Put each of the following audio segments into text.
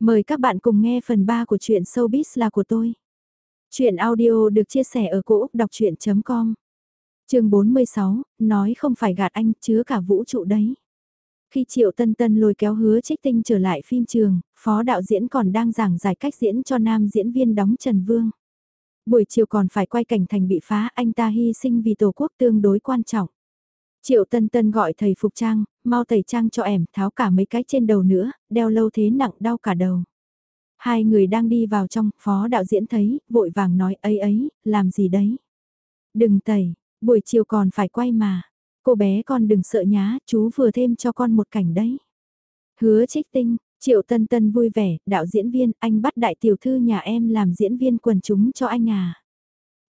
Mời các bạn cùng nghe phần 3 của truyện Showbiz là của tôi. Chuyện audio được chia sẻ ở cỗ đọc chuyện.com Trường 46, nói không phải gạt anh, chứa cả vũ trụ đấy. Khi Triệu Tân Tân lôi kéo hứa trích tinh trở lại phim trường, phó đạo diễn còn đang giảng giải cách diễn cho nam diễn viên đóng Trần Vương. Buổi chiều còn phải quay cảnh thành bị phá, anh ta hy sinh vì tổ quốc tương đối quan trọng. Triệu Tân Tân gọi thầy Phục Trang, mau tẩy trang cho em, tháo cả mấy cái trên đầu nữa, đeo lâu thế nặng đau cả đầu. Hai người đang đi vào trong, phó đạo diễn thấy, vội vàng nói ấy ấy, làm gì đấy. Đừng tẩy, buổi chiều còn phải quay mà. Cô bé con đừng sợ nhá, chú vừa thêm cho con một cảnh đấy. Hứa trích tinh, Triệu Tân Tân vui vẻ, đạo diễn viên, anh bắt đại tiểu thư nhà em làm diễn viên quần chúng cho anh à.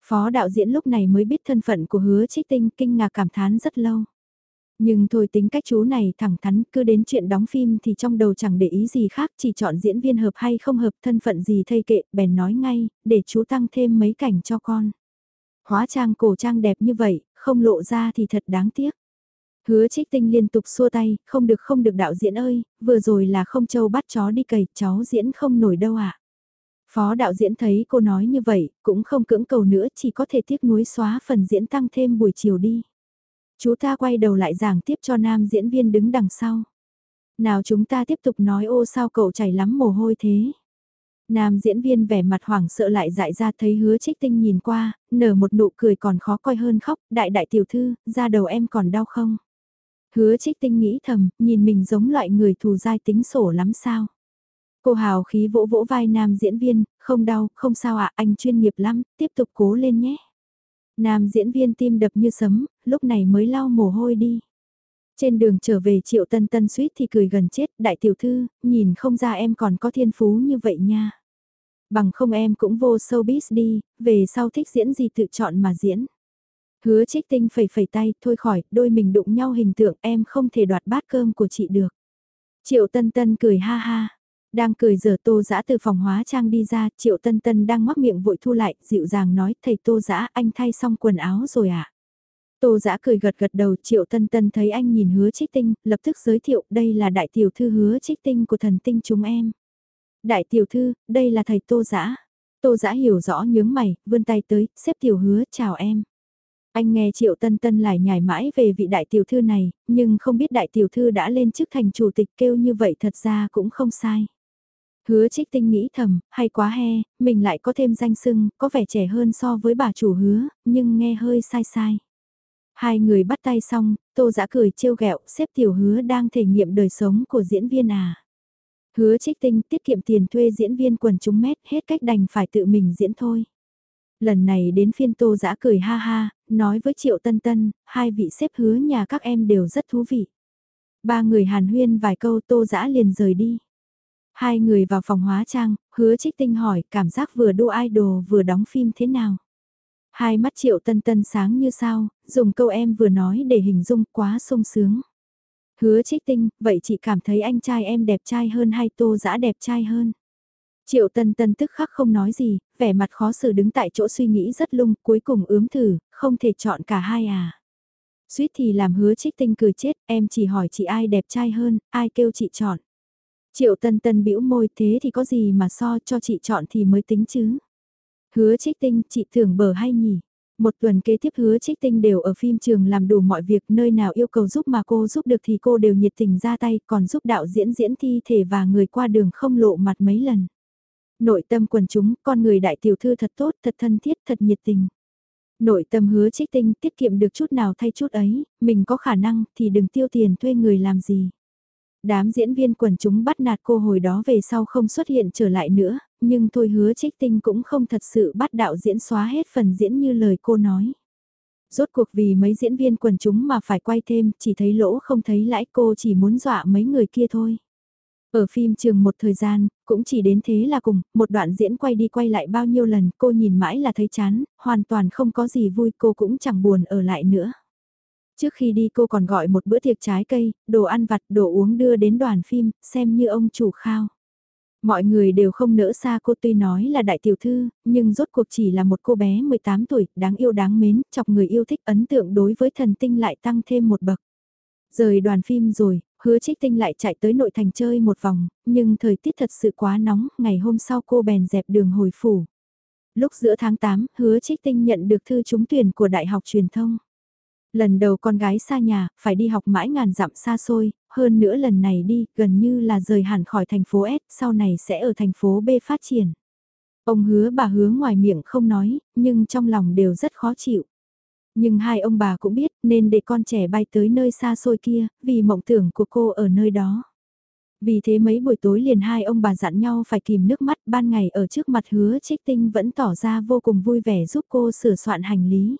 Phó đạo diễn lúc này mới biết thân phận của hứa trích tinh kinh ngạc cảm thán rất lâu. Nhưng thôi tính cách chú này thẳng thắn cứ đến chuyện đóng phim thì trong đầu chẳng để ý gì khác chỉ chọn diễn viên hợp hay không hợp thân phận gì thay kệ bèn nói ngay để chú tăng thêm mấy cảnh cho con. Hóa trang cổ trang đẹp như vậy, không lộ ra thì thật đáng tiếc. Hứa trích tinh liên tục xua tay, không được không được đạo diễn ơi, vừa rồi là không châu bắt chó đi cầy, cháu diễn không nổi đâu ạ. À. Phó đạo diễn thấy cô nói như vậy, cũng không cưỡng cầu nữa, chỉ có thể tiếc nuối xóa phần diễn tăng thêm buổi chiều đi. Chú ta quay đầu lại giảng tiếp cho nam diễn viên đứng đằng sau. Nào chúng ta tiếp tục nói ô sao cậu chảy lắm mồ hôi thế. Nam diễn viên vẻ mặt hoảng sợ lại dại ra thấy hứa trích tinh nhìn qua, nở một nụ cười còn khó coi hơn khóc, đại đại tiểu thư, ra đầu em còn đau không? Hứa trích tinh nghĩ thầm, nhìn mình giống loại người thù dai tính sổ lắm sao? Cô hào khí vỗ vỗ vai nam diễn viên, không đau, không sao ạ, anh chuyên nghiệp lắm, tiếp tục cố lên nhé. Nam diễn viên tim đập như sấm, lúc này mới lau mồ hôi đi. Trên đường trở về triệu tân tân suýt thì cười gần chết, đại tiểu thư, nhìn không ra em còn có thiên phú như vậy nha. Bằng không em cũng vô showbiz đi, về sau thích diễn gì tự chọn mà diễn. Hứa trích tinh phẩy phẩy tay, thôi khỏi, đôi mình đụng nhau hình tượng em không thể đoạt bát cơm của chị được. Triệu tân tân cười ha ha, đang cười giờ tô giã từ phòng hóa trang đi ra, triệu tân tân đang ngoác miệng vội thu lại, dịu dàng nói, thầy tô giã anh thay xong quần áo rồi à? Tô giã cười gật gật đầu, triệu tân tân thấy anh nhìn hứa trích tinh, lập tức giới thiệu, đây là đại tiểu thư hứa trích tinh của thần tinh chúng em. Đại tiểu thư, đây là thầy tô giã. Tô giã hiểu rõ nhướng mày, vươn tay tới, xếp tiểu hứa, chào em. Anh nghe Triệu Tân Tân lại nhảy mãi về vị đại tiểu thư này, nhưng không biết đại tiểu thư đã lên chức thành chủ tịch kêu như vậy thật ra cũng không sai. Hứa trích tinh nghĩ thầm, hay quá he, mình lại có thêm danh sưng, có vẻ trẻ hơn so với bà chủ hứa, nhưng nghe hơi sai sai. Hai người bắt tay xong, tô giã cười trêu ghẹo xếp tiểu hứa đang thể nghiệm đời sống của diễn viên à. Hứa trích tinh tiết kiệm tiền thuê diễn viên quần chúng mét hết cách đành phải tự mình diễn thôi. Lần này đến phiên tô giã cười ha ha, nói với triệu tân tân, hai vị xếp hứa nhà các em đều rất thú vị. Ba người hàn huyên vài câu tô giã liền rời đi. Hai người vào phòng hóa trang, hứa trích tinh hỏi cảm giác vừa đua idol vừa đóng phim thế nào. Hai mắt triệu tân tân sáng như sao, dùng câu em vừa nói để hình dung quá sung sướng. Hứa trích tinh, vậy chị cảm thấy anh trai em đẹp trai hơn hay tô giã đẹp trai hơn? Triệu tân tân tức khắc không nói gì, vẻ mặt khó xử đứng tại chỗ suy nghĩ rất lung, cuối cùng ướm thử, không thể chọn cả hai à. Suýt thì làm hứa trích tinh cười chết, em chỉ hỏi chị ai đẹp trai hơn, ai kêu chị chọn. Triệu tân tân bĩu môi thế thì có gì mà so cho chị chọn thì mới tính chứ. Hứa trích tinh chị thường bờ hay nhỉ. Một tuần kế tiếp hứa trích tinh đều ở phim trường làm đủ mọi việc nơi nào yêu cầu giúp mà cô giúp được thì cô đều nhiệt tình ra tay còn giúp đạo diễn diễn thi thể và người qua đường không lộ mặt mấy lần. Nội tâm quần chúng, con người đại tiểu thư thật tốt, thật thân thiết, thật nhiệt tình. Nội tâm hứa trích tinh tiết kiệm được chút nào thay chút ấy, mình có khả năng thì đừng tiêu tiền thuê người làm gì. Đám diễn viên quần chúng bắt nạt cô hồi đó về sau không xuất hiện trở lại nữa, nhưng thôi hứa trích tinh cũng không thật sự bắt đạo diễn xóa hết phần diễn như lời cô nói. Rốt cuộc vì mấy diễn viên quần chúng mà phải quay thêm, chỉ thấy lỗ không thấy lãi cô chỉ muốn dọa mấy người kia thôi. Ở phim trường một thời gian, cũng chỉ đến thế là cùng, một đoạn diễn quay đi quay lại bao nhiêu lần cô nhìn mãi là thấy chán, hoàn toàn không có gì vui cô cũng chẳng buồn ở lại nữa. Trước khi đi cô còn gọi một bữa tiệc trái cây, đồ ăn vặt, đồ uống đưa đến đoàn phim, xem như ông chủ khao. Mọi người đều không nỡ xa cô tuy nói là đại tiểu thư, nhưng rốt cuộc chỉ là một cô bé 18 tuổi, đáng yêu đáng mến, chọc người yêu thích ấn tượng đối với thần tinh lại tăng thêm một bậc. Rời đoàn phim rồi, hứa trích tinh lại chạy tới nội thành chơi một vòng, nhưng thời tiết thật sự quá nóng, ngày hôm sau cô bèn dẹp đường hồi phủ. Lúc giữa tháng 8, hứa trích tinh nhận được thư trúng tuyển của Đại học Truyền thông. Lần đầu con gái xa nhà, phải đi học mãi ngàn dặm xa xôi, hơn nữa lần này đi, gần như là rời hẳn khỏi thành phố S, sau này sẽ ở thành phố B phát triển. Ông hứa bà hứa ngoài miệng không nói, nhưng trong lòng đều rất khó chịu. Nhưng hai ông bà cũng biết nên để con trẻ bay tới nơi xa xôi kia, vì mộng tưởng của cô ở nơi đó. Vì thế mấy buổi tối liền hai ông bà dặn nhau phải kìm nước mắt ban ngày ở trước mặt hứa trích tinh vẫn tỏ ra vô cùng vui vẻ giúp cô sửa soạn hành lý.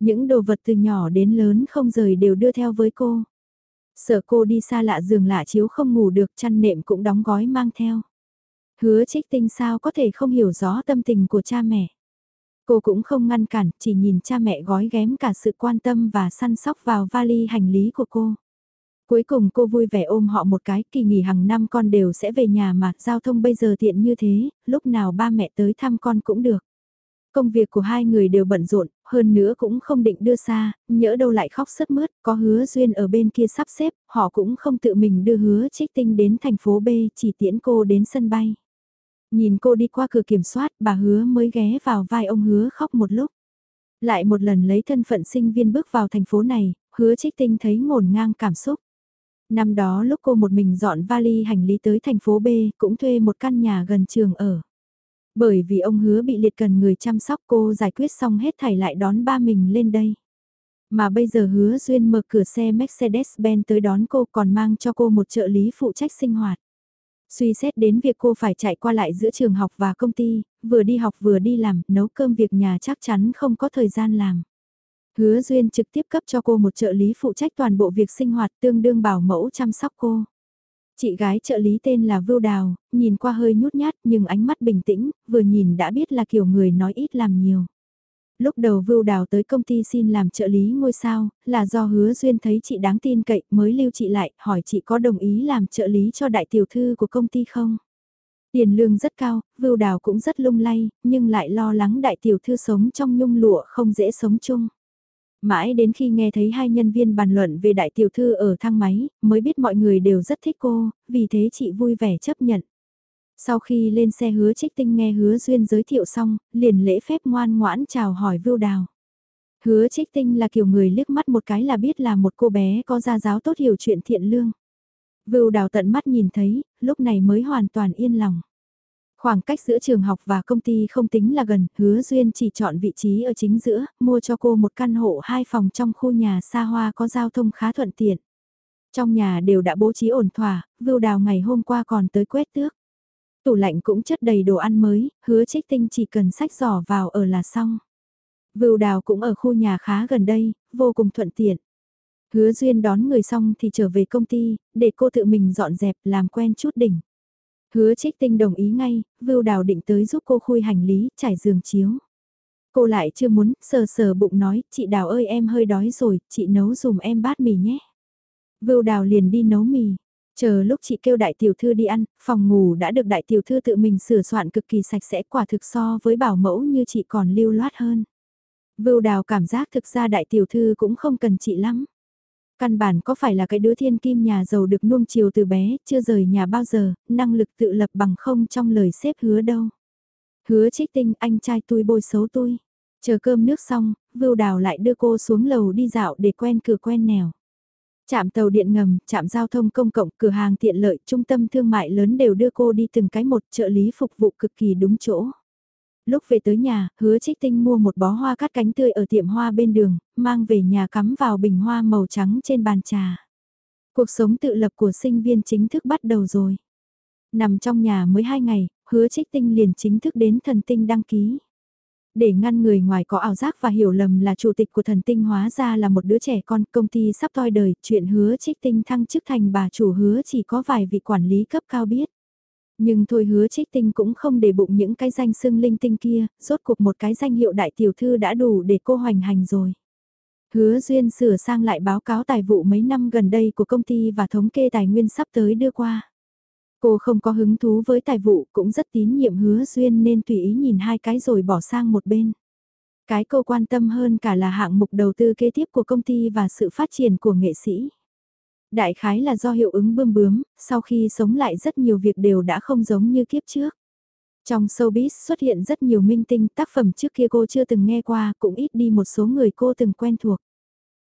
Những đồ vật từ nhỏ đến lớn không rời đều đưa theo với cô. Sợ cô đi xa lạ giường lạ chiếu không ngủ được chăn nệm cũng đóng gói mang theo. Hứa trích tinh sao có thể không hiểu rõ tâm tình của cha mẹ. Cô cũng không ngăn cản, chỉ nhìn cha mẹ gói ghém cả sự quan tâm và săn sóc vào vali hành lý của cô. Cuối cùng cô vui vẻ ôm họ một cái, kỳ nghỉ hàng năm con đều sẽ về nhà mà, giao thông bây giờ tiện như thế, lúc nào ba mẹ tới thăm con cũng được. Công việc của hai người đều bận rộn, hơn nữa cũng không định đưa xa, nhỡ đâu lại khóc sướt mướt, có hứa duyên ở bên kia sắp xếp, họ cũng không tự mình đưa hứa trích tinh đến thành phố B, chỉ tiễn cô đến sân bay. Nhìn cô đi qua cửa kiểm soát, bà hứa mới ghé vào vai ông hứa khóc một lúc. Lại một lần lấy thân phận sinh viên bước vào thành phố này, hứa trích tinh thấy ngổn ngang cảm xúc. Năm đó lúc cô một mình dọn vali hành lý tới thành phố B, cũng thuê một căn nhà gần trường ở. Bởi vì ông hứa bị liệt cần người chăm sóc cô giải quyết xong hết thảy lại đón ba mình lên đây. Mà bây giờ hứa duyên mở cửa xe Mercedes-Benz tới đón cô còn mang cho cô một trợ lý phụ trách sinh hoạt. Suy xét đến việc cô phải chạy qua lại giữa trường học và công ty, vừa đi học vừa đi làm, nấu cơm việc nhà chắc chắn không có thời gian làm. Hứa Duyên trực tiếp cấp cho cô một trợ lý phụ trách toàn bộ việc sinh hoạt tương đương bảo mẫu chăm sóc cô. Chị gái trợ lý tên là Vưu Đào, nhìn qua hơi nhút nhát nhưng ánh mắt bình tĩnh, vừa nhìn đã biết là kiểu người nói ít làm nhiều. Lúc đầu Vưu Đào tới công ty xin làm trợ lý ngôi sao, là do hứa duyên thấy chị đáng tin cậy mới lưu chị lại, hỏi chị có đồng ý làm trợ lý cho đại tiểu thư của công ty không? Tiền lương rất cao, Vưu Đào cũng rất lung lay, nhưng lại lo lắng đại tiểu thư sống trong nhung lụa không dễ sống chung. Mãi đến khi nghe thấy hai nhân viên bàn luận về đại tiểu thư ở thang máy, mới biết mọi người đều rất thích cô, vì thế chị vui vẻ chấp nhận. Sau khi lên xe hứa trích tinh nghe hứa duyên giới thiệu xong, liền lễ phép ngoan ngoãn chào hỏi vưu đào. Hứa trích tinh là kiểu người liếc mắt một cái là biết là một cô bé có gia giáo tốt hiểu chuyện thiện lương. Vưu đào tận mắt nhìn thấy, lúc này mới hoàn toàn yên lòng. Khoảng cách giữa trường học và công ty không tính là gần, hứa duyên chỉ chọn vị trí ở chính giữa, mua cho cô một căn hộ hai phòng trong khu nhà xa hoa có giao thông khá thuận tiện. Trong nhà đều đã bố trí ổn thỏa, vưu đào ngày hôm qua còn tới quét tước. Tủ lạnh cũng chất đầy đồ ăn mới, hứa trích tinh chỉ cần sách giỏ vào ở là xong. Vưu đào cũng ở khu nhà khá gần đây, vô cùng thuận tiện. Hứa duyên đón người xong thì trở về công ty, để cô tự mình dọn dẹp làm quen chút đỉnh. Hứa trích tinh đồng ý ngay, Vưu Đào định tới giúp cô khui hành lý, trải giường chiếu. Cô lại chưa muốn, sờ sờ bụng nói, chị Đào ơi em hơi đói rồi, chị nấu dùm em bát mì nhé. Vưu Đào liền đi nấu mì. Chờ lúc chị kêu đại tiểu thư đi ăn, phòng ngủ đã được đại tiểu thư tự mình sửa soạn cực kỳ sạch sẽ quả thực so với bảo mẫu như chị còn lưu loát hơn. Vưu Đào cảm giác thực ra đại tiểu thư cũng không cần chị lắm. Căn bản có phải là cái đứa thiên kim nhà giàu được nuông chiều từ bé, chưa rời nhà bao giờ, năng lực tự lập bằng không trong lời xếp hứa đâu. Hứa trích tinh anh trai tôi bôi xấu tôi. Chờ cơm nước xong, Vưu Đào lại đưa cô xuống lầu đi dạo để quen cửa quen nẻo. Trạm tàu điện ngầm, trạm giao thông công cộng, cửa hàng tiện lợi, trung tâm thương mại lớn đều đưa cô đi từng cái một trợ lý phục vụ cực kỳ đúng chỗ. Lúc về tới nhà, hứa trích tinh mua một bó hoa cắt cánh tươi ở tiệm hoa bên đường, mang về nhà cắm vào bình hoa màu trắng trên bàn trà. Cuộc sống tự lập của sinh viên chính thức bắt đầu rồi. Nằm trong nhà mới hai ngày, hứa trích tinh liền chính thức đến thần tinh đăng ký. Để ngăn người ngoài có ảo giác và hiểu lầm là chủ tịch của thần tinh hóa ra là một đứa trẻ con công ty sắp toi đời, chuyện hứa trích tinh thăng chức thành bà chủ hứa chỉ có vài vị quản lý cấp cao biết. Nhưng thôi hứa trích tinh cũng không để bụng những cái danh xưng linh tinh kia, rốt cuộc một cái danh hiệu đại tiểu thư đã đủ để cô hoành hành rồi. Hứa duyên sửa sang lại báo cáo tài vụ mấy năm gần đây của công ty và thống kê tài nguyên sắp tới đưa qua. Cô không có hứng thú với tài vụ cũng rất tín nhiệm hứa duyên nên tùy ý nhìn hai cái rồi bỏ sang một bên. Cái cô quan tâm hơn cả là hạng mục đầu tư kế tiếp của công ty và sự phát triển của nghệ sĩ. Đại khái là do hiệu ứng bươm bướm, sau khi sống lại rất nhiều việc đều đã không giống như kiếp trước. Trong showbiz xuất hiện rất nhiều minh tinh tác phẩm trước kia cô chưa từng nghe qua, cũng ít đi một số người cô từng quen thuộc.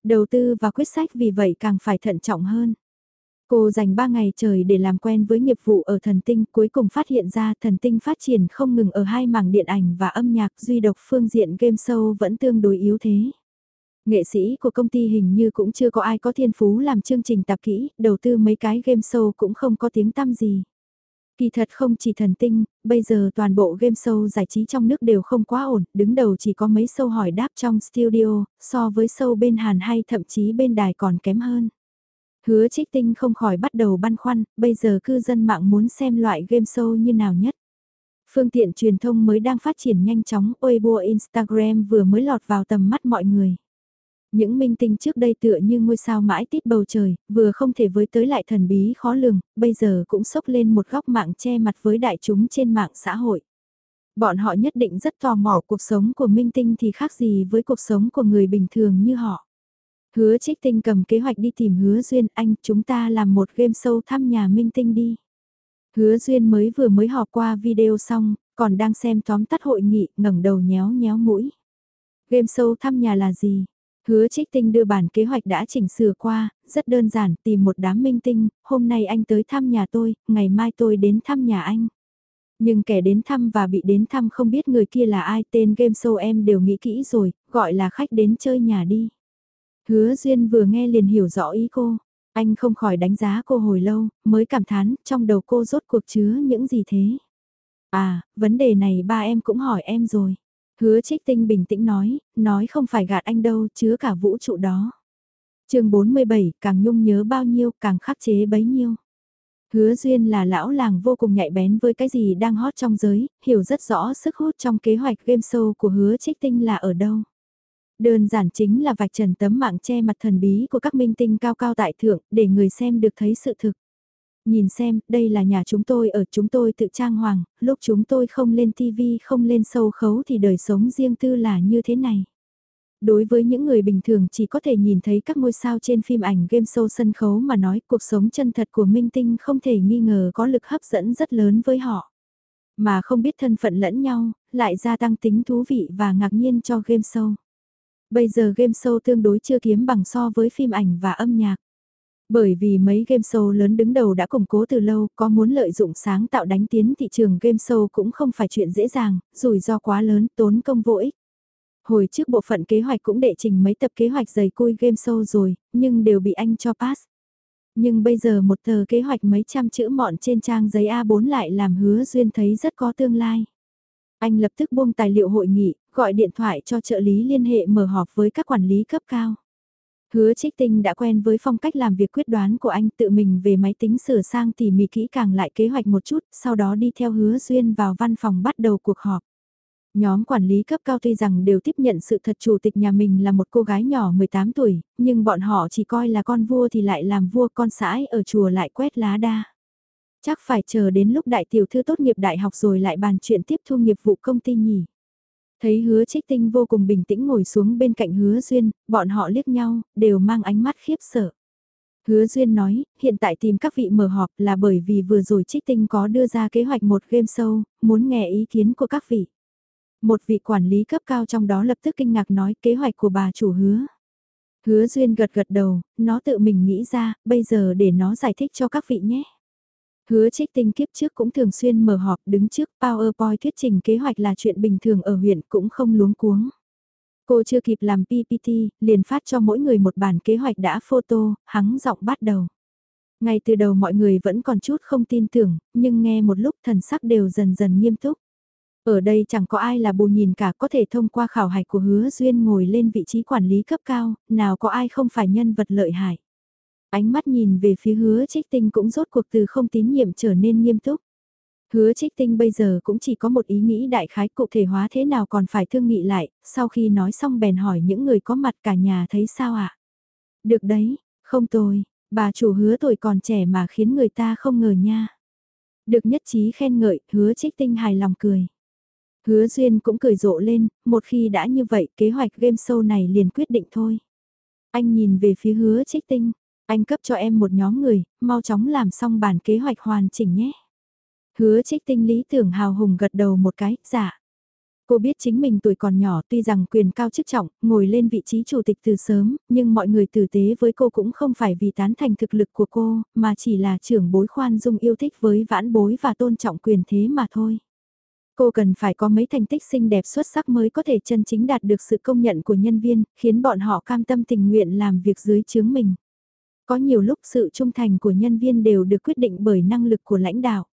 Đầu tư và quyết sách vì vậy càng phải thận trọng hơn. Cô dành 3 ngày trời để làm quen với nghiệp vụ ở thần tinh, cuối cùng phát hiện ra thần tinh phát triển không ngừng ở hai mảng điện ảnh và âm nhạc, duy độc phương diện game show vẫn tương đối yếu thế. Nghệ sĩ của công ty hình như cũng chưa có ai có thiên phú làm chương trình tạp kỹ, đầu tư mấy cái game show cũng không có tiếng tăm gì. Kỳ thật không chỉ thần tinh, bây giờ toàn bộ game show giải trí trong nước đều không quá ổn, đứng đầu chỉ có mấy show hỏi đáp trong studio, so với show bên Hàn hay thậm chí bên đài còn kém hơn. Hứa trích tinh không khỏi bắt đầu băn khoăn, bây giờ cư dân mạng muốn xem loại game show như nào nhất. Phương tiện truyền thông mới đang phát triển nhanh chóng, Weibo Instagram vừa mới lọt vào tầm mắt mọi người. Những minh tinh trước đây tựa như ngôi sao mãi tít bầu trời, vừa không thể với tới lại thần bí khó lường, bây giờ cũng sốc lên một góc mạng che mặt với đại chúng trên mạng xã hội. Bọn họ nhất định rất tò mò cuộc sống của minh tinh thì khác gì với cuộc sống của người bình thường như họ. Hứa trích tinh cầm kế hoạch đi tìm hứa duyên anh chúng ta làm một game show thăm nhà minh tinh đi. Hứa duyên mới vừa mới họp qua video xong, còn đang xem tóm tắt hội nghị ngẩng đầu nhéo nhéo mũi. Game show thăm nhà là gì? Hứa trích tinh đưa bản kế hoạch đã chỉnh sửa qua, rất đơn giản, tìm một đám minh tinh, hôm nay anh tới thăm nhà tôi, ngày mai tôi đến thăm nhà anh. Nhưng kẻ đến thăm và bị đến thăm không biết người kia là ai, tên game show em đều nghĩ kỹ rồi, gọi là khách đến chơi nhà đi. Hứa Duyên vừa nghe liền hiểu rõ ý cô, anh không khỏi đánh giá cô hồi lâu, mới cảm thán, trong đầu cô rốt cuộc chứa những gì thế. À, vấn đề này ba em cũng hỏi em rồi. Hứa trích tinh bình tĩnh nói, nói không phải gạt anh đâu, chứa cả vũ trụ đó. chương 47, càng nhung nhớ bao nhiêu, càng khắc chế bấy nhiêu. Hứa Duyên là lão làng vô cùng nhạy bén với cái gì đang hot trong giới, hiểu rất rõ sức hút trong kế hoạch game show của hứa trích tinh là ở đâu. Đơn giản chính là vạch trần tấm mạng che mặt thần bí của các minh tinh cao cao tại thượng, để người xem được thấy sự thực. Nhìn xem, đây là nhà chúng tôi ở chúng tôi tự trang hoàng, lúc chúng tôi không lên TV không lên sâu khấu thì đời sống riêng tư là như thế này. Đối với những người bình thường chỉ có thể nhìn thấy các ngôi sao trên phim ảnh game show sân khấu mà nói cuộc sống chân thật của minh tinh không thể nghi ngờ có lực hấp dẫn rất lớn với họ. Mà không biết thân phận lẫn nhau, lại gia tăng tính thú vị và ngạc nhiên cho game show. Bây giờ game show tương đối chưa kiếm bằng so với phim ảnh và âm nhạc. Bởi vì mấy game show lớn đứng đầu đã củng cố từ lâu, có muốn lợi dụng sáng tạo đánh tiến thị trường game show cũng không phải chuyện dễ dàng, rủi ro quá lớn, tốn công vô ích. Hồi trước bộ phận kế hoạch cũng đệ trình mấy tập kế hoạch dày cui game show rồi, nhưng đều bị anh cho pass. Nhưng bây giờ một tờ kế hoạch mấy trăm chữ mọn trên trang giấy A4 lại làm hứa duyên thấy rất có tương lai. Anh lập tức buông tài liệu hội nghị, gọi điện thoại cho trợ lý liên hệ mở họp với các quản lý cấp cao. Hứa trích tinh đã quen với phong cách làm việc quyết đoán của anh tự mình về máy tính sửa sang tỉ mỉ kỹ càng lại kế hoạch một chút, sau đó đi theo hứa duyên vào văn phòng bắt đầu cuộc họp. Nhóm quản lý cấp cao tuy rằng đều tiếp nhận sự thật chủ tịch nhà mình là một cô gái nhỏ 18 tuổi, nhưng bọn họ chỉ coi là con vua thì lại làm vua con sãi ở chùa lại quét lá đa. Chắc phải chờ đến lúc đại tiểu thư tốt nghiệp đại học rồi lại bàn chuyện tiếp thu nghiệp vụ công ty nhỉ. Thấy hứa trích tinh vô cùng bình tĩnh ngồi xuống bên cạnh hứa duyên, bọn họ liếc nhau, đều mang ánh mắt khiếp sợ. Hứa Duyên nói, hiện tại tìm các vị mở họp là bởi vì vừa rồi Trích Tinh có đưa ra kế hoạch một game show, muốn nghe ý kiến của các vị. Một vị quản lý cấp cao trong đó lập tức kinh ngạc nói kế hoạch của bà chủ hứa. Hứa Duyên gật gật đầu, nó tự mình nghĩ ra, bây giờ để nó giải thích cho các vị nhé. Hứa trích tinh kiếp trước cũng thường xuyên mở họp đứng trước PowerPoint thuyết trình kế hoạch là chuyện bình thường ở huyện cũng không luống cuống. Cô chưa kịp làm PPT, liền phát cho mỗi người một bản kế hoạch đã photo, hắng giọng bắt đầu. Ngay từ đầu mọi người vẫn còn chút không tin tưởng, nhưng nghe một lúc thần sắc đều dần dần nghiêm túc. Ở đây chẳng có ai là bù nhìn cả có thể thông qua khảo hạch của hứa duyên ngồi lên vị trí quản lý cấp cao, nào có ai không phải nhân vật lợi hại. Ánh mắt nhìn về phía hứa trích tinh cũng rốt cuộc từ không tín nhiệm trở nên nghiêm túc. Hứa trích tinh bây giờ cũng chỉ có một ý nghĩ đại khái cụ thể hóa thế nào còn phải thương nghị lại, sau khi nói xong bèn hỏi những người có mặt cả nhà thấy sao ạ? À? Được đấy, không tồi. bà chủ hứa tuổi còn trẻ mà khiến người ta không ngờ nha. Được nhất trí khen ngợi, hứa trích tinh hài lòng cười. Hứa Duyên cũng cười rộ lên, một khi đã như vậy kế hoạch game show này liền quyết định thôi. Anh nhìn về phía hứa trích tinh, anh cấp cho em một nhóm người, mau chóng làm xong bản kế hoạch hoàn chỉnh nhé. Hứa trích tinh lý tưởng hào hùng gật đầu một cái, dạ. Cô biết chính mình tuổi còn nhỏ tuy rằng quyền cao chức trọng, ngồi lên vị trí chủ tịch từ sớm, nhưng mọi người tử tế với cô cũng không phải vì tán thành thực lực của cô, mà chỉ là trưởng bối khoan dung yêu thích với vãn bối và tôn trọng quyền thế mà thôi. Cô cần phải có mấy thành tích xinh đẹp xuất sắc mới có thể chân chính đạt được sự công nhận của nhân viên, khiến bọn họ cam tâm tình nguyện làm việc dưới chướng mình. Có nhiều lúc sự trung thành của nhân viên đều được quyết định bởi năng lực của lãnh đạo.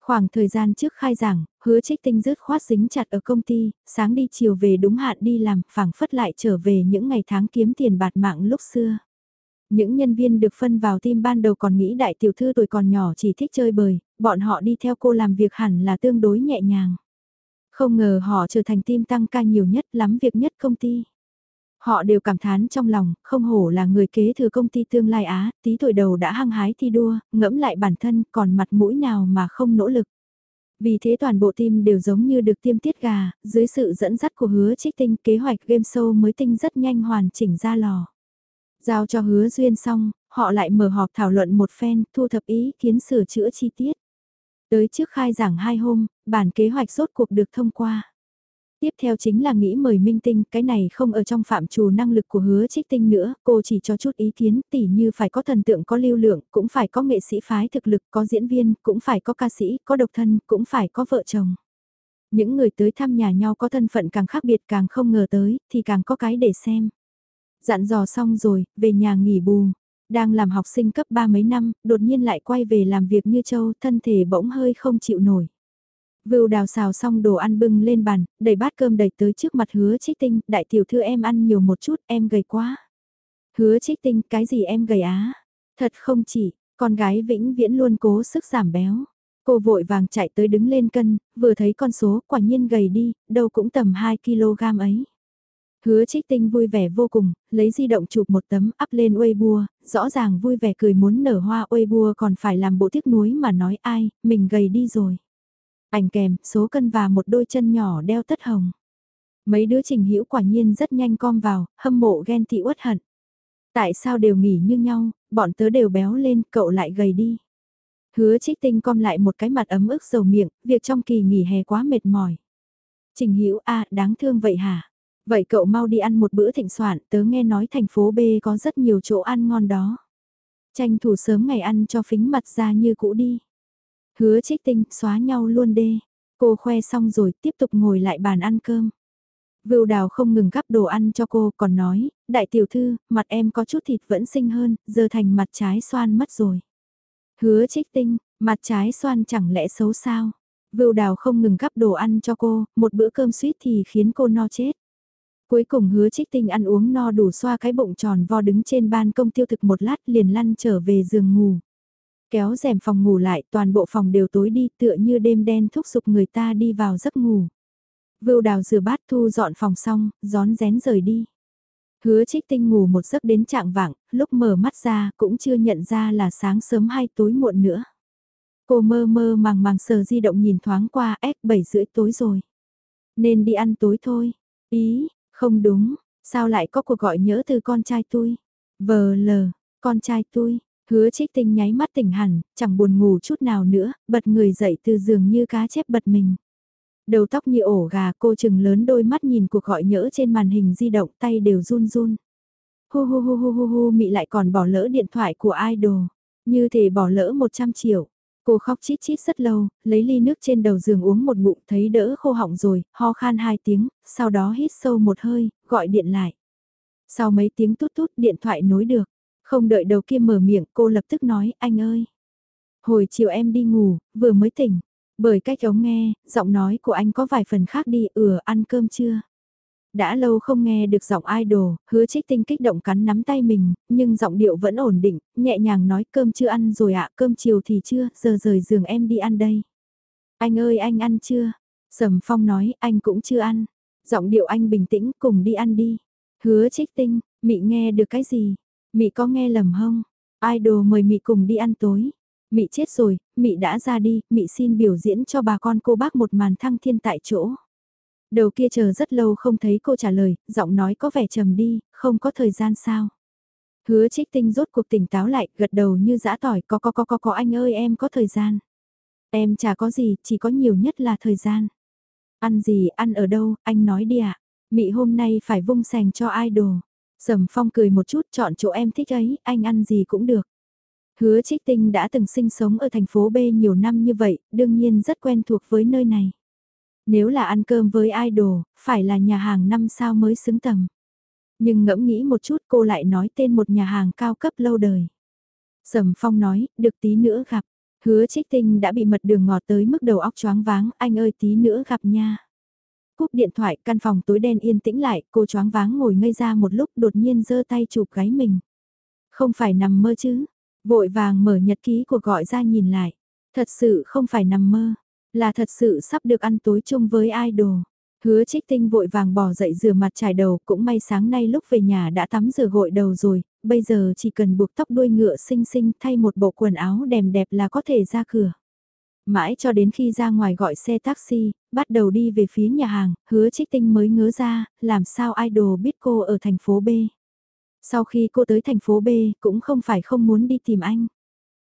Khoảng thời gian trước khai giảng, hứa trích tinh rớt khoát dính chặt ở công ty, sáng đi chiều về đúng hạn đi làm, phảng phất lại trở về những ngày tháng kiếm tiền bạt mạng lúc xưa. Những nhân viên được phân vào team ban đầu còn nghĩ đại tiểu thư tuổi còn nhỏ chỉ thích chơi bời, bọn họ đi theo cô làm việc hẳn là tương đối nhẹ nhàng. Không ngờ họ trở thành team tăng ca nhiều nhất lắm việc nhất công ty. Họ đều cảm thán trong lòng, không hổ là người kế thừa công ty tương lai Á, tí tuổi đầu đã hăng hái thi đua, ngẫm lại bản thân còn mặt mũi nào mà không nỗ lực. Vì thế toàn bộ team đều giống như được tiêm tiết gà, dưới sự dẫn dắt của hứa trích tinh kế hoạch game show mới tinh rất nhanh hoàn chỉnh ra lò. Giao cho hứa duyên xong, họ lại mở họp thảo luận một phen, thu thập ý kiến sửa chữa chi tiết. Tới trước khai giảng hai hôm, bản kế hoạch rốt cuộc được thông qua. Tiếp theo chính là nghĩ mời minh tinh, cái này không ở trong phạm trù năng lực của hứa trích tinh nữa, cô chỉ cho chút ý kiến tỉ như phải có thần tượng có lưu lượng, cũng phải có nghệ sĩ phái thực lực, có diễn viên, cũng phải có ca sĩ, có độc thân, cũng phải có vợ chồng. Những người tới thăm nhà nhau có thân phận càng khác biệt càng không ngờ tới, thì càng có cái để xem. Dặn dò xong rồi, về nhà nghỉ bù. Đang làm học sinh cấp 3 mấy năm, đột nhiên lại quay về làm việc như châu, thân thể bỗng hơi không chịu nổi. Vưu đào xào xong đồ ăn bưng lên bàn, đẩy bát cơm đầy tới trước mặt hứa trích tinh, đại tiểu thư em ăn nhiều một chút, em gầy quá. Hứa trích tinh, cái gì em gầy á? Thật không chỉ, con gái vĩnh viễn luôn cố sức giảm béo. Cô vội vàng chạy tới đứng lên cân, vừa thấy con số quả nhiên gầy đi, đâu cũng tầm 2kg ấy. Hứa trích tinh vui vẻ vô cùng, lấy di động chụp một tấm up lên Weibo, rõ ràng vui vẻ cười muốn nở hoa Weibo còn phải làm bộ tiếc nuối mà nói ai, mình gầy đi rồi. Ảnh kèm, số cân và một đôi chân nhỏ đeo tất hồng. Mấy đứa trình hữu quả nhiên rất nhanh com vào, hâm mộ ghen tị uất hận. Tại sao đều nghỉ như nhau, bọn tớ đều béo lên, cậu lại gầy đi. Hứa trích tinh com lại một cái mặt ấm ức dầu miệng, việc trong kỳ nghỉ hè quá mệt mỏi. Trình hữu a đáng thương vậy hả? Vậy cậu mau đi ăn một bữa thịnh soạn, tớ nghe nói thành phố B có rất nhiều chỗ ăn ngon đó. Tranh thủ sớm ngày ăn cho phính mặt ra như cũ đi. Hứa trích tinh, xóa nhau luôn đê. Cô khoe xong rồi tiếp tục ngồi lại bàn ăn cơm. Vưu đào không ngừng gắp đồ ăn cho cô còn nói, đại tiểu thư, mặt em có chút thịt vẫn xinh hơn, giờ thành mặt trái xoan mất rồi. Hứa trích tinh, mặt trái xoan chẳng lẽ xấu sao? Vưu đào không ngừng gắp đồ ăn cho cô, một bữa cơm suýt thì khiến cô no chết. Cuối cùng hứa trích tinh ăn uống no đủ xoa cái bụng tròn vo đứng trên ban công tiêu thực một lát liền lăn trở về giường ngủ. Kéo rèm phòng ngủ lại toàn bộ phòng đều tối đi tựa như đêm đen thúc giục người ta đi vào giấc ngủ. Vưu đào rửa bát thu dọn phòng xong, gión rén rời đi. Hứa trích tinh ngủ một giấc đến trạng vạng, lúc mở mắt ra cũng chưa nhận ra là sáng sớm hay tối muộn nữa. Cô mơ mơ màng màng sờ di động nhìn thoáng qua ép 7 rưỡi tối rồi. Nên đi ăn tối thôi. Ý, không đúng, sao lại có cuộc gọi nhớ từ con trai tôi? Vờ lờ, con trai tôi, hứa trích tinh nháy mắt tỉnh hẳn, chẳng buồn ngủ chút nào nữa, bật người dậy từ giường như cá chép bật mình. Đầu tóc như ổ gà cô chừng lớn đôi mắt nhìn cuộc gọi nhỡ trên màn hình di động tay đều run run. Hu hu hu hu hu hu mị lại còn bỏ lỡ điện thoại của idol, như thể bỏ lỡ 100 triệu. Cô khóc chít chít rất lâu, lấy ly nước trên đầu giường uống một ngụm thấy đỡ khô họng rồi, ho khan hai tiếng, sau đó hít sâu một hơi, gọi điện lại. Sau mấy tiếng tút tút điện thoại nối được, không đợi đầu kia mở miệng cô lập tức nói anh ơi. Hồi chiều em đi ngủ, vừa mới tỉnh, bởi cách ống nghe, giọng nói của anh có vài phần khác đi, ừa ăn cơm chưa? đã lâu không nghe được giọng idol, hứa trích tinh kích động cắn nắm tay mình, nhưng giọng điệu vẫn ổn định, nhẹ nhàng nói cơm chưa ăn rồi ạ, cơm chiều thì chưa, giờ rời giường em đi ăn đây. Anh ơi anh ăn chưa? Sầm Phong nói anh cũng chưa ăn. Giọng điệu anh bình tĩnh cùng đi ăn đi. Hứa trích tinh, mị nghe được cái gì? Mị có nghe lầm không? Idol mời mị cùng đi ăn tối. Mị chết rồi, mị đã ra đi, mị xin biểu diễn cho bà con cô bác một màn thăng thiên tại chỗ. Đầu kia chờ rất lâu không thấy cô trả lời, giọng nói có vẻ trầm đi, không có thời gian sao. Hứa trích tinh rốt cuộc tỉnh táo lại, gật đầu như dã tỏi, có có có có có anh ơi em có thời gian. Em chả có gì, chỉ có nhiều nhất là thời gian. Ăn gì, ăn ở đâu, anh nói đi ạ. À. Mị hôm nay phải vung sành cho idol. Sầm phong cười một chút chọn chỗ em thích ấy, anh ăn gì cũng được. Hứa trích tinh đã từng sinh sống ở thành phố B nhiều năm như vậy, đương nhiên rất quen thuộc với nơi này. Nếu là ăn cơm với idol, phải là nhà hàng năm sao mới xứng tầm. Nhưng ngẫm nghĩ một chút cô lại nói tên một nhà hàng cao cấp lâu đời. Sầm Phong nói, được tí nữa gặp. Hứa trích tinh đã bị mật đường ngọt tới mức đầu óc choáng váng, anh ơi tí nữa gặp nha. Cúp điện thoại, căn phòng tối đen yên tĩnh lại, cô choáng váng ngồi ngây ra một lúc đột nhiên giơ tay chụp gáy mình. Không phải nằm mơ chứ, vội vàng mở nhật ký của gọi ra nhìn lại. Thật sự không phải nằm mơ, là thật sự sắp được ăn tối chung với idol. Hứa trích tinh vội vàng bỏ dậy rửa mặt trải đầu, cũng may sáng nay lúc về nhà đã tắm rửa gội đầu rồi, bây giờ chỉ cần buộc tóc đuôi ngựa xinh xinh thay một bộ quần áo đèm đẹp là có thể ra cửa. Mãi cho đến khi ra ngoài gọi xe taxi, bắt đầu đi về phía nhà hàng, hứa trích tinh mới ngớ ra, làm sao idol biết cô ở thành phố B. Sau khi cô tới thành phố B, cũng không phải không muốn đi tìm anh.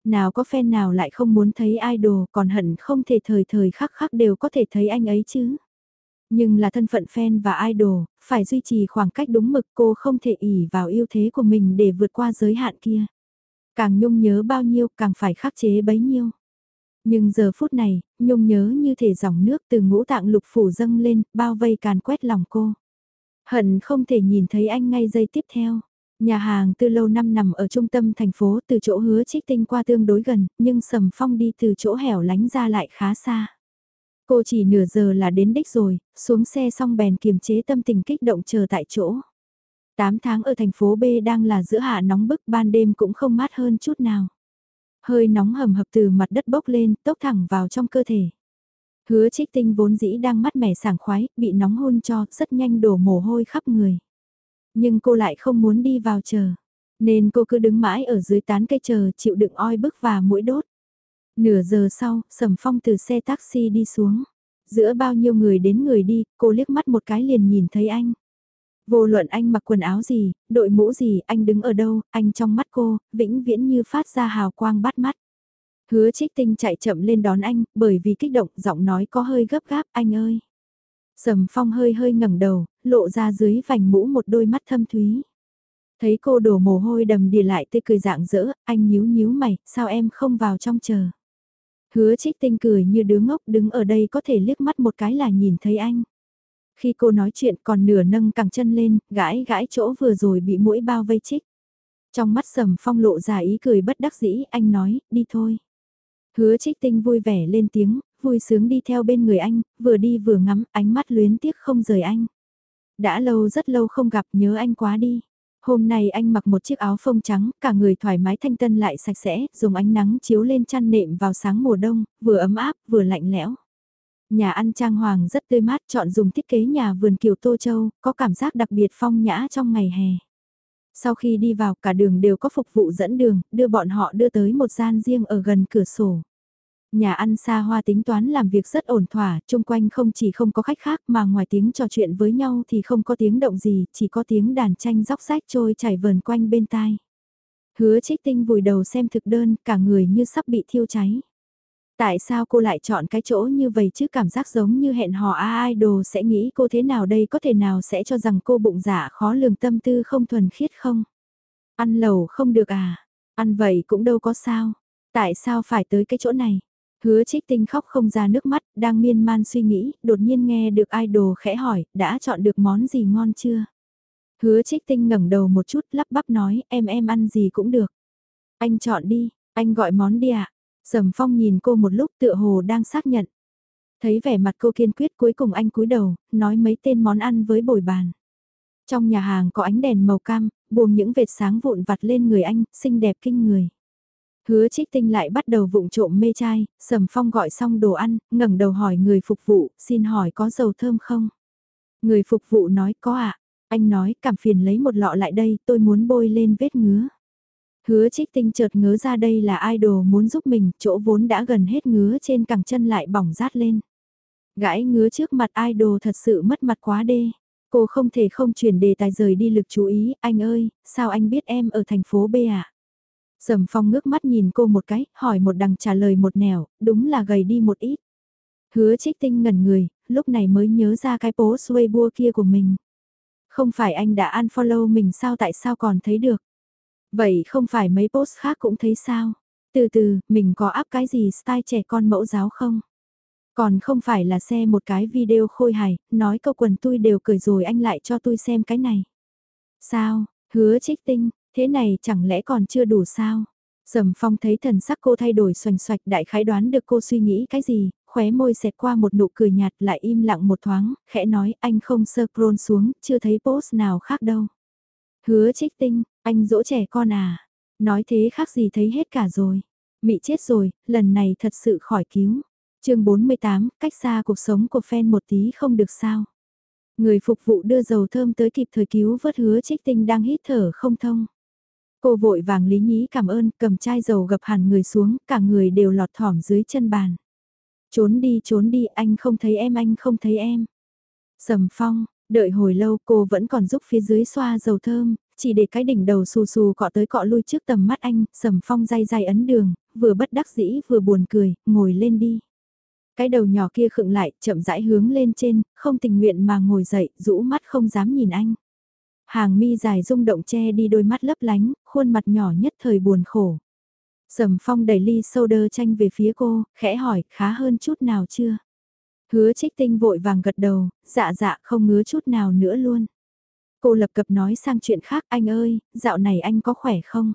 Nào có fan nào lại không muốn thấy idol, còn hận không thể thời thời khắc khắc đều có thể thấy anh ấy chứ. Nhưng là thân phận fan và idol, phải duy trì khoảng cách đúng mực cô không thể ỉ vào yêu thế của mình để vượt qua giới hạn kia. Càng nhung nhớ bao nhiêu càng phải khắc chế bấy nhiêu. Nhưng giờ phút này, nhung nhớ như thể dòng nước từ ngũ tạng lục phủ dâng lên, bao vây càn quét lòng cô. Hận không thể nhìn thấy anh ngay giây tiếp theo. Nhà hàng từ lâu năm nằm ở trung tâm thành phố từ chỗ hứa trích tinh qua tương đối gần, nhưng sầm phong đi từ chỗ hẻo lánh ra lại khá xa. Cô chỉ nửa giờ là đến đích rồi, xuống xe xong bèn kiềm chế tâm tình kích động chờ tại chỗ. 8 tháng ở thành phố B đang là giữa hạ nóng bức ban đêm cũng không mát hơn chút nào. Hơi nóng hầm hập từ mặt đất bốc lên, tốc thẳng vào trong cơ thể. Hứa trích tinh vốn dĩ đang mắt mẻ sảng khoái, bị nóng hôn cho, rất nhanh đổ mồ hôi khắp người. Nhưng cô lại không muốn đi vào chờ. Nên cô cứ đứng mãi ở dưới tán cây chờ chịu đựng oi bức và mũi đốt. Nửa giờ sau, Sầm Phong từ xe taxi đi xuống. Giữa bao nhiêu người đến người đi, cô liếc mắt một cái liền nhìn thấy anh. Vô luận anh mặc quần áo gì, đội mũ gì, anh đứng ở đâu, anh trong mắt cô, vĩnh viễn như phát ra hào quang bắt mắt. Hứa trích tinh chạy chậm lên đón anh, bởi vì kích động, giọng nói có hơi gấp gáp, anh ơi. Sầm phong hơi hơi ngẩng đầu, lộ ra dưới vành mũ một đôi mắt thâm thúy. Thấy cô đổ mồ hôi đầm đìa lại tươi cười dạng dỡ, anh nhíu nhíu mày, sao em không vào trong chờ. Hứa trích tinh cười như đứa ngốc đứng ở đây có thể liếc mắt một cái là nhìn thấy anh. Khi cô nói chuyện còn nửa nâng cẳng chân lên, gãi gãi chỗ vừa rồi bị mũi bao vây chích. Trong mắt sầm phong lộ ra ý cười bất đắc dĩ, anh nói, đi thôi. Hứa trích tinh vui vẻ lên tiếng, vui sướng đi theo bên người anh, vừa đi vừa ngắm, ánh mắt luyến tiếc không rời anh. Đã lâu rất lâu không gặp nhớ anh quá đi. Hôm nay anh mặc một chiếc áo phông trắng, cả người thoải mái thanh tân lại sạch sẽ, dùng ánh nắng chiếu lên chăn nệm vào sáng mùa đông, vừa ấm áp, vừa lạnh lẽo. Nhà ăn trang hoàng rất tươi mát, chọn dùng thiết kế nhà vườn kiều Tô Châu, có cảm giác đặc biệt phong nhã trong ngày hè. Sau khi đi vào cả đường đều có phục vụ dẫn đường, đưa bọn họ đưa tới một gian riêng ở gần cửa sổ. Nhà ăn xa hoa tính toán làm việc rất ổn thỏa, chung quanh không chỉ không có khách khác mà ngoài tiếng trò chuyện với nhau thì không có tiếng động gì, chỉ có tiếng đàn tranh róc rách trôi chảy vờn quanh bên tai. Hứa trích tinh vùi đầu xem thực đơn, cả người như sắp bị thiêu cháy. Tại sao cô lại chọn cái chỗ như vậy chứ cảm giác giống như hẹn hò a idol sẽ nghĩ cô thế nào đây có thể nào sẽ cho rằng cô bụng dạ khó lường tâm tư không thuần khiết không? Ăn lẩu không được à? Ăn vậy cũng đâu có sao. Tại sao phải tới cái chỗ này? Hứa trích tinh khóc không ra nước mắt, đang miên man suy nghĩ, đột nhiên nghe được idol khẽ hỏi, đã chọn được món gì ngon chưa? Hứa trích tinh ngẩng đầu một chút lắp bắp nói, em em ăn gì cũng được. Anh chọn đi, anh gọi món đi ạ. À? Sầm phong nhìn cô một lúc tựa hồ đang xác nhận. Thấy vẻ mặt cô kiên quyết cuối cùng anh cúi đầu, nói mấy tên món ăn với bồi bàn. Trong nhà hàng có ánh đèn màu cam, buông những vệt sáng vụn vặt lên người anh, xinh đẹp kinh người. Hứa trích tinh lại bắt đầu vụng trộm mê chai, sầm phong gọi xong đồ ăn, ngẩng đầu hỏi người phục vụ, xin hỏi có dầu thơm không? Người phục vụ nói có ạ, anh nói cảm phiền lấy một lọ lại đây, tôi muốn bôi lên vết ngứa. Hứa trích tinh chợt ngớ ra đây là idol muốn giúp mình, chỗ vốn đã gần hết ngứa trên cẳng chân lại bỏng rát lên. Gãi ngứa trước mặt idol thật sự mất mặt quá đê. Cô không thể không chuyển đề tài rời đi lực chú ý, anh ơi, sao anh biết em ở thành phố B à Sầm phong ngước mắt nhìn cô một cái, hỏi một đằng trả lời một nẻo, đúng là gầy đi một ít. Hứa trích tinh ngẩn người, lúc này mới nhớ ra cái post Weibo kia của mình. Không phải anh đã unfollow mình sao tại sao còn thấy được? Vậy không phải mấy post khác cũng thấy sao? Từ từ, mình có áp cái gì style trẻ con mẫu giáo không? Còn không phải là xe một cái video khôi hài, nói câu quần tôi đều cười rồi anh lại cho tôi xem cái này. Sao, hứa trích tinh, thế này chẳng lẽ còn chưa đủ sao? Sầm phong thấy thần sắc cô thay đổi xoành xoạch đại khái đoán được cô suy nghĩ cái gì, khóe môi xẹt qua một nụ cười nhạt lại im lặng một thoáng, khẽ nói anh không sơ scroll xuống, chưa thấy post nào khác đâu. Hứa trích tinh, anh dỗ trẻ con à? Nói thế khác gì thấy hết cả rồi. Mị chết rồi, lần này thật sự khỏi cứu. chương 48, cách xa cuộc sống của fan một tí không được sao. Người phục vụ đưa dầu thơm tới kịp thời cứu vớt hứa trích tinh đang hít thở không thông. Cô vội vàng lý nhí cảm ơn, cầm chai dầu gập hẳn người xuống, cả người đều lọt thỏm dưới chân bàn. Trốn đi trốn đi, anh không thấy em, anh không thấy em. Sầm phong, đợi hồi lâu cô vẫn còn giúp phía dưới xoa dầu thơm, chỉ để cái đỉnh đầu xù xù cọ tới cọ lui trước tầm mắt anh, sầm phong day day ấn đường, vừa bất đắc dĩ vừa buồn cười, ngồi lên đi. Cái đầu nhỏ kia khựng lại, chậm rãi hướng lên trên, không tình nguyện mà ngồi dậy, rũ mắt không dám nhìn anh. Hàng mi dài rung động che đi đôi mắt lấp lánh, khuôn mặt nhỏ nhất thời buồn khổ. Sầm phong đẩy ly soda chanh về phía cô, khẽ hỏi, khá hơn chút nào chưa? Hứa trích tinh vội vàng gật đầu, dạ dạ không ngứa chút nào nữa luôn. Cô lập cập nói sang chuyện khác, anh ơi, dạo này anh có khỏe không?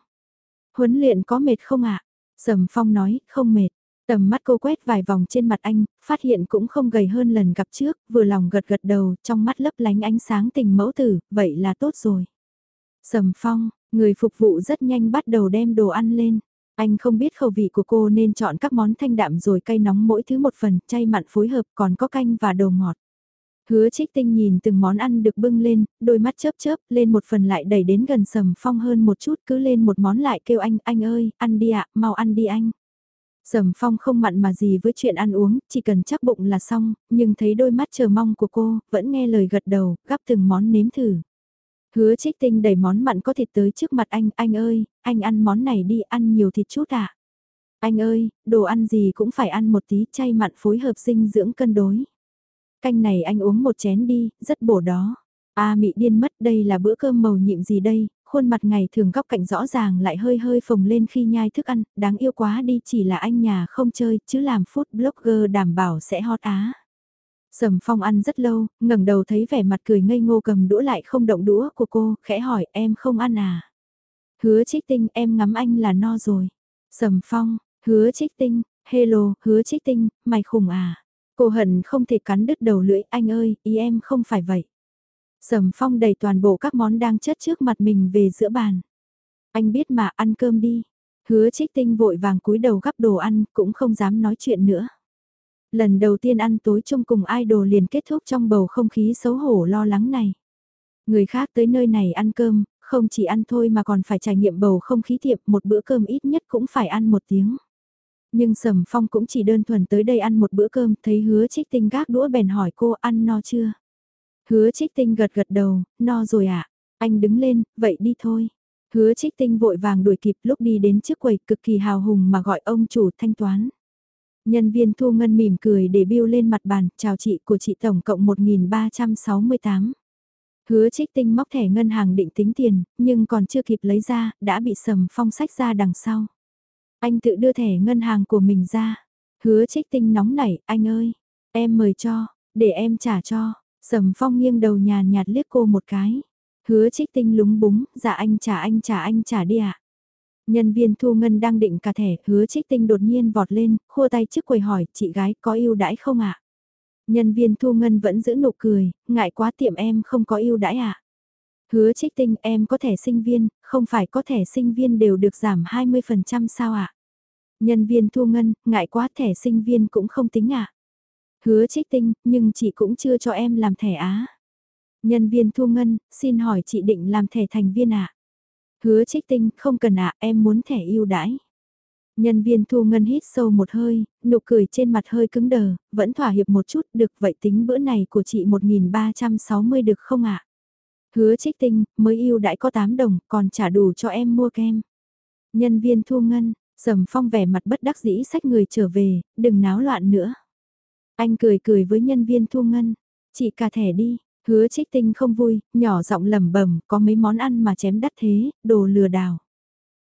Huấn luyện có mệt không ạ? Sầm phong nói, không mệt. Tầm mắt cô quét vài vòng trên mặt anh, phát hiện cũng không gầy hơn lần gặp trước, vừa lòng gật gật đầu, trong mắt lấp lánh ánh sáng tình mẫu tử, vậy là tốt rồi. Sầm phong, người phục vụ rất nhanh bắt đầu đem đồ ăn lên. Anh không biết khẩu vị của cô nên chọn các món thanh đạm rồi cay nóng mỗi thứ một phần, chay mặn phối hợp còn có canh và đồ ngọt. Hứa trích tinh nhìn từng món ăn được bưng lên, đôi mắt chớp chớp, lên một phần lại đẩy đến gần sầm phong hơn một chút, cứ lên một món lại kêu anh, anh ơi, ăn đi ạ, mau ăn đi anh. Sầm phong không mặn mà gì với chuyện ăn uống, chỉ cần chắc bụng là xong, nhưng thấy đôi mắt chờ mong của cô, vẫn nghe lời gật đầu, gắp từng món nếm thử. Hứa trích tinh đầy món mặn có thịt tới trước mặt anh, anh ơi, anh ăn món này đi, ăn nhiều thịt chút ạ. Anh ơi, đồ ăn gì cũng phải ăn một tí chay mặn phối hợp dinh dưỡng cân đối. Canh này anh uống một chén đi, rất bổ đó. A mị điên mất đây là bữa cơm màu nhiệm gì đây, khuôn mặt ngày thường góc cạnh rõ ràng lại hơi hơi phồng lên khi nhai thức ăn, đáng yêu quá đi chỉ là anh nhà không chơi, chứ làm food blogger đảm bảo sẽ hot á. Sầm phong ăn rất lâu, ngẩng đầu thấy vẻ mặt cười ngây ngô cầm đũa lại không động đũa của cô, khẽ hỏi em không ăn à. Hứa trích tinh em ngắm anh là no rồi. Sầm phong, hứa trích tinh, hello, hứa trích tinh, mày khùng à. Cô hận không thể cắn đứt đầu lưỡi, anh ơi, ý em không phải vậy. Sầm phong đầy toàn bộ các món đang chất trước mặt mình về giữa bàn. Anh biết mà ăn cơm đi. Hứa trích tinh vội vàng cúi đầu gắp đồ ăn, cũng không dám nói chuyện nữa. Lần đầu tiên ăn tối chung cùng idol liền kết thúc trong bầu không khí xấu hổ lo lắng này. Người khác tới nơi này ăn cơm, không chỉ ăn thôi mà còn phải trải nghiệm bầu không khí tiệm một bữa cơm ít nhất cũng phải ăn một tiếng. Nhưng Sầm Phong cũng chỉ đơn thuần tới đây ăn một bữa cơm, thấy hứa trích tinh gác đũa bèn hỏi cô ăn no chưa? Hứa trích tinh gật gật đầu, no rồi ạ. À? Anh đứng lên, vậy đi thôi. Hứa trích tinh vội vàng đuổi kịp lúc đi đến trước quầy cực kỳ hào hùng mà gọi ông chủ thanh toán. Nhân viên thu ngân mỉm cười để bill lên mặt bàn, chào chị của chị tổng cộng 1.368. Hứa trích tinh móc thẻ ngân hàng định tính tiền, nhưng còn chưa kịp lấy ra, đã bị sầm phong sách ra đằng sau. Anh tự đưa thẻ ngân hàng của mình ra. Hứa trích tinh nóng nảy, anh ơi, em mời cho, để em trả cho. Sầm phong nghiêng đầu nhàn nhạt liếc cô một cái. Hứa trích tinh lúng búng, dạ anh trả anh trả anh trả đi ạ. Nhân viên thu ngân đang định cả thẻ, hứa trích tinh đột nhiên vọt lên, khua tay trước quầy hỏi, chị gái có yêu đãi không ạ? Nhân viên thu ngân vẫn giữ nụ cười, ngại quá tiệm em không có yêu đãi ạ. Hứa trích tinh em có thẻ sinh viên, không phải có thẻ sinh viên đều được giảm 20% sao ạ? Nhân viên thu ngân, ngại quá thẻ sinh viên cũng không tính ạ. Hứa trích tinh, nhưng chị cũng chưa cho em làm thẻ á. Nhân viên thu ngân, xin hỏi chị định làm thẻ thành viên ạ? Hứa trích tinh, không cần ạ, em muốn thẻ ưu đãi. Nhân viên thu ngân hít sâu một hơi, nụ cười trên mặt hơi cứng đờ, vẫn thỏa hiệp một chút được vậy tính bữa này của chị 1360 được không ạ? Hứa trích tinh, mới yêu đãi có 8 đồng, còn trả đủ cho em mua kem. Nhân viên thu ngân, sầm phong vẻ mặt bất đắc dĩ sách người trở về, đừng náo loạn nữa. Anh cười cười với nhân viên thu ngân, chị cả thẻ đi, hứa trích tinh không vui, nhỏ giọng lẩm bẩm có mấy món ăn mà chém đắt thế, đồ lừa đảo.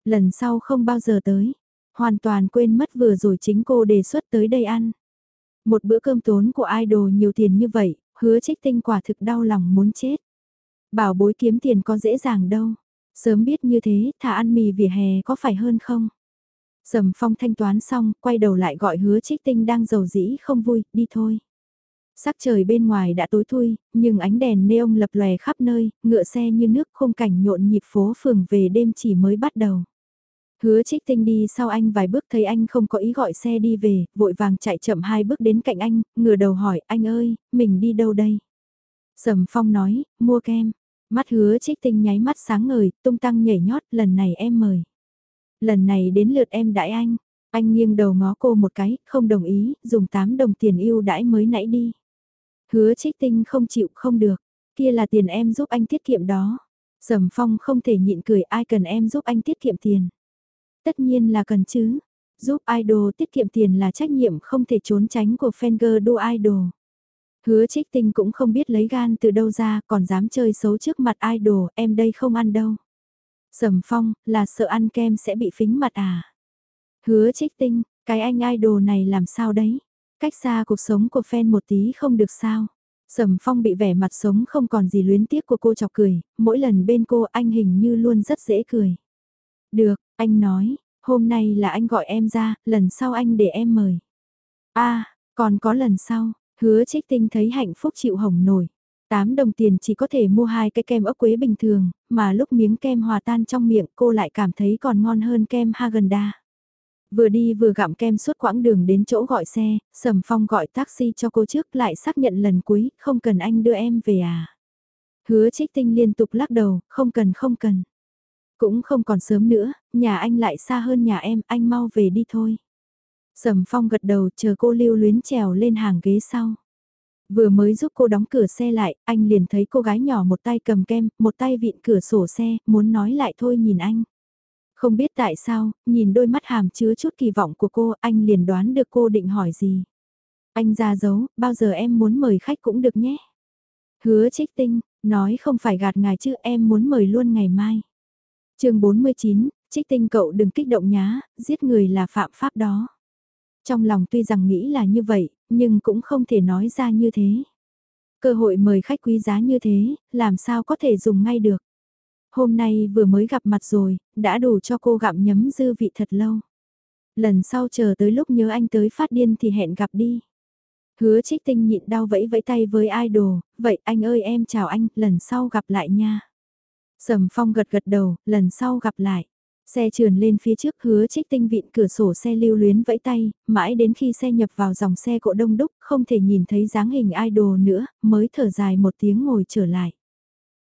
Lần sau không bao giờ tới, hoàn toàn quên mất vừa rồi chính cô đề xuất tới đây ăn. Một bữa cơm tốn của idol nhiều tiền như vậy, hứa trích tinh quả thực đau lòng muốn chết. Bảo bối kiếm tiền có dễ dàng đâu. Sớm biết như thế, thả ăn mì vỉa hè có phải hơn không? Sầm phong thanh toán xong, quay đầu lại gọi hứa trích tinh đang giàu dĩ không vui, đi thôi. Sắc trời bên ngoài đã tối thui, nhưng ánh đèn neon lập lòe khắp nơi, ngựa xe như nước khung cảnh nhộn nhịp phố phường về đêm chỉ mới bắt đầu. Hứa trích tinh đi sau anh vài bước thấy anh không có ý gọi xe đi về, vội vàng chạy chậm hai bước đến cạnh anh, ngửa đầu hỏi, anh ơi, mình đi đâu đây? Sầm phong nói, mua kem. Mắt hứa trích tinh nháy mắt sáng ngời, tung tăng nhảy nhót, lần này em mời. Lần này đến lượt em đãi anh. Anh nghiêng đầu ngó cô một cái, không đồng ý, dùng 8 đồng tiền yêu đãi mới nãy đi. Hứa trích tinh không chịu không được, kia là tiền em giúp anh tiết kiệm đó. Sầm phong không thể nhịn cười ai cần em giúp anh tiết kiệm tiền. Tất nhiên là cần chứ. Giúp idol tiết kiệm tiền là trách nhiệm không thể trốn tránh của fan đua idol. Hứa trích tinh cũng không biết lấy gan từ đâu ra còn dám chơi xấu trước mặt idol em đây không ăn đâu. Sầm phong là sợ ăn kem sẽ bị phính mặt à. Hứa trích tinh, cái anh idol này làm sao đấy? Cách xa cuộc sống của fan một tí không được sao? Sầm phong bị vẻ mặt sống không còn gì luyến tiếc của cô chọc cười, mỗi lần bên cô anh hình như luôn rất dễ cười. Được, anh nói, hôm nay là anh gọi em ra, lần sau anh để em mời. a à, còn có lần sau, hứa trích tinh thấy hạnh phúc chịu hồng nổi. 8 đồng tiền chỉ có thể mua hai cái kem ốc quế bình thường, mà lúc miếng kem hòa tan trong miệng cô lại cảm thấy còn ngon hơn kem Haagen-Dazs. Vừa đi vừa gặm kem suốt quãng đường đến chỗ gọi xe, Sầm Phong gọi taxi cho cô trước lại xác nhận lần cuối, không cần anh đưa em về à. Hứa trích tinh liên tục lắc đầu, không cần không cần. Cũng không còn sớm nữa, nhà anh lại xa hơn nhà em, anh mau về đi thôi. Sầm Phong gật đầu chờ cô lưu luyến trèo lên hàng ghế sau. Vừa mới giúp cô đóng cửa xe lại, anh liền thấy cô gái nhỏ một tay cầm kem, một tay vịn cửa sổ xe, muốn nói lại thôi nhìn anh. Không biết tại sao, nhìn đôi mắt hàm chứa chút kỳ vọng của cô, anh liền đoán được cô định hỏi gì. Anh ra dấu, bao giờ em muốn mời khách cũng được nhé. Hứa trích tinh, nói không phải gạt ngài chứ em muốn mời luôn ngày mai chương 49, trích tinh cậu đừng kích động nhá, giết người là phạm pháp đó. Trong lòng tuy rằng nghĩ là như vậy, nhưng cũng không thể nói ra như thế. Cơ hội mời khách quý giá như thế, làm sao có thể dùng ngay được. Hôm nay vừa mới gặp mặt rồi, đã đủ cho cô gặm nhấm dư vị thật lâu. Lần sau chờ tới lúc nhớ anh tới phát điên thì hẹn gặp đi. Hứa trích tinh nhịn đau vẫy vẫy tay với idol, vậy anh ơi em chào anh, lần sau gặp lại nha. Sầm phong gật gật đầu, lần sau gặp lại. Xe trườn lên phía trước hứa trích tinh vịn cửa sổ xe lưu luyến vẫy tay, mãi đến khi xe nhập vào dòng xe cộ đông đúc, không thể nhìn thấy dáng hình idol nữa, mới thở dài một tiếng ngồi trở lại.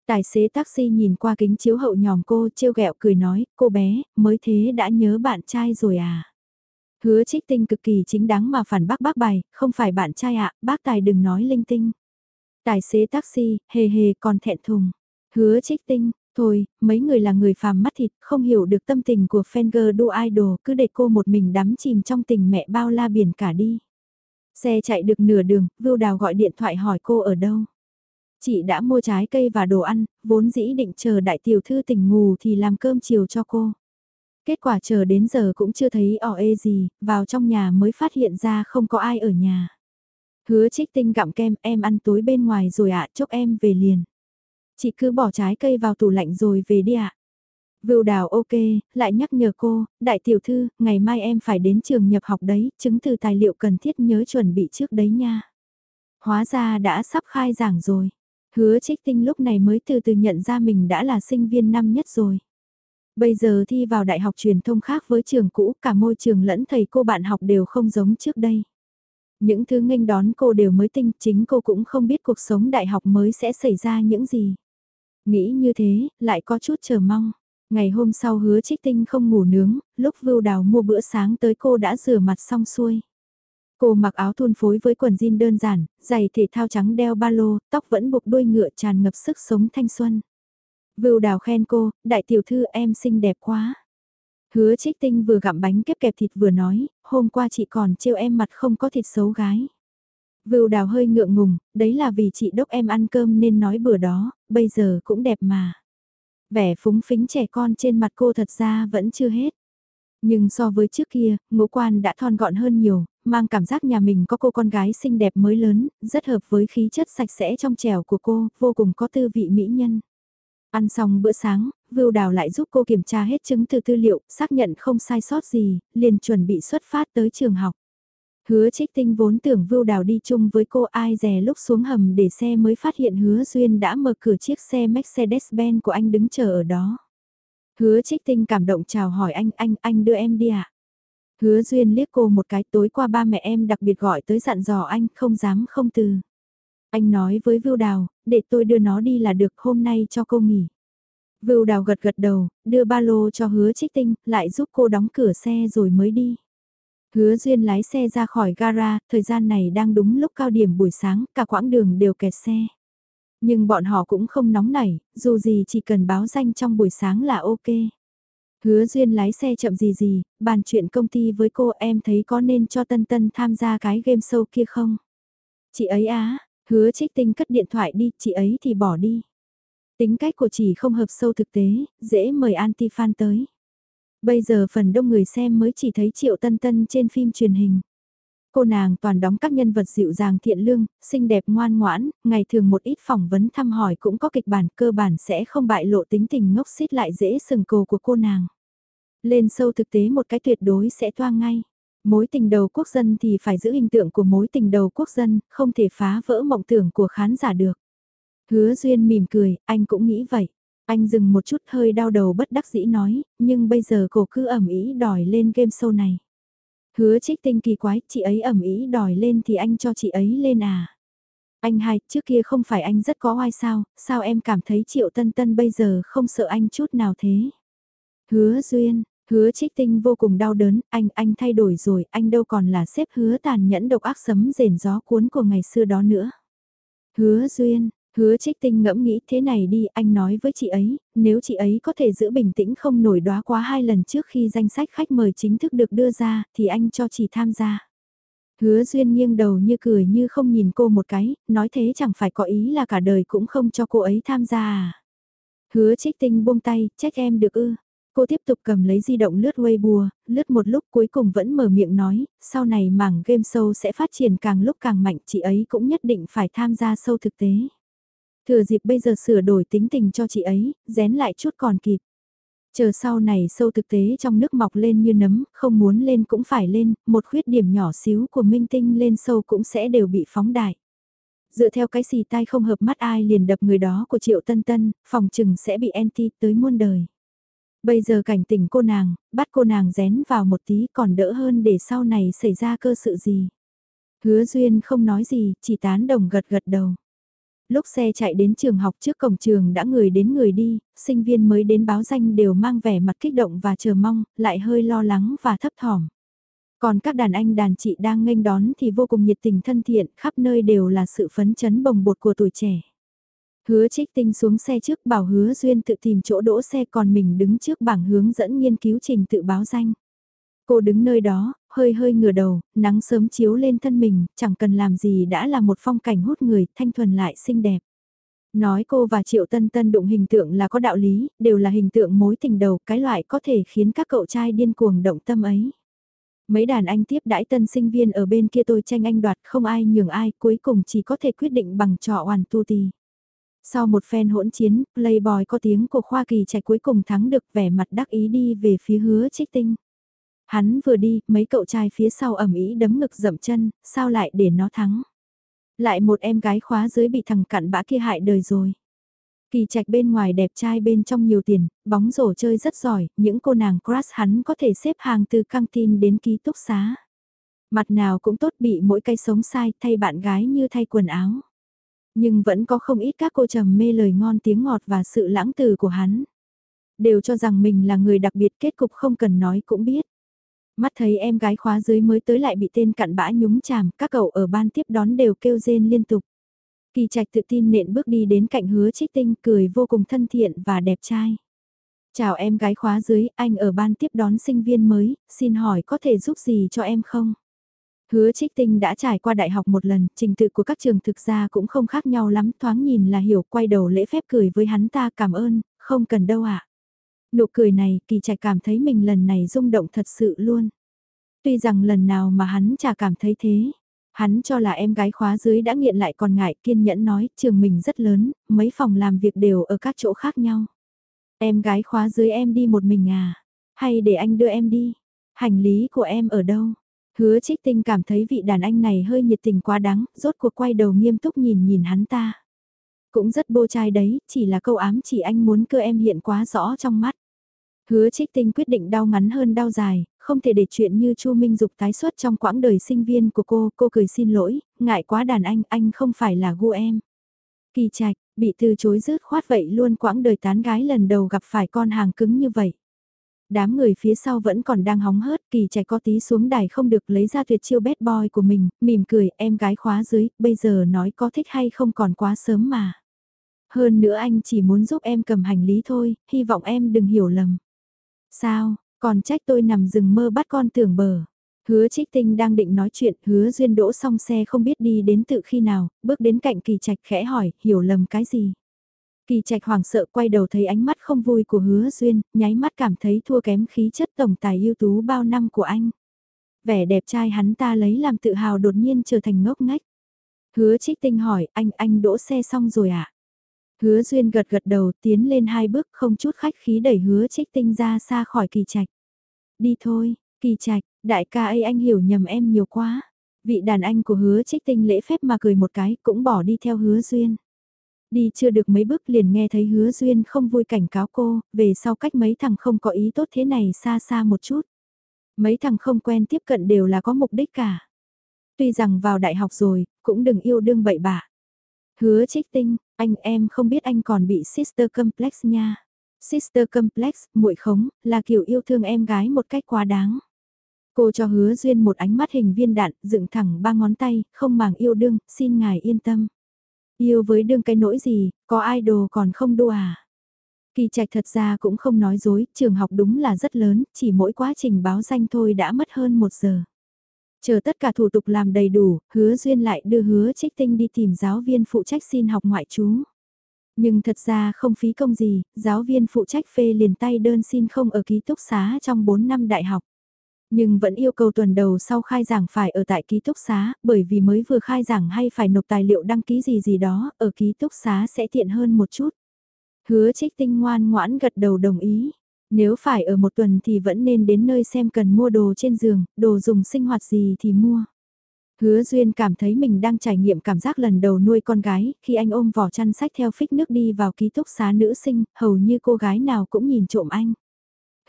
Tài xế taxi nhìn qua kính chiếu hậu nhòm cô trêu ghẹo cười nói, cô bé, mới thế đã nhớ bạn trai rồi à. Hứa trích tinh cực kỳ chính đáng mà phản bác bác bài, không phải bạn trai ạ, bác tài đừng nói linh tinh. Tài xế taxi, hề hề còn thẹn thùng. Hứa trích tinh, Thôi, mấy người là người phàm mắt thịt, không hiểu được tâm tình của Fenger do idol, cứ để cô một mình đắm chìm trong tình mẹ bao la biển cả đi. Xe chạy được nửa đường, Vưu Đào gọi điện thoại hỏi cô ở đâu. Chị đã mua trái cây và đồ ăn, vốn dĩ định chờ đại tiểu thư tỉnh ngủ thì làm cơm chiều cho cô. Kết quả chờ đến giờ cũng chưa thấy ỏ ê e gì, vào trong nhà mới phát hiện ra không có ai ở nhà. Hứa trích tinh gặm kem em ăn tối bên ngoài rồi ạ, chốc em về liền. Chị cứ bỏ trái cây vào tủ lạnh rồi về đi ạ. À. Vưu đào ok, lại nhắc nhở cô, đại tiểu thư, ngày mai em phải đến trường nhập học đấy, chứng từ tài liệu cần thiết nhớ chuẩn bị trước đấy nha. Hóa ra đã sắp khai giảng rồi. Hứa trích tinh lúc này mới từ từ nhận ra mình đã là sinh viên năm nhất rồi. Bây giờ thi vào đại học truyền thông khác với trường cũ, cả môi trường lẫn thầy cô bạn học đều không giống trước đây. Những thứ nghênh đón cô đều mới tinh, chính cô cũng không biết cuộc sống đại học mới sẽ xảy ra những gì. Nghĩ như thế, lại có chút chờ mong. Ngày hôm sau hứa trích tinh không ngủ nướng, lúc Vưu Đào mua bữa sáng tới cô đã rửa mặt xong xuôi. Cô mặc áo thun phối với quần jean đơn giản, giày thể thao trắng đeo ba lô, tóc vẫn buộc đuôi ngựa tràn ngập sức sống thanh xuân. Vưu Đào khen cô, đại tiểu thư em xinh đẹp quá. Hứa trích tinh vừa gặm bánh kép kẹp thịt vừa nói, hôm qua chị còn trêu em mặt không có thịt xấu gái. Vưu đào hơi ngượng ngùng, đấy là vì chị đốc em ăn cơm nên nói bữa đó, bây giờ cũng đẹp mà. Vẻ phúng phính trẻ con trên mặt cô thật ra vẫn chưa hết. Nhưng so với trước kia, ngũ quan đã thon gọn hơn nhiều, mang cảm giác nhà mình có cô con gái xinh đẹp mới lớn, rất hợp với khí chất sạch sẽ trong trẻo của cô, vô cùng có tư vị mỹ nhân. Ăn xong bữa sáng, Vưu Đào lại giúp cô kiểm tra hết chứng từ tư liệu, xác nhận không sai sót gì, liền chuẩn bị xuất phát tới trường học. Hứa trích tinh vốn tưởng Vưu Đào đi chung với cô ai dè lúc xuống hầm để xe mới phát hiện Hứa Duyên đã mở cửa chiếc xe Mercedes-Benz của anh đứng chờ ở đó. Hứa trích tinh cảm động chào hỏi anh, anh, anh đưa em đi ạ. À? Hứa Duyên liếc cô một cái tối qua ba mẹ em đặc biệt gọi tới dặn dò anh không dám không từ. Anh nói với Vưu Đào, để tôi đưa nó đi là được hôm nay cho cô nghỉ. Vưu Đào gật gật đầu, đưa ba lô cho hứa trích tinh, lại giúp cô đóng cửa xe rồi mới đi. Hứa Duyên lái xe ra khỏi gara, thời gian này đang đúng lúc cao điểm buổi sáng, cả quãng đường đều kẹt xe. Nhưng bọn họ cũng không nóng nảy, dù gì chỉ cần báo danh trong buổi sáng là ok. Hứa Duyên lái xe chậm gì gì, bàn chuyện công ty với cô em thấy có nên cho Tân Tân tham gia cái game show kia không? Chị ấy á, hứa trích tinh cất điện thoại đi, chị ấy thì bỏ đi. Tính cách của chị không hợp sâu thực tế, dễ mời anti-fan tới. Bây giờ phần đông người xem mới chỉ thấy Triệu Tân Tân trên phim truyền hình. Cô nàng toàn đóng các nhân vật dịu dàng thiện lương, xinh đẹp ngoan ngoãn, ngày thường một ít phỏng vấn thăm hỏi cũng có kịch bản cơ bản sẽ không bại lộ tính tình ngốc xít lại dễ sừng cồ của cô nàng. Lên sâu thực tế một cái tuyệt đối sẽ toang ngay. Mối tình đầu quốc dân thì phải giữ hình tượng của mối tình đầu quốc dân, không thể phá vỡ mộng tưởng của khán giả được. Hứa Duyên mỉm cười, anh cũng nghĩ vậy. Anh dừng một chút hơi đau đầu bất đắc dĩ nói, nhưng bây giờ cô cứ ẩm ý đòi lên game show này. Hứa trích tinh kỳ quái, chị ấy ẩm ý đòi lên thì anh cho chị ấy lên à. Anh hai, trước kia không phải anh rất có oai sao, sao em cảm thấy triệu tân tân bây giờ không sợ anh chút nào thế. Hứa duyên, hứa trích tinh vô cùng đau đớn, anh, anh thay đổi rồi, anh đâu còn là xếp hứa tàn nhẫn độc ác sấm rền gió cuốn của ngày xưa đó nữa. Hứa duyên, Hứa trích tinh ngẫm nghĩ thế này đi, anh nói với chị ấy, nếu chị ấy có thể giữ bình tĩnh không nổi đoá quá hai lần trước khi danh sách khách mời chính thức được đưa ra, thì anh cho chị tham gia. Hứa duyên nghiêng đầu như cười như không nhìn cô một cái, nói thế chẳng phải có ý là cả đời cũng không cho cô ấy tham gia à. Hứa trích tinh buông tay, trách em được ư. Cô tiếp tục cầm lấy di động lướt Weibo, lướt một lúc cuối cùng vẫn mở miệng nói, sau này mảng game show sẽ phát triển càng lúc càng mạnh, chị ấy cũng nhất định phải tham gia sâu thực tế. Thừa dịp bây giờ sửa đổi tính tình cho chị ấy, rén lại chút còn kịp. Chờ sau này sâu thực tế trong nước mọc lên như nấm, không muốn lên cũng phải lên, một khuyết điểm nhỏ xíu của minh tinh lên sâu cũng sẽ đều bị phóng đại. Dựa theo cái xì tai không hợp mắt ai liền đập người đó của Triệu Tân Tân, phòng trừng sẽ bị anti tới muôn đời. Bây giờ cảnh tỉnh cô nàng, bắt cô nàng rén vào một tí còn đỡ hơn để sau này xảy ra cơ sự gì. Hứa Duyên không nói gì, chỉ tán đồng gật gật đầu. Lúc xe chạy đến trường học trước cổng trường đã người đến người đi, sinh viên mới đến báo danh đều mang vẻ mặt kích động và chờ mong, lại hơi lo lắng và thấp thỏm. Còn các đàn anh đàn chị đang nghênh đón thì vô cùng nhiệt tình thân thiện, khắp nơi đều là sự phấn chấn bồng bột của tuổi trẻ. Hứa trích tinh xuống xe trước bảo hứa duyên tự tìm chỗ đỗ xe còn mình đứng trước bảng hướng dẫn nghiên cứu trình tự báo danh. Cô đứng nơi đó, hơi hơi ngửa đầu, nắng sớm chiếu lên thân mình, chẳng cần làm gì đã là một phong cảnh hút người, thanh thuần lại xinh đẹp. Nói cô và Triệu Tân Tân đụng hình tượng là có đạo lý, đều là hình tượng mối tình đầu, cái loại có thể khiến các cậu trai điên cuồng động tâm ấy. Mấy đàn anh tiếp đãi tân sinh viên ở bên kia tôi tranh anh đoạt không ai nhường ai, cuối cùng chỉ có thể quyết định bằng trò hoàn tu tì. Sau một phen hỗn chiến, Playboy có tiếng của Khoa Kỳ chạy cuối cùng thắng được vẻ mặt đắc ý đi về phía hứa trích tinh. Hắn vừa đi, mấy cậu trai phía sau ẩm ý đấm ngực dậm chân, sao lại để nó thắng. Lại một em gái khóa dưới bị thằng cặn bã kia hại đời rồi. Kỳ trạch bên ngoài đẹp trai bên trong nhiều tiền, bóng rổ chơi rất giỏi, những cô nàng crush hắn có thể xếp hàng từ căng tin đến ký túc xá. Mặt nào cũng tốt bị mỗi cây sống sai thay bạn gái như thay quần áo. Nhưng vẫn có không ít các cô trầm mê lời ngon tiếng ngọt và sự lãng từ của hắn. Đều cho rằng mình là người đặc biệt kết cục không cần nói cũng biết. Mắt thấy em gái khóa dưới mới tới lại bị tên cặn bã nhúng chàm, các cậu ở ban tiếp đón đều kêu rên liên tục. Kỳ trạch tự tin nện bước đi đến cạnh hứa trích tinh cười vô cùng thân thiện và đẹp trai. Chào em gái khóa dưới, anh ở ban tiếp đón sinh viên mới, xin hỏi có thể giúp gì cho em không? Hứa trích tinh đã trải qua đại học một lần, trình tự của các trường thực ra cũng không khác nhau lắm, thoáng nhìn là hiểu, quay đầu lễ phép cười với hắn ta cảm ơn, không cần đâu ạ. À. Nụ cười này, kỳ trạch cảm thấy mình lần này rung động thật sự luôn. Tuy rằng lần nào mà hắn chả cảm thấy thế, hắn cho là em gái khóa dưới đã nghiện lại còn ngại kiên nhẫn nói, trường mình rất lớn, mấy phòng làm việc đều ở các chỗ khác nhau. Em gái khóa dưới em đi một mình à? Hay để anh đưa em đi? Hành lý của em ở đâu? Hứa trích tinh cảm thấy vị đàn anh này hơi nhiệt tình quá đáng, rốt cuộc quay đầu nghiêm túc nhìn nhìn hắn ta. Cũng rất bô trai đấy, chỉ là câu ám chỉ anh muốn cơ em hiện quá rõ trong mắt. Hứa trích tinh quyết định đau ngắn hơn đau dài, không thể để chuyện như Chu Minh Dục tái xuất trong quãng đời sinh viên của cô, cô cười xin lỗi, ngại quá đàn anh, anh không phải là gu em. Kỳ trạch, bị từ chối rớt khoát vậy luôn quãng đời tán gái lần đầu gặp phải con hàng cứng như vậy. Đám người phía sau vẫn còn đang hóng hớt, kỳ trạch có tí xuống đài không được lấy ra tuyệt chiêu bad boy của mình, mỉm cười, em gái khóa dưới, bây giờ nói có thích hay không còn quá sớm mà. Hơn nữa anh chỉ muốn giúp em cầm hành lý thôi, hy vọng em đừng hiểu lầm. Sao, còn trách tôi nằm rừng mơ bắt con tưởng bờ. Hứa trích tinh đang định nói chuyện, hứa duyên đỗ xong xe không biết đi đến tự khi nào, bước đến cạnh kỳ trạch khẽ hỏi, hiểu lầm cái gì. Kỳ trạch hoảng sợ quay đầu thấy ánh mắt không vui của hứa duyên, nháy mắt cảm thấy thua kém khí chất tổng tài ưu tú bao năm của anh. Vẻ đẹp trai hắn ta lấy làm tự hào đột nhiên trở thành ngốc ngách. Hứa trích tinh hỏi, anh, anh đỗ xe xong rồi ạ? À? Hứa duyên gật gật đầu tiến lên hai bước không chút khách khí đẩy hứa trích tinh ra xa khỏi kỳ trạch. Đi thôi, kỳ trạch, đại ca ấy anh hiểu nhầm em nhiều quá. Vị đàn anh của hứa trích tinh lễ phép mà cười một cái cũng bỏ đi theo hứa duyên. Đi chưa được mấy bước liền nghe thấy hứa duyên không vui cảnh cáo cô, về sau cách mấy thằng không có ý tốt thế này xa xa một chút. Mấy thằng không quen tiếp cận đều là có mục đích cả. Tuy rằng vào đại học rồi, cũng đừng yêu đương bậy bạ. Hứa trích tinh, anh em không biết anh còn bị sister complex nha. Sister complex, muội khống, là kiểu yêu thương em gái một cách quá đáng. Cô cho hứa duyên một ánh mắt hình viên đạn, dựng thẳng ba ngón tay, không màng yêu đương, xin ngài yên tâm. Yêu với đương cái nỗi gì, có idol còn không đua à? Kỳ trạch thật ra cũng không nói dối, trường học đúng là rất lớn, chỉ mỗi quá trình báo danh thôi đã mất hơn một giờ. Chờ tất cả thủ tục làm đầy đủ, hứa duyên lại đưa hứa trích tinh đi tìm giáo viên phụ trách xin học ngoại trú. Nhưng thật ra không phí công gì, giáo viên phụ trách phê liền tay đơn xin không ở ký túc xá trong 4 năm đại học. Nhưng vẫn yêu cầu tuần đầu sau khai giảng phải ở tại ký túc xá, bởi vì mới vừa khai giảng hay phải nộp tài liệu đăng ký gì gì đó, ở ký túc xá sẽ tiện hơn một chút. Hứa trích tinh ngoan ngoãn gật đầu đồng ý. Nếu phải ở một tuần thì vẫn nên đến nơi xem cần mua đồ trên giường, đồ dùng sinh hoạt gì thì mua. Hứa Duyên cảm thấy mình đang trải nghiệm cảm giác lần đầu nuôi con gái, khi anh ôm vỏ chăn sách theo phích nước đi vào ký túc xá nữ sinh, hầu như cô gái nào cũng nhìn trộm anh.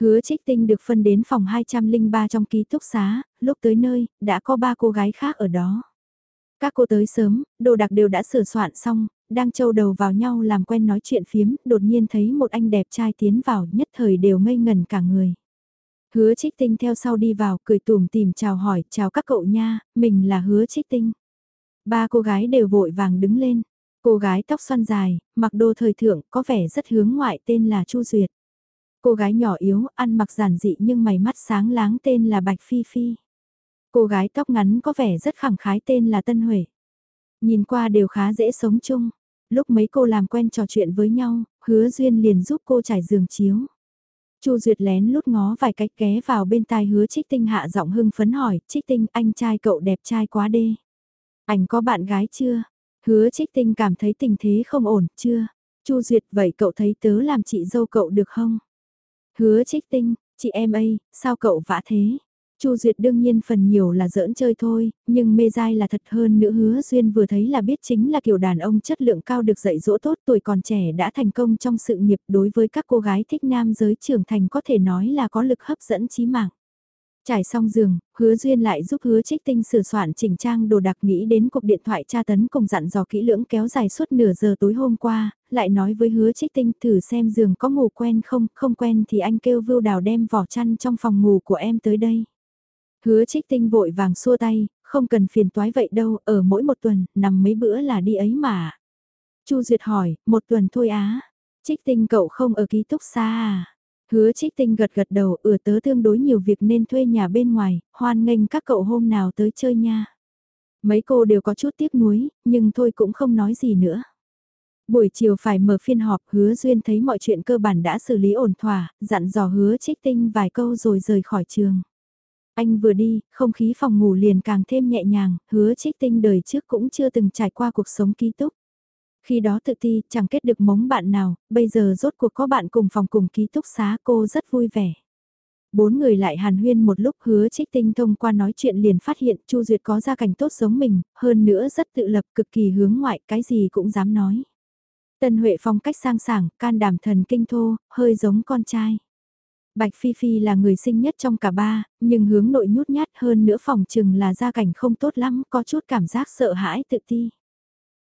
Hứa trích tinh được phân đến phòng 203 trong ký túc xá, lúc tới nơi, đã có ba cô gái khác ở đó. Các cô tới sớm, đồ đặc đều đã sửa soạn xong, đang trâu đầu vào nhau làm quen nói chuyện phiếm, đột nhiên thấy một anh đẹp trai tiến vào, nhất thời đều ngây ngần cả người. Hứa trích tinh theo sau đi vào, cười tùm tìm chào hỏi, chào các cậu nha, mình là hứa trích tinh. Ba cô gái đều vội vàng đứng lên. Cô gái tóc xoăn dài, mặc đồ thời thượng, có vẻ rất hướng ngoại tên là Chu Duyệt. Cô gái nhỏ yếu, ăn mặc giản dị nhưng mày mắt sáng láng tên là Bạch Phi Phi. Cô gái tóc ngắn có vẻ rất khẳng khái tên là Tân Huệ. Nhìn qua đều khá dễ sống chung. Lúc mấy cô làm quen trò chuyện với nhau, hứa duyên liền giúp cô trải giường chiếu. Chu Duyệt lén lút ngó vài cách ké vào bên tai hứa trích tinh hạ giọng hưng phấn hỏi, trích tinh anh trai cậu đẹp trai quá đê. Anh có bạn gái chưa? Hứa trích tinh cảm thấy tình thế không ổn, chưa? Chu Duyệt vậy cậu thấy tớ làm chị dâu cậu được không? Hứa trích tinh, chị em ấy, sao cậu vã thế? Chu Duyệt đương nhiên phần nhiều là giỡn chơi thôi, nhưng mê dai là thật hơn nữa hứa duyên vừa thấy là biết chính là kiểu đàn ông chất lượng cao được dạy dỗ tốt tuổi còn trẻ đã thành công trong sự nghiệp đối với các cô gái thích nam giới trưởng thành có thể nói là có lực hấp dẫn chí mạng. Trải xong giường, hứa duyên lại giúp hứa trích tinh sửa soạn chỉnh trang đồ đặc nghĩ đến cuộc điện thoại tra tấn cùng dặn dò kỹ lưỡng kéo dài suốt nửa giờ tối hôm qua, lại nói với hứa trích tinh thử xem giường có ngủ quen không, không quen thì anh kêu vưu đào đem vỏ chăn trong phòng ngủ của em tới đây. Hứa trích tinh vội vàng xua tay, không cần phiền toái vậy đâu, ở mỗi một tuần, nằm mấy bữa là đi ấy mà. Chu Duyệt hỏi, một tuần thôi á, trích tinh cậu không ở ký túc xa à? Hứa trích tinh gật gật đầu, ửa tớ tương đối nhiều việc nên thuê nhà bên ngoài, hoan nghênh các cậu hôm nào tới chơi nha. Mấy cô đều có chút tiếc nuối, nhưng thôi cũng không nói gì nữa. Buổi chiều phải mở phiên họp, hứa duyên thấy mọi chuyện cơ bản đã xử lý ổn thỏa, dặn dò hứa trích tinh vài câu rồi rời khỏi trường. Anh vừa đi, không khí phòng ngủ liền càng thêm nhẹ nhàng, hứa trích tinh đời trước cũng chưa từng trải qua cuộc sống ký túc. Khi đó tự ti, chẳng kết được mống bạn nào, bây giờ rốt cuộc có bạn cùng phòng cùng ký túc xá cô rất vui vẻ. Bốn người lại hàn huyên một lúc hứa trích tinh thông qua nói chuyện liền phát hiện Chu Duyệt có gia cảnh tốt giống mình, hơn nữa rất tự lập cực kỳ hướng ngoại, cái gì cũng dám nói. Tân Huệ phong cách sang sảng, can đảm thần kinh thô, hơi giống con trai. Bạch Phi Phi là người sinh nhất trong cả ba, nhưng hướng nội nhút nhát hơn nữa phòng chừng là gia cảnh không tốt lắm, có chút cảm giác sợ hãi tự ti.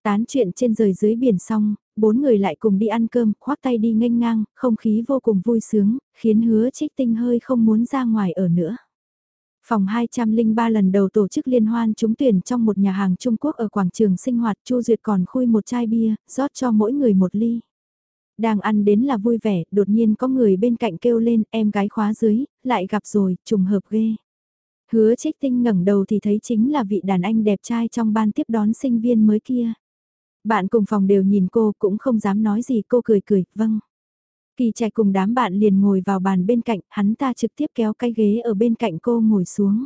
Tán chuyện trên rời dưới biển xong, bốn người lại cùng đi ăn cơm, khoác tay đi nghênh ngang, không khí vô cùng vui sướng, khiến hứa trích tinh hơi không muốn ra ngoài ở nữa. Phòng 203 lần đầu tổ chức liên hoan trúng tuyển trong một nhà hàng Trung Quốc ở quảng trường sinh hoạt Chu Duyệt còn khui một chai bia, rót cho mỗi người một ly. Đang ăn đến là vui vẻ, đột nhiên có người bên cạnh kêu lên em gái khóa dưới, lại gặp rồi, trùng hợp ghê. Hứa trích tinh ngẩng đầu thì thấy chính là vị đàn anh đẹp trai trong ban tiếp đón sinh viên mới kia. Bạn cùng phòng đều nhìn cô cũng không dám nói gì cô cười cười, vâng. Kỳ trạch cùng đám bạn liền ngồi vào bàn bên cạnh, hắn ta trực tiếp kéo cái ghế ở bên cạnh cô ngồi xuống.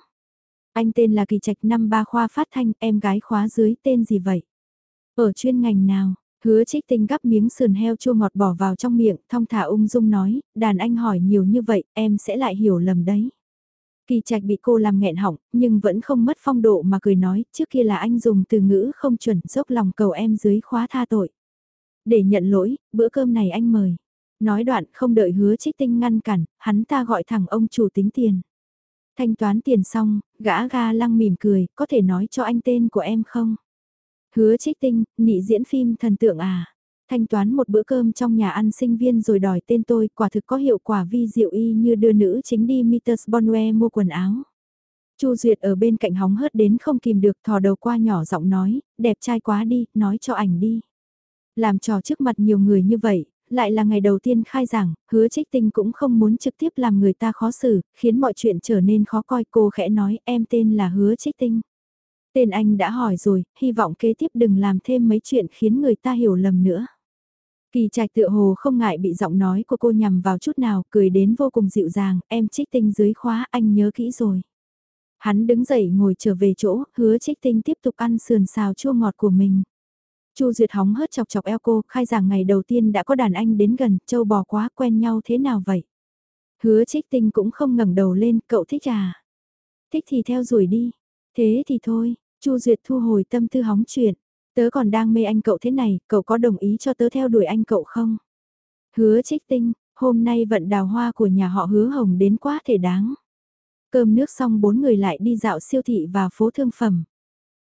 Anh tên là Kỳ trạch năm ba khoa phát thanh, em gái khóa dưới tên gì vậy? Ở chuyên ngành nào? Hứa trích tinh gắp miếng sườn heo chua ngọt bỏ vào trong miệng, thong thả ung dung nói, đàn anh hỏi nhiều như vậy, em sẽ lại hiểu lầm đấy. Kỳ trạch bị cô làm nghẹn hỏng nhưng vẫn không mất phong độ mà cười nói, trước kia là anh dùng từ ngữ không chuẩn dốc lòng cầu em dưới khóa tha tội. Để nhận lỗi, bữa cơm này anh mời. Nói đoạn không đợi hứa trích tinh ngăn cản, hắn ta gọi thẳng ông chủ tính tiền. Thanh toán tiền xong, gã ga lăng mỉm cười, có thể nói cho anh tên của em không? Hứa trích tinh, nị diễn phim thần tượng à? Thanh toán một bữa cơm trong nhà ăn sinh viên rồi đòi tên tôi, quả thực có hiệu quả vi diệu y như đưa nữ chính đi Mitters Bonwe mua quần áo. Chu Duyệt ở bên cạnh hóng hớt đến không kìm được thò đầu qua nhỏ giọng nói, đẹp trai quá đi, nói cho ảnh đi. Làm trò trước mặt nhiều người như vậy, lại là ngày đầu tiên khai giảng, hứa trích tinh cũng không muốn trực tiếp làm người ta khó xử, khiến mọi chuyện trở nên khó coi cô khẽ nói em tên là hứa trích tinh. Tên anh đã hỏi rồi, hy vọng kế tiếp đừng làm thêm mấy chuyện khiến người ta hiểu lầm nữa. Kỳ trạch tựa hồ không ngại bị giọng nói của cô nhằm vào chút nào, cười đến vô cùng dịu dàng, em trích tinh dưới khóa, anh nhớ kỹ rồi. Hắn đứng dậy ngồi trở về chỗ, hứa trích tinh tiếp tục ăn sườn xào chua ngọt của mình. Chu Duyệt hóng hớt chọc chọc eo cô, khai giảng ngày đầu tiên đã có đàn anh đến gần, châu bò quá quen nhau thế nào vậy? Hứa trích tinh cũng không ngẩng đầu lên, cậu thích à? Thích thì theo rồi đi. Thế thì thôi, Chu Duyệt thu hồi tâm tư hóng chuyện. Tớ còn đang mê anh cậu thế này, cậu có đồng ý cho tớ theo đuổi anh cậu không? Hứa trích tinh, hôm nay vận đào hoa của nhà họ hứa hồng đến quá thể đáng. Cơm nước xong bốn người lại đi dạo siêu thị và phố thương phẩm.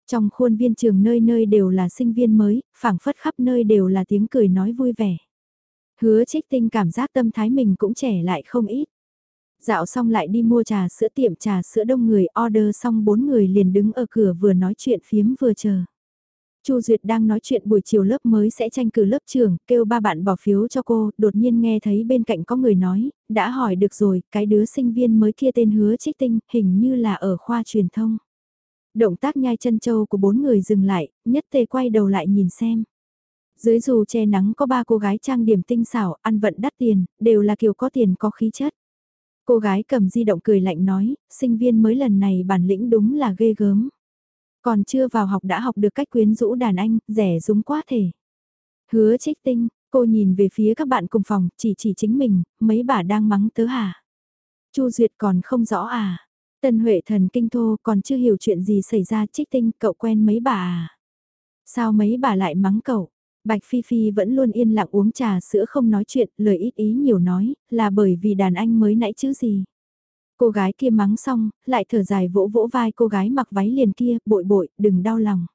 Trong khuôn viên trường nơi nơi đều là sinh viên mới, phảng phất khắp nơi đều là tiếng cười nói vui vẻ. Hứa trích tinh cảm giác tâm thái mình cũng trẻ lại không ít. Dạo xong lại đi mua trà sữa tiệm trà sữa đông người order xong bốn người liền đứng ở cửa vừa nói chuyện phiếm vừa chờ. Chu Duyệt đang nói chuyện buổi chiều lớp mới sẽ tranh cử lớp trường, kêu ba bạn bỏ phiếu cho cô, đột nhiên nghe thấy bên cạnh có người nói, đã hỏi được rồi, cái đứa sinh viên mới kia tên hứa trích tinh, hình như là ở khoa truyền thông. Động tác nhai chân châu của bốn người dừng lại, nhất tề quay đầu lại nhìn xem. Dưới dù che nắng có ba cô gái trang điểm tinh xảo, ăn vận đắt tiền, đều là kiểu có tiền có khí chất. Cô gái cầm di động cười lạnh nói, sinh viên mới lần này bản lĩnh đúng là ghê gớm. Còn chưa vào học đã học được cách quyến rũ đàn anh, rẻ rúng quá thể. Hứa trích tinh, cô nhìn về phía các bạn cùng phòng, chỉ chỉ chính mình, mấy bà đang mắng tớ hả? Chu Duyệt còn không rõ à? Tân Huệ thần kinh thô còn chưa hiểu chuyện gì xảy ra trích tinh, cậu quen mấy bà à? Sao mấy bà lại mắng cậu? Bạch Phi Phi vẫn luôn yên lặng uống trà sữa không nói chuyện, lời ít ý nhiều nói, là bởi vì đàn anh mới nãy chứ gì. Cô gái kia mắng xong, lại thở dài vỗ vỗ vai cô gái mặc váy liền kia, bội bội, đừng đau lòng.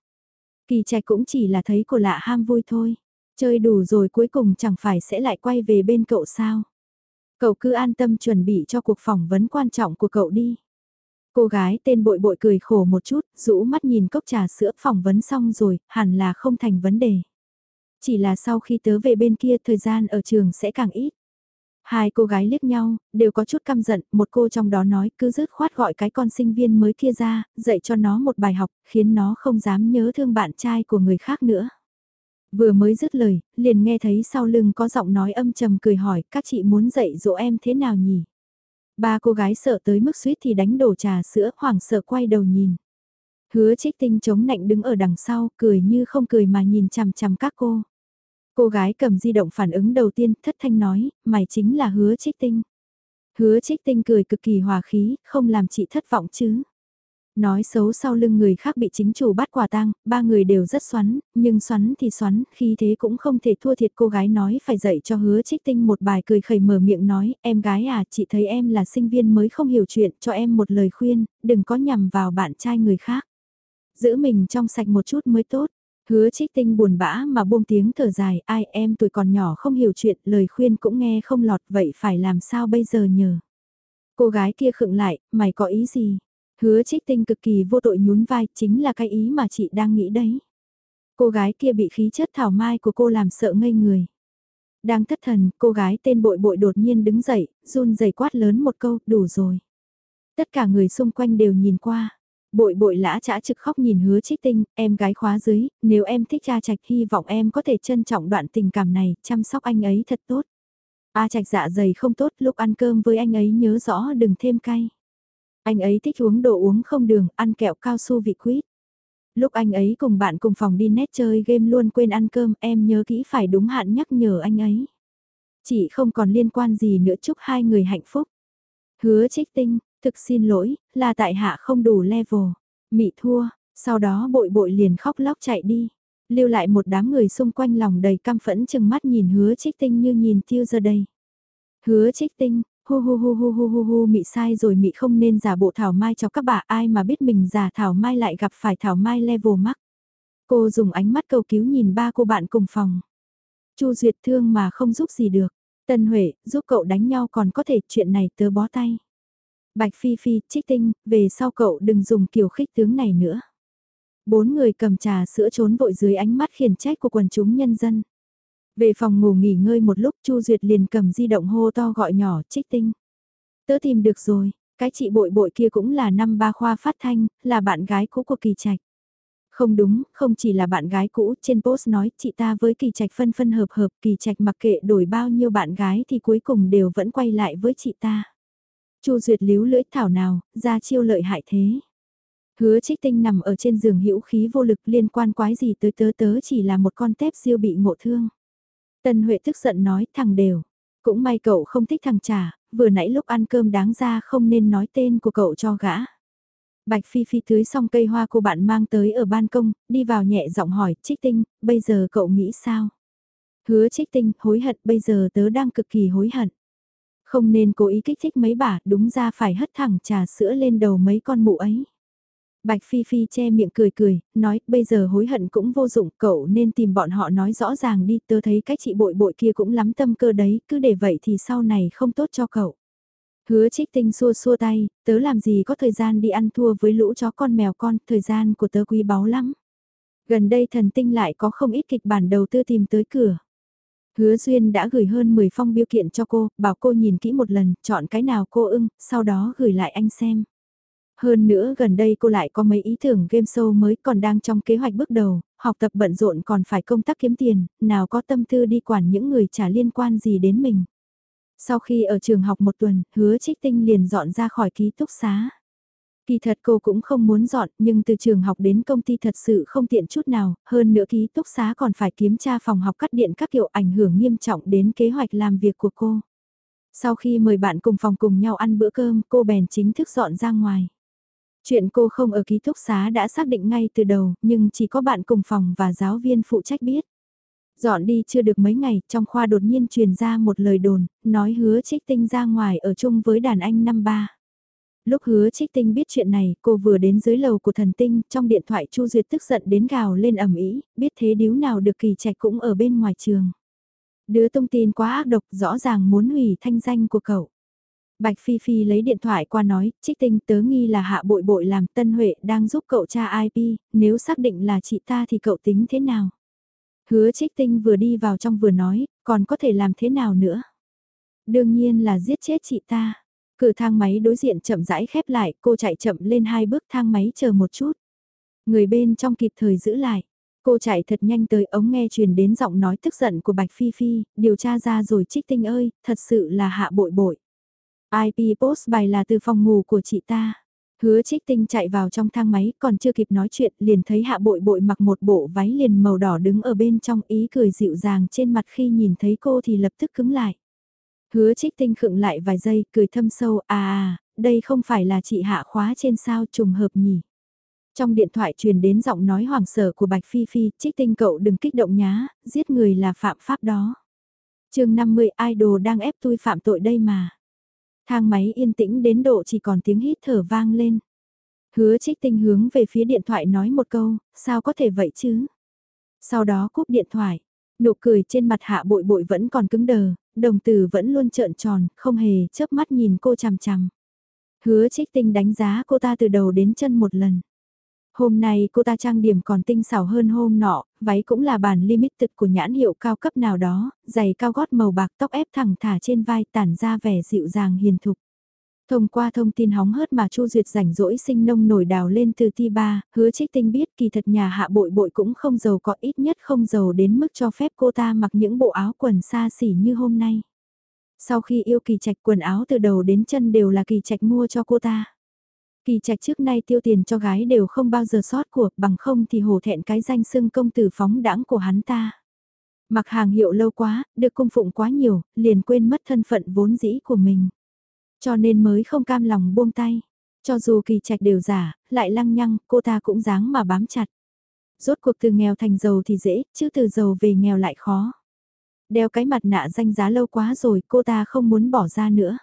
Kỳ trạch cũng chỉ là thấy cô lạ ham vui thôi. Chơi đủ rồi cuối cùng chẳng phải sẽ lại quay về bên cậu sao. Cậu cứ an tâm chuẩn bị cho cuộc phỏng vấn quan trọng của cậu đi. Cô gái tên bội bội cười khổ một chút, rũ mắt nhìn cốc trà sữa phỏng vấn xong rồi, hẳn là không thành vấn đề. Chỉ là sau khi tớ về bên kia thời gian ở trường sẽ càng ít. Hai cô gái liếc nhau, đều có chút căm giận, một cô trong đó nói cứ dứt khoát gọi cái con sinh viên mới kia ra, dạy cho nó một bài học, khiến nó không dám nhớ thương bạn trai của người khác nữa. Vừa mới dứt lời, liền nghe thấy sau lưng có giọng nói âm trầm cười hỏi các chị muốn dạy dỗ em thế nào nhỉ? Ba cô gái sợ tới mức suýt thì đánh đổ trà sữa hoảng sợ quay đầu nhìn. Hứa trích tinh chống nạnh đứng ở đằng sau, cười như không cười mà nhìn chằm chằm các cô. Cô gái cầm di động phản ứng đầu tiên, thất thanh nói, mày chính là hứa trích tinh. Hứa trích tinh cười cực kỳ hòa khí, không làm chị thất vọng chứ. Nói xấu sau lưng người khác bị chính chủ bắt quả tang, ba người đều rất xoắn, nhưng xoắn thì xoắn, khi thế cũng không thể thua thiệt cô gái nói phải dạy cho hứa trích tinh một bài cười khẩy mở miệng nói, em gái à, chị thấy em là sinh viên mới không hiểu chuyện, cho em một lời khuyên, đừng có nhầm vào bạn trai người khác. Giữ mình trong sạch một chút mới tốt. Hứa trích tinh buồn bã mà buông tiếng thở dài, ai em tuổi còn nhỏ không hiểu chuyện, lời khuyên cũng nghe không lọt, vậy phải làm sao bây giờ nhờ. Cô gái kia khựng lại, mày có ý gì? Hứa trích tinh cực kỳ vô tội nhún vai, chính là cái ý mà chị đang nghĩ đấy. Cô gái kia bị khí chất thảo mai của cô làm sợ ngây người. Đang thất thần, cô gái tên bội bội đột nhiên đứng dậy, run rẩy quát lớn một câu, đủ rồi. Tất cả người xung quanh đều nhìn qua. Bội bội lã chả trực khóc nhìn hứa trích tinh, em gái khóa dưới, nếu em thích cha trạch hy vọng em có thể trân trọng đoạn tình cảm này, chăm sóc anh ấy thật tốt. A trạch dạ dày không tốt, lúc ăn cơm với anh ấy nhớ rõ đừng thêm cay. Anh ấy thích uống đồ uống không đường, ăn kẹo cao su vị quýt. Lúc anh ấy cùng bạn cùng phòng đi net chơi game luôn quên ăn cơm, em nhớ kỹ phải đúng hạn nhắc nhở anh ấy. Chị không còn liên quan gì nữa chúc hai người hạnh phúc. Hứa trích tinh, thực xin lỗi, là tại hạ không đủ level. Mị thua, sau đó bội bội liền khóc lóc chạy đi. Lưu lại một đám người xung quanh lòng đầy căm phẫn chừng mắt nhìn hứa trích tinh như nhìn tiêu giờ đây. Hứa trích tinh, hu hu hu hu hu hu hu mị sai rồi mị không nên giả bộ thảo mai cho các bà ai mà biết mình giả thảo mai lại gặp phải thảo mai level mắc. Cô dùng ánh mắt cầu cứu nhìn ba cô bạn cùng phòng. Chu Duyệt thương mà không giúp gì được. Tân Huệ, giúp cậu đánh nhau còn có thể chuyện này tớ bó tay. Bạch Phi Phi, Trích Tinh, về sau cậu đừng dùng kiểu khích tướng này nữa. Bốn người cầm trà sữa trốn vội dưới ánh mắt khiển trách của quần chúng nhân dân. Về phòng ngủ nghỉ ngơi một lúc Chu Duyệt liền cầm di động hô to gọi nhỏ trích tinh. Tớ tìm được rồi, cái chị bội bội kia cũng là năm ba khoa phát thanh, là bạn gái cũ của Kỳ Trạch. Không đúng, không chỉ là bạn gái cũ, trên post nói chị ta với Kỳ Trạch phân phân hợp hợp, Kỳ Trạch mặc kệ đổi bao nhiêu bạn gái thì cuối cùng đều vẫn quay lại với chị ta. Chu Duyệt líu lưỡi thảo nào, ra chiêu lợi hại thế. Hứa trích tinh nằm ở trên giường hữu khí vô lực liên quan quái gì tới tớ tớ chỉ là một con tép siêu bị ngộ thương. Tân Huệ tức giận nói thằng đều. Cũng may cậu không thích thằng trà, vừa nãy lúc ăn cơm đáng ra không nên nói tên của cậu cho gã. Bạch Phi Phi tưới xong cây hoa cô bạn mang tới ở ban công, đi vào nhẹ giọng hỏi, Trích Tinh, bây giờ cậu nghĩ sao? Hứa Trích Tinh, hối hận, bây giờ tớ đang cực kỳ hối hận. Không nên cố ý kích thích mấy bà, đúng ra phải hất thẳng trà sữa lên đầu mấy con mụ ấy. Bạch Phi Phi che miệng cười cười, nói bây giờ hối hận cũng vô dụng, cậu nên tìm bọn họ nói rõ ràng đi, tớ thấy cách chị bội bội kia cũng lắm tâm cơ đấy, cứ để vậy thì sau này không tốt cho cậu. Hứa trích tinh xua xua tay, tớ làm gì có thời gian đi ăn thua với lũ chó con mèo con, thời gian của tớ quý báu lắm. Gần đây thần tinh lại có không ít kịch bản đầu tư tìm tới cửa. Hứa Duyên đã gửi hơn 10 phong biêu kiện cho cô, bảo cô nhìn kỹ một lần, chọn cái nào cô ưng, sau đó gửi lại anh xem. Hơn nữa gần đây cô lại có mấy ý tưởng game show mới còn đang trong kế hoạch bước đầu, học tập bận rộn còn phải công tác kiếm tiền, nào có tâm tư đi quản những người chả liên quan gì đến mình. Sau khi ở trường học một tuần, hứa trích tinh liền dọn ra khỏi ký túc xá. Kỳ thật cô cũng không muốn dọn, nhưng từ trường học đến công ty thật sự không tiện chút nào, hơn nữa ký túc xá còn phải kiểm tra phòng học cắt điện các kiểu ảnh hưởng nghiêm trọng đến kế hoạch làm việc của cô. Sau khi mời bạn cùng phòng cùng nhau ăn bữa cơm, cô bèn chính thức dọn ra ngoài. Chuyện cô không ở ký túc xá đã xác định ngay từ đầu, nhưng chỉ có bạn cùng phòng và giáo viên phụ trách biết. Dọn đi chưa được mấy ngày, trong khoa đột nhiên truyền ra một lời đồn, nói hứa trích tinh ra ngoài ở chung với đàn anh năm ba. Lúc hứa trích tinh biết chuyện này, cô vừa đến dưới lầu của thần tinh, trong điện thoại Chu Duyệt tức giận đến gào lên ầm ĩ, biết thế điếu nào được kỳ trạch cũng ở bên ngoài trường. Đứa tung tin quá ác độc rõ ràng muốn hủy thanh danh của cậu. Bạch Phi Phi lấy điện thoại qua nói, trích tinh tớ nghi là hạ bội bội làm Tân Huệ đang giúp cậu tra IP, nếu xác định là chị ta thì cậu tính thế nào? Hứa trích tinh vừa đi vào trong vừa nói, còn có thể làm thế nào nữa? Đương nhiên là giết chết chị ta. Cửa thang máy đối diện chậm rãi khép lại, cô chạy chậm lên hai bước thang máy chờ một chút. Người bên trong kịp thời giữ lại. Cô chạy thật nhanh tới ống nghe truyền đến giọng nói tức giận của Bạch Phi Phi, điều tra ra rồi trích tinh ơi, thật sự là hạ bội bội. IP post bài là từ phòng ngủ của chị ta. Hứa trích tinh chạy vào trong thang máy còn chưa kịp nói chuyện liền thấy hạ bội bội mặc một bộ váy liền màu đỏ đứng ở bên trong ý cười dịu dàng trên mặt khi nhìn thấy cô thì lập tức cứng lại. Hứa trích tinh khựng lại vài giây cười thâm sâu à à, đây không phải là chị hạ khóa trên sao trùng hợp nhỉ. Trong điện thoại truyền đến giọng nói hoảng sợ của Bạch Phi Phi, trích tinh cậu đừng kích động nhá, giết người là phạm pháp đó. chương 50 idol đang ép tôi phạm tội đây mà. Thang máy yên tĩnh đến độ chỉ còn tiếng hít thở vang lên. Hứa trích tinh hướng về phía điện thoại nói một câu, sao có thể vậy chứ? Sau đó cúp điện thoại, nụ cười trên mặt hạ bội bội vẫn còn cứng đờ, đồng tử vẫn luôn trợn tròn, không hề chớp mắt nhìn cô chằm chằm. Hứa trích tinh đánh giá cô ta từ đầu đến chân một lần. Hôm nay cô ta trang điểm còn tinh xảo hơn hôm nọ, váy cũng là bản limited của nhãn hiệu cao cấp nào đó, giày cao gót màu bạc tóc ép thẳng thả trên vai tản ra vẻ dịu dàng hiền thục. Thông qua thông tin hóng hớt mà Chu Duyệt rảnh rỗi sinh nông nổi đào lên từ ti ba, hứa trích tinh biết kỳ thật nhà hạ bội bội cũng không giàu có ít nhất không giàu đến mức cho phép cô ta mặc những bộ áo quần xa xỉ như hôm nay. Sau khi yêu kỳ trạch quần áo từ đầu đến chân đều là kỳ trạch mua cho cô ta. Kỳ trạch trước nay tiêu tiền cho gái đều không bao giờ sót cuộc bằng không thì hổ thẹn cái danh xưng công tử phóng đãng của hắn ta. Mặc hàng hiệu lâu quá, được cung phụng quá nhiều, liền quên mất thân phận vốn dĩ của mình. Cho nên mới không cam lòng buông tay. Cho dù kỳ trạch đều giả, lại lăng nhăng, cô ta cũng dáng mà bám chặt. Rốt cuộc từ nghèo thành giàu thì dễ, chứ từ giàu về nghèo lại khó. Đeo cái mặt nạ danh giá lâu quá rồi, cô ta không muốn bỏ ra nữa.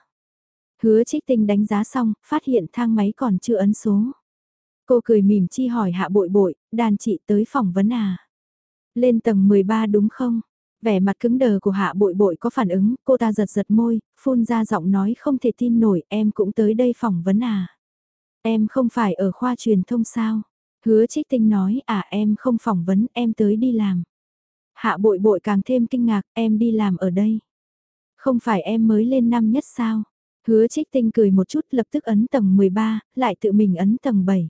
Hứa trích tinh đánh giá xong, phát hiện thang máy còn chưa ấn số. Cô cười mỉm chi hỏi hạ bội bội, đàn chị tới phỏng vấn à? Lên tầng 13 đúng không? Vẻ mặt cứng đờ của hạ bội bội có phản ứng, cô ta giật giật môi, phun ra giọng nói không thể tin nổi, em cũng tới đây phỏng vấn à? Em không phải ở khoa truyền thông sao? Hứa trích tinh nói, à em không phỏng vấn, em tới đi làm. Hạ bội bội càng thêm kinh ngạc, em đi làm ở đây. Không phải em mới lên năm nhất sao? Hứa trích tinh cười một chút lập tức ấn tầng 13, lại tự mình ấn tầng 7.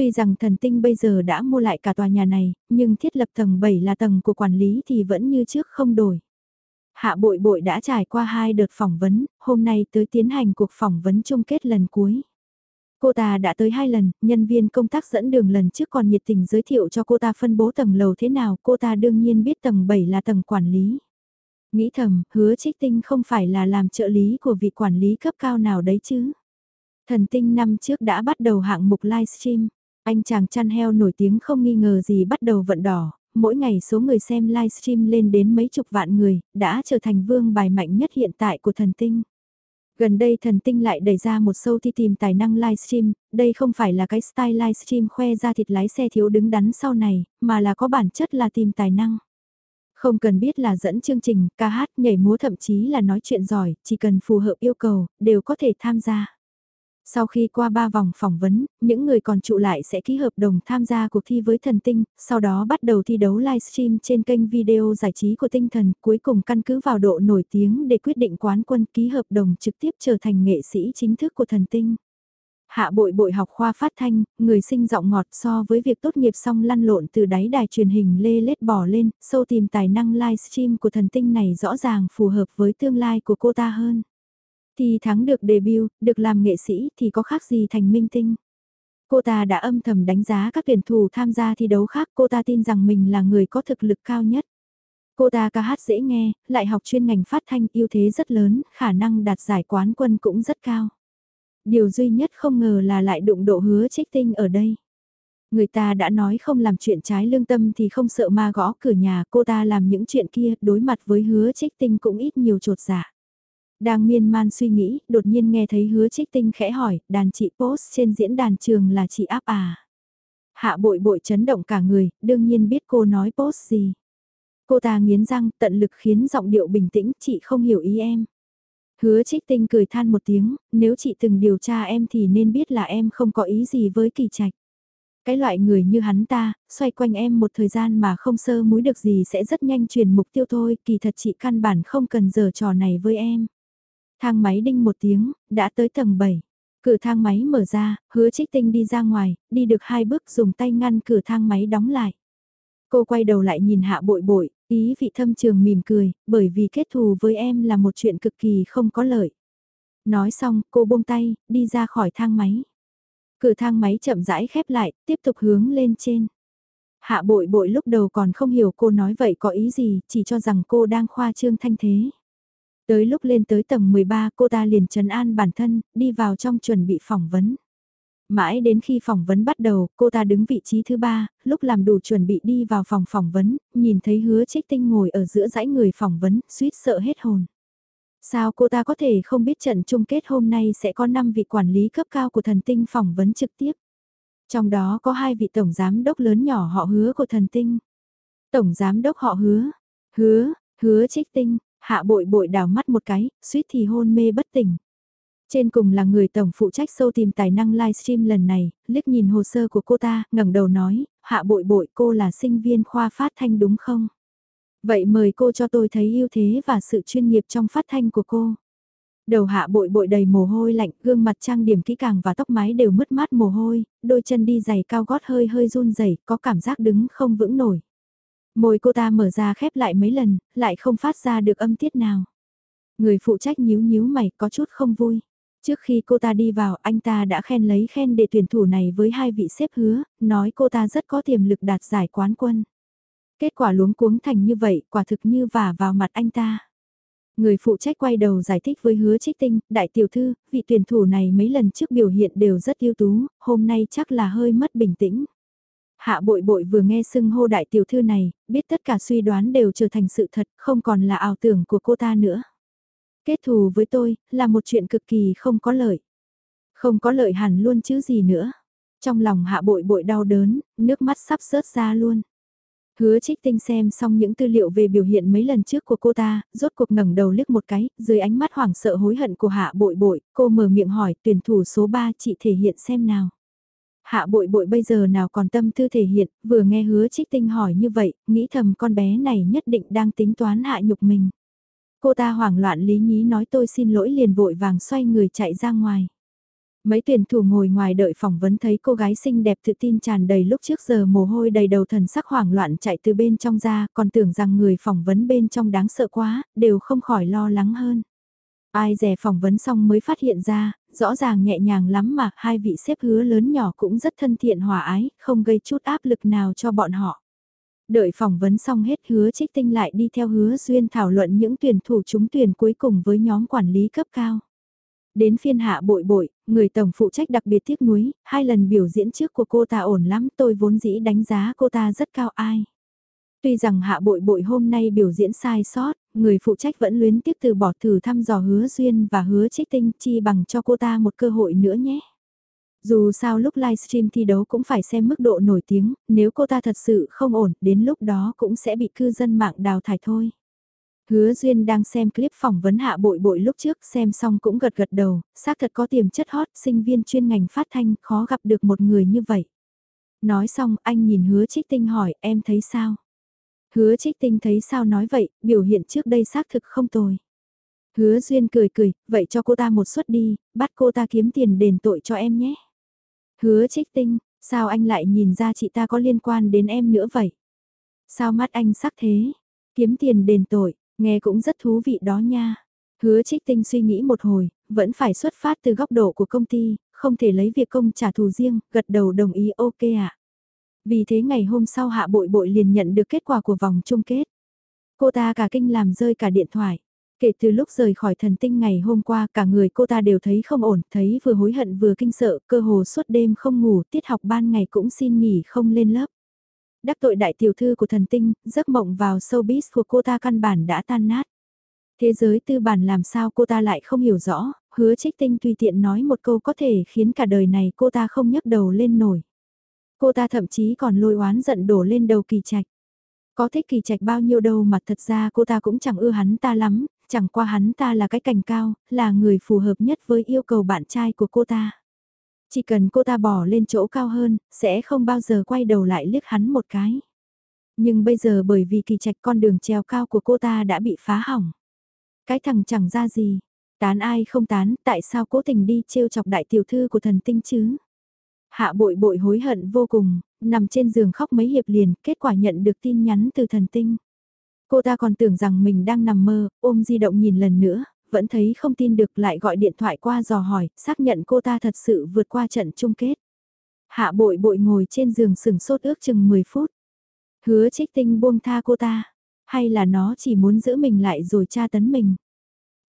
Tuy rằng thần tinh bây giờ đã mua lại cả tòa nhà này, nhưng thiết lập tầng 7 là tầng của quản lý thì vẫn như trước không đổi. Hạ bội bội đã trải qua hai đợt phỏng vấn, hôm nay tới tiến hành cuộc phỏng vấn chung kết lần cuối. Cô ta đã tới hai lần, nhân viên công tác dẫn đường lần trước còn nhiệt tình giới thiệu cho cô ta phân bố tầng lầu thế nào, cô ta đương nhiên biết tầng 7 là tầng quản lý. Nghĩ thầm, hứa trích tinh không phải là làm trợ lý của vị quản lý cấp cao nào đấy chứ. Thần tinh năm trước đã bắt đầu hạng mục livestream. Anh chàng chăn heo nổi tiếng không nghi ngờ gì bắt đầu vận đỏ, mỗi ngày số người xem livestream lên đến mấy chục vạn người, đã trở thành vương bài mạnh nhất hiện tại của thần tinh. Gần đây thần tinh lại đẩy ra một show thi tìm tài năng livestream, đây không phải là cái style livestream khoe ra thịt lái xe thiếu đứng đắn sau này, mà là có bản chất là tìm tài năng. Không cần biết là dẫn chương trình, ca hát, nhảy múa thậm chí là nói chuyện giỏi, chỉ cần phù hợp yêu cầu, đều có thể tham gia. Sau khi qua 3 vòng phỏng vấn, những người còn trụ lại sẽ ký hợp đồng tham gia cuộc thi với thần tinh, sau đó bắt đầu thi đấu livestream trên kênh video giải trí của tinh thần, cuối cùng căn cứ vào độ nổi tiếng để quyết định quán quân ký hợp đồng trực tiếp trở thành nghệ sĩ chính thức của thần tinh. Hạ bội bội học khoa phát thanh, người sinh giọng ngọt so với việc tốt nghiệp xong lăn lộn từ đáy đài truyền hình lê lết bỏ lên, sâu tìm tài năng livestream của thần tinh này rõ ràng phù hợp với tương lai của cô ta hơn thi thắng được debut, được làm nghệ sĩ thì có khác gì thành minh tinh. Cô ta đã âm thầm đánh giá các tuyển thủ tham gia thi đấu khác, cô ta tin rằng mình là người có thực lực cao nhất. Cô ta ca hát dễ nghe, lại học chuyên ngành phát thanh ưu thế rất lớn, khả năng đạt giải quán quân cũng rất cao. Điều duy nhất không ngờ là lại đụng độ hứa trích tinh ở đây. Người ta đã nói không làm chuyện trái lương tâm thì không sợ ma gõ cửa nhà cô ta làm những chuyện kia đối mặt với hứa trích tinh cũng ít nhiều trột dạ. Đang miên man suy nghĩ, đột nhiên nghe thấy hứa trích tinh khẽ hỏi, đàn chị post trên diễn đàn trường là chị áp à. Hạ bội bội chấn động cả người, đương nhiên biết cô nói post gì. Cô ta nghiến răng, tận lực khiến giọng điệu bình tĩnh, chị không hiểu ý em. Hứa trích tinh cười than một tiếng, nếu chị từng điều tra em thì nên biết là em không có ý gì với kỳ trạch. Cái loại người như hắn ta, xoay quanh em một thời gian mà không sơ múi được gì sẽ rất nhanh truyền mục tiêu thôi, kỳ thật chị căn bản không cần giờ trò này với em. Thang máy đinh một tiếng, đã tới tầng 7. Cửa thang máy mở ra, hứa trích tinh đi ra ngoài, đi được hai bước dùng tay ngăn cửa thang máy đóng lại. Cô quay đầu lại nhìn hạ bội bội, ý vị thâm trường mỉm cười, bởi vì kết thù với em là một chuyện cực kỳ không có lợi. Nói xong, cô buông tay, đi ra khỏi thang máy. Cửa thang máy chậm rãi khép lại, tiếp tục hướng lên trên. Hạ bội bội lúc đầu còn không hiểu cô nói vậy có ý gì, chỉ cho rằng cô đang khoa trương thanh thế. Tới lúc lên tới tầng 13 cô ta liền trấn an bản thân, đi vào trong chuẩn bị phỏng vấn. Mãi đến khi phỏng vấn bắt đầu, cô ta đứng vị trí thứ ba, lúc làm đủ chuẩn bị đi vào phòng phỏng vấn, nhìn thấy hứa trích tinh ngồi ở giữa dãy người phỏng vấn, suýt sợ hết hồn. Sao cô ta có thể không biết trận chung kết hôm nay sẽ có 5 vị quản lý cấp cao của thần tinh phỏng vấn trực tiếp? Trong đó có hai vị tổng giám đốc lớn nhỏ họ hứa của thần tinh. Tổng giám đốc họ hứa, hứa, hứa trích tinh, hạ bội bội đào mắt một cái, suýt thì hôn mê bất tỉnh. Trên cùng là người tổng phụ trách sâu tìm tài năng livestream lần này, liếc nhìn hồ sơ của cô ta, ngẩng đầu nói, hạ bội bội cô là sinh viên khoa phát thanh đúng không? Vậy mời cô cho tôi thấy ưu thế và sự chuyên nghiệp trong phát thanh của cô. Đầu hạ bội bội đầy mồ hôi lạnh, gương mặt trang điểm kỹ càng và tóc mái đều mất mát mồ hôi, đôi chân đi giày cao gót hơi hơi run rẩy, có cảm giác đứng không vững nổi. Môi cô ta mở ra khép lại mấy lần, lại không phát ra được âm tiết nào. Người phụ trách nhíu nhíu mày có chút không vui. Trước khi cô ta đi vào, anh ta đã khen lấy khen để tuyển thủ này với hai vị xếp hứa, nói cô ta rất có tiềm lực đạt giải quán quân. Kết quả luống cuống thành như vậy, quả thực như vả vào mặt anh ta. Người phụ trách quay đầu giải thích với hứa trích tinh, đại tiểu thư, vị tuyển thủ này mấy lần trước biểu hiện đều rất ưu tú, hôm nay chắc là hơi mất bình tĩnh. Hạ bội bội vừa nghe xưng hô đại tiểu thư này, biết tất cả suy đoán đều trở thành sự thật, không còn là ảo tưởng của cô ta nữa. Kết thù với tôi, là một chuyện cực kỳ không có lợi. Không có lợi hẳn luôn chứ gì nữa. Trong lòng hạ bội bội đau đớn, nước mắt sắp rớt ra luôn. Hứa trích tinh xem xong những tư liệu về biểu hiện mấy lần trước của cô ta, rốt cuộc ngẩng đầu liếc một cái, dưới ánh mắt hoảng sợ hối hận của hạ bội bội, cô mở miệng hỏi tuyển thủ số 3 chị thể hiện xem nào. Hạ bội bội bây giờ nào còn tâm tư thể hiện, vừa nghe hứa trích tinh hỏi như vậy, nghĩ thầm con bé này nhất định đang tính toán hạ nhục mình. Cô ta hoảng loạn lý nhí nói tôi xin lỗi liền vội vàng xoay người chạy ra ngoài. Mấy tuyển thủ ngồi ngoài đợi phỏng vấn thấy cô gái xinh đẹp tự tin tràn đầy lúc trước giờ mồ hôi đầy đầu thần sắc hoảng loạn chạy từ bên trong ra, còn tưởng rằng người phỏng vấn bên trong đáng sợ quá, đều không khỏi lo lắng hơn. Ai dè phỏng vấn xong mới phát hiện ra, rõ ràng nhẹ nhàng lắm mà hai vị xếp hứa lớn nhỏ cũng rất thân thiện hòa ái, không gây chút áp lực nào cho bọn họ. Đợi phỏng vấn xong hết hứa trích tinh lại đi theo hứa duyên thảo luận những tuyển thủ trúng tuyển cuối cùng với nhóm quản lý cấp cao. Đến phiên hạ bội bội, người tổng phụ trách đặc biệt tiếc nuối, hai lần biểu diễn trước của cô ta ổn lắm tôi vốn dĩ đánh giá cô ta rất cao ai. Tuy rằng hạ bội bội hôm nay biểu diễn sai sót, người phụ trách vẫn luyến tiếc từ bỏ thử thăm dò hứa duyên và hứa trích tinh chi bằng cho cô ta một cơ hội nữa nhé. Dù sao lúc livestream thi đấu cũng phải xem mức độ nổi tiếng, nếu cô ta thật sự không ổn, đến lúc đó cũng sẽ bị cư dân mạng đào thải thôi. Hứa Duyên đang xem clip phỏng vấn hạ bội bội lúc trước xem xong cũng gật gật đầu, xác thật có tiềm chất hot, sinh viên chuyên ngành phát thanh khó gặp được một người như vậy. Nói xong anh nhìn hứa trích tinh hỏi em thấy sao? Hứa trích tinh thấy sao nói vậy, biểu hiện trước đây xác thực không tồi. Hứa Duyên cười cười, vậy cho cô ta một suất đi, bắt cô ta kiếm tiền đền tội cho em nhé. Hứa trích tinh, sao anh lại nhìn ra chị ta có liên quan đến em nữa vậy? Sao mắt anh sắc thế? Kiếm tiền đền tội, nghe cũng rất thú vị đó nha. Hứa trích tinh suy nghĩ một hồi, vẫn phải xuất phát từ góc độ của công ty, không thể lấy việc công trả thù riêng, gật đầu đồng ý ok ạ. À. Vì thế ngày hôm sau hạ bội bội liền nhận được kết quả của vòng chung kết. Cô ta cả kinh làm rơi cả điện thoại. Kể từ lúc rời khỏi thần tinh ngày hôm qua cả người cô ta đều thấy không ổn, thấy vừa hối hận vừa kinh sợ, cơ hồ suốt đêm không ngủ, tiết học ban ngày cũng xin nghỉ không lên lớp. Đắc tội đại tiểu thư của thần tinh, giấc mộng vào showbiz của cô ta căn bản đã tan nát. Thế giới tư bản làm sao cô ta lại không hiểu rõ, hứa trích tinh tùy tiện nói một câu có thể khiến cả đời này cô ta không nhấc đầu lên nổi. Cô ta thậm chí còn lôi oán giận đổ lên đầu kỳ trạch. Có thích kỳ trạch bao nhiêu đâu mà thật ra cô ta cũng chẳng ưa hắn ta lắm, chẳng qua hắn ta là cái cành cao, là người phù hợp nhất với yêu cầu bạn trai của cô ta. Chỉ cần cô ta bỏ lên chỗ cao hơn, sẽ không bao giờ quay đầu lại liếc hắn một cái. Nhưng bây giờ bởi vì kỳ trạch con đường treo cao của cô ta đã bị phá hỏng. Cái thằng chẳng ra gì, tán ai không tán, tại sao cố tình đi trêu chọc đại tiểu thư của thần tinh chứ? Hạ bội bội hối hận vô cùng, nằm trên giường khóc mấy hiệp liền, kết quả nhận được tin nhắn từ thần tinh. Cô ta còn tưởng rằng mình đang nằm mơ, ôm di động nhìn lần nữa, vẫn thấy không tin được lại gọi điện thoại qua dò hỏi, xác nhận cô ta thật sự vượt qua trận chung kết. Hạ bội bội ngồi trên giường sừng sốt ước chừng 10 phút. Hứa trích tinh buông tha cô ta, hay là nó chỉ muốn giữ mình lại rồi tra tấn mình.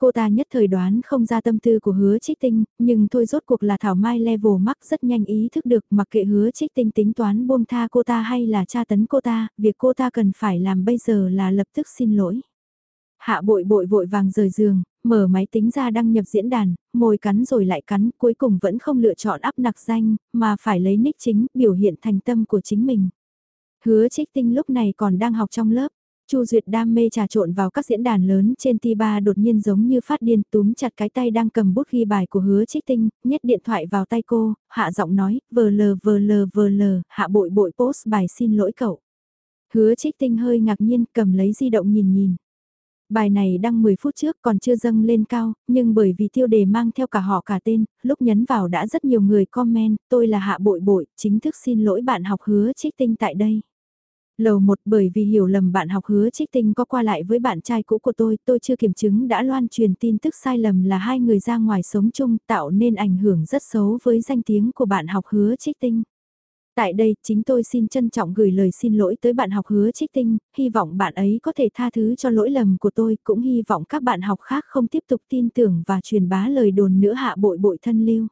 Cô ta nhất thời đoán không ra tâm tư của hứa trích tinh, nhưng thôi rốt cuộc là Thảo Mai level mắc rất nhanh ý thức được mặc kệ hứa trích tinh tính toán buông tha cô ta hay là tra tấn cô ta, việc cô ta cần phải làm bây giờ là lập tức xin lỗi. Hạ bội bội vội vàng rời giường, mở máy tính ra đăng nhập diễn đàn, môi cắn rồi lại cắn, cuối cùng vẫn không lựa chọn áp nặc danh, mà phải lấy nick chính, biểu hiện thành tâm của chính mình. Hứa trích tinh lúc này còn đang học trong lớp. Chu Duyệt đam mê trà trộn vào các diễn đàn lớn trên Tiba đột nhiên giống như phát điên túm chặt cái tay đang cầm bút ghi bài của hứa trích tinh, nhét điện thoại vào tay cô, hạ giọng nói, vờ lờ vờ lờ vờ lờ, hạ bội bội post bài xin lỗi cậu. Hứa trích tinh hơi ngạc nhiên cầm lấy di động nhìn nhìn. Bài này đăng 10 phút trước còn chưa dâng lên cao, nhưng bởi vì tiêu đề mang theo cả họ cả tên, lúc nhấn vào đã rất nhiều người comment, tôi là hạ bội bội, chính thức xin lỗi bạn học hứa trích tinh tại đây. Lầu một bởi vì hiểu lầm bạn học hứa trích tinh có qua lại với bạn trai cũ của tôi, tôi chưa kiểm chứng đã loan truyền tin tức sai lầm là hai người ra ngoài sống chung tạo nên ảnh hưởng rất xấu với danh tiếng của bạn học hứa trích tinh. Tại đây, chính tôi xin trân trọng gửi lời xin lỗi tới bạn học hứa trích tinh, hy vọng bạn ấy có thể tha thứ cho lỗi lầm của tôi, cũng hy vọng các bạn học khác không tiếp tục tin tưởng và truyền bá lời đồn nữa hạ bội bội thân lưu.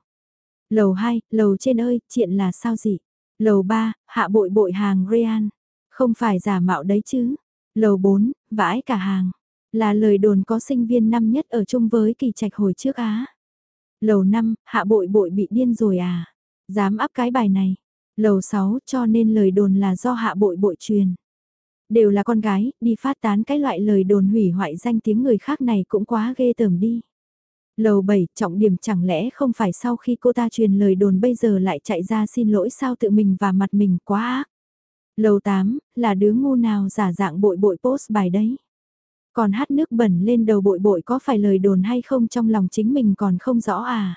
Lầu 2, lầu trên ơi, chuyện là sao gì? Lầu 3, hạ bội bội hàng Real. Không phải giả mạo đấy chứ. Lầu 4, vãi cả hàng. Là lời đồn có sinh viên năm nhất ở chung với kỳ trạch hồi trước á. Lầu 5, hạ bội bội bị điên rồi à. Dám áp cái bài này. Lầu 6 cho nên lời đồn là do hạ bội bội truyền. Đều là con gái, đi phát tán cái loại lời đồn hủy hoại danh tiếng người khác này cũng quá ghê tởm đi. Lầu 7, trọng điểm chẳng lẽ không phải sau khi cô ta truyền lời đồn bây giờ lại chạy ra xin lỗi sao tự mình và mặt mình quá ác. Lầu 8, là đứa ngu nào giả dạng bội bội post bài đấy. Còn hát nước bẩn lên đầu bội bội có phải lời đồn hay không trong lòng chính mình còn không rõ à.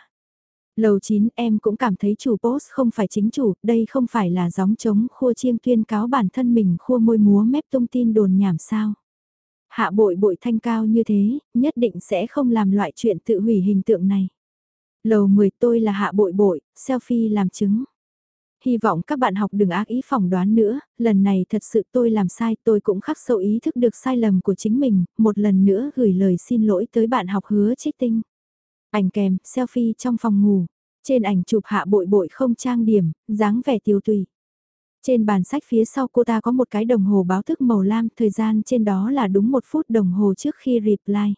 Lầu 9 em cũng cảm thấy chủ post không phải chính chủ, đây không phải là gióng trống khua chiêng tuyên cáo bản thân mình khua môi múa mép tung tin đồn nhảm sao. Hạ bội bội thanh cao như thế, nhất định sẽ không làm loại chuyện tự hủy hình tượng này. Lầu 10 tôi là hạ bội bội, selfie làm chứng. Hy vọng các bạn học đừng ác ý phỏng đoán nữa, lần này thật sự tôi làm sai tôi cũng khắc sâu ý thức được sai lầm của chính mình, một lần nữa gửi lời xin lỗi tới bạn học hứa trích tinh. Ảnh kèm, selfie trong phòng ngủ. Trên ảnh chụp hạ bội bội không trang điểm, dáng vẻ tiêu tùy. Trên bàn sách phía sau cô ta có một cái đồng hồ báo thức màu lam, thời gian trên đó là đúng một phút đồng hồ trước khi reply.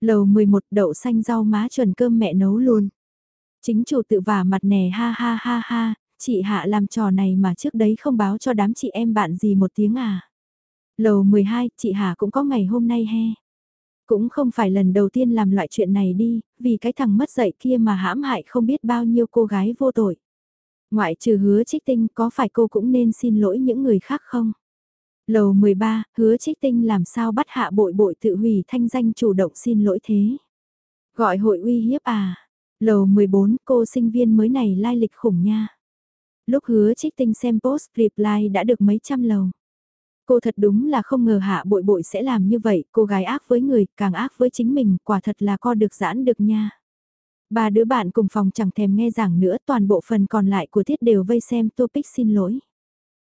Lầu 11 đậu xanh rau má chuẩn cơm mẹ nấu luôn. Chính chủ tự vả mặt nè ha ha ha ha, chị Hạ làm trò này mà trước đấy không báo cho đám chị em bạn gì một tiếng à. Lầu 12, chị Hạ cũng có ngày hôm nay he. Cũng không phải lần đầu tiên làm loại chuyện này đi, vì cái thằng mất dạy kia mà hãm hại không biết bao nhiêu cô gái vô tội. Ngoại trừ hứa trích tinh có phải cô cũng nên xin lỗi những người khác không? Lầu 13, hứa trích tinh làm sao bắt hạ bội bội tự hủy thanh danh chủ động xin lỗi thế? Gọi hội uy hiếp à? Lầu 14, cô sinh viên mới này lai lịch khủng nha. Lúc hứa trích tinh xem post reply đã được mấy trăm lầu. Cô thật đúng là không ngờ hạ bội bội sẽ làm như vậy, cô gái ác với người, càng ác với chính mình, quả thật là co được giãn được nha. Ba đứa bạn cùng phòng chẳng thèm nghe giảng nữa, toàn bộ phần còn lại của tiết đều vây xem topic xin lỗi.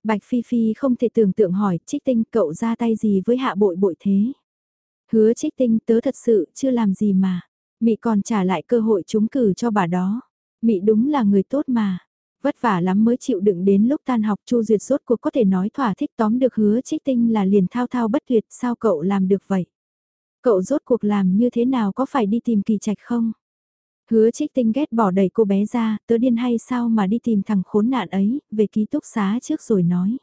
Bạch Phi Phi không thể tưởng tượng hỏi, trích tinh cậu ra tay gì với hạ bội bội thế? Hứa trích tinh tớ thật sự chưa làm gì mà. Mị còn trả lại cơ hội trúng cử cho bà đó. Mị đúng là người tốt mà. Vất vả lắm mới chịu đựng đến lúc tan học Chu Duyệt rốt cuộc có thể nói thỏa thích tóm được hứa trích tinh là liền thao thao bất tuyệt sao cậu làm được vậy. Cậu rốt cuộc làm như thế nào có phải đi tìm kỳ trạch không? Hứa trích tinh ghét bỏ đẩy cô bé ra, tớ điên hay sao mà đi tìm thằng khốn nạn ấy, về ký túc xá trước rồi nói.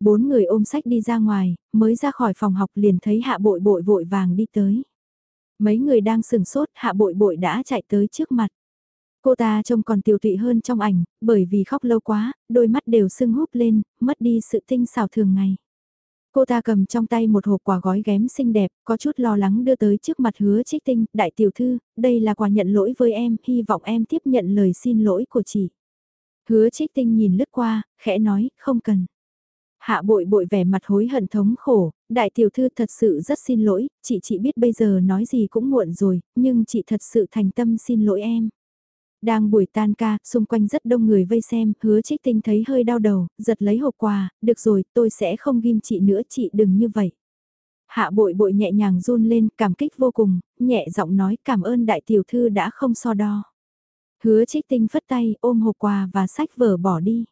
Bốn người ôm sách đi ra ngoài, mới ra khỏi phòng học liền thấy hạ bội bội vội vàng đi tới. Mấy người đang sừng sốt, hạ bội bội đã chạy tới trước mặt. Cô ta trông còn tiều tụy hơn trong ảnh, bởi vì khóc lâu quá, đôi mắt đều sưng húp lên, mất đi sự tinh xảo thường ngày. Cô ta cầm trong tay một hộp quà gói ghém xinh đẹp, có chút lo lắng đưa tới trước mặt hứa trích tinh, đại tiểu thư, đây là quà nhận lỗi với em, hy vọng em tiếp nhận lời xin lỗi của chị. Hứa trích tinh nhìn lướt qua, khẽ nói, không cần. Hạ bội bội vẻ mặt hối hận thống khổ, đại tiểu thư thật sự rất xin lỗi, chị chị biết bây giờ nói gì cũng muộn rồi, nhưng chị thật sự thành tâm xin lỗi em. Đang buổi tan ca, xung quanh rất đông người vây xem, hứa trích tinh thấy hơi đau đầu, giật lấy hộp quà, được rồi, tôi sẽ không ghim chị nữa, chị đừng như vậy. Hạ bội bội nhẹ nhàng run lên, cảm kích vô cùng, nhẹ giọng nói cảm ơn đại tiểu thư đã không so đo. Hứa trích tinh phất tay, ôm hộp quà và sách vở bỏ đi.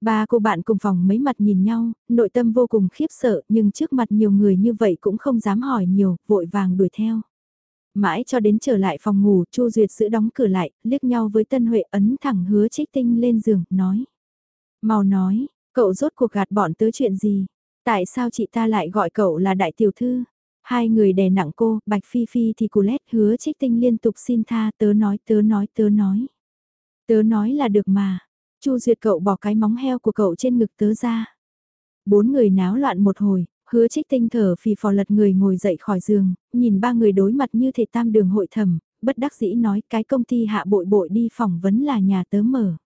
Ba cô bạn cùng phòng mấy mặt nhìn nhau, nội tâm vô cùng khiếp sợ nhưng trước mặt nhiều người như vậy cũng không dám hỏi nhiều, vội vàng đuổi theo. Mãi cho đến trở lại phòng ngủ, Chu Duyệt giữ đóng cửa lại, liếc nhau với Tân Huệ ấn thẳng hứa trích tinh lên giường, nói. Mau nói, cậu rốt cuộc gạt bọn tớ chuyện gì? Tại sao chị ta lại gọi cậu là đại tiểu thư? Hai người đè nặng cô, Bạch Phi Phi thì cù lét hứa trích tinh liên tục xin tha tớ nói tớ nói tớ nói. Tớ nói là được mà. Chu Duyệt cậu bỏ cái móng heo của cậu trên ngực tớ ra. Bốn người náo loạn một hồi, Hứa trích tinh thở phì phò lật người ngồi dậy khỏi giường, nhìn ba người đối mặt như thể tam đường hội thẩm, bất đắc dĩ nói cái công ty hạ bội bội đi phỏng vấn là nhà tớ mở.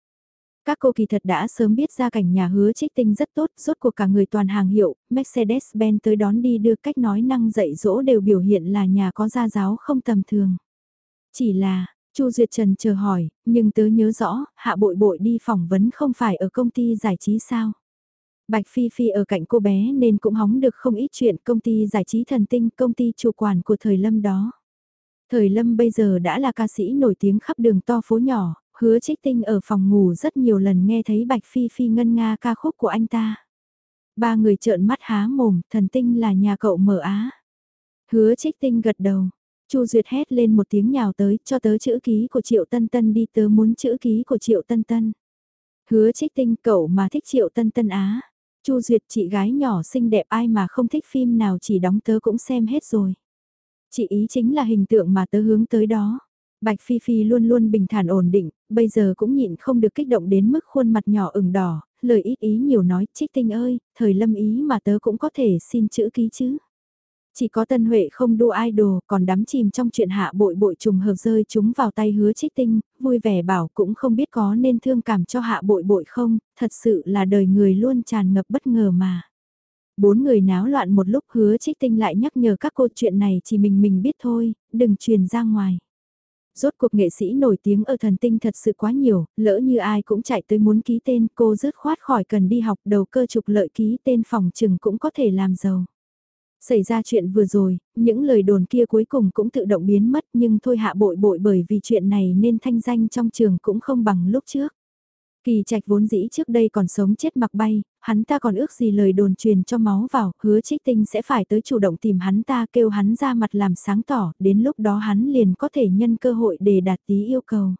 Các cô kỳ thật đã sớm biết ra cảnh nhà hứa trích tinh rất tốt, rốt cuộc cả người toàn hàng hiệu, Mercedes-Benz tới đón đi đưa cách nói năng dạy dỗ đều biểu hiện là nhà có gia giáo không tầm thường. Chỉ là, Chu Duyệt Trần chờ hỏi, nhưng tớ nhớ rõ, hạ bội bội đi phỏng vấn không phải ở công ty giải trí sao? Bạch Phi Phi ở cạnh cô bé nên cũng hóng được không ít chuyện công ty giải trí thần tinh, công ty chủ quản của thời lâm đó. Thời lâm bây giờ đã là ca sĩ nổi tiếng khắp đường to phố nhỏ, hứa trích tinh ở phòng ngủ rất nhiều lần nghe thấy Bạch Phi Phi ngân nga ca khúc của anh ta. Ba người trợn mắt há mồm, thần tinh là nhà cậu mở á. Hứa trích tinh gật đầu. Chu Duyệt hét lên một tiếng nhào tới, cho tớ chữ ký của Triệu Tân Tân đi tớ muốn chữ ký của Triệu Tân Tân. Hứa trích tinh cậu mà thích Triệu Tân Tân Á. Chu Duyệt chị gái nhỏ xinh đẹp ai mà không thích phim nào chỉ đóng tớ cũng xem hết rồi. Chị ý chính là hình tượng mà tớ hướng tới đó. Bạch Phi Phi luôn luôn bình thản ổn định, bây giờ cũng nhịn không được kích động đến mức khuôn mặt nhỏ ửng đỏ, lời ít ý nhiều nói, trích tinh ơi, thời lâm ý mà tớ cũng có thể xin chữ ký chứ. Chỉ có Tân Huệ không đua idol, còn đắm chìm trong chuyện hạ bội bội trùng hợp rơi chúng vào tay hứa trích tinh, vui vẻ bảo cũng không biết có nên thương cảm cho hạ bội bội không, thật sự là đời người luôn tràn ngập bất ngờ mà. Bốn người náo loạn một lúc hứa trích tinh lại nhắc nhở các cô chuyện này chỉ mình mình biết thôi, đừng truyền ra ngoài rốt cuộc nghệ sĩ nổi tiếng ở thần tinh thật sự quá nhiều, lỡ như ai cũng chạy tới muốn ký tên cô rớt khoát khỏi cần đi học đầu cơ trục lợi ký tên phòng trừng cũng có thể làm giàu. Xảy ra chuyện vừa rồi, những lời đồn kia cuối cùng cũng tự động biến mất nhưng thôi hạ bội bội bởi vì chuyện này nên thanh danh trong trường cũng không bằng lúc trước. Kỳ trạch vốn dĩ trước đây còn sống chết mặc bay, hắn ta còn ước gì lời đồn truyền cho máu vào, hứa trích tinh sẽ phải tới chủ động tìm hắn ta kêu hắn ra mặt làm sáng tỏ, đến lúc đó hắn liền có thể nhân cơ hội để đạt tí yêu cầu.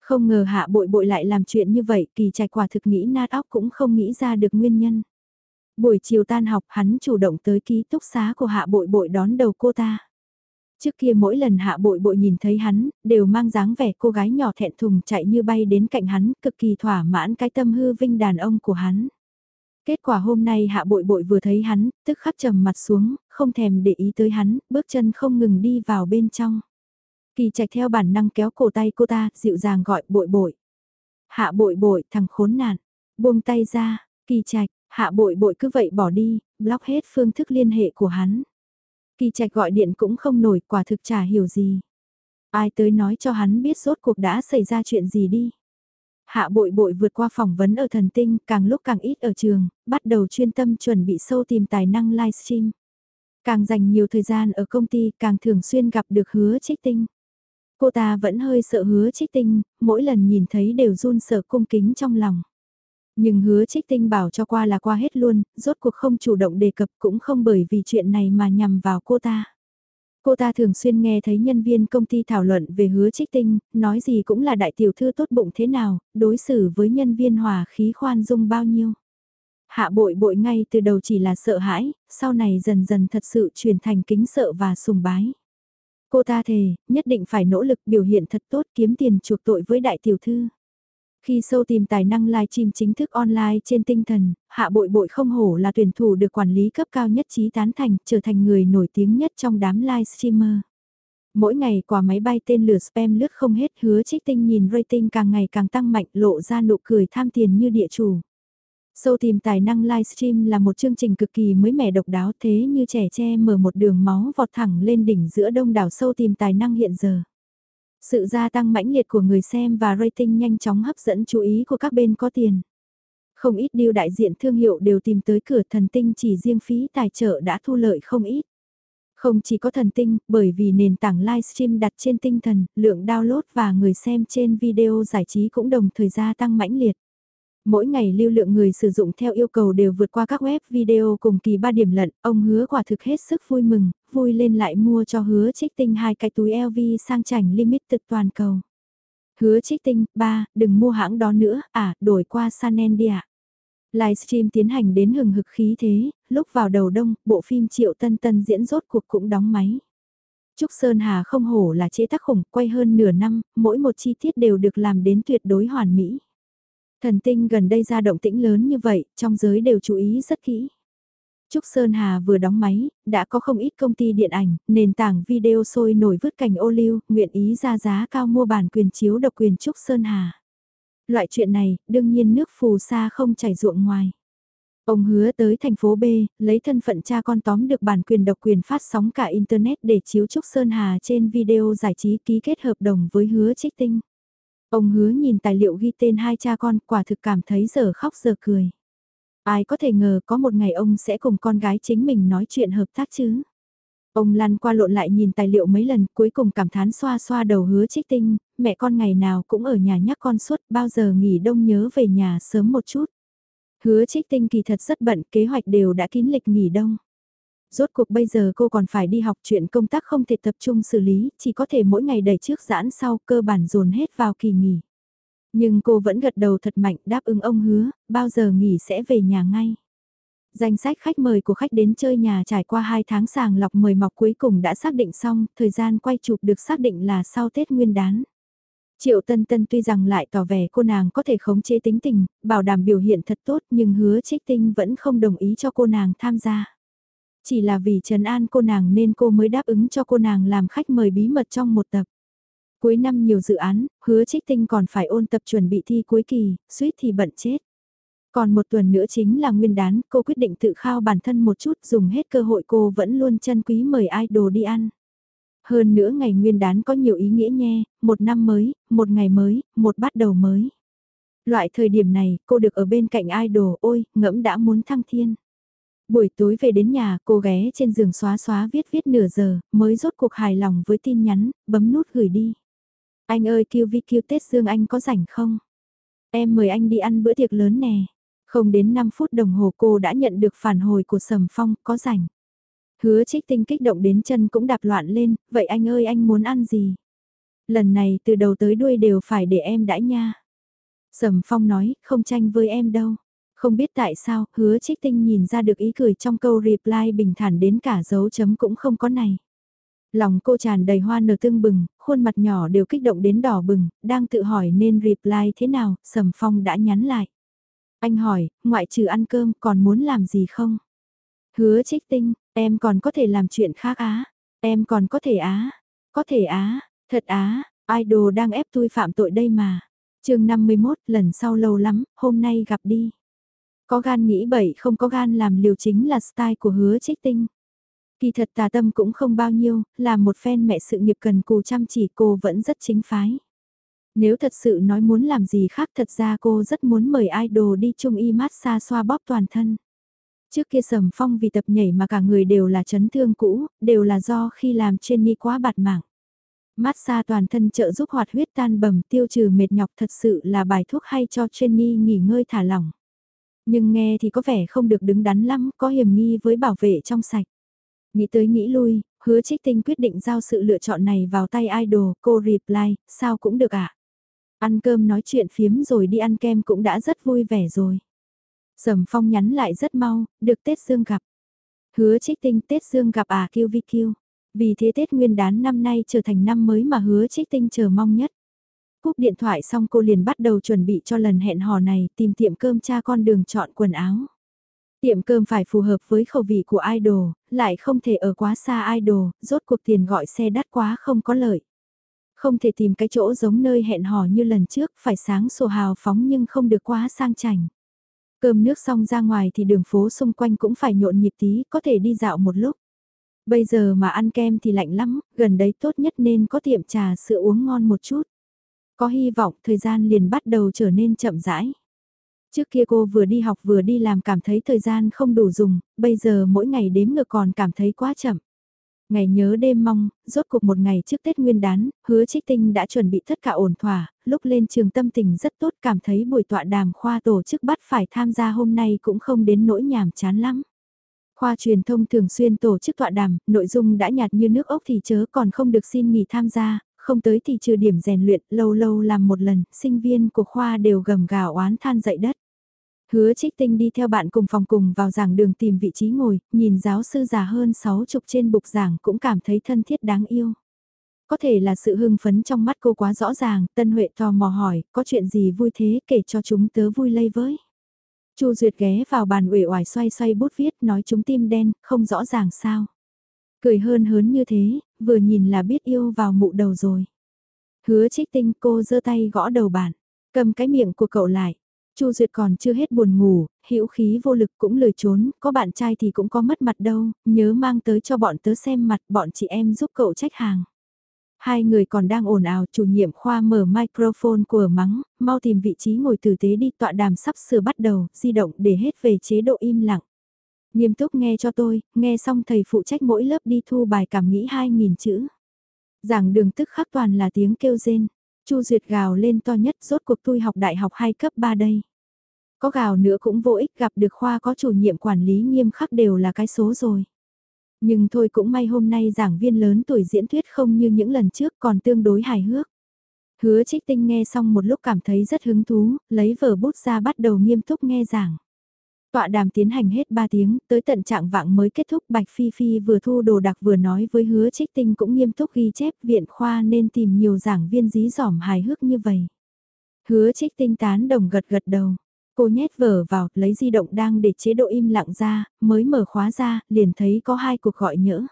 Không ngờ hạ bội bội lại làm chuyện như vậy, kỳ trạch quả thực nghĩ nát óc cũng không nghĩ ra được nguyên nhân. Buổi chiều tan học hắn chủ động tới ký túc xá của hạ bội bội đón đầu cô ta. Trước kia mỗi lần hạ bội bội nhìn thấy hắn, đều mang dáng vẻ cô gái nhỏ thẹn thùng chạy như bay đến cạnh hắn, cực kỳ thỏa mãn cái tâm hư vinh đàn ông của hắn. Kết quả hôm nay hạ bội bội vừa thấy hắn, tức khắc trầm mặt xuống, không thèm để ý tới hắn, bước chân không ngừng đi vào bên trong. Kỳ chạy theo bản năng kéo cổ tay cô ta, dịu dàng gọi bội bội. Hạ bội bội, thằng khốn nạn, buông tay ra, kỳ trạch, Hạ bội bội cứ vậy bỏ đi, block hết phương thức liên hệ của hắn. Kỳ trạch gọi điện cũng không nổi quả thực chả hiểu gì. Ai tới nói cho hắn biết rốt cuộc đã xảy ra chuyện gì đi. Hạ bội bội vượt qua phỏng vấn ở thần tinh càng lúc càng ít ở trường, bắt đầu chuyên tâm chuẩn bị sâu tìm tài năng livestream. Càng dành nhiều thời gian ở công ty càng thường xuyên gặp được hứa trích tinh. Cô ta vẫn hơi sợ hứa trích tinh, mỗi lần nhìn thấy đều run sợ cung kính trong lòng. Nhưng hứa trích tinh bảo cho qua là qua hết luôn, rốt cuộc không chủ động đề cập cũng không bởi vì chuyện này mà nhằm vào cô ta. Cô ta thường xuyên nghe thấy nhân viên công ty thảo luận về hứa trích tinh, nói gì cũng là đại tiểu thư tốt bụng thế nào, đối xử với nhân viên hòa khí khoan dung bao nhiêu. Hạ bội bội ngay từ đầu chỉ là sợ hãi, sau này dần dần thật sự chuyển thành kính sợ và sùng bái. Cô ta thề, nhất định phải nỗ lực biểu hiện thật tốt kiếm tiền chuộc tội với đại tiểu thư. Khi sâu tìm tài năng livestream chính thức online trên tinh thần, hạ bội bội không hổ là tuyển thủ được quản lý cấp cao nhất trí tán thành, trở thành người nổi tiếng nhất trong đám livestreamer. Mỗi ngày quả máy bay tên lửa spam lướt không hết hứa trích tinh nhìn rating càng ngày càng tăng mạnh lộ ra nụ cười tham tiền như địa chủ. Sâu tìm tài năng livestream là một chương trình cực kỳ mới mẻ độc đáo thế như trẻ tre mở một đường máu vọt thẳng lên đỉnh giữa đông đảo sâu tìm tài năng hiện giờ. Sự gia tăng mãnh liệt của người xem và rating nhanh chóng hấp dẫn chú ý của các bên có tiền. Không ít điều đại diện thương hiệu đều tìm tới cửa thần tinh chỉ riêng phí tài trợ đã thu lợi không ít. Không chỉ có thần tinh, bởi vì nền tảng livestream đặt trên tinh thần, lượng download và người xem trên video giải trí cũng đồng thời gia tăng mãnh liệt. Mỗi ngày lưu lượng người sử dụng theo yêu cầu đều vượt qua các web video cùng kỳ 3 điểm lận, ông hứa quả thực hết sức vui mừng, vui lên lại mua cho hứa trích tinh hai cái túi LV sang chảnh limit thực toàn cầu. Hứa trích tinh, ba, đừng mua hãng đó nữa, à, đổi qua Sanen đi ạ. Livestream tiến hành đến hừng hực khí thế, lúc vào đầu đông, bộ phim Triệu Tân Tân diễn rốt cuộc cũng đóng máy. Trúc Sơn Hà không hổ là chế tác khủng, quay hơn nửa năm, mỗi một chi tiết đều được làm đến tuyệt đối hoàn mỹ. Thần tinh gần đây ra động tĩnh lớn như vậy, trong giới đều chú ý rất kỹ. Trúc Sơn Hà vừa đóng máy, đã có không ít công ty điện ảnh, nền tảng video sôi nổi vứt cảnh ô lưu, nguyện ý ra giá cao mua bản quyền chiếu độc quyền Trúc Sơn Hà. Loại chuyện này, đương nhiên nước phù sa không chảy ruộng ngoài. Ông hứa tới thành phố B, lấy thân phận cha con tóm được bản quyền độc quyền phát sóng cả Internet để chiếu Trúc Sơn Hà trên video giải trí ký kết hợp đồng với hứa trích tinh. Ông hứa nhìn tài liệu ghi tên hai cha con quả thực cảm thấy giờ khóc giờ cười. Ai có thể ngờ có một ngày ông sẽ cùng con gái chính mình nói chuyện hợp tác chứ. Ông lăn qua lộn lại nhìn tài liệu mấy lần cuối cùng cảm thán xoa xoa đầu hứa trích tinh, mẹ con ngày nào cũng ở nhà nhắc con suốt bao giờ nghỉ đông nhớ về nhà sớm một chút. Hứa trích tinh kỳ thật rất bận kế hoạch đều đã kín lịch nghỉ đông. Rốt cuộc bây giờ cô còn phải đi học chuyện công tác không thể tập trung xử lý, chỉ có thể mỗi ngày đẩy trước giãn sau cơ bản dồn hết vào kỳ nghỉ. Nhưng cô vẫn gật đầu thật mạnh đáp ứng ông hứa, bao giờ nghỉ sẽ về nhà ngay. Danh sách khách mời của khách đến chơi nhà trải qua 2 tháng sàng lọc mời mọc cuối cùng đã xác định xong, thời gian quay chụp được xác định là sau Tết Nguyên đán. Triệu Tân Tân tuy rằng lại tỏ vẻ cô nàng có thể khống chế tính tình, bảo đảm biểu hiện thật tốt nhưng hứa trích tinh vẫn không đồng ý cho cô nàng tham gia. Chỉ là vì trấn an cô nàng nên cô mới đáp ứng cho cô nàng làm khách mời bí mật trong một tập. Cuối năm nhiều dự án, hứa trích tinh còn phải ôn tập chuẩn bị thi cuối kỳ, suýt thì bận chết. Còn một tuần nữa chính là nguyên đán, cô quyết định tự khao bản thân một chút dùng hết cơ hội cô vẫn luôn chân quý mời idol đi ăn. Hơn nữa ngày nguyên đán có nhiều ý nghĩa nhé, một năm mới, một ngày mới, một bắt đầu mới. Loại thời điểm này, cô được ở bên cạnh idol, ôi, ngẫm đã muốn thăng thiên. Buổi tối về đến nhà, cô ghé trên giường xóa xóa viết viết nửa giờ, mới rốt cuộc hài lòng với tin nhắn, bấm nút gửi đi. Anh ơi kêu vi kêu Tết Dương anh có rảnh không? Em mời anh đi ăn bữa tiệc lớn nè. Không đến 5 phút đồng hồ cô đã nhận được phản hồi của Sầm Phong, có rảnh. Hứa trích tinh kích động đến chân cũng đạp loạn lên, vậy anh ơi anh muốn ăn gì? Lần này từ đầu tới đuôi đều phải để em đãi nha. Sầm Phong nói, không tranh với em đâu. Không biết tại sao, hứa trích tinh nhìn ra được ý cười trong câu reply bình thản đến cả dấu chấm cũng không có này. Lòng cô tràn đầy hoa nở tương bừng, khuôn mặt nhỏ đều kích động đến đỏ bừng, đang tự hỏi nên reply thế nào, Sầm Phong đã nhắn lại. Anh hỏi, ngoại trừ ăn cơm còn muốn làm gì không? Hứa trích tinh, em còn có thể làm chuyện khác á, em còn có thể á, có thể á, thật á, idol đang ép tôi phạm tội đây mà. chương 51 lần sau lâu lắm, hôm nay gặp đi. Có gan nghĩ bậy không có gan làm liều chính là style của hứa trích tinh. Kỳ thật tà tâm cũng không bao nhiêu, là một fan mẹ sự nghiệp cần cù chăm chỉ cô vẫn rất chính phái. Nếu thật sự nói muốn làm gì khác thật ra cô rất muốn mời idol đi chung y massage xoa bóp toàn thân. Trước kia sầm phong vì tập nhảy mà cả người đều là chấn thương cũ, đều là do khi làm Jenny quá bạt mạng. Massage toàn thân trợ giúp hoạt huyết tan bầm tiêu trừ mệt nhọc thật sự là bài thuốc hay cho Jenny nghỉ ngơi thả lỏng. Nhưng nghe thì có vẻ không được đứng đắn lắm, có hiểm nghi với bảo vệ trong sạch. Nghĩ tới nghĩ lui, hứa trích tinh quyết định giao sự lựa chọn này vào tay idol, cô reply, sao cũng được ạ. À? Ăn cơm nói chuyện phiếm rồi đi ăn kem cũng đã rất vui vẻ rồi. Sầm phong nhắn lại rất mau, được Tết Dương gặp. Hứa trích tinh Tết Dương gặp à kêu vi kêu. Vì thế Tết Nguyên đán năm nay trở thành năm mới mà hứa trích tinh chờ mong nhất. Cúp điện thoại xong cô liền bắt đầu chuẩn bị cho lần hẹn hò này tìm tiệm cơm cha con đường chọn quần áo. Tiệm cơm phải phù hợp với khẩu vị của idol, lại không thể ở quá xa idol, rốt cuộc tiền gọi xe đắt quá không có lợi. Không thể tìm cái chỗ giống nơi hẹn hò như lần trước, phải sáng sổ hào phóng nhưng không được quá sang chảnh. Cơm nước xong ra ngoài thì đường phố xung quanh cũng phải nhộn nhịp tí, có thể đi dạo một lúc. Bây giờ mà ăn kem thì lạnh lắm, gần đấy tốt nhất nên có tiệm trà sữa uống ngon một chút. Có hy vọng thời gian liền bắt đầu trở nên chậm rãi. Trước kia cô vừa đi học vừa đi làm cảm thấy thời gian không đủ dùng, bây giờ mỗi ngày đếm ngược còn cảm thấy quá chậm. Ngày nhớ đêm mong, rốt cuộc một ngày trước Tết Nguyên đán, hứa trích tinh đã chuẩn bị tất cả ổn thỏa, lúc lên trường tâm tình rất tốt cảm thấy buổi tọa đàm khoa tổ chức bắt phải tham gia hôm nay cũng không đến nỗi nhàm chán lắm. Khoa truyền thông thường xuyên tổ chức tọa đàm, nội dung đã nhạt như nước ốc thì chớ còn không được xin nghỉ tham gia, không tới thì trừ điểm rèn luyện, lâu lâu làm một lần, sinh viên của khoa đều gầm gào oán than dậy đất. Hứa trích tinh đi theo bạn cùng phòng cùng vào giảng đường tìm vị trí ngồi, nhìn giáo sư già hơn 60 trên bục giảng cũng cảm thấy thân thiết đáng yêu. Có thể là sự hưng phấn trong mắt cô quá rõ ràng, Tân Huệ tò mò hỏi, có chuyện gì vui thế kể cho chúng tớ vui lây với. Chu Duyệt ghé vào bàn uể oải xoay xoay bút viết nói chúng tim đen, không rõ ràng sao. Cười hơn hớn như thế, vừa nhìn là biết yêu vào mụ đầu rồi. Hứa trích tinh cô giơ tay gõ đầu bạn, cầm cái miệng của cậu lại. Chu Duyệt còn chưa hết buồn ngủ, hữu khí vô lực cũng lười trốn, có bạn trai thì cũng có mất mặt đâu, nhớ mang tới cho bọn tớ xem mặt bọn chị em giúp cậu trách hàng. Hai người còn đang ồn ào, chủ nhiệm khoa mở microphone của mắng, mau tìm vị trí ngồi tử tế đi tọa đàm sắp sửa bắt đầu, di động để hết về chế độ im lặng. Nghiêm túc nghe cho tôi, nghe xong thầy phụ trách mỗi lớp đi thu bài cảm nghĩ 2.000 chữ. Giảng đường tức khắc toàn là tiếng kêu rên. Chu Duyệt gào lên to nhất rốt cuộc tôi học đại học 2 cấp 3 đây. Có gào nữa cũng vô ích gặp được khoa có chủ nhiệm quản lý nghiêm khắc đều là cái số rồi. Nhưng thôi cũng may hôm nay giảng viên lớn tuổi diễn thuyết không như những lần trước còn tương đối hài hước. Hứa trích tinh nghe xong một lúc cảm thấy rất hứng thú, lấy vở bút ra bắt đầu nghiêm túc nghe giảng. Tọa đàm tiến hành hết 3 tiếng, tới tận trạng vạng mới kết thúc Bạch Phi Phi vừa thu đồ đặc vừa nói với hứa trích tinh cũng nghiêm túc ghi chép viện khoa nên tìm nhiều giảng viên dí dỏm hài hước như vậy. Hứa trích tinh tán đồng gật gật đầu. Cô nhét vở vào, lấy di động đang để chế độ im lặng ra, mới mở khóa ra, liền thấy có hai cuộc gọi nhỡ.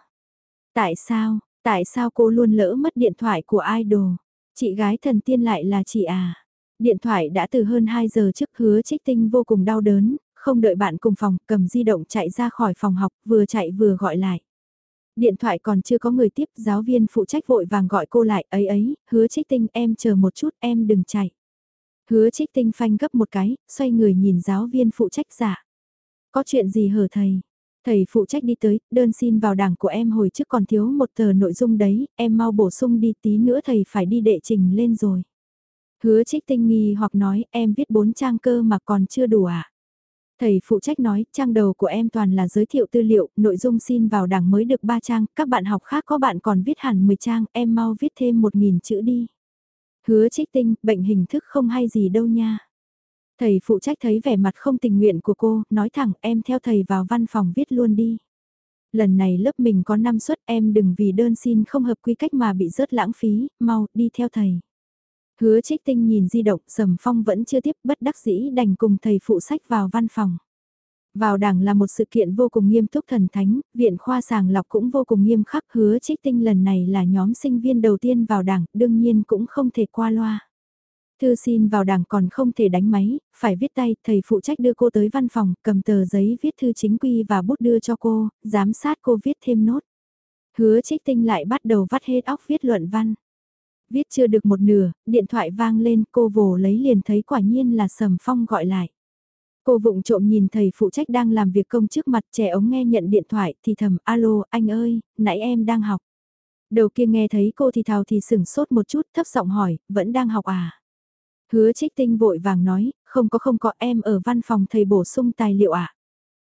Tại sao, tại sao cô luôn lỡ mất điện thoại của idol? Chị gái thần tiên lại là chị à? Điện thoại đã từ hơn 2 giờ trước hứa trích tinh vô cùng đau đớn, không đợi bạn cùng phòng, cầm di động chạy ra khỏi phòng học, vừa chạy vừa gọi lại. Điện thoại còn chưa có người tiếp, giáo viên phụ trách vội vàng gọi cô lại, ấy ấy, hứa trích tinh em chờ một chút, em đừng chạy. Hứa trích tinh phanh gấp một cái, xoay người nhìn giáo viên phụ trách giả. Có chuyện gì hở thầy? Thầy phụ trách đi tới, đơn xin vào đảng của em hồi trước còn thiếu một tờ nội dung đấy, em mau bổ sung đi tí nữa thầy phải đi đệ trình lên rồi. Hứa trích tinh nghi hoặc nói em viết bốn trang cơ mà còn chưa đủ à? Thầy phụ trách nói, trang đầu của em toàn là giới thiệu tư liệu, nội dung xin vào đảng mới được 3 trang, các bạn học khác có bạn còn viết hẳn 10 trang, em mau viết thêm 1.000 chữ đi. Hứa trích tinh, bệnh hình thức không hay gì đâu nha. Thầy phụ trách thấy vẻ mặt không tình nguyện của cô, nói thẳng em theo thầy vào văn phòng viết luôn đi. Lần này lớp mình có 5 suất em đừng vì đơn xin không hợp quy cách mà bị rớt lãng phí, mau đi theo thầy. Hứa trích tinh nhìn di động, sầm phong vẫn chưa tiếp bất đắc dĩ đành cùng thầy phụ sách vào văn phòng. Vào đảng là một sự kiện vô cùng nghiêm túc thần thánh, viện khoa sàng lọc cũng vô cùng nghiêm khắc hứa trích tinh lần này là nhóm sinh viên đầu tiên vào đảng, đương nhiên cũng không thể qua loa. Thư xin vào đảng còn không thể đánh máy, phải viết tay, thầy phụ trách đưa cô tới văn phòng, cầm tờ giấy viết thư chính quy và bút đưa cho cô, giám sát cô viết thêm nốt. Hứa trích tinh lại bắt đầu vắt hết óc viết luận văn. Viết chưa được một nửa, điện thoại vang lên cô vồ lấy liền thấy quả nhiên là Sầm Phong gọi lại. Cô vụng trộm nhìn thầy phụ trách đang làm việc công trước mặt trẻ ống nghe nhận điện thoại thì thầm alo anh ơi, nãy em đang học. Đầu kia nghe thấy cô thì thào thì sửng sốt một chút thấp giọng hỏi, vẫn đang học à? Hứa trích tinh vội vàng nói, không có không có em ở văn phòng thầy bổ sung tài liệu ạ. À?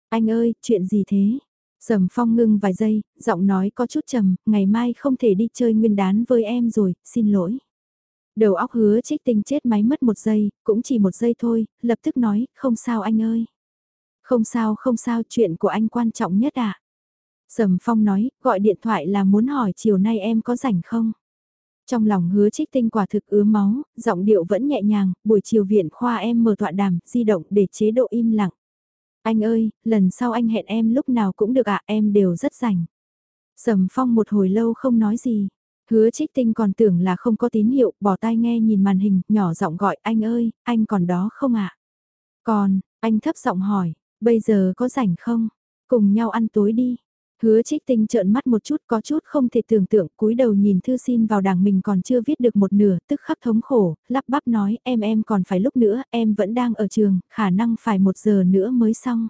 Anh ơi, chuyện gì thế? Sầm phong ngưng vài giây, giọng nói có chút trầm, ngày mai không thể đi chơi nguyên đán với em rồi, xin lỗi. Đầu óc hứa trích tinh chết máy mất một giây, cũng chỉ một giây thôi, lập tức nói, không sao anh ơi. Không sao không sao, chuyện của anh quan trọng nhất à. Sầm phong nói, gọi điện thoại là muốn hỏi chiều nay em có rảnh không? Trong lòng hứa trích tinh quả thực ứa máu, giọng điệu vẫn nhẹ nhàng, buổi chiều viện khoa em mở tọa đàm, di động để chế độ im lặng. Anh ơi, lần sau anh hẹn em lúc nào cũng được ạ, em đều rất rảnh. Sầm phong một hồi lâu không nói gì. Hứa trích tinh còn tưởng là không có tín hiệu, bỏ tai nghe nhìn màn hình, nhỏ giọng gọi anh ơi, anh còn đó không ạ? Còn, anh thấp giọng hỏi, bây giờ có rảnh không? Cùng nhau ăn tối đi. Hứa trích tinh trợn mắt một chút có chút không thể tưởng tượng cúi đầu nhìn thư xin vào đảng mình còn chưa viết được một nửa tức khắc thống khổ, lắp bắp nói em em còn phải lúc nữa, em vẫn đang ở trường, khả năng phải một giờ nữa mới xong.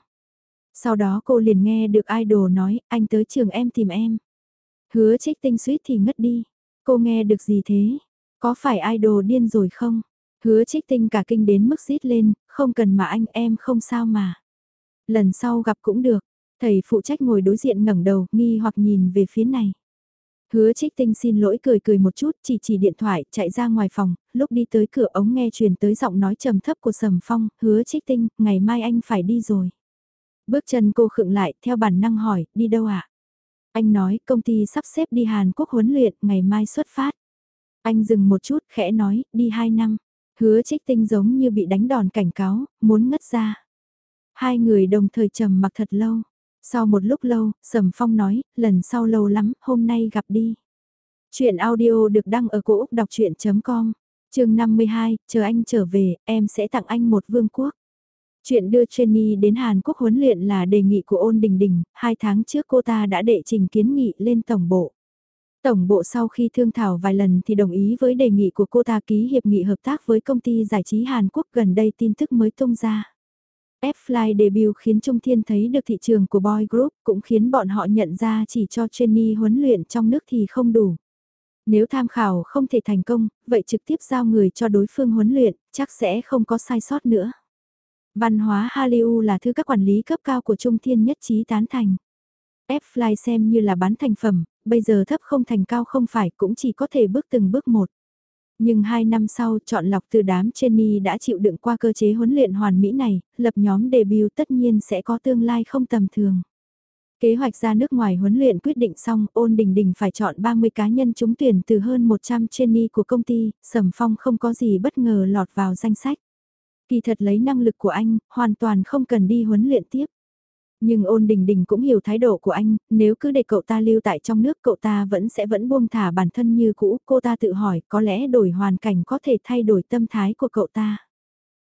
Sau đó cô liền nghe được idol nói, anh tới trường em tìm em. Hứa trích tinh suýt thì ngất đi. Cô nghe được gì thế? Có phải idol điên rồi không? Hứa trích tinh cả kinh đến mức rít lên, không cần mà anh em không sao mà. Lần sau gặp cũng được, Thầy phụ trách ngồi đối diện ngẩng đầu, nghi hoặc nhìn về phía này. Hứa trích tinh xin lỗi cười cười một chút, chỉ chỉ điện thoại, chạy ra ngoài phòng, lúc đi tới cửa ống nghe truyền tới giọng nói trầm thấp của Sầm Phong, hứa trích tinh, ngày mai anh phải đi rồi. Bước chân cô khựng lại, theo bản năng hỏi, đi đâu ạ? À? Anh nói, công ty sắp xếp đi Hàn Quốc huấn luyện, ngày mai xuất phát. Anh dừng một chút, khẽ nói, đi hai năm. Hứa trích tinh giống như bị đánh đòn cảnh cáo, muốn ngất ra. Hai người đồng thời trầm mặc thật lâu. Sau một lúc lâu, Sầm Phong nói, lần sau lâu lắm, hôm nay gặp đi. Chuyện audio được đăng ở cổ Úc đọc chuyện.com, trường 52, chờ anh trở về, em sẽ tặng anh một vương quốc. Chuyện đưa Jenny đến Hàn Quốc huấn luyện là đề nghị của ôn đình đình, hai tháng trước cô ta đã đệ trình kiến nghị lên tổng bộ. Tổng bộ sau khi thương thảo vài lần thì đồng ý với đề nghị của cô ta ký hiệp nghị hợp tác với công ty giải trí Hàn Quốc gần đây tin tức mới tung ra. F-Fly debut khiến Trung Thiên thấy được thị trường của Boy Group, cũng khiến bọn họ nhận ra chỉ cho trainee huấn luyện trong nước thì không đủ. Nếu tham khảo không thể thành công, vậy trực tiếp giao người cho đối phương huấn luyện, chắc sẽ không có sai sót nữa. Văn hóa Hallyu là thứ các quản lý cấp cao của Trung Thiên nhất trí tán thành. F-Fly xem như là bán thành phẩm, bây giờ thấp không thành cao không phải cũng chỉ có thể bước từng bước một. Nhưng hai năm sau chọn lọc từ đám Jenny đã chịu đựng qua cơ chế huấn luyện hoàn mỹ này, lập nhóm debut tất nhiên sẽ có tương lai không tầm thường. Kế hoạch ra nước ngoài huấn luyện quyết định xong, ôn đình đình phải chọn 30 cá nhân trúng tuyển từ hơn 100 trainee của công ty, Sầm Phong không có gì bất ngờ lọt vào danh sách. Kỳ thật lấy năng lực của anh, hoàn toàn không cần đi huấn luyện tiếp. Nhưng ôn đình đình cũng hiểu thái độ của anh, nếu cứ để cậu ta lưu tại trong nước cậu ta vẫn sẽ vẫn buông thả bản thân như cũ, cô ta tự hỏi có lẽ đổi hoàn cảnh có thể thay đổi tâm thái của cậu ta.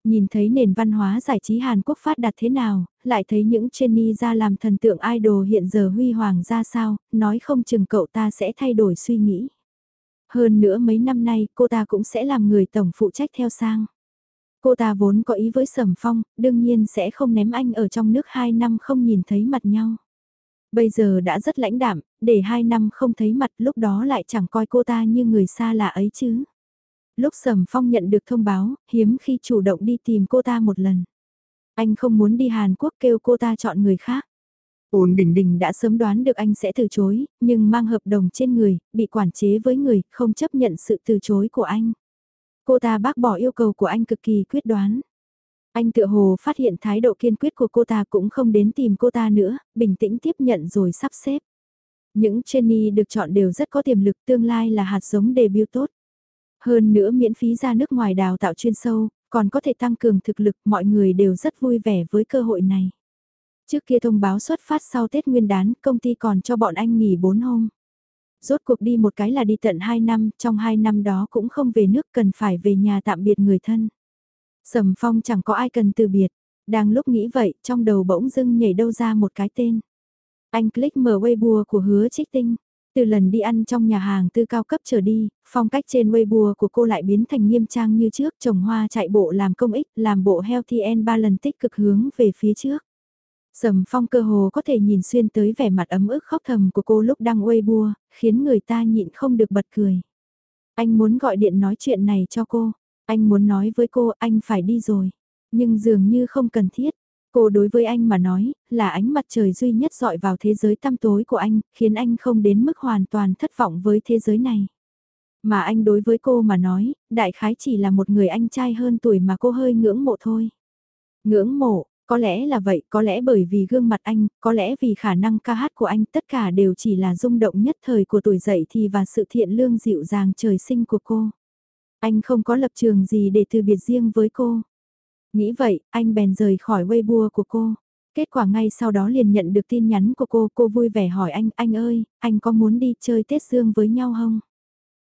Nhìn thấy nền văn hóa giải trí Hàn Quốc phát đạt thế nào, lại thấy những Jenny ra làm thần tượng idol hiện giờ huy hoàng ra sao, nói không chừng cậu ta sẽ thay đổi suy nghĩ. Hơn nữa mấy năm nay cô ta cũng sẽ làm người tổng phụ trách theo sang. Cô ta vốn có ý với Sầm Phong, đương nhiên sẽ không ném anh ở trong nước 2 năm không nhìn thấy mặt nhau. Bây giờ đã rất lãnh đạm, để 2 năm không thấy mặt lúc đó lại chẳng coi cô ta như người xa lạ ấy chứ. Lúc Sầm Phong nhận được thông báo, hiếm khi chủ động đi tìm cô ta một lần. Anh không muốn đi Hàn Quốc kêu cô ta chọn người khác. Ôn Đình Đình đã sớm đoán được anh sẽ từ chối, nhưng mang hợp đồng trên người, bị quản chế với người, không chấp nhận sự từ chối của anh. Cô ta bác bỏ yêu cầu của anh cực kỳ quyết đoán. Anh tự hồ phát hiện thái độ kiên quyết của cô ta cũng không đến tìm cô ta nữa, bình tĩnh tiếp nhận rồi sắp xếp. Những Jenny được chọn đều rất có tiềm lực tương lai là hạt giống debut tốt. Hơn nữa miễn phí ra nước ngoài đào tạo chuyên sâu, còn có thể tăng cường thực lực mọi người đều rất vui vẻ với cơ hội này. Trước kia thông báo xuất phát sau Tết Nguyên đán, công ty còn cho bọn anh nghỉ 4 hôm rốt cuộc đi một cái là đi tận 2 năm, trong 2 năm đó cũng không về nước cần phải về nhà tạm biệt người thân. Sầm phong chẳng có ai cần từ biệt, đang lúc nghĩ vậy, trong đầu bỗng dưng nhảy đâu ra một cái tên. Anh click mở Weibo của hứa trích tinh. Từ lần đi ăn trong nhà hàng tư cao cấp trở đi, phong cách trên Weibo của cô lại biến thành nghiêm trang như trước, trồng hoa chạy bộ làm công ích, làm bộ healthy and balance tích cực hướng về phía trước. Sầm phong cơ hồ có thể nhìn xuyên tới vẻ mặt ấm ức khóc thầm của cô lúc đang uê bua, khiến người ta nhịn không được bật cười. Anh muốn gọi điện nói chuyện này cho cô, anh muốn nói với cô anh phải đi rồi, nhưng dường như không cần thiết. Cô đối với anh mà nói, là ánh mặt trời duy nhất dọi vào thế giới tăm tối của anh, khiến anh không đến mức hoàn toàn thất vọng với thế giới này. Mà anh đối với cô mà nói, đại khái chỉ là một người anh trai hơn tuổi mà cô hơi ngưỡng mộ thôi. Ngưỡng mộ, có lẽ là vậy, có lẽ bởi vì gương mặt anh, có lẽ vì khả năng ca hát của anh, tất cả đều chỉ là rung động nhất thời của tuổi dậy thì và sự thiện lương dịu dàng trời sinh của cô. Anh không có lập trường gì để từ biệt riêng với cô. Nghĩ vậy, anh bèn rời khỏi Weibo của cô. Kết quả ngay sau đó liền nhận được tin nhắn của cô, cô vui vẻ hỏi anh, anh ơi, anh có muốn đi chơi Tết Dương với nhau không?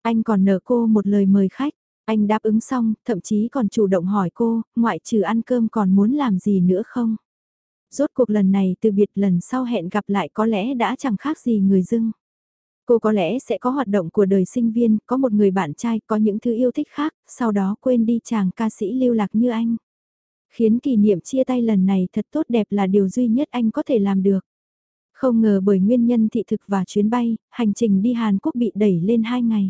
Anh còn nợ cô một lời mời khách, anh đáp ứng xong, thậm chí còn chủ động hỏi cô, ngoại trừ ăn cơm còn muốn làm gì nữa không? Rốt cuộc lần này từ biệt lần sau hẹn gặp lại có lẽ đã chẳng khác gì người dưng. Cô có lẽ sẽ có hoạt động của đời sinh viên, có một người bạn trai, có những thứ yêu thích khác, sau đó quên đi chàng ca sĩ lưu lạc như anh. Khiến kỷ niệm chia tay lần này thật tốt đẹp là điều duy nhất anh có thể làm được. Không ngờ bởi nguyên nhân thị thực và chuyến bay, hành trình đi Hàn Quốc bị đẩy lên 2 ngày.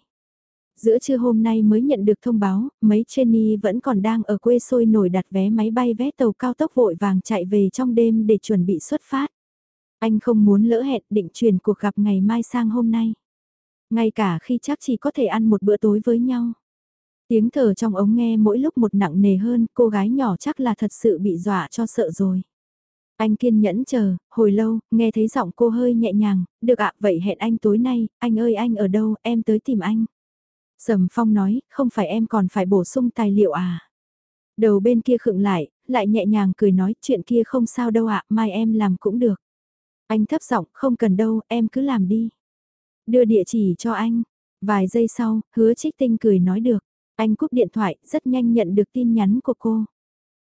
Giữa trưa hôm nay mới nhận được thông báo, mấy trainee vẫn còn đang ở quê sôi nổi đặt vé máy bay vé tàu cao tốc vội vàng chạy về trong đêm để chuẩn bị xuất phát. Anh không muốn lỡ hẹn định chuyển cuộc gặp ngày mai sang hôm nay. Ngay cả khi chắc chỉ có thể ăn một bữa tối với nhau. Tiếng thở trong ống nghe mỗi lúc một nặng nề hơn, cô gái nhỏ chắc là thật sự bị dọa cho sợ rồi. Anh kiên nhẫn chờ, hồi lâu, nghe thấy giọng cô hơi nhẹ nhàng, được ạ, vậy hẹn anh tối nay, anh ơi anh ở đâu, em tới tìm anh. Sầm Phong nói, không phải em còn phải bổ sung tài liệu à? Đầu bên kia khựng lại, lại nhẹ nhàng cười nói, chuyện kia không sao đâu ạ, mai em làm cũng được. Anh thấp giọng, không cần đâu, em cứ làm đi. Đưa địa chỉ cho anh. Vài giây sau, hứa trích tinh cười nói được. Anh cúp điện thoại, rất nhanh nhận được tin nhắn của cô.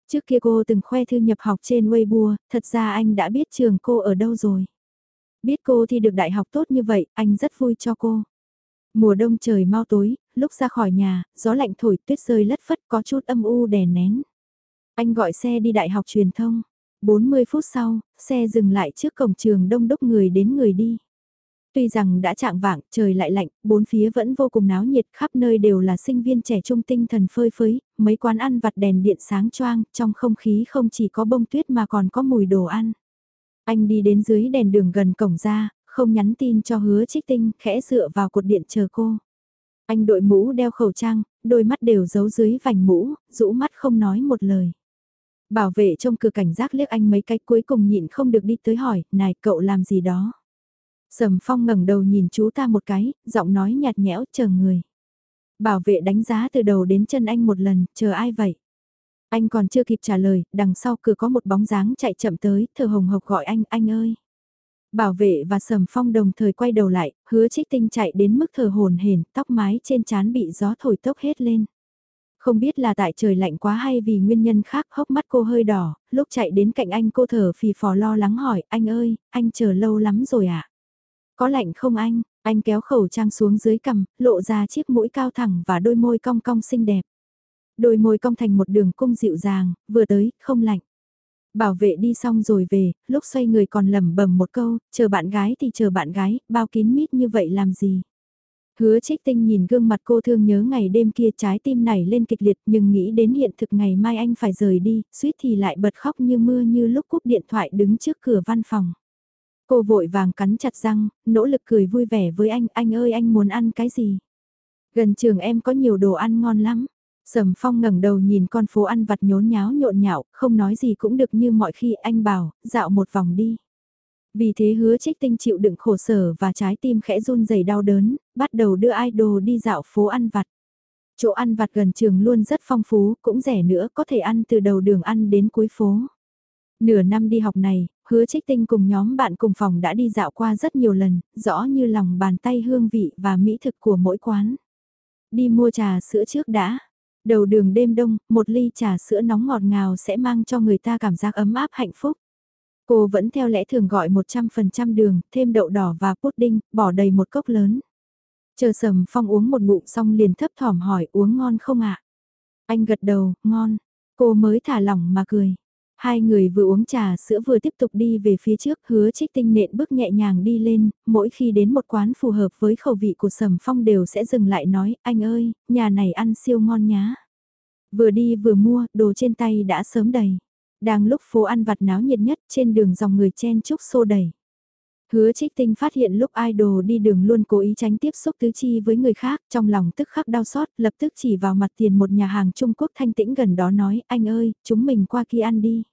Trước kia cô từng khoe thư nhập học trên Weibo, thật ra anh đã biết trường cô ở đâu rồi. Biết cô thi được đại học tốt như vậy, anh rất vui cho cô. Mùa đông trời mau tối, lúc ra khỏi nhà, gió lạnh thổi tuyết rơi lất phất có chút âm u đè nén. Anh gọi xe đi đại học truyền thông. 40 phút sau, xe dừng lại trước cổng trường đông đúc người đến người đi. Tuy rằng đã chạng vạng, trời lại lạnh, bốn phía vẫn vô cùng náo nhiệt, khắp nơi đều là sinh viên trẻ trung tinh thần phơi phới, mấy quán ăn vặt đèn điện sáng choang, trong không khí không chỉ có bông tuyết mà còn có mùi đồ ăn. Anh đi đến dưới đèn đường gần cổng ra, không nhắn tin cho hứa trích tinh, khẽ dựa vào cột điện chờ cô. Anh đội mũ đeo khẩu trang, đôi mắt đều giấu dưới vành mũ, rũ mắt không nói một lời. Bảo vệ trong cửa cảnh giác liếc anh mấy cái cuối cùng nhịn không được đi tới hỏi, này cậu làm gì đó. Sầm phong ngẩng đầu nhìn chú ta một cái, giọng nói nhạt nhẽo chờ người. Bảo vệ đánh giá từ đầu đến chân anh một lần, chờ ai vậy? Anh còn chưa kịp trả lời, đằng sau cửa có một bóng dáng chạy chậm tới, thở hồng hộc gọi anh, anh ơi. Bảo vệ và sầm phong đồng thời quay đầu lại, hứa trích tinh chạy đến mức thở hồn hển, tóc mái trên trán bị gió thổi tốc hết lên. Không biết là tại trời lạnh quá hay vì nguyên nhân khác hốc mắt cô hơi đỏ, lúc chạy đến cạnh anh cô thở phì phò lo lắng hỏi, anh ơi, anh chờ lâu lắm rồi ạ? À? Có lạnh không anh? Anh kéo khẩu trang xuống dưới cằm, lộ ra chiếc mũi cao thẳng và đôi môi cong cong xinh đẹp. Đôi môi cong thành một đường cung dịu dàng, vừa tới, không lạnh. Bảo vệ đi xong rồi về, lúc xoay người còn lẩm bẩm một câu, chờ bạn gái thì chờ bạn gái, bao kín mít như vậy làm gì? Hứa trích tinh nhìn gương mặt cô thương nhớ ngày đêm kia trái tim này lên kịch liệt nhưng nghĩ đến hiện thực ngày mai anh phải rời đi, suýt thì lại bật khóc như mưa như lúc cúp điện thoại đứng trước cửa văn phòng. Cô vội vàng cắn chặt răng, nỗ lực cười vui vẻ với anh, anh ơi anh muốn ăn cái gì? Gần trường em có nhiều đồ ăn ngon lắm. Sầm Phong ngẩng đầu nhìn con phố ăn vặt nhốn nháo nhộn nhạo, không nói gì cũng được như mọi khi anh bảo, dạo một vòng đi. Vì thế hứa trích tinh chịu đựng khổ sở và trái tim khẽ run rẩy đau đớn, bắt đầu đưa idol đi dạo phố ăn vặt. Chỗ ăn vặt gần trường luôn rất phong phú, cũng rẻ nữa, có thể ăn từ đầu đường ăn đến cuối phố. Nửa năm đi học này, hứa trích tinh cùng nhóm bạn cùng phòng đã đi dạo qua rất nhiều lần, rõ như lòng bàn tay hương vị và mỹ thực của mỗi quán. Đi mua trà sữa trước đã. Đầu đường đêm đông, một ly trà sữa nóng ngọt ngào sẽ mang cho người ta cảm giác ấm áp hạnh phúc. Cô vẫn theo lẽ thường gọi 100% đường, thêm đậu đỏ và pudding, bỏ đầy một cốc lớn. Chờ sầm phong uống một ngụm xong liền thấp thỏm hỏi uống ngon không ạ? Anh gật đầu, ngon. Cô mới thả lỏng mà cười. Hai người vừa uống trà sữa vừa tiếp tục đi về phía trước hứa trích tinh nện bước nhẹ nhàng đi lên, mỗi khi đến một quán phù hợp với khẩu vị của Sầm Phong đều sẽ dừng lại nói, anh ơi, nhà này ăn siêu ngon nhá. Vừa đi vừa mua, đồ trên tay đã sớm đầy. Đang lúc phố ăn vặt náo nhiệt nhất trên đường dòng người chen chúc xô đẩy. Hứa trích tinh phát hiện lúc idol đi đường luôn cố ý tránh tiếp xúc tứ chi với người khác, trong lòng tức khắc đau xót, lập tức chỉ vào mặt tiền một nhà hàng Trung Quốc thanh tĩnh gần đó nói, anh ơi, chúng mình qua kia ăn đi.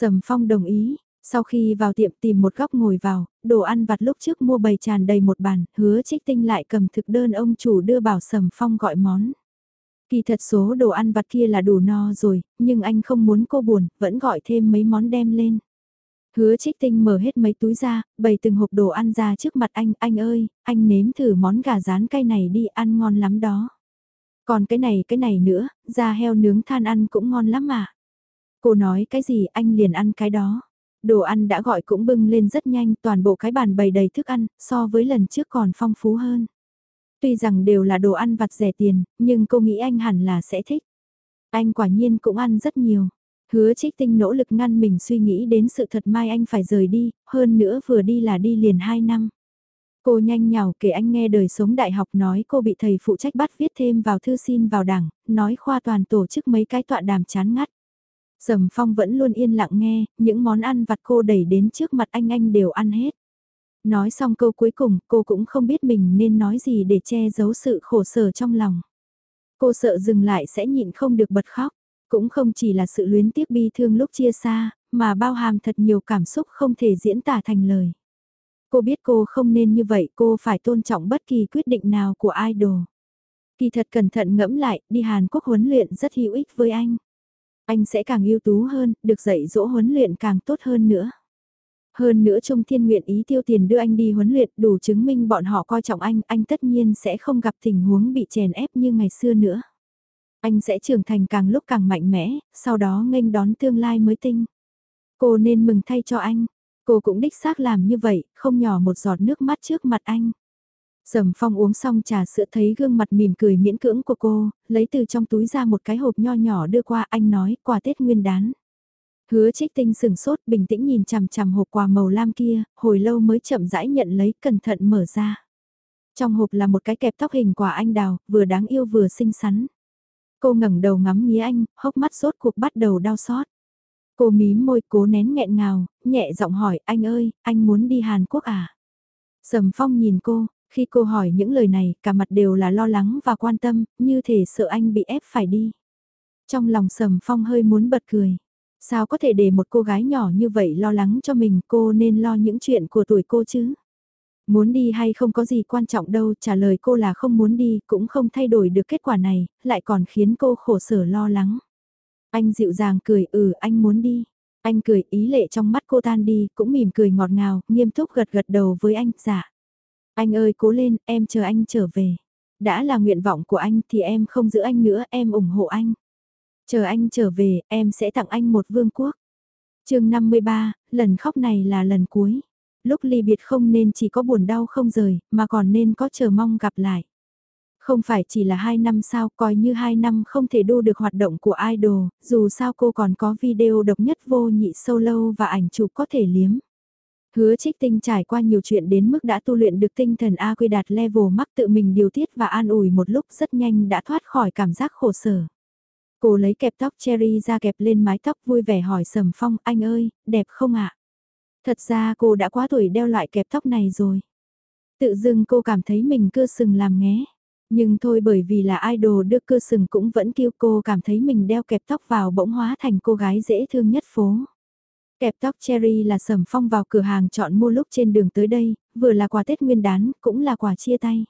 Sầm Phong đồng ý, sau khi vào tiệm tìm một góc ngồi vào, đồ ăn vặt lúc trước mua bày tràn đầy một bàn, hứa trích tinh lại cầm thực đơn ông chủ đưa bảo Sầm Phong gọi món. Kỳ thật số đồ ăn vặt kia là đủ no rồi, nhưng anh không muốn cô buồn, vẫn gọi thêm mấy món đem lên. Hứa trích tinh mở hết mấy túi ra, bày từng hộp đồ ăn ra trước mặt anh, anh ơi, anh nếm thử món gà rán cay này đi, ăn ngon lắm đó. Còn cái này cái này nữa, da heo nướng than ăn cũng ngon lắm mà. Cô nói cái gì anh liền ăn cái đó. Đồ ăn đã gọi cũng bưng lên rất nhanh, toàn bộ cái bàn bày đầy thức ăn, so với lần trước còn phong phú hơn. Tuy rằng đều là đồ ăn vặt rẻ tiền, nhưng cô nghĩ anh hẳn là sẽ thích. Anh quả nhiên cũng ăn rất nhiều. Hứa trích tinh nỗ lực ngăn mình suy nghĩ đến sự thật mai anh phải rời đi, hơn nữa vừa đi là đi liền 2 năm. Cô nhanh nhào kể anh nghe đời sống đại học nói cô bị thầy phụ trách bắt viết thêm vào thư xin vào đảng, nói khoa toàn tổ chức mấy cái tọa đàm chán ngắt. Sầm Phong vẫn luôn yên lặng nghe, những món ăn vặt cô đẩy đến trước mặt anh anh đều ăn hết. Nói xong câu cuối cùng, cô cũng không biết mình nên nói gì để che giấu sự khổ sở trong lòng. Cô sợ dừng lại sẽ nhịn không được bật khóc. Cũng không chỉ là sự luyến tiếc bi thương lúc chia xa, mà bao hàm thật nhiều cảm xúc không thể diễn tả thành lời. Cô biết cô không nên như vậy, cô phải tôn trọng bất kỳ quyết định nào của idol. Kỳ thật cẩn thận ngẫm lại, đi Hàn Quốc huấn luyện rất hữu ích với anh. Anh sẽ càng ưu tú hơn, được dạy dỗ huấn luyện càng tốt hơn nữa. Hơn nữa Trung Thiên nguyện ý tiêu tiền đưa anh đi huấn luyện đủ chứng minh bọn họ coi trọng anh, anh tất nhiên sẽ không gặp tình huống bị chèn ép như ngày xưa nữa. Anh sẽ trưởng thành càng lúc càng mạnh mẽ, sau đó nghênh đón tương lai mới tinh. Cô nên mừng thay cho anh. Cô cũng đích xác làm như vậy, không nhỏ một giọt nước mắt trước mặt anh. Sầm phong uống xong trà sữa thấy gương mặt mỉm cười miễn cưỡng của cô, lấy từ trong túi ra một cái hộp nho nhỏ đưa qua anh nói quà Tết nguyên đán. Hứa trích tinh sừng sốt bình tĩnh nhìn chằm chằm hộp quà màu lam kia, hồi lâu mới chậm rãi nhận lấy cẩn thận mở ra. Trong hộp là một cái kẹp tóc hình quả anh đào, vừa đáng yêu vừa xinh xắn. Cô ngẩng đầu ngắm nghía anh, hốc mắt sốt cuộc bắt đầu đau xót. Cô mím môi cố nén nghẹn ngào, nhẹ giọng hỏi anh ơi, anh muốn đi Hàn Quốc à? Sầm Phong nhìn cô, khi cô hỏi những lời này, cả mặt đều là lo lắng và quan tâm, như thể sợ anh bị ép phải đi. Trong lòng Sầm Phong hơi muốn bật cười. Sao có thể để một cô gái nhỏ như vậy lo lắng cho mình, cô nên lo những chuyện của tuổi cô chứ? Muốn đi hay không có gì quan trọng đâu, trả lời cô là không muốn đi, cũng không thay đổi được kết quả này, lại còn khiến cô khổ sở lo lắng. Anh dịu dàng cười, ừ anh muốn đi. Anh cười ý lệ trong mắt cô tan đi, cũng mỉm cười ngọt ngào, nghiêm túc gật gật đầu với anh, dạ. Anh ơi cố lên, em chờ anh trở về. Đã là nguyện vọng của anh thì em không giữ anh nữa, em ủng hộ anh. Chờ anh trở về, em sẽ tặng anh một vương quốc. chương 53, lần khóc này là lần cuối lúc ly biệt không nên chỉ có buồn đau không rời, mà còn nên có chờ mong gặp lại. Không phải chỉ là 2 năm sao, coi như 2 năm không thể đu được hoạt động của idol, dù sao cô còn có video độc nhất vô nhị solo và ảnh chụp có thể liếm. Hứa trích tinh trải qua nhiều chuyện đến mức đã tu luyện được tinh thần A quy đạt level mắc tự mình điều tiết và an ủi một lúc rất nhanh đã thoát khỏi cảm giác khổ sở. Cô lấy kẹp tóc cherry ra kẹp lên mái tóc vui vẻ hỏi Sầm Phong, anh ơi, đẹp không ạ? Thật ra cô đã quá tuổi đeo loại kẹp tóc này rồi. Tự dưng cô cảm thấy mình cưa sừng làm nghé. Nhưng thôi bởi vì là idol đưa cưa sừng cũng vẫn kêu cô cảm thấy mình đeo kẹp tóc vào bỗng hóa thành cô gái dễ thương nhất phố. Kẹp tóc cherry là sầm phong vào cửa hàng chọn mua lúc trên đường tới đây, vừa là quà Tết Nguyên đán, cũng là quà chia tay.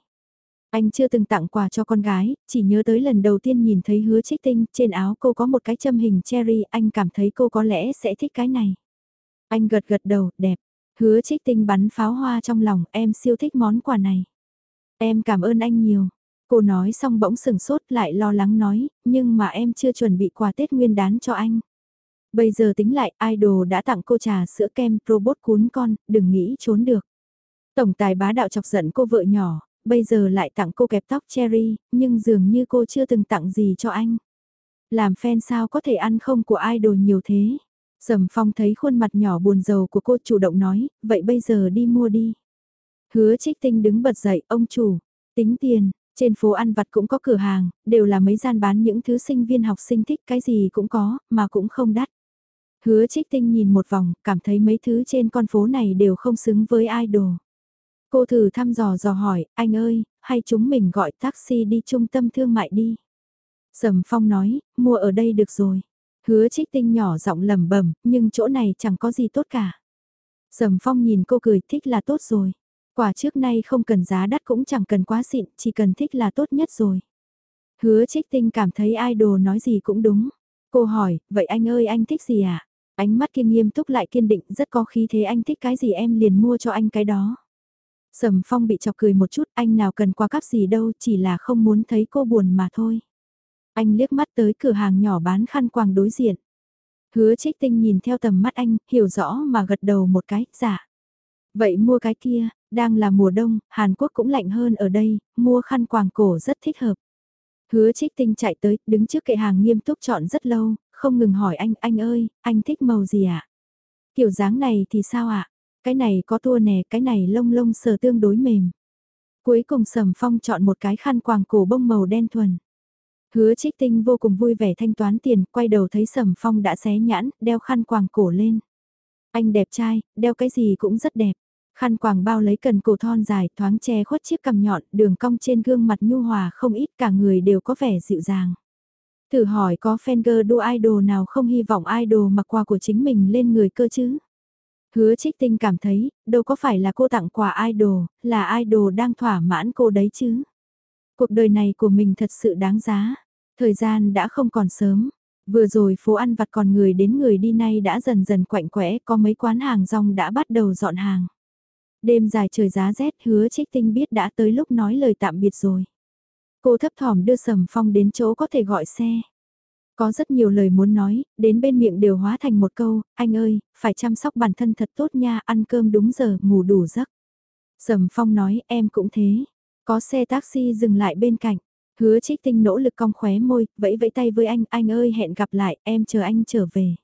Anh chưa từng tặng quà cho con gái, chỉ nhớ tới lần đầu tiên nhìn thấy hứa trích tinh, trên áo cô có một cái châm hình cherry, anh cảm thấy cô có lẽ sẽ thích cái này. Anh gật gật đầu, đẹp. Hứa trích tinh bắn pháo hoa trong lòng, em siêu thích món quà này. Em cảm ơn anh nhiều. Cô nói xong bỗng sừng sốt lại lo lắng nói, nhưng mà em chưa chuẩn bị quà Tết nguyên đán cho anh. Bây giờ tính lại, idol đã tặng cô trà sữa kem robot cún con, đừng nghĩ trốn được. Tổng tài bá đạo chọc giận cô vợ nhỏ, bây giờ lại tặng cô kẹp tóc cherry, nhưng dường như cô chưa từng tặng gì cho anh. Làm fan sao có thể ăn không của idol nhiều thế. Sầm Phong thấy khuôn mặt nhỏ buồn rầu của cô chủ động nói, vậy bây giờ đi mua đi. Hứa trích tinh đứng bật dậy, ông chủ, tính tiền, trên phố ăn vặt cũng có cửa hàng, đều là mấy gian bán những thứ sinh viên học sinh thích cái gì cũng có, mà cũng không đắt. Hứa trích tinh nhìn một vòng, cảm thấy mấy thứ trên con phố này đều không xứng với idol. Cô thử thăm dò dò hỏi, anh ơi, hay chúng mình gọi taxi đi trung tâm thương mại đi. Sầm Phong nói, mua ở đây được rồi. Hứa trích tinh nhỏ giọng lầm bẩm nhưng chỗ này chẳng có gì tốt cả. Sầm Phong nhìn cô cười thích là tốt rồi. Quả trước nay không cần giá đắt cũng chẳng cần quá xịn, chỉ cần thích là tốt nhất rồi. Hứa trích tinh cảm thấy idol nói gì cũng đúng. Cô hỏi, vậy anh ơi anh thích gì ạ? À? Ánh mắt kia nghiêm túc lại kiên định, rất có khí thế anh thích cái gì em liền mua cho anh cái đó. Sầm Phong bị chọc cười một chút, anh nào cần qua cắp gì đâu, chỉ là không muốn thấy cô buồn mà thôi. Anh liếc mắt tới cửa hàng nhỏ bán khăn quàng đối diện. Hứa trích tinh nhìn theo tầm mắt anh, hiểu rõ mà gật đầu một cái, dạ. Vậy mua cái kia, đang là mùa đông, Hàn Quốc cũng lạnh hơn ở đây, mua khăn quàng cổ rất thích hợp. Hứa trích tinh chạy tới, đứng trước kệ hàng nghiêm túc chọn rất lâu, không ngừng hỏi anh, anh ơi, anh thích màu gì ạ? À? Kiểu dáng này thì sao ạ? À? Cái này có tua nè, cái này lông lông sờ tương đối mềm. Cuối cùng Sầm Phong chọn một cái khăn quàng cổ bông màu đen thuần. Hứa trích tinh vô cùng vui vẻ thanh toán tiền, quay đầu thấy Sầm Phong đã xé nhãn, đeo khăn quàng cổ lên. Anh đẹp trai, đeo cái gì cũng rất đẹp. Khăn quàng bao lấy cần cổ thon dài, thoáng che khuất chiếc cằm nhọn, đường cong trên gương mặt nhu hòa không ít cả người đều có vẻ dịu dàng. Thử hỏi có fan girl đua idol nào không hy vọng idol mặc quà của chính mình lên người cơ chứ? Hứa trích tinh cảm thấy, đâu có phải là cô tặng quà idol, là idol đang thỏa mãn cô đấy chứ. Cuộc đời này của mình thật sự đáng giá. Thời gian đã không còn sớm. Vừa rồi phố ăn vặt còn người đến người đi nay đã dần dần quạnh quẽ, có mấy quán hàng rong đã bắt đầu dọn hàng. Đêm dài trời giá rét hứa trích tinh biết đã tới lúc nói lời tạm biệt rồi. Cô thấp thỏm đưa Sầm Phong đến chỗ có thể gọi xe. Có rất nhiều lời muốn nói, đến bên miệng đều hóa thành một câu, anh ơi, phải chăm sóc bản thân thật tốt nha, ăn cơm đúng giờ, ngủ đủ giấc. Sầm Phong nói, em cũng thế. Có xe taxi dừng lại bên cạnh. Hứa trích tinh nỗ lực cong khóe môi, vẫy vẫy tay với anh, anh ơi hẹn gặp lại, em chờ anh trở về.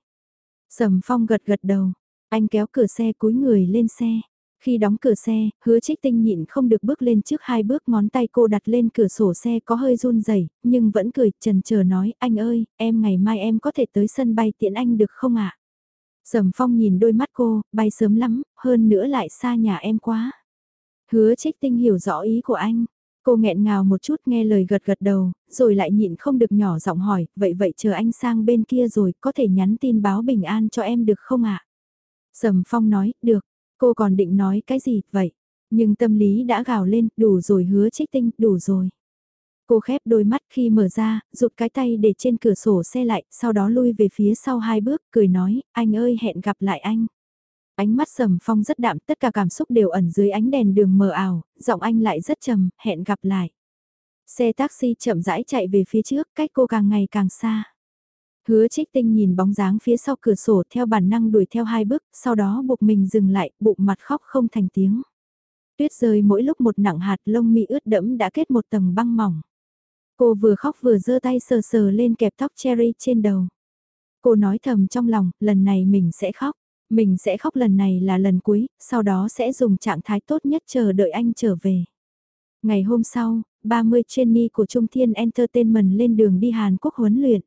Sầm Phong gật gật đầu, anh kéo cửa xe cúi người lên xe. Khi đóng cửa xe, hứa trích tinh nhịn không được bước lên trước hai bước ngón tay cô đặt lên cửa sổ xe có hơi run rẩy nhưng vẫn cười trần chờ nói anh ơi, em ngày mai em có thể tới sân bay tiện anh được không ạ? À? Sầm phong nhìn đôi mắt cô, bay sớm lắm, hơn nữa lại xa nhà em quá. Hứa trích tinh hiểu rõ ý của anh. Cô nghẹn ngào một chút nghe lời gật gật đầu, rồi lại nhịn không được nhỏ giọng hỏi, vậy vậy chờ anh sang bên kia rồi, có thể nhắn tin báo bình an cho em được không ạ? À? Sầm Phong nói, được, Cô còn định nói cái gì vậy? Nhưng tâm lý đã gào lên, đủ rồi hứa trích tinh, đủ rồi. Cô khép đôi mắt khi mở ra, rụt cái tay để trên cửa sổ xe lại, sau đó lui về phía sau hai bước, cười nói, anh ơi hẹn gặp lại anh. Ánh mắt sầm phong rất đạm, tất cả cảm xúc đều ẩn dưới ánh đèn đường mờ ảo, giọng anh lại rất trầm, hẹn gặp lại. Xe taxi chậm rãi chạy về phía trước, cách cô càng ngày càng xa. Hứa trích tinh nhìn bóng dáng phía sau cửa sổ theo bản năng đuổi theo hai bước, sau đó buộc mình dừng lại, bụng mặt khóc không thành tiếng. Tuyết rơi mỗi lúc một nặng hạt lông mi ướt đẫm đã kết một tầng băng mỏng. Cô vừa khóc vừa giơ tay sờ sờ lên kẹp tóc cherry trên đầu. Cô nói thầm trong lòng, lần này mình sẽ khóc. Mình sẽ khóc lần này là lần cuối, sau đó sẽ dùng trạng thái tốt nhất chờ đợi anh trở về. Ngày hôm sau, 30 trainee của Trung Thiên Entertainment lên đường đi Hàn Quốc huấn luyện.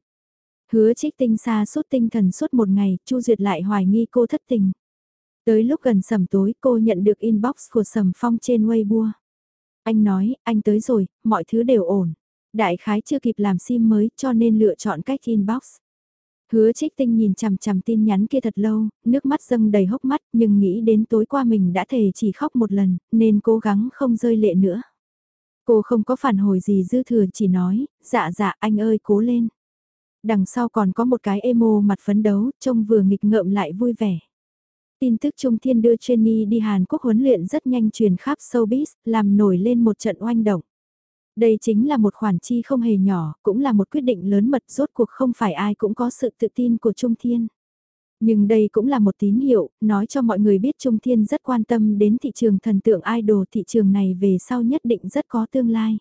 Hứa trích tinh xa suốt tinh thần suốt một ngày, Chu Duyệt lại hoài nghi cô thất tình. Tới lúc gần sầm tối cô nhận được inbox của Sầm Phong trên Weibo. Anh nói, anh tới rồi, mọi thứ đều ổn. Đại khái chưa kịp làm sim mới cho nên lựa chọn cách inbox. Hứa trích tinh nhìn chằm chằm tin nhắn kia thật lâu, nước mắt dâng đầy hốc mắt nhưng nghĩ đến tối qua mình đã thề chỉ khóc một lần, nên cố gắng không rơi lệ nữa. Cô không có phản hồi gì dư thừa chỉ nói, dạ dạ anh ơi cố lên đằng sau còn có một cái emo mặt phấn đấu, trông vừa nghịch ngợm lại vui vẻ. Tin tức Trung Thiên đưa Jenny đi Hàn Quốc huấn luyện rất nhanh truyền khắp showbiz, làm nổi lên một trận oanh động. Đây chính là một khoản chi không hề nhỏ, cũng là một quyết định lớn mật rốt cuộc không phải ai cũng có sự tự tin của Trung Thiên. Nhưng đây cũng là một tín hiệu, nói cho mọi người biết Trung Thiên rất quan tâm đến thị trường thần tượng idol thị trường này về sau nhất định rất có tương lai.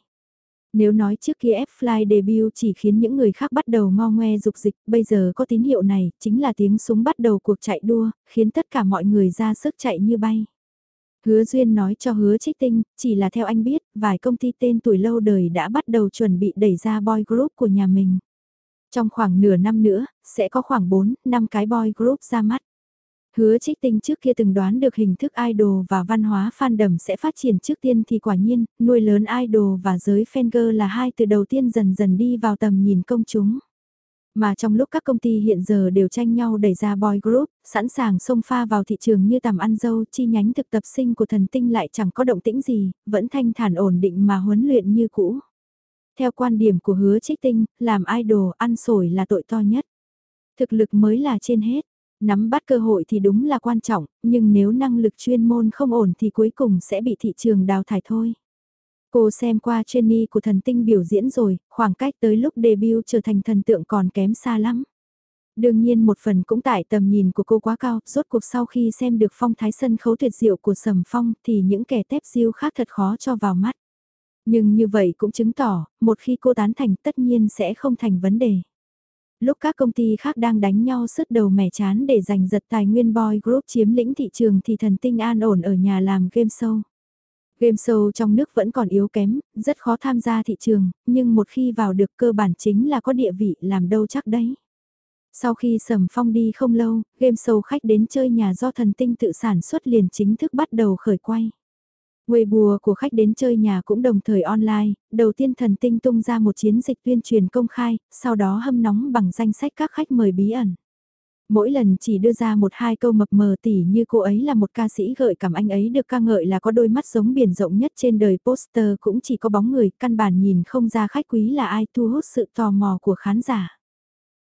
Nếu nói trước kia F-Fly debut chỉ khiến những người khác bắt đầu ngo ngoe dục dịch, bây giờ có tín hiệu này, chính là tiếng súng bắt đầu cuộc chạy đua, khiến tất cả mọi người ra sức chạy như bay. Hứa Duyên nói cho hứa trích tinh, chỉ là theo anh biết, vài công ty tên tuổi lâu đời đã bắt đầu chuẩn bị đẩy ra boy group của nhà mình. Trong khoảng nửa năm nữa, sẽ có khoảng 4, 5 cái boy group ra mắt. Hứa trích tinh trước kia từng đoán được hình thức idol và văn hóa fandom sẽ phát triển trước tiên thì quả nhiên, nuôi lớn idol và giới fanger là hai từ đầu tiên dần dần đi vào tầm nhìn công chúng. Mà trong lúc các công ty hiện giờ đều tranh nhau đẩy ra boy group, sẵn sàng xông pha vào thị trường như tầm ăn dâu, chi nhánh thực tập sinh của thần tinh lại chẳng có động tĩnh gì, vẫn thanh thản ổn định mà huấn luyện như cũ. Theo quan điểm của hứa trích tinh, làm idol ăn sổi là tội to nhất. Thực lực mới là trên hết. Nắm bắt cơ hội thì đúng là quan trọng, nhưng nếu năng lực chuyên môn không ổn thì cuối cùng sẽ bị thị trường đào thải thôi. Cô xem qua Jenny của thần tinh biểu diễn rồi, khoảng cách tới lúc debut trở thành thần tượng còn kém xa lắm. Đương nhiên một phần cũng tại tầm nhìn của cô quá cao, rốt cuộc sau khi xem được phong thái sân khấu tuyệt diệu của Sầm Phong thì những kẻ tép diêu khác thật khó cho vào mắt. Nhưng như vậy cũng chứng tỏ, một khi cô tán thành tất nhiên sẽ không thành vấn đề. Lúc các công ty khác đang đánh nhau sứt đầu mẻ chán để giành giật tài nguyên boy group chiếm lĩnh thị trường thì thần tinh an ổn ở nhà làm game show. Game show trong nước vẫn còn yếu kém, rất khó tham gia thị trường, nhưng một khi vào được cơ bản chính là có địa vị làm đâu chắc đấy. Sau khi Sầm Phong đi không lâu, game show khách đến chơi nhà do thần tinh tự sản xuất liền chính thức bắt đầu khởi quay. Weibo của khách đến chơi nhà cũng đồng thời online, đầu tiên thần tinh tung ra một chiến dịch tuyên truyền công khai, sau đó hâm nóng bằng danh sách các khách mời bí ẩn. Mỗi lần chỉ đưa ra một hai câu mập mờ tỉ như cô ấy là một ca sĩ gợi cảm anh ấy được ca ngợi là có đôi mắt giống biển rộng nhất trên đời poster cũng chỉ có bóng người, căn bản nhìn không ra khách quý là ai thu hút sự tò mò của khán giả.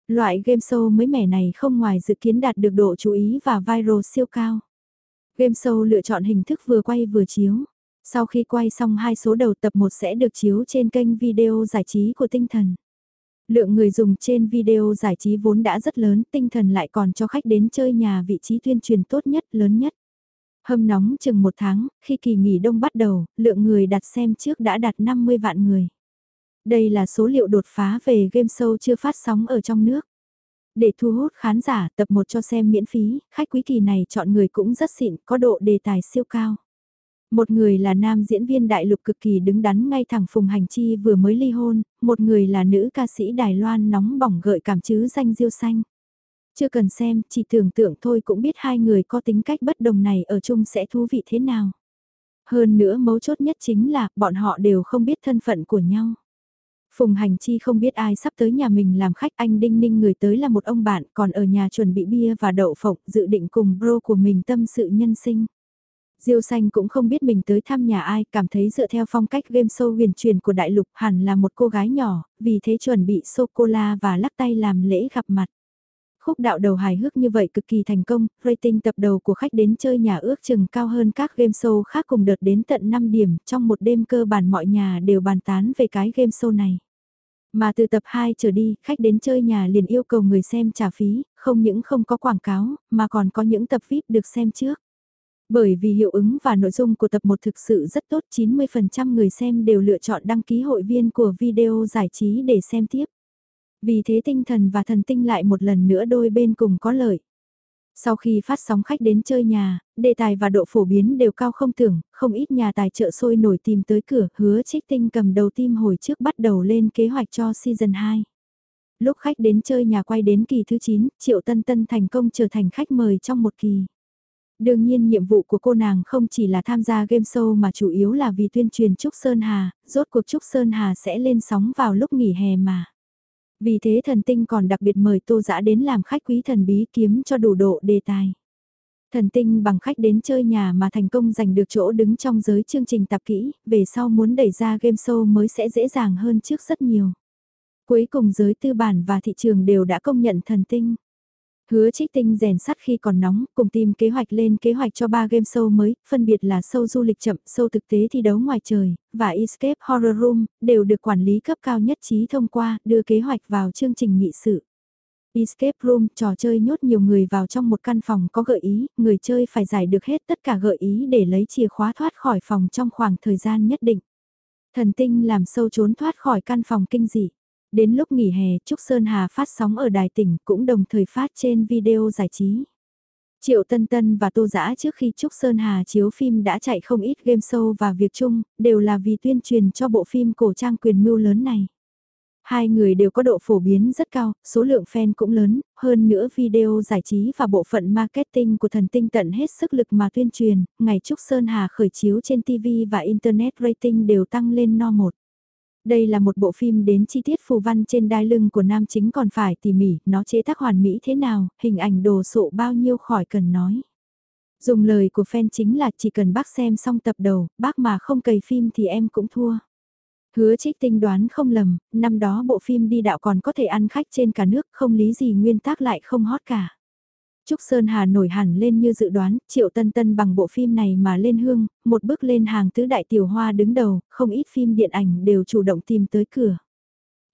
Loại game show mới mẻ này không ngoài dự kiến đạt được độ chú ý và viral siêu cao. Game show lựa chọn hình thức vừa quay vừa chiếu. Sau khi quay xong hai số đầu tập 1 sẽ được chiếu trên kênh video giải trí của tinh thần. Lượng người dùng trên video giải trí vốn đã rất lớn, tinh thần lại còn cho khách đến chơi nhà vị trí tuyên truyền tốt nhất, lớn nhất. Hâm nóng chừng một tháng, khi kỳ nghỉ đông bắt đầu, lượng người đặt xem trước đã đạt 50 vạn người. Đây là số liệu đột phá về game show chưa phát sóng ở trong nước. Để thu hút khán giả tập 1 cho xem miễn phí, khách quý kỳ này chọn người cũng rất xịn, có độ đề tài siêu cao. Một người là nam diễn viên đại lục cực kỳ đứng đắn ngay thẳng Phùng Hành Chi vừa mới ly hôn, một người là nữ ca sĩ Đài Loan nóng bỏng gợi cảm chứ danh diêu xanh. Chưa cần xem, chỉ tưởng tượng thôi cũng biết hai người có tính cách bất đồng này ở chung sẽ thú vị thế nào. Hơn nữa mấu chốt nhất chính là bọn họ đều không biết thân phận của nhau. Phùng Hành Chi không biết ai sắp tới nhà mình làm khách anh Đinh Ninh người tới là một ông bạn còn ở nhà chuẩn bị bia và đậu phộng dự định cùng bro của mình tâm sự nhân sinh. Diêu xanh cũng không biết mình tới thăm nhà ai, cảm thấy dựa theo phong cách game show huyền truyền của đại lục hẳn là một cô gái nhỏ, vì thế chuẩn bị sô-cô-la và lắc tay làm lễ gặp mặt. Khúc đạo đầu hài hước như vậy cực kỳ thành công, rating tập đầu của khách đến chơi nhà ước chừng cao hơn các game show khác cùng đợt đến tận 5 điểm, trong một đêm cơ bản mọi nhà đều bàn tán về cái game show này. Mà từ tập 2 trở đi, khách đến chơi nhà liền yêu cầu người xem trả phí, không những không có quảng cáo, mà còn có những tập VIP được xem trước. Bởi vì hiệu ứng và nội dung của tập 1 thực sự rất tốt, 90% người xem đều lựa chọn đăng ký hội viên của video giải trí để xem tiếp. Vì thế tinh thần và thần tinh lại một lần nữa đôi bên cùng có lợi. Sau khi phát sóng khách đến chơi nhà, đề tài và độ phổ biến đều cao không tưởng, không ít nhà tài trợ sôi nổi tìm tới cửa, hứa trích tinh cầm đầu tim hồi trước bắt đầu lên kế hoạch cho season 2. Lúc khách đến chơi nhà quay đến kỳ thứ 9, Triệu Tân Tân thành công trở thành khách mời trong một kỳ. Đương nhiên nhiệm vụ của cô nàng không chỉ là tham gia game show mà chủ yếu là vì tuyên truyền Trúc Sơn Hà, rốt cuộc Trúc Sơn Hà sẽ lên sóng vào lúc nghỉ hè mà. Vì thế thần tinh còn đặc biệt mời Tô Giã đến làm khách quý thần bí kiếm cho đủ độ đề tài. Thần tinh bằng khách đến chơi nhà mà thành công giành được chỗ đứng trong giới chương trình tạp kỹ, về sau muốn đẩy ra game show mới sẽ dễ dàng hơn trước rất nhiều. Cuối cùng giới tư bản và thị trường đều đã công nhận thần tinh. Hứa trích tinh rèn sắt khi còn nóng, cùng tìm kế hoạch lên kế hoạch cho ba game show mới, phân biệt là show du lịch chậm, show thực tế thi đấu ngoài trời, và Escape Horror Room, đều được quản lý cấp cao nhất trí thông qua, đưa kế hoạch vào chương trình nghị sự. Escape Room, trò chơi nhốt nhiều người vào trong một căn phòng có gợi ý, người chơi phải giải được hết tất cả gợi ý để lấy chìa khóa thoát khỏi phòng trong khoảng thời gian nhất định. Thần tinh làm sâu trốn thoát khỏi căn phòng kinh dị. Đến lúc nghỉ hè, Trúc Sơn Hà phát sóng ở đài tỉnh cũng đồng thời phát trên video giải trí. Triệu Tân Tân và Tô Giã trước khi Trúc Sơn Hà chiếu phim đã chạy không ít game show và việc chung, đều là vì tuyên truyền cho bộ phim cổ trang quyền mưu lớn này. Hai người đều có độ phổ biến rất cao, số lượng fan cũng lớn, hơn nữa video giải trí và bộ phận marketing của thần tinh tận hết sức lực mà tuyên truyền, ngày Trúc Sơn Hà khởi chiếu trên TV và Internet rating đều tăng lên no một. Đây là một bộ phim đến chi tiết phù văn trên đai lưng của nam chính còn phải tỉ mỉ, nó chế tác hoàn mỹ thế nào, hình ảnh đồ sộ bao nhiêu khỏi cần nói. Dùng lời của fan chính là chỉ cần bác xem xong tập đầu, bác mà không cầy phim thì em cũng thua. Hứa trích tinh đoán không lầm, năm đó bộ phim đi đạo còn có thể ăn khách trên cả nước, không lý gì nguyên tác lại không hot cả. Trúc Sơn Hà nổi hẳn lên như dự đoán, Triệu Tân Tân bằng bộ phim này mà lên hương, một bước lên hàng tứ đại tiểu hoa đứng đầu, không ít phim điện ảnh đều chủ động tìm tới cửa.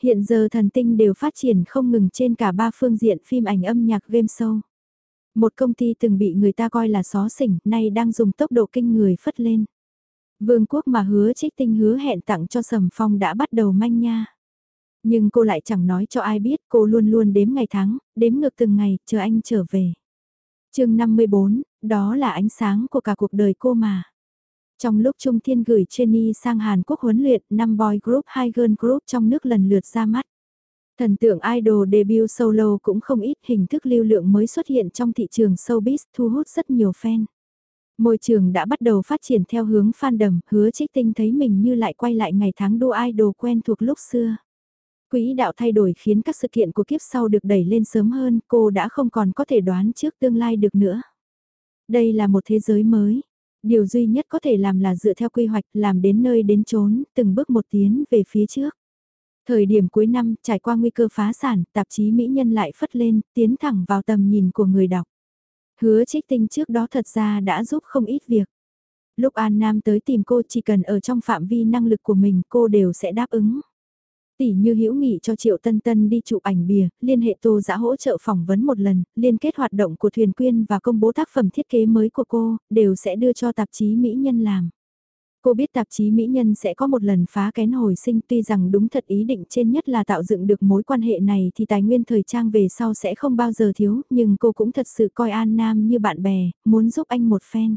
Hiện giờ thần tinh đều phát triển không ngừng trên cả ba phương diện phim ảnh âm nhạc game show. Một công ty từng bị người ta coi là xó xỉnh, nay đang dùng tốc độ kinh người phất lên. Vương quốc mà hứa trích tinh hứa hẹn tặng cho Sầm Phong đã bắt đầu manh nha. Nhưng cô lại chẳng nói cho ai biết, cô luôn luôn đếm ngày tháng, đếm ngược từng ngày, chờ anh trở về. chương 54, đó là ánh sáng của cả cuộc đời cô mà. Trong lúc Trung Thiên gửi Jenny sang Hàn Quốc huấn luyện, 5 boy group 2 girl group trong nước lần lượt ra mắt. Thần tượng idol debut solo cũng không ít hình thức lưu lượng mới xuất hiện trong thị trường showbiz thu hút rất nhiều fan. Môi trường đã bắt đầu phát triển theo hướng fandom, hứa trích tinh thấy mình như lại quay lại ngày tháng đua idol quen thuộc lúc xưa. Quỹ đạo thay đổi khiến các sự kiện của kiếp sau được đẩy lên sớm hơn, cô đã không còn có thể đoán trước tương lai được nữa. Đây là một thế giới mới. Điều duy nhất có thể làm là dựa theo quy hoạch làm đến nơi đến chốn, từng bước một tiến về phía trước. Thời điểm cuối năm, trải qua nguy cơ phá sản, tạp chí Mỹ Nhân lại phất lên, tiến thẳng vào tầm nhìn của người đọc. Hứa trích tinh trước đó thật ra đã giúp không ít việc. Lúc An Nam tới tìm cô chỉ cần ở trong phạm vi năng lực của mình cô đều sẽ đáp ứng. Tỷ như hữu nghị cho Triệu Tân Tân đi chụp ảnh bìa, liên hệ Tô Giã hỗ trợ phỏng vấn một lần, liên kết hoạt động của thuyền quyên và công bố tác phẩm thiết kế mới của cô, đều sẽ đưa cho tạp chí Mỹ Nhân làm. Cô biết tạp chí Mỹ Nhân sẽ có một lần phá kén hồi sinh tuy rằng đúng thật ý định trên nhất là tạo dựng được mối quan hệ này thì tài nguyên thời trang về sau sẽ không bao giờ thiếu, nhưng cô cũng thật sự coi An Nam như bạn bè, muốn giúp anh một phen.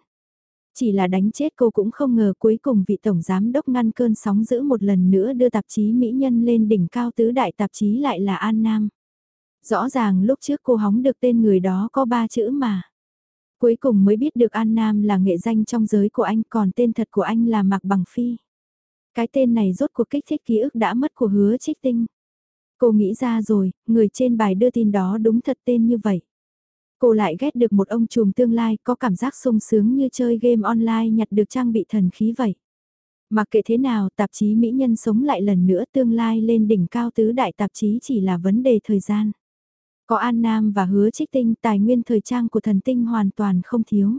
Chỉ là đánh chết cô cũng không ngờ cuối cùng vị tổng giám đốc ngăn cơn sóng giữ một lần nữa đưa tạp chí Mỹ Nhân lên đỉnh cao tứ đại tạp chí lại là An Nam. Rõ ràng lúc trước cô hóng được tên người đó có ba chữ mà. Cuối cùng mới biết được An Nam là nghệ danh trong giới của anh còn tên thật của anh là Mạc Bằng Phi. Cái tên này rốt cuộc kích thích ký ức đã mất của hứa trích tinh. Cô nghĩ ra rồi, người trên bài đưa tin đó đúng thật tên như vậy. Cô lại ghét được một ông trùm tương lai có cảm giác sung sướng như chơi game online nhặt được trang bị thần khí vậy. Mặc kệ thế nào, tạp chí Mỹ Nhân sống lại lần nữa tương lai lên đỉnh cao tứ đại tạp chí chỉ là vấn đề thời gian. Có An Nam và hứa trích tinh tài nguyên thời trang của thần tinh hoàn toàn không thiếu.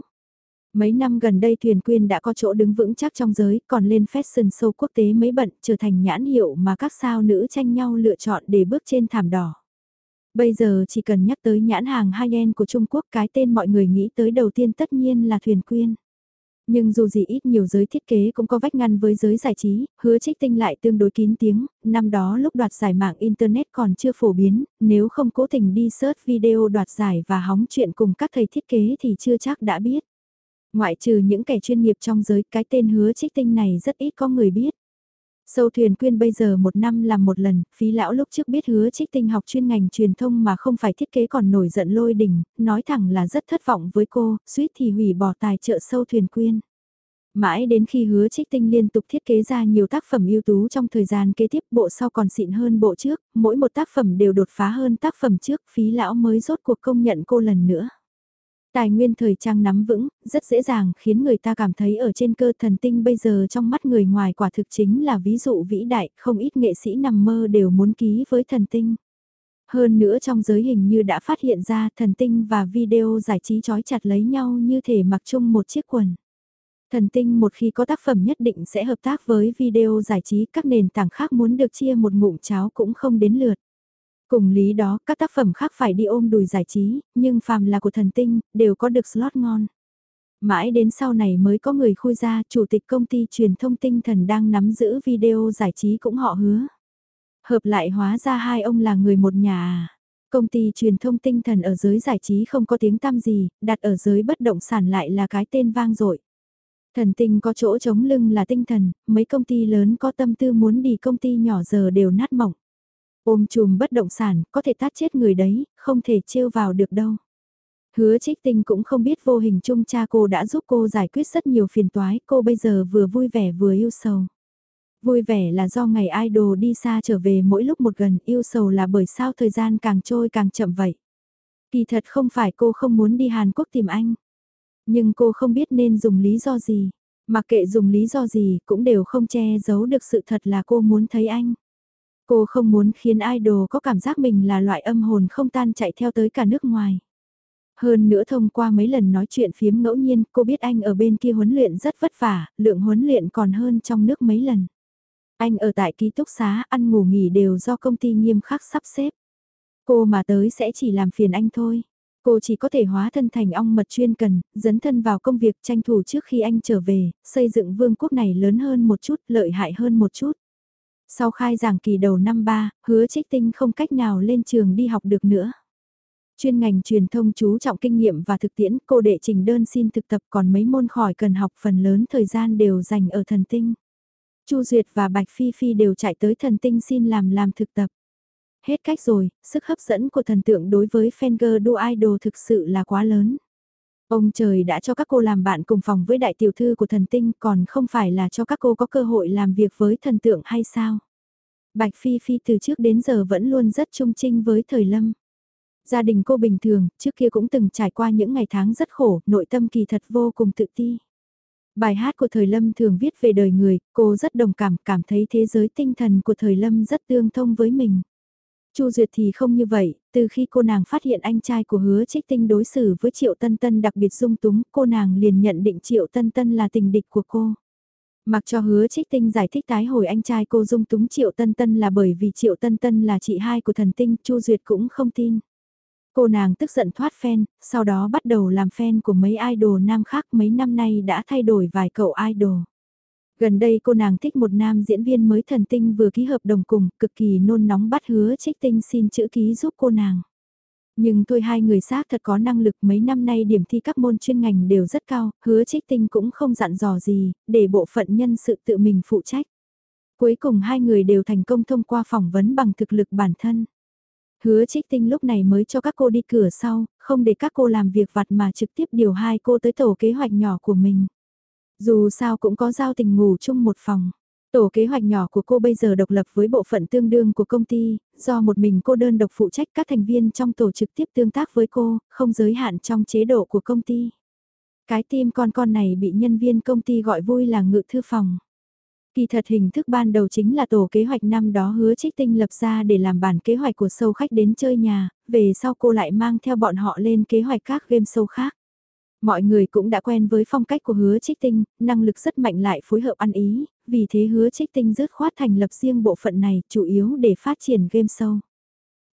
Mấy năm gần đây thuyền quyên đã có chỗ đứng vững chắc trong giới, còn lên fashion show quốc tế mấy bận trở thành nhãn hiệu mà các sao nữ tranh nhau lựa chọn để bước trên thảm đỏ. Bây giờ chỉ cần nhắc tới nhãn hàng high-end của Trung Quốc cái tên mọi người nghĩ tới đầu tiên tất nhiên là thuyền quyên. Nhưng dù gì ít nhiều giới thiết kế cũng có vách ngăn với giới giải trí, hứa trích tinh lại tương đối kín tiếng, năm đó lúc đoạt giải mạng Internet còn chưa phổ biến, nếu không cố tình đi search video đoạt giải và hóng chuyện cùng các thầy thiết kế thì chưa chắc đã biết. Ngoại trừ những kẻ chuyên nghiệp trong giới, cái tên hứa trích tinh này rất ít có người biết. Sâu thuyền quyên bây giờ một năm làm một lần, phí lão lúc trước biết hứa trích tinh học chuyên ngành truyền thông mà không phải thiết kế còn nổi giận lôi đình, nói thẳng là rất thất vọng với cô, suýt thì hủy bỏ tài trợ sâu thuyền quyên. Mãi đến khi hứa trích tinh liên tục thiết kế ra nhiều tác phẩm ưu tú trong thời gian kế tiếp bộ sau còn xịn hơn bộ trước, mỗi một tác phẩm đều đột phá hơn tác phẩm trước, phí lão mới rốt cuộc công nhận cô lần nữa. Tài nguyên thời trang nắm vững, rất dễ dàng khiến người ta cảm thấy ở trên cơ thần tinh bây giờ trong mắt người ngoài quả thực chính là ví dụ vĩ đại, không ít nghệ sĩ nằm mơ đều muốn ký với thần tinh. Hơn nữa trong giới hình như đã phát hiện ra thần tinh và video giải trí chói chặt lấy nhau như thể mặc chung một chiếc quần. Thần tinh một khi có tác phẩm nhất định sẽ hợp tác với video giải trí các nền tảng khác muốn được chia một ngụm cháo cũng không đến lượt. Cùng lý đó, các tác phẩm khác phải đi ôm đùi giải trí, nhưng phàm là của thần tinh, đều có được slot ngon. Mãi đến sau này mới có người khui ra chủ tịch công ty truyền thông tinh thần đang nắm giữ video giải trí cũng họ hứa. Hợp lại hóa ra hai ông là người một nhà à. Công ty truyền thông tinh thần ở giới giải trí không có tiếng tăm gì, đặt ở giới bất động sản lại là cái tên vang dội. Thần tinh có chỗ chống lưng là tinh thần, mấy công ty lớn có tâm tư muốn đi công ty nhỏ giờ đều nát mỏng. Ôm chùm bất động sản, có thể tát chết người đấy, không thể trêu vào được đâu. Hứa trích tinh cũng không biết vô hình chung cha cô đã giúp cô giải quyết rất nhiều phiền toái, cô bây giờ vừa vui vẻ vừa yêu sầu. Vui vẻ là do ngày idol đi xa trở về mỗi lúc một gần, yêu sầu là bởi sao thời gian càng trôi càng chậm vậy. Kỳ thật không phải cô không muốn đi Hàn Quốc tìm anh. Nhưng cô không biết nên dùng lý do gì. Mặc kệ dùng lý do gì cũng đều không che giấu được sự thật là cô muốn thấy anh. Cô không muốn khiến idol có cảm giác mình là loại âm hồn không tan chạy theo tới cả nước ngoài. Hơn nữa thông qua mấy lần nói chuyện phiếm ngẫu nhiên, cô biết anh ở bên kia huấn luyện rất vất vả, lượng huấn luyện còn hơn trong nước mấy lần. Anh ở tại ký túc xá, ăn ngủ nghỉ đều do công ty nghiêm khắc sắp xếp. Cô mà tới sẽ chỉ làm phiền anh thôi. Cô chỉ có thể hóa thân thành ong mật chuyên cần, dấn thân vào công việc tranh thủ trước khi anh trở về, xây dựng vương quốc này lớn hơn một chút, lợi hại hơn một chút. Sau khai giảng kỳ đầu năm 3, hứa trích tinh không cách nào lên trường đi học được nữa. Chuyên ngành truyền thông chú trọng kinh nghiệm và thực tiễn, cô đệ trình đơn xin thực tập còn mấy môn khỏi cần học phần lớn thời gian đều dành ở thần tinh. Chu Duyệt và Bạch Phi Phi đều chạy tới thần tinh xin làm làm thực tập. Hết cách rồi, sức hấp dẫn của thần tượng đối với Fenger Do idol thực sự là quá lớn. Ông trời đã cho các cô làm bạn cùng phòng với đại tiểu thư của thần tinh còn không phải là cho các cô có cơ hội làm việc với thần tượng hay sao? Bạch Phi Phi từ trước đến giờ vẫn luôn rất trung trinh với thời lâm. Gia đình cô bình thường, trước kia cũng từng trải qua những ngày tháng rất khổ, nội tâm kỳ thật vô cùng tự ti. Bài hát của Thời Lâm thường viết về đời người, cô rất đồng cảm, cảm thấy thế giới tinh thần của Thời Lâm rất tương thông với mình. Chu Duyệt thì không như vậy, từ khi cô nàng phát hiện anh trai của hứa trích tinh đối xử với Triệu Tân Tân đặc biệt dung túng, cô nàng liền nhận định Triệu Tân Tân là tình địch của cô. Mặc cho hứa trích tinh giải thích tái hồi anh trai cô dung túng Triệu Tân Tân là bởi vì Triệu Tân Tân là chị hai của thần tinh, Chu Duyệt cũng không tin. Cô nàng tức giận thoát fan, sau đó bắt đầu làm fan của mấy idol nam khác mấy năm nay đã thay đổi vài cậu idol. Gần đây cô nàng thích một nam diễn viên mới thần tinh vừa ký hợp đồng cùng, cực kỳ nôn nóng bắt hứa trích tinh xin chữ ký giúp cô nàng. Nhưng tôi hai người xác thật có năng lực mấy năm nay điểm thi các môn chuyên ngành đều rất cao, hứa trích tinh cũng không dặn dò gì, để bộ phận nhân sự tự mình phụ trách. Cuối cùng hai người đều thành công thông qua phỏng vấn bằng thực lực bản thân. Hứa trích tinh lúc này mới cho các cô đi cửa sau, không để các cô làm việc vặt mà trực tiếp điều hai cô tới tổ kế hoạch nhỏ của mình. Dù sao cũng có giao tình ngủ chung một phòng. Tổ kế hoạch nhỏ của cô bây giờ độc lập với bộ phận tương đương của công ty, do một mình cô đơn độc phụ trách các thành viên trong tổ trực tiếp tương tác với cô, không giới hạn trong chế độ của công ty. Cái tim con con này bị nhân viên công ty gọi vui là ngự thư phòng. Kỳ thật hình thức ban đầu chính là tổ kế hoạch năm đó hứa trích tinh lập ra để làm bản kế hoạch của sâu khách đến chơi nhà, về sau cô lại mang theo bọn họ lên kế hoạch các game sâu khác. Mọi người cũng đã quen với phong cách của hứa trích tinh, năng lực rất mạnh lại phối hợp ăn ý, vì thế hứa trích tinh dứt khoát thành lập riêng bộ phận này chủ yếu để phát triển game show.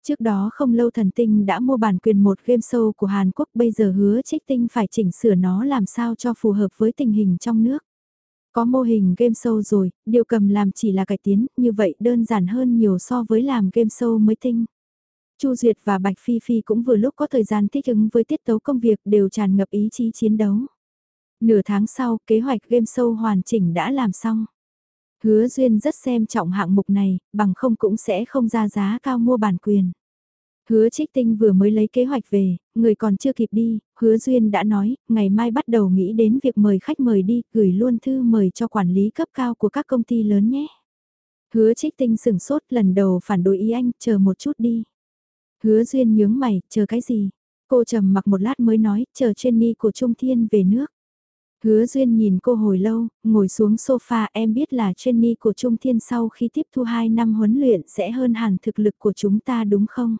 Trước đó không lâu thần tinh đã mua bản quyền một game show của Hàn Quốc bây giờ hứa trích tinh phải chỉnh sửa nó làm sao cho phù hợp với tình hình trong nước. Có mô hình game show rồi, điều cầm làm chỉ là cải tiến, như vậy đơn giản hơn nhiều so với làm game show mới tinh. Chu Duyệt và Bạch Phi Phi cũng vừa lúc có thời gian thích ứng với tiết tấu công việc đều tràn ngập ý chí chiến đấu. Nửa tháng sau, kế hoạch game show hoàn chỉnh đã làm xong. Hứa Duyên rất xem trọng hạng mục này, bằng không cũng sẽ không ra giá cao mua bản quyền. Hứa Trích Tinh vừa mới lấy kế hoạch về, người còn chưa kịp đi, Hứa Duyên đã nói, ngày mai bắt đầu nghĩ đến việc mời khách mời đi, gửi luôn thư mời cho quản lý cấp cao của các công ty lớn nhé. Hứa Trích Tinh sửng sốt lần đầu phản đối ý anh, chờ một chút đi. Hứa Duyên nhướng mày, chờ cái gì? Cô trầm mặc một lát mới nói, chờ Jenny của Trung Thiên về nước. Hứa Duyên nhìn cô hồi lâu, ngồi xuống sofa em biết là Jenny của Trung Thiên sau khi tiếp thu 2 năm huấn luyện sẽ hơn hẳn thực lực của chúng ta đúng không?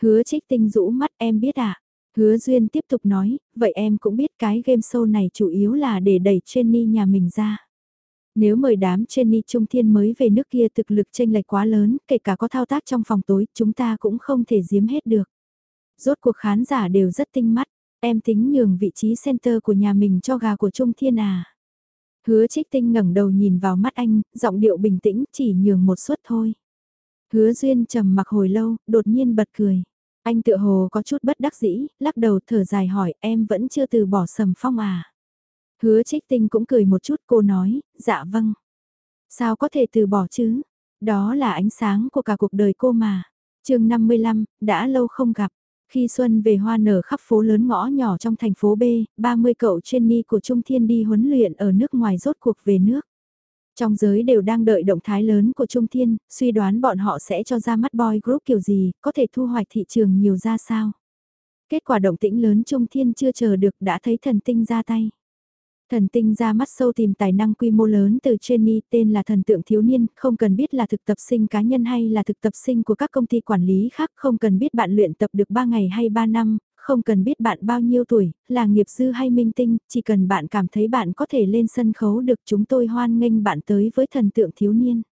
Hứa trích tinh rũ mắt em biết à? Hứa Duyên tiếp tục nói, vậy em cũng biết cái game show này chủ yếu là để đẩy Jenny nhà mình ra. Nếu mời đám Jenny Trung Thiên mới về nước kia thực lực tranh lệch quá lớn, kể cả có thao tác trong phòng tối, chúng ta cũng không thể giếm hết được. Rốt cuộc khán giả đều rất tinh mắt, em tính nhường vị trí center của nhà mình cho gà của Trung Thiên à. Hứa trích tinh ngẩng đầu nhìn vào mắt anh, giọng điệu bình tĩnh, chỉ nhường một suất thôi. Hứa Duyên trầm mặc hồi lâu, đột nhiên bật cười. Anh tựa hồ có chút bất đắc dĩ, lắc đầu thở dài hỏi em vẫn chưa từ bỏ sầm phong à. Hứa trích tinh cũng cười một chút cô nói, dạ vâng. Sao có thể từ bỏ chứ? Đó là ánh sáng của cả cuộc đời cô mà. chương 55, đã lâu không gặp. Khi xuân về hoa nở khắp phố lớn ngõ nhỏ trong thành phố B, 30 cậu trainee của Trung Thiên đi huấn luyện ở nước ngoài rốt cuộc về nước. Trong giới đều đang đợi động thái lớn của Trung Thiên, suy đoán bọn họ sẽ cho ra mắt boy group kiểu gì, có thể thu hoạch thị trường nhiều ra sao. Kết quả động tĩnh lớn Trung Thiên chưa chờ được đã thấy thần tinh ra tay. Thần tinh ra mắt sâu tìm tài năng quy mô lớn từ Jenny tên là thần tượng thiếu niên, không cần biết là thực tập sinh cá nhân hay là thực tập sinh của các công ty quản lý khác, không cần biết bạn luyện tập được 3 ngày hay 3 năm, không cần biết bạn bao nhiêu tuổi, là nghiệp dư hay minh tinh, chỉ cần bạn cảm thấy bạn có thể lên sân khấu được chúng tôi hoan nghênh bạn tới với thần tượng thiếu niên.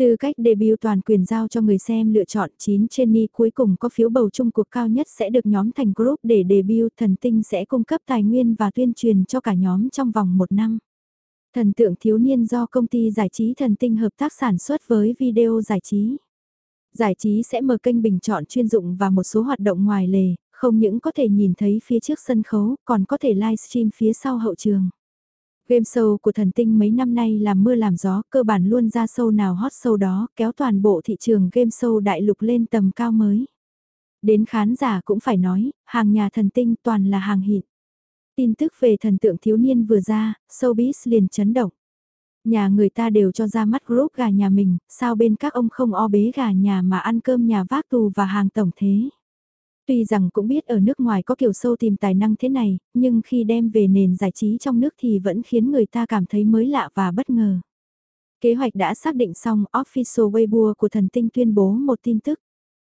Từ cách debut toàn quyền giao cho người xem lựa chọn 9 Jenny cuối cùng có phiếu bầu chung cuộc cao nhất sẽ được nhóm thành group để debut thần tinh sẽ cung cấp tài nguyên và tuyên truyền cho cả nhóm trong vòng một năm. Thần tượng thiếu niên do công ty giải trí thần tinh hợp tác sản xuất với video giải trí. Giải trí sẽ mở kênh bình chọn chuyên dụng và một số hoạt động ngoài lề, không những có thể nhìn thấy phía trước sân khấu, còn có thể livestream phía sau hậu trường. Game show của thần tinh mấy năm nay làm mưa làm gió, cơ bản luôn ra show nào hot show đó, kéo toàn bộ thị trường game show đại lục lên tầm cao mới. Đến khán giả cũng phải nói, hàng nhà thần tinh toàn là hàng hịt. Tin tức về thần tượng thiếu niên vừa ra, showbiz liền chấn động. Nhà người ta đều cho ra mắt group gà nhà mình, sao bên các ông không o bế gà nhà mà ăn cơm nhà vác tù và hàng tổng thế. Tuy rằng cũng biết ở nước ngoài có kiểu sâu tìm tài năng thế này, nhưng khi đem về nền giải trí trong nước thì vẫn khiến người ta cảm thấy mới lạ và bất ngờ. Kế hoạch đã xác định xong, Official Weibo của thần tinh tuyên bố một tin tức.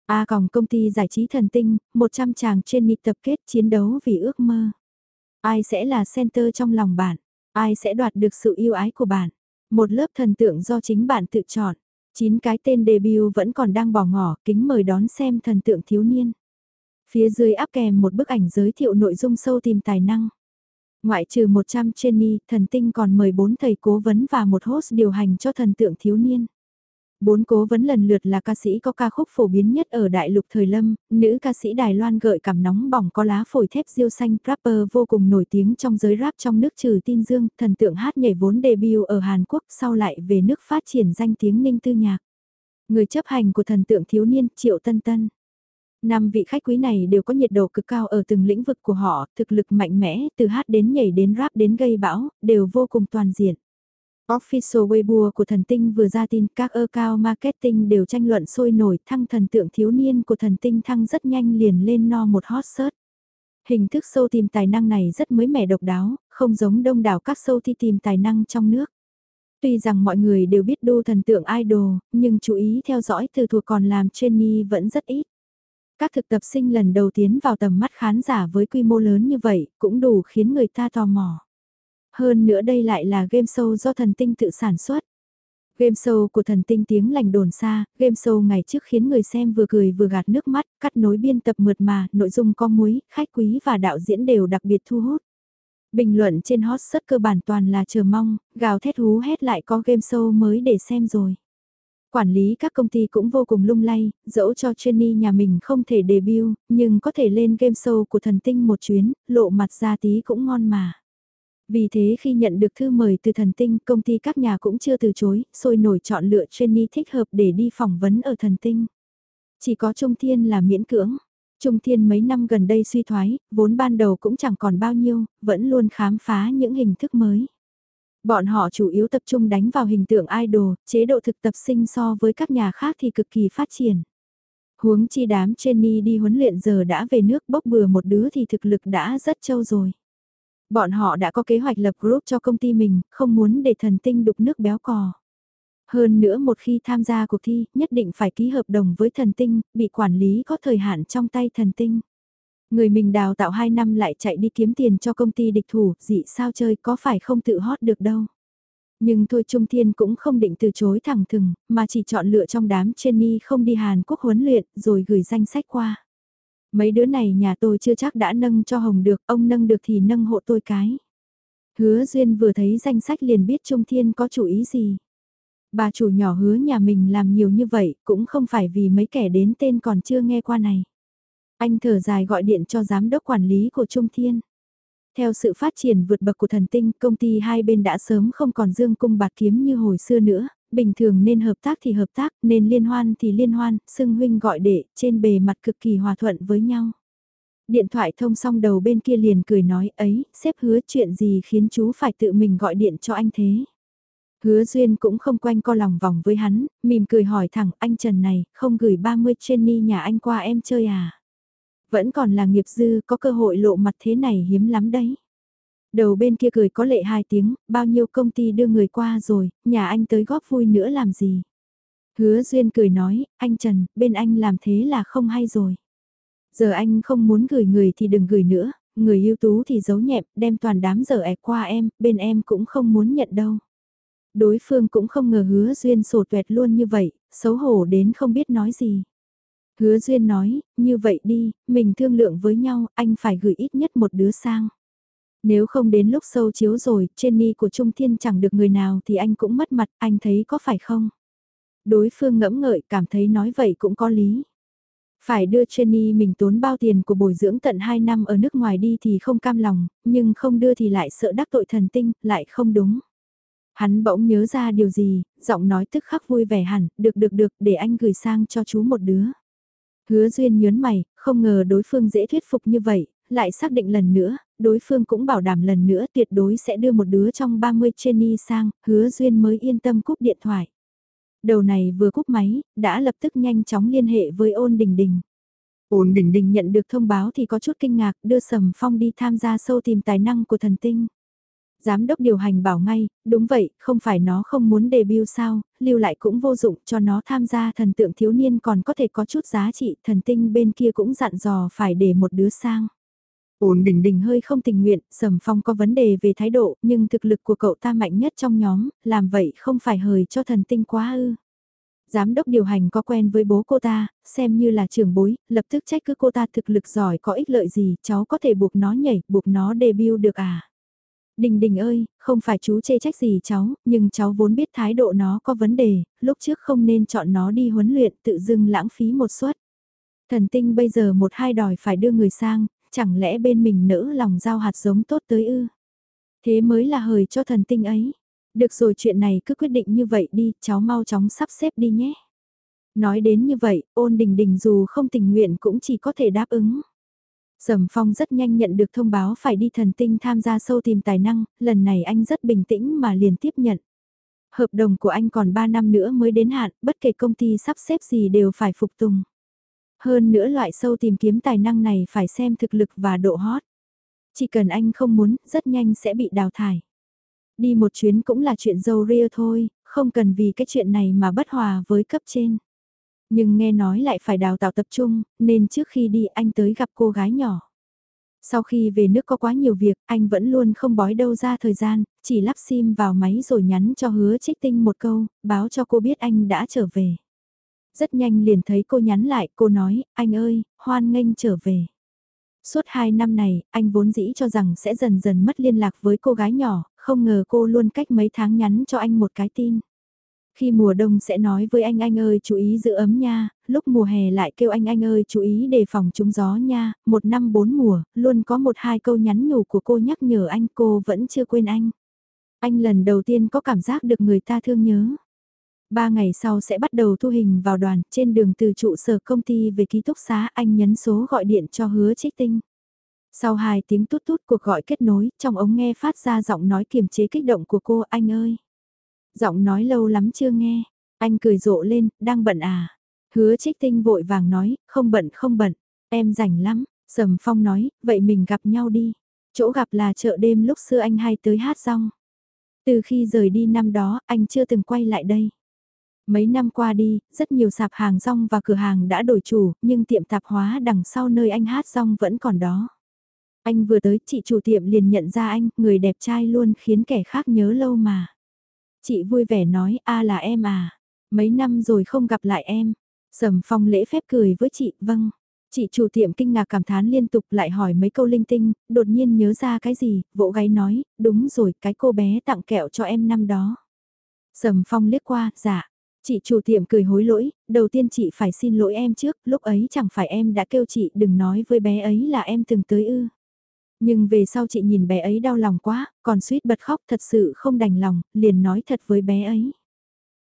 A còng công ty giải trí thần tinh, 100 chàng trên nịt tập kết chiến đấu vì ước mơ. Ai sẽ là center trong lòng bạn? Ai sẽ đoạt được sự yêu ái của bạn? Một lớp thần tượng do chính bạn tự chọn. 9 cái tên debut vẫn còn đang bỏ ngỏ, kính mời đón xem thần tượng thiếu niên. Phía dưới áp kèm một bức ảnh giới thiệu nội dung sâu tìm tài năng. Ngoại trừ 100 Jenny, thần tinh còn mời 4 thầy cố vấn và một host điều hành cho thần tượng thiếu niên. Bốn cố vấn lần lượt là ca sĩ có ca khúc phổ biến nhất ở đại lục thời lâm, nữ ca sĩ Đài Loan gợi cảm nóng bỏng có lá phổi thép diêu xanh, rapper vô cùng nổi tiếng trong giới rap trong nước trừ tin dương, thần tượng hát nhảy vốn debut ở Hàn Quốc sau lại về nước phát triển danh tiếng ninh tư nhạc. Người chấp hành của thần tượng thiếu niên Triệu Tân Tân. Năm vị khách quý này đều có nhiệt độ cực cao ở từng lĩnh vực của họ, thực lực mạnh mẽ, từ hát đến nhảy đến rap đến gây bão, đều vô cùng toàn diện. Official Weibo của thần tinh vừa ra tin các ơ cao marketing đều tranh luận sôi nổi thăng thần tượng thiếu niên của thần tinh thăng rất nhanh liền lên no một hot search. Hình thức sâu tìm tài năng này rất mới mẻ độc đáo, không giống đông đảo các sâu thi tìm tài năng trong nước. Tuy rằng mọi người đều biết đô thần tượng idol, nhưng chú ý theo dõi từ thuộc còn làm trainee vẫn rất ít. Các thực tập sinh lần đầu tiến vào tầm mắt khán giả với quy mô lớn như vậy cũng đủ khiến người ta tò mò. Hơn nữa đây lại là game show do thần tinh tự sản xuất. Game show của thần tinh tiếng lành đồn xa, game show ngày trước khiến người xem vừa cười vừa gạt nước mắt, cắt nối biên tập mượt mà, nội dung có muối, khách quý và đạo diễn đều đặc biệt thu hút. Bình luận trên hot search cơ bản toàn là chờ mong, gào thét hú hét lại có game show mới để xem rồi. Quản lý các công ty cũng vô cùng lung lay, dẫu cho Jenny nhà mình không thể debut, nhưng có thể lên game show của thần tinh một chuyến, lộ mặt ra tí cũng ngon mà. Vì thế khi nhận được thư mời từ thần tinh, công ty các nhà cũng chưa từ chối, sôi nổi chọn lựa Jenny thích hợp để đi phỏng vấn ở thần tinh. Chỉ có Trung Thiên là miễn cưỡng. Trung Thiên mấy năm gần đây suy thoái, vốn ban đầu cũng chẳng còn bao nhiêu, vẫn luôn khám phá những hình thức mới. Bọn họ chủ yếu tập trung đánh vào hình tượng idol, chế độ thực tập sinh so với các nhà khác thì cực kỳ phát triển. Huống chi đám Jenny đi huấn luyện giờ đã về nước bốc bừa một đứa thì thực lực đã rất trâu rồi. Bọn họ đã có kế hoạch lập group cho công ty mình, không muốn để thần tinh đục nước béo cò. Hơn nữa một khi tham gia cuộc thi, nhất định phải ký hợp đồng với thần tinh, bị quản lý có thời hạn trong tay thần tinh. Người mình đào tạo 2 năm lại chạy đi kiếm tiền cho công ty địch thủ, dị sao chơi có phải không tự hót được đâu. Nhưng thôi Trung Thiên cũng không định từ chối thẳng thừng, mà chỉ chọn lựa trong đám Jenny không đi Hàn Quốc huấn luyện rồi gửi danh sách qua. Mấy đứa này nhà tôi chưa chắc đã nâng cho Hồng được, ông nâng được thì nâng hộ tôi cái. Hứa Duyên vừa thấy danh sách liền biết Trung Thiên có chủ ý gì. Bà chủ nhỏ hứa nhà mình làm nhiều như vậy cũng không phải vì mấy kẻ đến tên còn chưa nghe qua này. Anh thở dài gọi điện cho giám đốc quản lý của Trung Thiên. Theo sự phát triển vượt bậc của thần tinh, công ty hai bên đã sớm không còn dương cung bạt kiếm như hồi xưa nữa, bình thường nên hợp tác thì hợp tác, nên liên hoan thì liên hoan, xưng huynh gọi đệ, trên bề mặt cực kỳ hòa thuận với nhau. Điện thoại thông xong đầu bên kia liền cười nói ấy, sếp hứa chuyện gì khiến chú phải tự mình gọi điện cho anh thế. Hứa Duyên cũng không quanh co lòng vòng với hắn, mỉm cười hỏi thẳng anh Trần này, không gửi 30 Jenny nhà anh qua em chơi à? Vẫn còn là nghiệp dư, có cơ hội lộ mặt thế này hiếm lắm đấy. Đầu bên kia cười có lệ hai tiếng, bao nhiêu công ty đưa người qua rồi, nhà anh tới góp vui nữa làm gì? Hứa Duyên cười nói, anh Trần, bên anh làm thế là không hay rồi. Giờ anh không muốn gửi người thì đừng gửi nữa, người ưu tú thì giấu nhẹm, đem toàn đám giờ ẻ qua em, bên em cũng không muốn nhận đâu. Đối phương cũng không ngờ hứa Duyên sổ tuẹt luôn như vậy, xấu hổ đến không biết nói gì. Hứa Duyên nói, như vậy đi, mình thương lượng với nhau, anh phải gửi ít nhất một đứa sang. Nếu không đến lúc sâu chiếu rồi, trên ni của Trung Thiên chẳng được người nào thì anh cũng mất mặt, anh thấy có phải không? Đối phương ngẫm ngợi cảm thấy nói vậy cũng có lý. Phải đưa Jenny mình tốn bao tiền của bồi dưỡng tận 2 năm ở nước ngoài đi thì không cam lòng, nhưng không đưa thì lại sợ đắc tội thần tinh, lại không đúng. Hắn bỗng nhớ ra điều gì, giọng nói tức khắc vui vẻ hẳn, được được được, để anh gửi sang cho chú một đứa. Hứa Duyên nhớn mày, không ngờ đối phương dễ thuyết phục như vậy, lại xác định lần nữa, đối phương cũng bảo đảm lần nữa tuyệt đối sẽ đưa một đứa trong 30 Jenny sang, hứa Duyên mới yên tâm cúp điện thoại. Đầu này vừa cúp máy, đã lập tức nhanh chóng liên hệ với ôn đình đình. Ôn đình đình nhận được thông báo thì có chút kinh ngạc đưa Sầm Phong đi tham gia sâu tìm tài năng của thần tinh. Giám đốc điều hành bảo ngay, đúng vậy, không phải nó không muốn debut sao, lưu lại cũng vô dụng cho nó tham gia thần tượng thiếu niên còn có thể có chút giá trị, thần tinh bên kia cũng dặn dò phải để một đứa sang. Ôn đỉnh đỉnh hơi không tình nguyện, Sầm Phong có vấn đề về thái độ, nhưng thực lực của cậu ta mạnh nhất trong nhóm, làm vậy không phải hời cho thần tinh quá ư. Giám đốc điều hành có quen với bố cô ta, xem như là trưởng bối, lập tức trách cứ cô ta thực lực giỏi có ích lợi gì, cháu có thể buộc nó nhảy, buộc nó debut được à. Đình đình ơi, không phải chú chê trách gì cháu, nhưng cháu vốn biết thái độ nó có vấn đề, lúc trước không nên chọn nó đi huấn luyện tự dưng lãng phí một suất. Thần tinh bây giờ một hai đòi phải đưa người sang, chẳng lẽ bên mình nỡ lòng giao hạt giống tốt tới ư? Thế mới là hời cho thần tinh ấy. Được rồi chuyện này cứ quyết định như vậy đi, cháu mau chóng sắp xếp đi nhé. Nói đến như vậy, ôn đình đình dù không tình nguyện cũng chỉ có thể đáp ứng. Sầm Phong rất nhanh nhận được thông báo phải đi thần tinh tham gia sâu tìm tài năng, lần này anh rất bình tĩnh mà liền tiếp nhận. Hợp đồng của anh còn 3 năm nữa mới đến hạn, bất kể công ty sắp xếp gì đều phải phục tùng. Hơn nữa loại sâu tìm kiếm tài năng này phải xem thực lực và độ hot. Chỉ cần anh không muốn, rất nhanh sẽ bị đào thải. Đi một chuyến cũng là chuyện dâu ria thôi, không cần vì cái chuyện này mà bất hòa với cấp trên. Nhưng nghe nói lại phải đào tạo tập trung, nên trước khi đi anh tới gặp cô gái nhỏ. Sau khi về nước có quá nhiều việc, anh vẫn luôn không bói đâu ra thời gian, chỉ lắp sim vào máy rồi nhắn cho hứa trích tinh một câu, báo cho cô biết anh đã trở về. Rất nhanh liền thấy cô nhắn lại, cô nói, anh ơi, hoan nghênh trở về. Suốt hai năm này, anh vốn dĩ cho rằng sẽ dần dần mất liên lạc với cô gái nhỏ, không ngờ cô luôn cách mấy tháng nhắn cho anh một cái tin. Khi mùa đông sẽ nói với anh anh ơi chú ý giữ ấm nha, lúc mùa hè lại kêu anh anh ơi chú ý đề phòng trúng gió nha, một năm bốn mùa, luôn có một hai câu nhắn nhủ của cô nhắc nhở anh cô vẫn chưa quên anh. Anh lần đầu tiên có cảm giác được người ta thương nhớ. Ba ngày sau sẽ bắt đầu thu hình vào đoàn, trên đường từ trụ sở công ty về ký túc xá anh nhấn số gọi điện cho hứa trích tinh. Sau hai tiếng tút tút cuộc gọi kết nối, trong ống nghe phát ra giọng nói kiềm chế kích động của cô anh ơi. Giọng nói lâu lắm chưa nghe, anh cười rộ lên, đang bận à. Hứa trích tinh vội vàng nói, không bận không bận, em rảnh lắm, Sầm Phong nói, vậy mình gặp nhau đi. Chỗ gặp là chợ đêm lúc xưa anh hay tới hát rong. Từ khi rời đi năm đó, anh chưa từng quay lại đây. Mấy năm qua đi, rất nhiều sạp hàng rong và cửa hàng đã đổi chủ, nhưng tiệm tạp hóa đằng sau nơi anh hát rong vẫn còn đó. Anh vừa tới, chị chủ tiệm liền nhận ra anh, người đẹp trai luôn khiến kẻ khác nhớ lâu mà. Chị vui vẻ nói, a là em à, mấy năm rồi không gặp lại em. Sầm phong lễ phép cười với chị, vâng. Chị chủ tiệm kinh ngạc cảm thán liên tục lại hỏi mấy câu linh tinh, đột nhiên nhớ ra cái gì, vỗ gáy nói, đúng rồi, cái cô bé tặng kẹo cho em năm đó. Sầm phong liếc qua, dạ. Chị chủ tiệm cười hối lỗi, đầu tiên chị phải xin lỗi em trước, lúc ấy chẳng phải em đã kêu chị đừng nói với bé ấy là em từng tới ư. Nhưng về sau chị nhìn bé ấy đau lòng quá, còn suýt bật khóc thật sự không đành lòng, liền nói thật với bé ấy.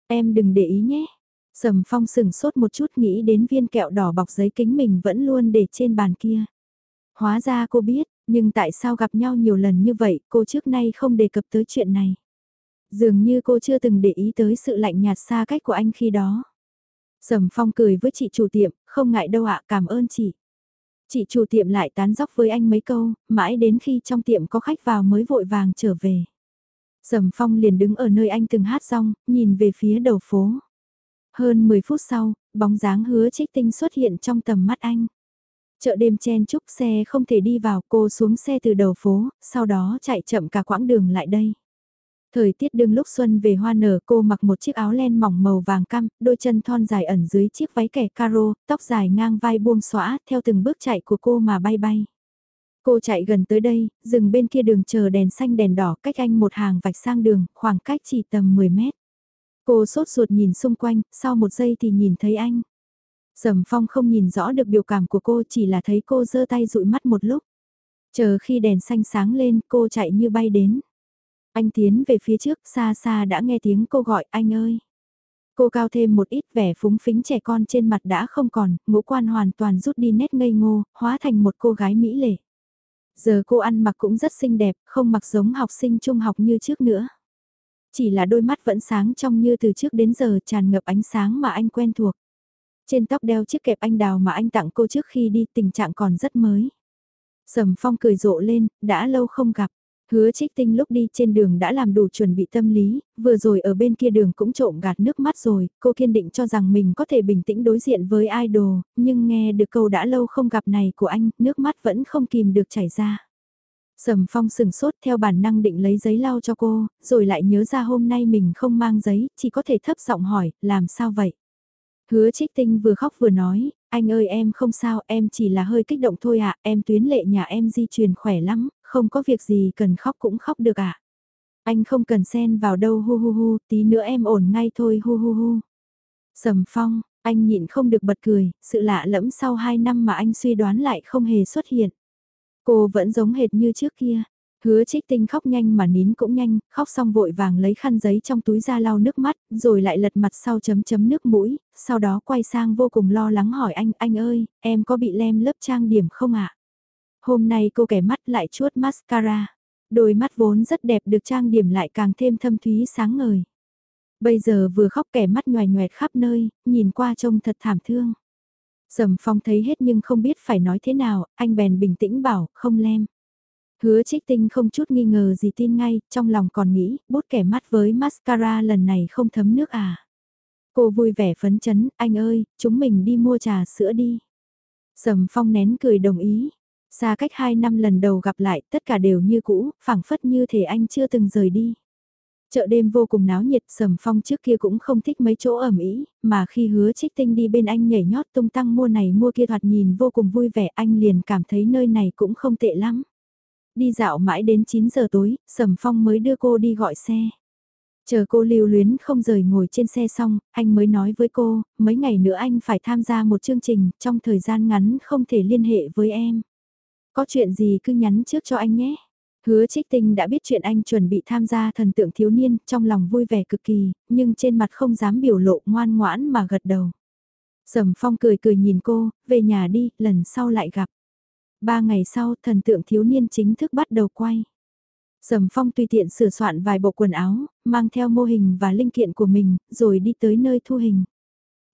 Em đừng để ý nhé. Sầm Phong sừng sốt một chút nghĩ đến viên kẹo đỏ bọc giấy kính mình vẫn luôn để trên bàn kia. Hóa ra cô biết, nhưng tại sao gặp nhau nhiều lần như vậy cô trước nay không đề cập tới chuyện này. Dường như cô chưa từng để ý tới sự lạnh nhạt xa cách của anh khi đó. Sầm Phong cười với chị chủ tiệm, không ngại đâu ạ, cảm ơn chị. Chị chủ tiệm lại tán dóc với anh mấy câu, mãi đến khi trong tiệm có khách vào mới vội vàng trở về. Sầm Phong liền đứng ở nơi anh từng hát xong nhìn về phía đầu phố. Hơn 10 phút sau, bóng dáng hứa trích tinh xuất hiện trong tầm mắt anh. Chợ đêm chen chúc xe không thể đi vào cô xuống xe từ đầu phố, sau đó chạy chậm cả quãng đường lại đây. Thời tiết đương lúc xuân về hoa nở cô mặc một chiếc áo len mỏng màu vàng cam, đôi chân thon dài ẩn dưới chiếc váy kẻ caro, tóc dài ngang vai buông xõa theo từng bước chạy của cô mà bay bay. Cô chạy gần tới đây, dừng bên kia đường chờ đèn xanh đèn đỏ cách anh một hàng vạch sang đường, khoảng cách chỉ tầm 10 mét. Cô sốt ruột nhìn xung quanh, sau một giây thì nhìn thấy anh. Sầm phong không nhìn rõ được biểu cảm của cô chỉ là thấy cô giơ tay dụi mắt một lúc. Chờ khi đèn xanh sáng lên cô chạy như bay đến. Anh tiến về phía trước xa xa đã nghe tiếng cô gọi anh ơi. Cô cao thêm một ít vẻ phúng phính trẻ con trên mặt đã không còn, ngũ quan hoàn toàn rút đi nét ngây ngô, hóa thành một cô gái mỹ lệ. Giờ cô ăn mặc cũng rất xinh đẹp, không mặc giống học sinh trung học như trước nữa. Chỉ là đôi mắt vẫn sáng trong như từ trước đến giờ tràn ngập ánh sáng mà anh quen thuộc. Trên tóc đeo chiếc kẹp anh đào mà anh tặng cô trước khi đi tình trạng còn rất mới. Sầm phong cười rộ lên, đã lâu không gặp. Hứa trích tinh lúc đi trên đường đã làm đủ chuẩn bị tâm lý, vừa rồi ở bên kia đường cũng trộm gạt nước mắt rồi, cô kiên định cho rằng mình có thể bình tĩnh đối diện với idol, nhưng nghe được câu đã lâu không gặp này của anh, nước mắt vẫn không kìm được chảy ra. Sầm phong sừng sốt theo bản năng định lấy giấy lau cho cô, rồi lại nhớ ra hôm nay mình không mang giấy, chỉ có thể thấp giọng hỏi, làm sao vậy? Hứa trích tinh vừa khóc vừa nói, anh ơi em không sao, em chỉ là hơi kích động thôi ạ, em tuyến lệ nhà em di truyền khỏe lắm, không có việc gì cần khóc cũng khóc được ạ. Anh không cần xen vào đâu hu hu hu, tí nữa em ổn ngay thôi hu hu hu. Sầm phong, anh nhịn không được bật cười, sự lạ lẫm sau 2 năm mà anh suy đoán lại không hề xuất hiện. Cô vẫn giống hệt như trước kia, Hứa trích tinh khóc nhanh mà nín cũng nhanh, khóc xong vội vàng lấy khăn giấy trong túi ra lau nước mắt, rồi lại lật mặt sau chấm chấm nước mũi, sau đó quay sang vô cùng lo lắng hỏi anh, anh ơi, em có bị lem lớp trang điểm không ạ? Hôm nay cô kẻ mắt lại chuốt mascara, đôi mắt vốn rất đẹp được trang điểm lại càng thêm thâm thúy sáng ngời. Bây giờ vừa khóc kẻ mắt nhoài nhoẹt khắp nơi, nhìn qua trông thật thảm thương. Sầm phong thấy hết nhưng không biết phải nói thế nào, anh bèn bình tĩnh bảo, không lem. Hứa trích tinh không chút nghi ngờ gì tin ngay, trong lòng còn nghĩ, bút kẻ mắt với mascara lần này không thấm nước à. Cô vui vẻ phấn chấn, anh ơi, chúng mình đi mua trà sữa đi. Sầm phong nén cười đồng ý. Xa cách hai năm lần đầu gặp lại, tất cả đều như cũ, phảng phất như thể anh chưa từng rời đi. Chợ đêm vô cùng náo nhiệt, sầm phong trước kia cũng không thích mấy chỗ ẩm ý, mà khi hứa trích tinh đi bên anh nhảy nhót tung tăng mua này mua kia thoạt nhìn vô cùng vui vẻ anh liền cảm thấy nơi này cũng không tệ lắm. Đi dạo mãi đến 9 giờ tối, Sầm Phong mới đưa cô đi gọi xe. Chờ cô lưu luyến không rời ngồi trên xe xong, anh mới nói với cô, mấy ngày nữa anh phải tham gia một chương trình, trong thời gian ngắn không thể liên hệ với em. Có chuyện gì cứ nhắn trước cho anh nhé. Hứa trích tinh đã biết chuyện anh chuẩn bị tham gia thần tượng thiếu niên, trong lòng vui vẻ cực kỳ, nhưng trên mặt không dám biểu lộ ngoan ngoãn mà gật đầu. Sầm phong cười cười nhìn cô, về nhà đi, lần sau lại gặp. Ba ngày sau, thần tượng thiếu niên chính thức bắt đầu quay. Sầm Phong tùy tiện sửa soạn vài bộ quần áo, mang theo mô hình và linh kiện của mình, rồi đi tới nơi thu hình.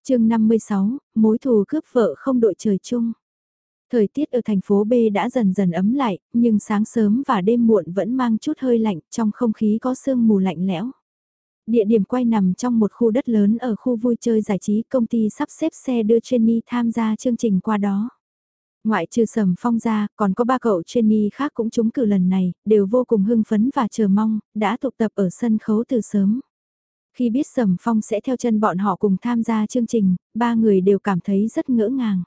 chương 56, mối thù cướp vợ không đội trời chung. Thời tiết ở thành phố B đã dần dần ấm lại, nhưng sáng sớm và đêm muộn vẫn mang chút hơi lạnh, trong không khí có sương mù lạnh lẽo. Địa điểm quay nằm trong một khu đất lớn ở khu vui chơi giải trí công ty sắp xếp xe đưa Jenny tham gia chương trình qua đó. Ngoại trừ sầm phong ra, còn có ba cậu Jenny khác cũng trúng cử lần này, đều vô cùng hưng phấn và chờ mong, đã tụ tập ở sân khấu từ sớm. Khi biết sầm phong sẽ theo chân bọn họ cùng tham gia chương trình, ba người đều cảm thấy rất ngỡ ngàng.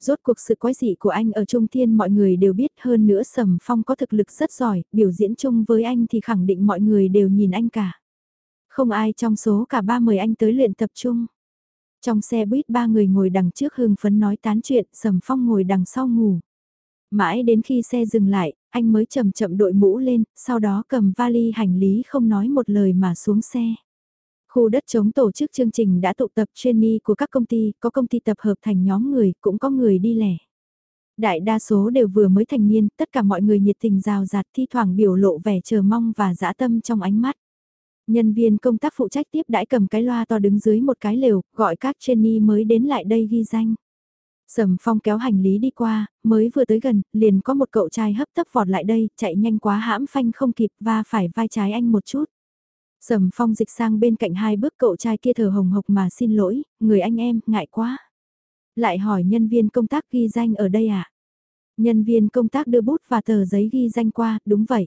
Rốt cuộc sự quái dị của anh ở Trung Thiên mọi người đều biết hơn nữa Sầm Phong có thực lực rất giỏi, biểu diễn chung với anh thì khẳng định mọi người đều nhìn anh cả. Không ai trong số cả ba mời anh tới luyện tập trung. Trong xe buýt ba người ngồi đằng trước hưng phấn nói tán chuyện, Sầm Phong ngồi đằng sau ngủ. Mãi đến khi xe dừng lại, anh mới chậm chậm đội mũ lên, sau đó cầm vali hành lý không nói một lời mà xuống xe. Khu đất chống tổ chức chương trình đã tụ tập trainee của các công ty, có công ty tập hợp thành nhóm người, cũng có người đi lẻ. Đại đa số đều vừa mới thành niên, tất cả mọi người nhiệt tình rào rạt thi thoảng biểu lộ vẻ chờ mong và dã tâm trong ánh mắt. Nhân viên công tác phụ trách tiếp đãi cầm cái loa to đứng dưới một cái lều, gọi các trainee mới đến lại đây ghi danh. Sầm phong kéo hành lý đi qua, mới vừa tới gần, liền có một cậu trai hấp tấp vọt lại đây, chạy nhanh quá hãm phanh không kịp và phải vai trái anh một chút. Sầm phong dịch sang bên cạnh hai bước cậu trai kia thở hồng hộc mà xin lỗi, người anh em, ngại quá. Lại hỏi nhân viên công tác ghi danh ở đây à? Nhân viên công tác đưa bút và tờ giấy ghi danh qua, đúng vậy.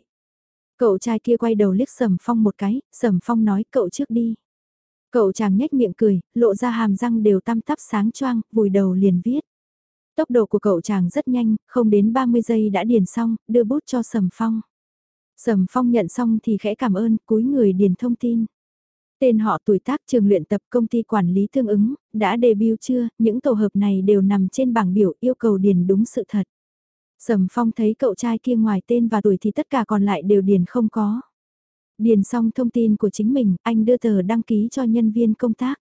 Cậu trai kia quay đầu liếc Sầm Phong một cái, Sầm Phong nói cậu trước đi. Cậu chàng nhếch miệng cười, lộ ra hàm răng đều tăm tắp sáng choang, vùi đầu liền viết. Tốc độ của cậu chàng rất nhanh, không đến 30 giây đã điền xong, đưa bút cho Sầm Phong. Sầm Phong nhận xong thì khẽ cảm ơn, cúi người điền thông tin. Tên họ tuổi tác trường luyện tập công ty quản lý tương ứng, đã debut chưa, những tổ hợp này đều nằm trên bảng biểu yêu cầu điền đúng sự thật. Sầm Phong thấy cậu trai kia ngoài tên và tuổi thì tất cả còn lại đều điền không có. Điền xong thông tin của chính mình, anh đưa tờ đăng ký cho nhân viên công tác.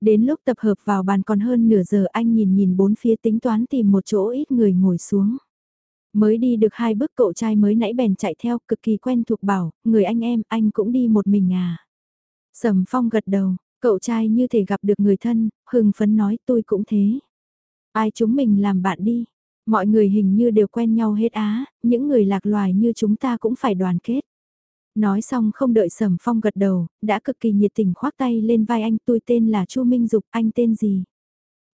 Đến lúc tập hợp vào bàn còn hơn nửa giờ anh nhìn nhìn bốn phía tính toán tìm một chỗ ít người ngồi xuống. Mới đi được hai bước cậu trai mới nãy bèn chạy theo cực kỳ quen thuộc bảo, người anh em, anh cũng đi một mình à. Sầm Phong gật đầu, cậu trai như thể gặp được người thân, hưng phấn nói tôi cũng thế. Ai chúng mình làm bạn đi, mọi người hình như đều quen nhau hết á, những người lạc loài như chúng ta cũng phải đoàn kết. Nói xong không đợi Sầm Phong gật đầu, đã cực kỳ nhiệt tình khoác tay lên vai anh tôi tên là Chu Minh Dục, anh tên gì?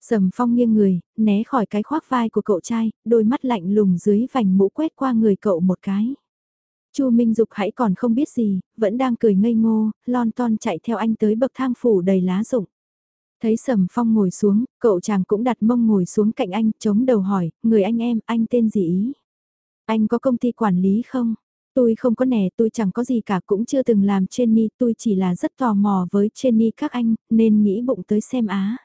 Sầm Phong nghiêng người, né khỏi cái khoác vai của cậu trai, đôi mắt lạnh lùng dưới vành mũ quét qua người cậu một cái. Chu Minh Dục hãy còn không biết gì, vẫn đang cười ngây ngô, lon ton chạy theo anh tới bậc thang phủ đầy lá rụng. Thấy Sầm Phong ngồi xuống, cậu chàng cũng đặt mông ngồi xuống cạnh anh, chống đầu hỏi, người anh em, anh tên gì ý? Anh có công ty quản lý không? Tôi không có nè, tôi chẳng có gì cả cũng chưa từng làm trainee, tôi chỉ là rất tò mò với trainee các anh, nên nghĩ bụng tới xem á.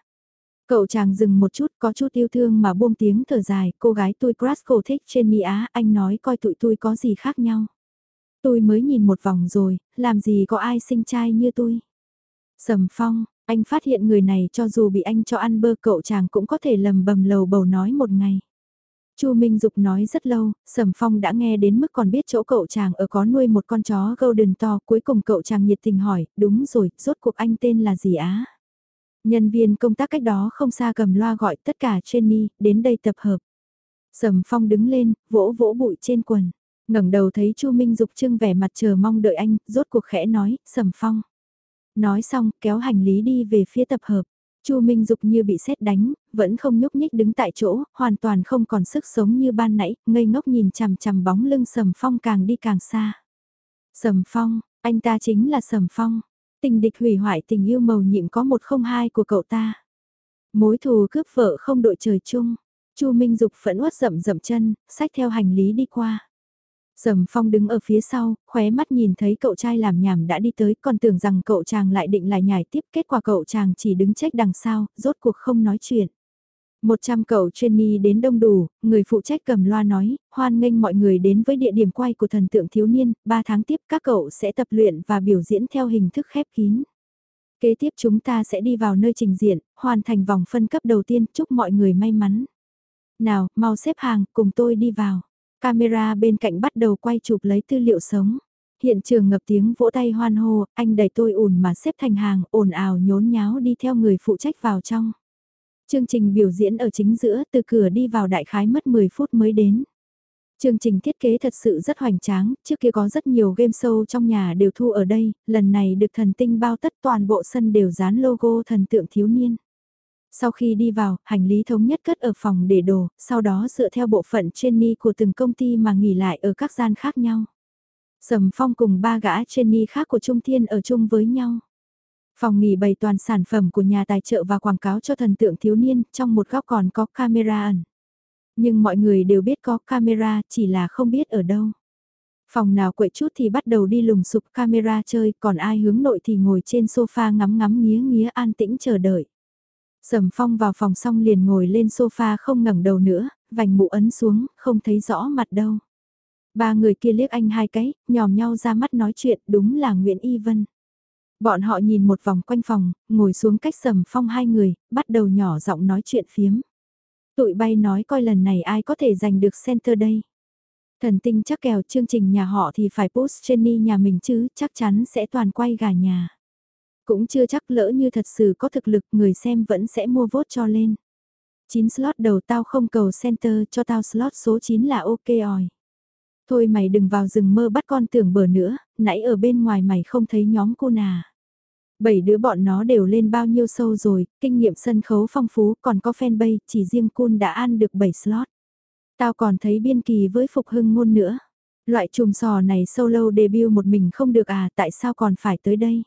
Cậu chàng dừng một chút, có chút yêu thương mà buông tiếng thở dài, cô gái tôi Crasco thích trên mỹ á, anh nói coi tụi tôi có gì khác nhau. Tôi mới nhìn một vòng rồi, làm gì có ai sinh trai như tôi. Sầm phong, anh phát hiện người này cho dù bị anh cho ăn bơ cậu chàng cũng có thể lầm bầm lầu bầu nói một ngày. Chu Minh Dục nói rất lâu, Sầm Phong đã nghe đến mức còn biết chỗ cậu chàng ở có nuôi một con chó golden to, cuối cùng cậu chàng nhiệt tình hỏi, đúng rồi, rốt cuộc anh tên là gì á? Nhân viên công tác cách đó không xa cầm loa gọi tất cả trainee, đến đây tập hợp. Sầm Phong đứng lên, vỗ vỗ bụi trên quần, ngẩng đầu thấy Chu Minh Dục trưng vẻ mặt chờ mong đợi anh, rốt cuộc khẽ nói, Sầm Phong. Nói xong, kéo hành lý đi về phía tập hợp. Chu Minh Dục như bị sét đánh, vẫn không nhúc nhích đứng tại chỗ, hoàn toàn không còn sức sống như ban nãy, ngây ngốc nhìn chằm chằm bóng lưng Sầm Phong càng đi càng xa. Sầm Phong, anh ta chính là Sầm Phong. Tình địch hủy hoại tình yêu màu nhiệm có một không hai của cậu ta. Mối thù cướp vợ không đội trời chung. Chu Minh Dục phẫn uất rậm rậm chân, sách theo hành lý đi qua. Sầm Phong đứng ở phía sau, khóe mắt nhìn thấy cậu trai làm nhảm đã đi tới, còn tưởng rằng cậu chàng lại định lại nhảy tiếp, kết quả cậu chàng chỉ đứng trách đằng sau, rốt cuộc không nói chuyện. Một trăm cậu trainee đến đông đủ, người phụ trách cầm loa nói, hoan nghênh mọi người đến với địa điểm quay của thần tượng thiếu niên, 3 tháng tiếp các cậu sẽ tập luyện và biểu diễn theo hình thức khép kín. Kế tiếp chúng ta sẽ đi vào nơi trình diện, hoàn thành vòng phân cấp đầu tiên, chúc mọi người may mắn. Nào, mau xếp hàng, cùng tôi đi vào. Camera bên cạnh bắt đầu quay chụp lấy tư liệu sống. Hiện trường ngập tiếng vỗ tay hoan hô, anh đẩy tôi ủn mà xếp thành hàng, ồn ào nhốn nháo đi theo người phụ trách vào trong. Chương trình biểu diễn ở chính giữa từ cửa đi vào đại khái mất 10 phút mới đến. Chương trình thiết kế thật sự rất hoành tráng, trước kia có rất nhiều game show trong nhà đều thu ở đây, lần này được thần tinh bao tất toàn bộ sân đều dán logo thần tượng thiếu niên. Sau khi đi vào, hành lý thống nhất cất ở phòng để đồ, sau đó dựa theo bộ phận trainee của từng công ty mà nghỉ lại ở các gian khác nhau. Sầm Phong cùng ba gã trainee khác của Trung Thiên ở chung với nhau. Phòng nghỉ bày toàn sản phẩm của nhà tài trợ và quảng cáo cho thần tượng thiếu niên, trong một góc còn có camera ẩn. Nhưng mọi người đều biết có camera, chỉ là không biết ở đâu. Phòng nào quậy chút thì bắt đầu đi lùng sụp camera chơi, còn ai hướng nội thì ngồi trên sofa ngắm ngắm nghía nghía an tĩnh chờ đợi. Sầm phong vào phòng xong liền ngồi lên sofa không ngẩng đầu nữa, vành mũ ấn xuống, không thấy rõ mặt đâu. Ba người kia liếc anh hai cái, nhòm nhau ra mắt nói chuyện, đúng là Nguyễn Y Vân. Bọn họ nhìn một vòng quanh phòng, ngồi xuống cách sầm phong hai người, bắt đầu nhỏ giọng nói chuyện phiếm. Tụi bay nói coi lần này ai có thể giành được center đây. Thần tinh chắc kèo chương trình nhà họ thì phải post Jenny nhà mình chứ, chắc chắn sẽ toàn quay gà nhà. Cũng chưa chắc lỡ như thật sự có thực lực người xem vẫn sẽ mua vote cho lên. 9 slot đầu tao không cầu center cho tao slot số 9 là ok ỏi. Thôi mày đừng vào rừng mơ bắt con tưởng bờ nữa, nãy ở bên ngoài mày không thấy nhóm cô nà. Bảy đứa bọn nó đều lên bao nhiêu sâu rồi, kinh nghiệm sân khấu phong phú, còn có fanpage, chỉ riêng Cun đã ăn được 7 slot. Tao còn thấy biên kỳ với Phục Hưng ngôn nữa. Loại chùm sò này solo debut một mình không được à, tại sao còn phải tới đây?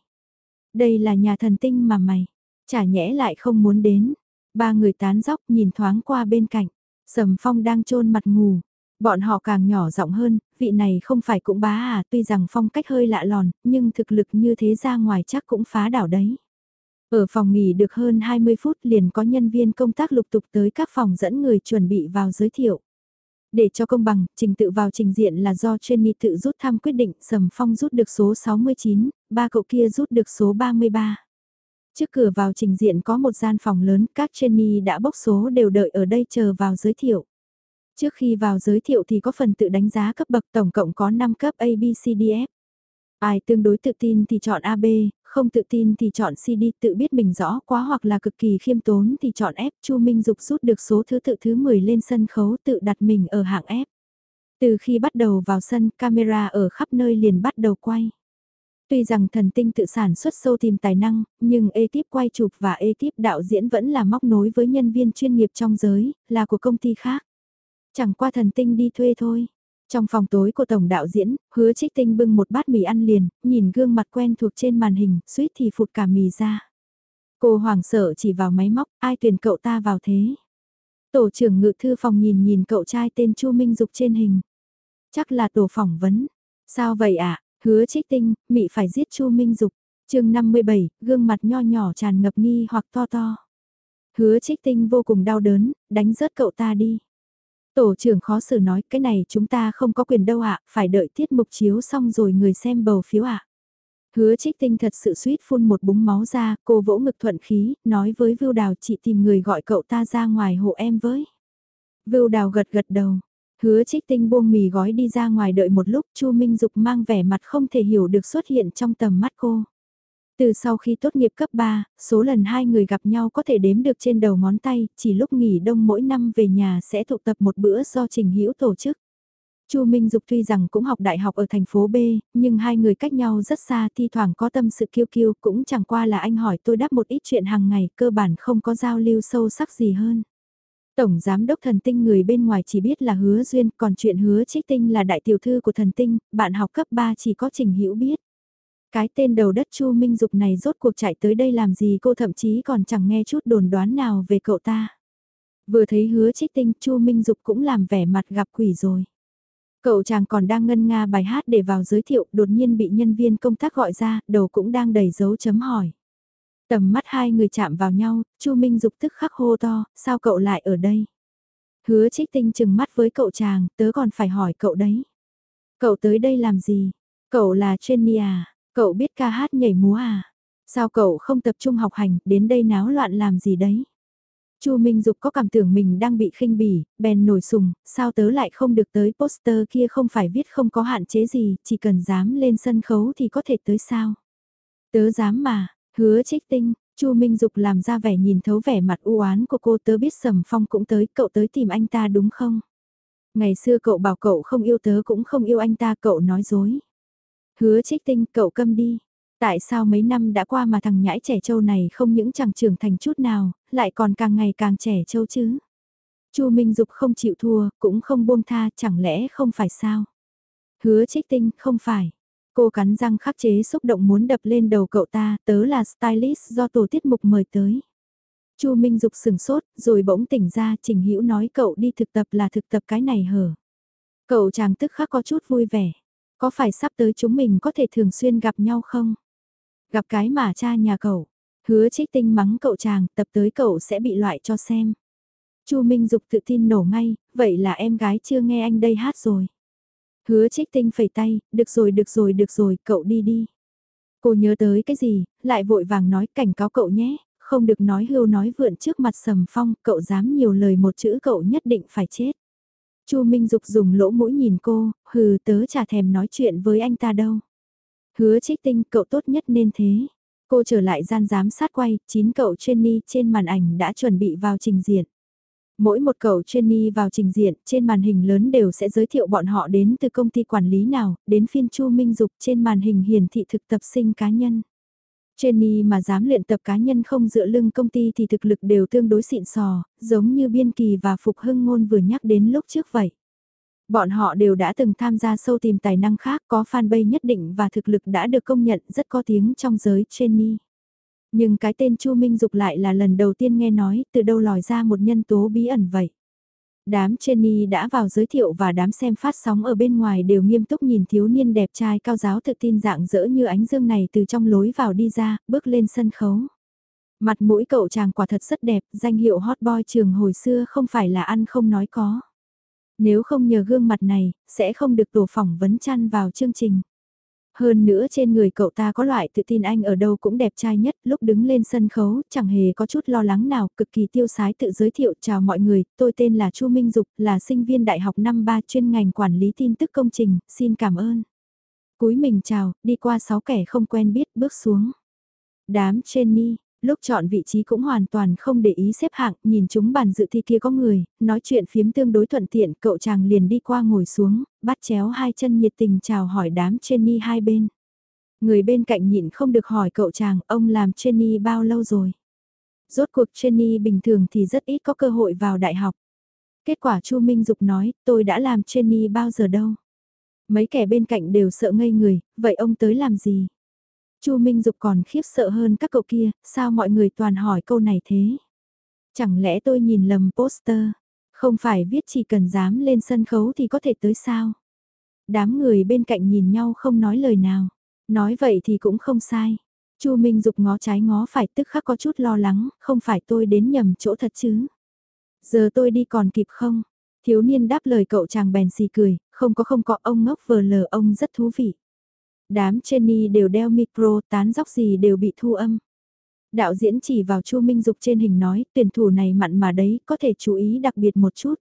Đây là nhà thần tinh mà mày, chả nhẽ lại không muốn đến. Ba người tán dóc nhìn thoáng qua bên cạnh, Sầm Phong đang trôn mặt ngủ. Bọn họ càng nhỏ giọng hơn, vị này không phải cũng bá à, tuy rằng phong cách hơi lạ lòn, nhưng thực lực như thế ra ngoài chắc cũng phá đảo đấy. Ở phòng nghỉ được hơn 20 phút liền có nhân viên công tác lục tục tới các phòng dẫn người chuẩn bị vào giới thiệu. Để cho công bằng, trình tự vào trình diện là do Jenny tự rút thăm quyết định, Sầm Phong rút được số 69, ba cậu kia rút được số 33. Trước cửa vào trình diện có một gian phòng lớn, các Jenny đã bốc số đều đợi ở đây chờ vào giới thiệu. Trước khi vào giới thiệu thì có phần tự đánh giá cấp bậc tổng cộng có 5 cấp A, B, C, D, F. Ai tương đối tự tin thì chọn AB, không tự tin thì chọn CD, tự biết mình rõ quá hoặc là cực kỳ khiêm tốn thì chọn F. Chu Minh Dục rút được số thứ tự thứ 10 lên sân khấu tự đặt mình ở hạng F. Từ khi bắt đầu vào sân, camera ở khắp nơi liền bắt đầu quay. Tuy rằng thần tinh tự sản xuất sâu tìm tài năng, nhưng ekip quay chụp và ekip đạo diễn vẫn là móc nối với nhân viên chuyên nghiệp trong giới, là của công ty khác. Chẳng qua thần tinh đi thuê thôi. Trong phòng tối của tổng đạo diễn, hứa trích tinh bưng một bát mì ăn liền, nhìn gương mặt quen thuộc trên màn hình, suýt thì phụt cả mì ra. Cô hoảng sợ chỉ vào máy móc, ai tuyển cậu ta vào thế? Tổ trưởng ngự thư phòng nhìn nhìn cậu trai tên Chu Minh Dục trên hình. Chắc là tổ phỏng vấn. Sao vậy ạ? À? Hứa trích tinh, mị phải giết Chu Minh Dục. chương 57, gương mặt nho nhỏ tràn ngập nghi hoặc to to. Hứa trích tinh vô cùng đau đớn, đánh rớt cậu ta đi. Tổ trưởng khó xử nói cái này chúng ta không có quyền đâu ạ, phải đợi tiết mục chiếu xong rồi người xem bầu phiếu ạ. Hứa trích tinh thật sự suýt phun một búng máu ra, cô vỗ ngực thuận khí, nói với Vưu Đào chị tìm người gọi cậu ta ra ngoài hộ em với. Vưu Đào gật gật đầu, hứa trích tinh buông mì gói đi ra ngoài đợi một lúc Chu Minh Dục mang vẻ mặt không thể hiểu được xuất hiện trong tầm mắt cô. Từ sau khi tốt nghiệp cấp 3, số lần hai người gặp nhau có thể đếm được trên đầu ngón tay, chỉ lúc nghỉ đông mỗi năm về nhà sẽ tụ tập một bữa do Trình Hữu tổ chức. Chu Minh Dục tuy rằng cũng học đại học ở thành phố B, nhưng hai người cách nhau rất xa thi thoảng có tâm sự kiêu kiêu cũng chẳng qua là anh hỏi tôi đáp một ít chuyện hàng ngày cơ bản không có giao lưu sâu sắc gì hơn. Tổng giám đốc thần tinh người bên ngoài chỉ biết là hứa duyên còn chuyện hứa trích tinh là đại tiểu thư của thần tinh, bạn học cấp 3 chỉ có Trình Hữu biết. Cái tên đầu đất Chu Minh Dục này rốt cuộc chạy tới đây làm gì cô thậm chí còn chẳng nghe chút đồn đoán nào về cậu ta. Vừa thấy hứa trích tinh Chu Minh Dục cũng làm vẻ mặt gặp quỷ rồi. Cậu chàng còn đang ngân nga bài hát để vào giới thiệu đột nhiên bị nhân viên công tác gọi ra, đầu cũng đang đầy dấu chấm hỏi. Tầm mắt hai người chạm vào nhau, Chu Minh Dục tức khắc hô to, sao cậu lại ở đây? Hứa trích tinh chừng mắt với cậu chàng, tớ còn phải hỏi cậu đấy. Cậu tới đây làm gì? Cậu là Jenny à? Cậu biết ca hát nhảy múa à? Sao cậu không tập trung học hành, đến đây náo loạn làm gì đấy? Chu Minh Dục có cảm tưởng mình đang bị khinh bỉ, bèn nổi sùng, sao tớ lại không được tới poster kia không phải viết không có hạn chế gì, chỉ cần dám lên sân khấu thì có thể tới sao? Tớ dám mà, hứa trích tinh, Chu Minh Dục làm ra vẻ nhìn thấu vẻ mặt u oán của cô tớ biết Sầm Phong cũng tới, cậu tới tìm anh ta đúng không? Ngày xưa cậu bảo cậu không yêu tớ cũng không yêu anh ta, cậu nói dối. Hứa trích tinh cậu câm đi. Tại sao mấy năm đã qua mà thằng nhãi trẻ trâu này không những chẳng trưởng thành chút nào, lại còn càng ngày càng trẻ trâu chứ? Chu Minh Dục không chịu thua, cũng không buông tha, chẳng lẽ không phải sao? Hứa trích tinh, không phải. Cô cắn răng khắc chế xúc động muốn đập lên đầu cậu ta, tớ là stylist do tổ tiết mục mời tới. Chu Minh Dục sừng sốt, rồi bỗng tỉnh ra, Trình Hữu nói cậu đi thực tập là thực tập cái này hở. Cậu chàng tức khắc có chút vui vẻ. Có phải sắp tới chúng mình có thể thường xuyên gặp nhau không? Gặp cái mà cha nhà cậu, hứa trích tinh mắng cậu chàng, tập tới cậu sẽ bị loại cho xem. Chu Minh Dục tự tin nổ ngay, vậy là em gái chưa nghe anh đây hát rồi. Hứa trích tinh phẩy tay, được rồi được rồi được rồi, cậu đi đi. Cô nhớ tới cái gì, lại vội vàng nói cảnh cáo cậu nhé, không được nói hưu nói vượn trước mặt sầm phong, cậu dám nhiều lời một chữ cậu nhất định phải chết. Chu Minh Dục dùng lỗ mũi nhìn cô, hừ tớ chả thèm nói chuyện với anh ta đâu. Hứa trích tinh cậu tốt nhất nên thế. Cô trở lại gian giám sát quay, chín cậu Jenny trên màn ảnh đã chuẩn bị vào trình diện. Mỗi một cậu Jenny vào trình diện, trên màn hình lớn đều sẽ giới thiệu bọn họ đến từ công ty quản lý nào, đến phiên Chu Minh Dục trên màn hình hiển thị thực tập sinh cá nhân. Jenny mà dám luyện tập cá nhân không dựa lưng công ty thì thực lực đều tương đối xịn sò, giống như Biên Kỳ và Phục Hưng Ngôn vừa nhắc đến lúc trước vậy. Bọn họ đều đã từng tham gia sâu tìm tài năng khác có fanpage nhất định và thực lực đã được công nhận rất có tiếng trong giới Jenny. Nhưng cái tên Chu Minh Dục lại là lần đầu tiên nghe nói từ đâu lòi ra một nhân tố bí ẩn vậy. Đám Jenny đã vào giới thiệu và đám xem phát sóng ở bên ngoài đều nghiêm túc nhìn thiếu niên đẹp trai cao giáo tự tin dạng dỡ như ánh dương này từ trong lối vào đi ra, bước lên sân khấu. Mặt mũi cậu chàng quả thật rất đẹp, danh hiệu hot boy trường hồi xưa không phải là ăn không nói có. Nếu không nhờ gương mặt này, sẽ không được tổ phỏng vấn chăn vào chương trình. Hơn nữa trên người cậu ta có loại tự tin anh ở đâu cũng đẹp trai nhất, lúc đứng lên sân khấu, chẳng hề có chút lo lắng nào, cực kỳ tiêu sái tự giới thiệu chào mọi người, tôi tên là Chu Minh Dục, là sinh viên đại học năm 3 chuyên ngành quản lý tin tức công trình, xin cảm ơn. Cúi mình chào, đi qua sáu kẻ không quen biết bước xuống. Đám Jenny, lúc chọn vị trí cũng hoàn toàn không để ý xếp hạng, nhìn chúng bàn dự thi kia có người, nói chuyện phiếm tương đối thuận tiện, cậu chàng liền đi qua ngồi xuống, bắt chéo hai chân nhiệt tình chào hỏi đám Jenny hai bên. Người bên cạnh nhịn không được hỏi cậu chàng, ông làm Jenny bao lâu rồi? Rốt cuộc Jenny bình thường thì rất ít có cơ hội vào đại học. Kết quả Chu Minh Dục nói, tôi đã làm Jenny bao giờ đâu. Mấy kẻ bên cạnh đều sợ ngây người, vậy ông tới làm gì? Chu Minh Dục còn khiếp sợ hơn các cậu kia, sao mọi người toàn hỏi câu này thế? Chẳng lẽ tôi nhìn lầm poster? Không phải viết chỉ cần dám lên sân khấu thì có thể tới sao? Đám người bên cạnh nhìn nhau không nói lời nào. Nói vậy thì cũng không sai. Chu Minh Dục ngó trái ngó phải tức khắc có chút lo lắng, không phải tôi đến nhầm chỗ thật chứ? Giờ tôi đi còn kịp không? Thiếu niên đáp lời cậu chàng bèn xì cười, không có không có ông ngốc vờ lờ ông rất thú vị. Đám Jenny đều đeo micro, tán dóc gì đều bị thu âm. Đạo diễn chỉ vào Chu Minh Dục trên hình nói, tuyển thủ này mặn mà đấy, có thể chú ý đặc biệt một chút.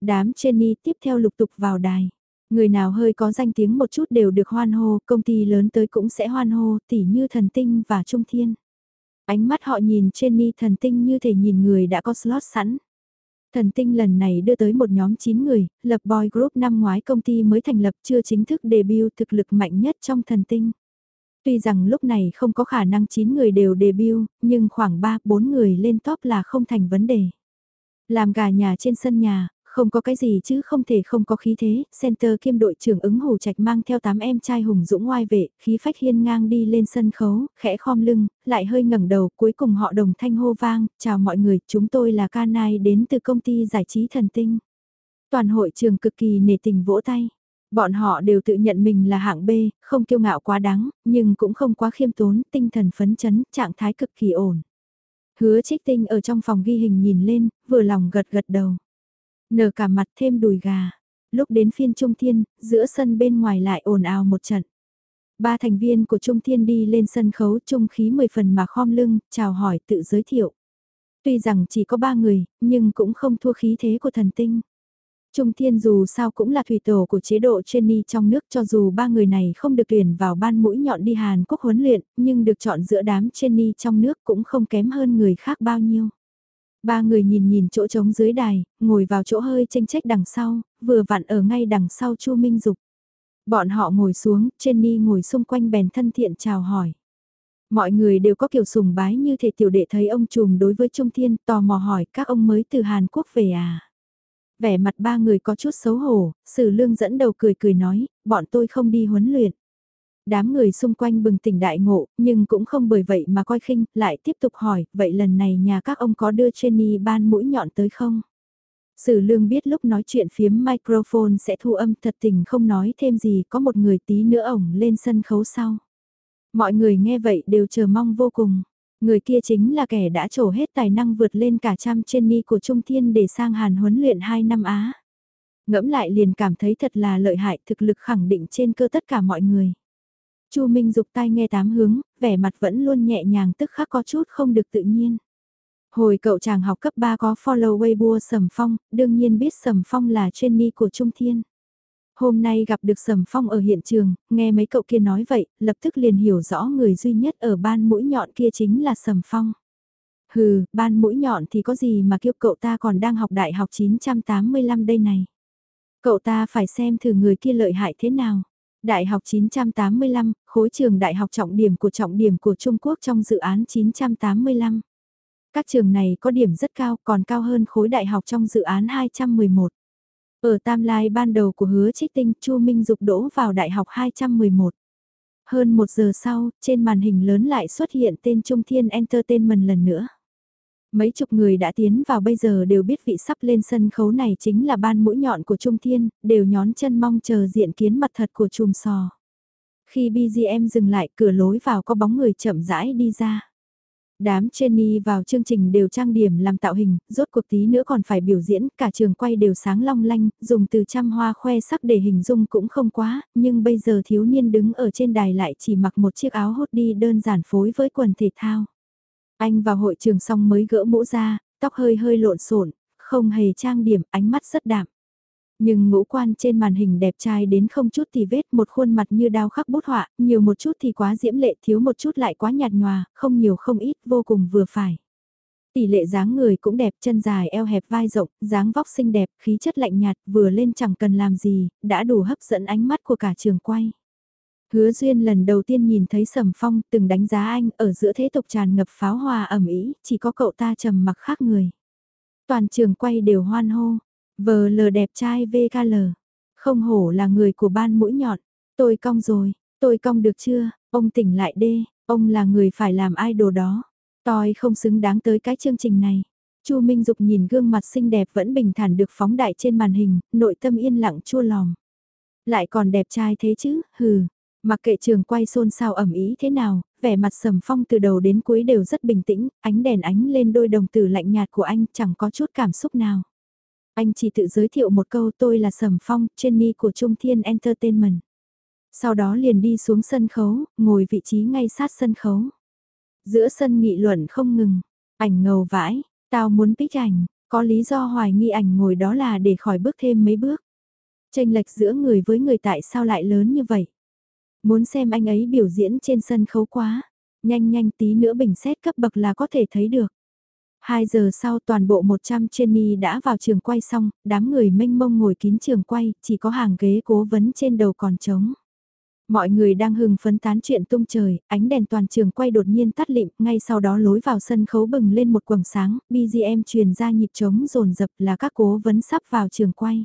Đám Jenny tiếp theo lục tục vào đài. Người nào hơi có danh tiếng một chút đều được hoan hô, công ty lớn tới cũng sẽ hoan hô, tỉ như thần tinh và trung thiên. Ánh mắt họ nhìn Jenny thần tinh như thể nhìn người đã có slot sẵn. Thần tinh lần này đưa tới một nhóm 9 người, lập boy group năm ngoái công ty mới thành lập chưa chính thức debut thực lực mạnh nhất trong thần tinh. Tuy rằng lúc này không có khả năng 9 người đều debut, nhưng khoảng 3-4 người lên top là không thành vấn đề. Làm gà nhà trên sân nhà, không có cái gì chứ không thể không có khí thế, center kiêm đội trưởng ứng hủ trạch mang theo 8 em trai hùng dũng ngoai vệ, khí phách hiên ngang đi lên sân khấu, khẽ khom lưng, lại hơi ngẩng đầu, cuối cùng họ đồng thanh hô vang, chào mọi người, chúng tôi là ca nai đến từ công ty giải trí thần tinh. Toàn hội trường cực kỳ nể tình vỗ tay. Bọn họ đều tự nhận mình là hạng B, không kiêu ngạo quá đáng, nhưng cũng không quá khiêm tốn, tinh thần phấn chấn, trạng thái cực kỳ ổn. Hứa trích tinh ở trong phòng ghi hình nhìn lên, vừa lòng gật gật đầu. Nở cả mặt thêm đùi gà. Lúc đến phiên Trung Thiên, giữa sân bên ngoài lại ồn ào một trận. Ba thành viên của Trung Thiên đi lên sân khấu trung khí 10 phần mà khom lưng, chào hỏi tự giới thiệu. Tuy rằng chỉ có ba người, nhưng cũng không thua khí thế của thần tinh. Trung Thiên dù sao cũng là thủy tổ của chế độ Jenny trong nước cho dù ba người này không được tuyển vào ban mũi nhọn đi Hàn Quốc huấn luyện, nhưng được chọn giữa đám Jenny trong nước cũng không kém hơn người khác bao nhiêu. Ba người nhìn nhìn chỗ trống dưới đài, ngồi vào chỗ hơi tranh trách đằng sau, vừa vặn ở ngay đằng sau Chu Minh Dục. Bọn họ ngồi xuống, Jenny ngồi xung quanh bèn thân thiện chào hỏi. Mọi người đều có kiểu sùng bái như thể tiểu đệ thấy ông trùm đối với Trung Thiên tò mò hỏi các ông mới từ Hàn Quốc về à. Vẻ mặt ba người có chút xấu hổ, sử lương dẫn đầu cười cười nói, bọn tôi không đi huấn luyện. Đám người xung quanh bừng tỉnh đại ngộ, nhưng cũng không bởi vậy mà coi khinh, lại tiếp tục hỏi, vậy lần này nhà các ông có đưa Jenny ban mũi nhọn tới không? Sử lương biết lúc nói chuyện phiếm microphone sẽ thu âm thật tình không nói thêm gì, có một người tí nữa ổng lên sân khấu sau. Mọi người nghe vậy đều chờ mong vô cùng. Người kia chính là kẻ đã trổ hết tài năng vượt lên cả trăm Jenny của Trung Thiên để sang Hàn huấn luyện 2 năm Á. Ngẫm lại liền cảm thấy thật là lợi hại thực lực khẳng định trên cơ tất cả mọi người. Chu Minh dục tai nghe tám hướng, vẻ mặt vẫn luôn nhẹ nhàng tức khắc có chút không được tự nhiên. Hồi cậu chàng học cấp 3 có follow Weibo Sầm Phong, đương nhiên biết Sầm Phong là trainee của Trung Thiên. Hôm nay gặp được Sầm Phong ở hiện trường, nghe mấy cậu kia nói vậy, lập tức liền hiểu rõ người duy nhất ở ban mũi nhọn kia chính là Sầm Phong. Hừ, ban mũi nhọn thì có gì mà kêu cậu ta còn đang học đại học 985 đây này. Cậu ta phải xem thử người kia lợi hại thế nào. Đại học 985, khối trường đại học trọng điểm của trọng điểm của Trung Quốc trong dự án 985. Các trường này có điểm rất cao, còn cao hơn khối đại học trong dự án 211. Ở tam lai ban đầu của hứa trích tinh, Chu Minh Dục đỗ vào đại học 211. Hơn một giờ sau, trên màn hình lớn lại xuất hiện tên Trung Thiên Entertainment lần nữa. Mấy chục người đã tiến vào bây giờ đều biết vị sắp lên sân khấu này chính là ban mũi nhọn của Trung Thiên, đều nhón chân mong chờ diện kiến mặt thật của chùm sò. Khi BGM dừng lại cửa lối vào có bóng người chậm rãi đi ra. Đám Jenny vào chương trình đều trang điểm làm tạo hình, rốt cuộc tí nữa còn phải biểu diễn, cả trường quay đều sáng long lanh, dùng từ trăm hoa khoe sắc để hình dung cũng không quá, nhưng bây giờ thiếu niên đứng ở trên đài lại chỉ mặc một chiếc áo hốt đi đơn giản phối với quần thể thao. Anh vào hội trường xong mới gỡ mũ ra, tóc hơi hơi lộn xộn, không hề trang điểm, ánh mắt rất đạm. Nhưng ngũ quan trên màn hình đẹp trai đến không chút thì vết một khuôn mặt như đao khắc bút họa, nhiều một chút thì quá diễm lệ thiếu một chút lại quá nhạt nhòa, không nhiều không ít vô cùng vừa phải. Tỷ lệ dáng người cũng đẹp, chân dài eo hẹp vai rộng, dáng vóc xinh đẹp, khí chất lạnh nhạt, vừa lên chẳng cần làm gì, đã đủ hấp dẫn ánh mắt của cả trường quay. Hứa Duyên lần đầu tiên nhìn thấy Sầm Phong từng đánh giá anh ở giữa thế tục tràn ngập pháo hoa ẩm ý, chỉ có cậu ta trầm mặc khác người. Toàn trường quay đều hoan hô, vờ lờ đẹp trai VKL, không hổ là người của ban mũi nhọn, tôi cong rồi, tôi cong được chưa, ông tỉnh lại đê, ông là người phải làm idol đó, tôi không xứng đáng tới cái chương trình này. Chu Minh Dục nhìn gương mặt xinh đẹp vẫn bình thản được phóng đại trên màn hình, nội tâm yên lặng chua lòng. Lại còn đẹp trai thế chứ, hừ, Mặc kệ trường quay xôn xao ẩm ý thế nào, vẻ mặt sầm phong từ đầu đến cuối đều rất bình tĩnh, ánh đèn ánh lên đôi đồng tử lạnh nhạt của anh chẳng có chút cảm xúc nào. Anh chỉ tự giới thiệu một câu tôi là Sầm Phong, Jenny của Trung Thiên Entertainment. Sau đó liền đi xuống sân khấu, ngồi vị trí ngay sát sân khấu. Giữa sân nghị luận không ngừng, ảnh ngầu vãi, tao muốn pick ảnh, có lý do hoài nghi ảnh ngồi đó là để khỏi bước thêm mấy bước. Tranh lệch giữa người với người tại sao lại lớn như vậy? Muốn xem anh ấy biểu diễn trên sân khấu quá. Nhanh nhanh tí nữa bình xét cấp bậc là có thể thấy được. 2 giờ sau toàn bộ 100 Jenny đã vào trường quay xong, đám người mênh mông ngồi kín trường quay, chỉ có hàng ghế cố vấn trên đầu còn trống. Mọi người đang hừng phấn tán chuyện tung trời, ánh đèn toàn trường quay đột nhiên tắt lịm, ngay sau đó lối vào sân khấu bừng lên một quầng sáng, BGM truyền ra nhịp trống rồn rập là các cố vấn sắp vào trường quay.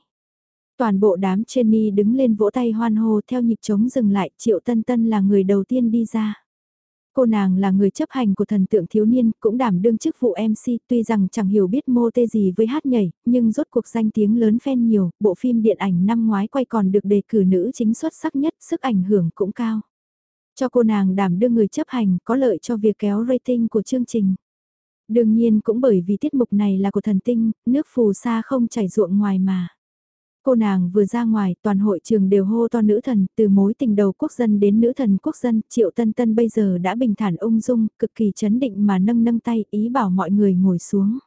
Toàn bộ đám Jenny đứng lên vỗ tay hoan hô theo nhịp trống dừng lại, Triệu Tân Tân là người đầu tiên đi ra. Cô nàng là người chấp hành của thần tượng thiếu niên, cũng đảm đương chức vụ MC, tuy rằng chẳng hiểu biết mô tê gì với hát nhảy, nhưng rốt cuộc danh tiếng lớn fan nhiều, bộ phim điện ảnh năm ngoái quay còn được đề cử nữ chính xuất sắc nhất, sức ảnh hưởng cũng cao. Cho cô nàng đảm đương người chấp hành, có lợi cho việc kéo rating của chương trình. Đương nhiên cũng bởi vì tiết mục này là của thần tinh, nước phù sa không chảy ruộng ngoài mà. Cô nàng vừa ra ngoài, toàn hội trường đều hô to nữ thần, từ mối tình đầu quốc dân đến nữ thần quốc dân, Triệu Tân Tân bây giờ đã bình thản ung dung, cực kỳ chấn định mà nâng nâng tay, ý bảo mọi người ngồi xuống.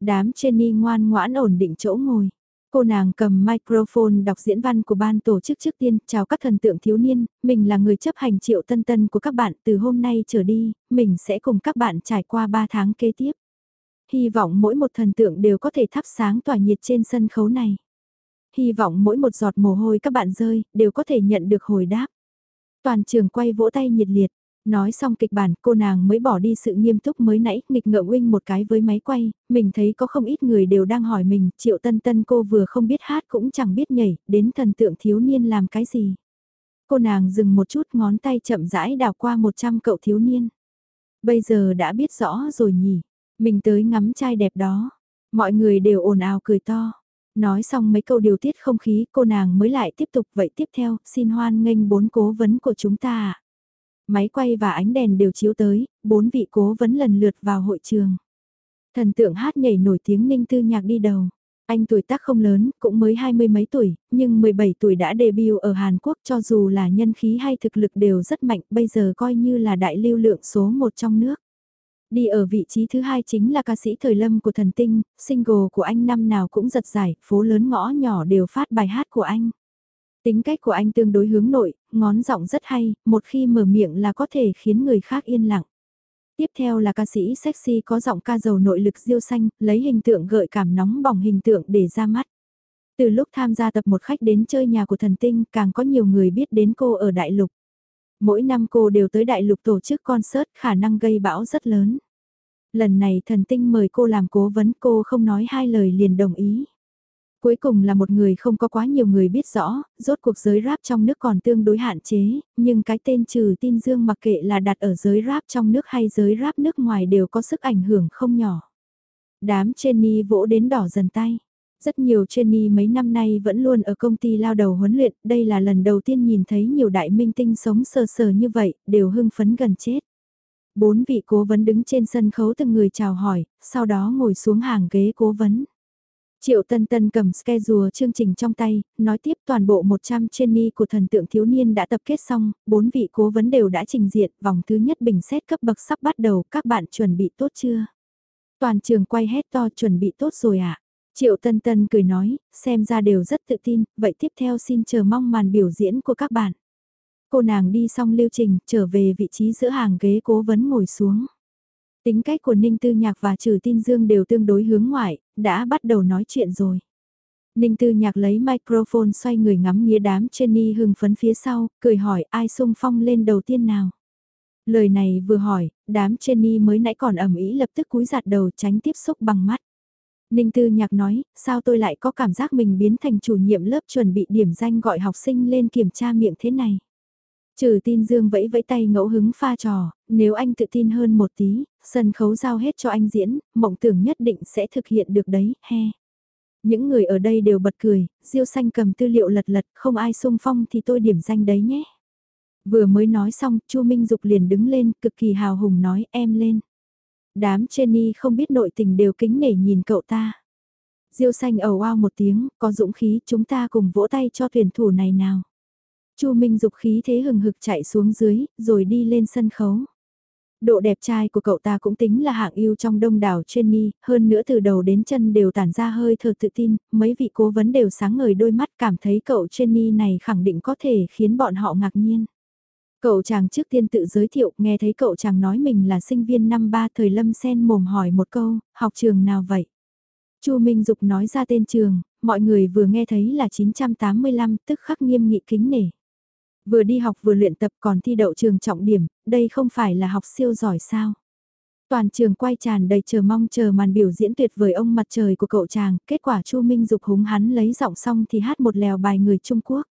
Đám Jenny ngoan ngoãn ổn định chỗ ngồi. Cô nàng cầm microphone đọc diễn văn của ban tổ chức trước tiên, chào các thần tượng thiếu niên, mình là người chấp hành triệu tân tân của các bạn từ hôm nay trở đi, mình sẽ cùng các bạn trải qua 3 tháng kế tiếp. Hy vọng mỗi một thần tượng đều có thể thắp sáng tỏa nhiệt trên sân khấu này hy vọng mỗi một giọt mồ hôi các bạn rơi, đều có thể nhận được hồi đáp. Toàn trường quay vỗ tay nhiệt liệt, nói xong kịch bản cô nàng mới bỏ đi sự nghiêm túc mới nãy, nghịch ngợm huynh một cái với máy quay, mình thấy có không ít người đều đang hỏi mình, triệu tân tân cô vừa không biết hát cũng chẳng biết nhảy, đến thần tượng thiếu niên làm cái gì. Cô nàng dừng một chút ngón tay chậm rãi đào qua 100 cậu thiếu niên. Bây giờ đã biết rõ rồi nhỉ, mình tới ngắm trai đẹp đó, mọi người đều ồn ào cười to. Nói xong mấy câu điều tiết không khí cô nàng mới lại tiếp tục vậy tiếp theo, xin hoan nghênh bốn cố vấn của chúng ta. Máy quay và ánh đèn đều chiếu tới, bốn vị cố vấn lần lượt vào hội trường. Thần tượng hát nhảy nổi tiếng ninh tư nhạc đi đầu. Anh tuổi tác không lớn, cũng mới hai mươi mấy tuổi, nhưng 17 tuổi đã debut ở Hàn Quốc cho dù là nhân khí hay thực lực đều rất mạnh, bây giờ coi như là đại lưu lượng số một trong nước. Đi ở vị trí thứ hai chính là ca sĩ thời lâm của thần tinh, single của anh năm nào cũng giật giải, phố lớn ngõ nhỏ đều phát bài hát của anh. Tính cách của anh tương đối hướng nội, ngón giọng rất hay, một khi mở miệng là có thể khiến người khác yên lặng. Tiếp theo là ca sĩ sexy có giọng ca giàu nội lực diêu xanh, lấy hình tượng gợi cảm nóng bỏng hình tượng để ra mắt. Từ lúc tham gia tập một khách đến chơi nhà của thần tinh, càng có nhiều người biết đến cô ở Đại Lục. Mỗi năm cô đều tới Đại Lục tổ chức concert khả năng gây bão rất lớn. Lần này thần tinh mời cô làm cố vấn cô không nói hai lời liền đồng ý. Cuối cùng là một người không có quá nhiều người biết rõ, rốt cuộc giới rap trong nước còn tương đối hạn chế, nhưng cái tên trừ tin dương mặc kệ là đặt ở giới rap trong nước hay giới rap nước ngoài đều có sức ảnh hưởng không nhỏ. Đám Jenny vỗ đến đỏ dần tay. Rất nhiều trainee mấy năm nay vẫn luôn ở công ty lao đầu huấn luyện, đây là lần đầu tiên nhìn thấy nhiều đại minh tinh sống sờ sờ như vậy, đều hưng phấn gần chết. Bốn vị cố vấn đứng trên sân khấu từng người chào hỏi, sau đó ngồi xuống hàng ghế cố vấn. Triệu Tân Tân cầm schedule chương trình trong tay, nói tiếp toàn bộ 100 trainee của thần tượng thiếu niên đã tập kết xong, bốn vị cố vấn đều đã trình diện, vòng thứ nhất bình xét cấp bậc sắp bắt đầu, các bạn chuẩn bị tốt chưa? Toàn trường quay hét to chuẩn bị tốt rồi ạ. À? Triệu Tân Tân cười nói, xem ra đều rất tự tin, vậy tiếp theo xin chờ mong màn biểu diễn của các bạn. Cô nàng đi xong lưu trình, trở về vị trí giữa hàng ghế cố vấn ngồi xuống. Tính cách của Ninh Tư Nhạc và Trừ Tin Dương đều tương đối hướng ngoại, đã bắt đầu nói chuyện rồi. Ninh Tư Nhạc lấy microphone xoay người ngắm nghĩa đám Jenny hưng phấn phía sau, cười hỏi ai sung phong lên đầu tiên nào. Lời này vừa hỏi, đám Jenny mới nãy còn ẩm ý lập tức cúi giặt đầu tránh tiếp xúc bằng mắt. Ninh Tư Nhạc nói, sao tôi lại có cảm giác mình biến thành chủ nhiệm lớp chuẩn bị điểm danh gọi học sinh lên kiểm tra miệng thế này. Trừ tin Dương vẫy vẫy tay ngẫu hứng pha trò, nếu anh tự tin hơn một tí, sân khấu giao hết cho anh diễn, mộng tưởng nhất định sẽ thực hiện được đấy, he. Những người ở đây đều bật cười, Diêu xanh cầm tư liệu lật lật, không ai sung phong thì tôi điểm danh đấy nhé. Vừa mới nói xong, Chu Minh Dục liền đứng lên, cực kỳ hào hùng nói em lên. Đám Jenny không biết nội tình đều kính nể nhìn cậu ta. Diêu xanh ầu ao một tiếng, có dũng khí chúng ta cùng vỗ tay cho tuyển thủ này nào. Chu Minh Dục khí thế hừng hực chạy xuống dưới, rồi đi lên sân khấu. Độ đẹp trai của cậu ta cũng tính là hạng yêu trong đông đảo Jenny, hơn nữa từ đầu đến chân đều tản ra hơi thở tự tin, mấy vị cố vấn đều sáng ngời đôi mắt cảm thấy cậu Jenny này khẳng định có thể khiến bọn họ ngạc nhiên. Cậu chàng trước tiên tự giới thiệu, nghe thấy cậu chàng nói mình là sinh viên năm ba thời lâm sen mồm hỏi một câu, học trường nào vậy? Chu Minh Dục nói ra tên trường, mọi người vừa nghe thấy là 985, tức khắc nghiêm nghị kính nể. Vừa đi học vừa luyện tập còn thi đậu trường trọng điểm, đây không phải là học siêu giỏi sao. Toàn trường quay tràn đầy chờ mong chờ màn biểu diễn tuyệt vời ông mặt trời của cậu chàng, kết quả Chu Minh dục húng hắn lấy giọng xong thì hát một lèo bài người Trung Quốc.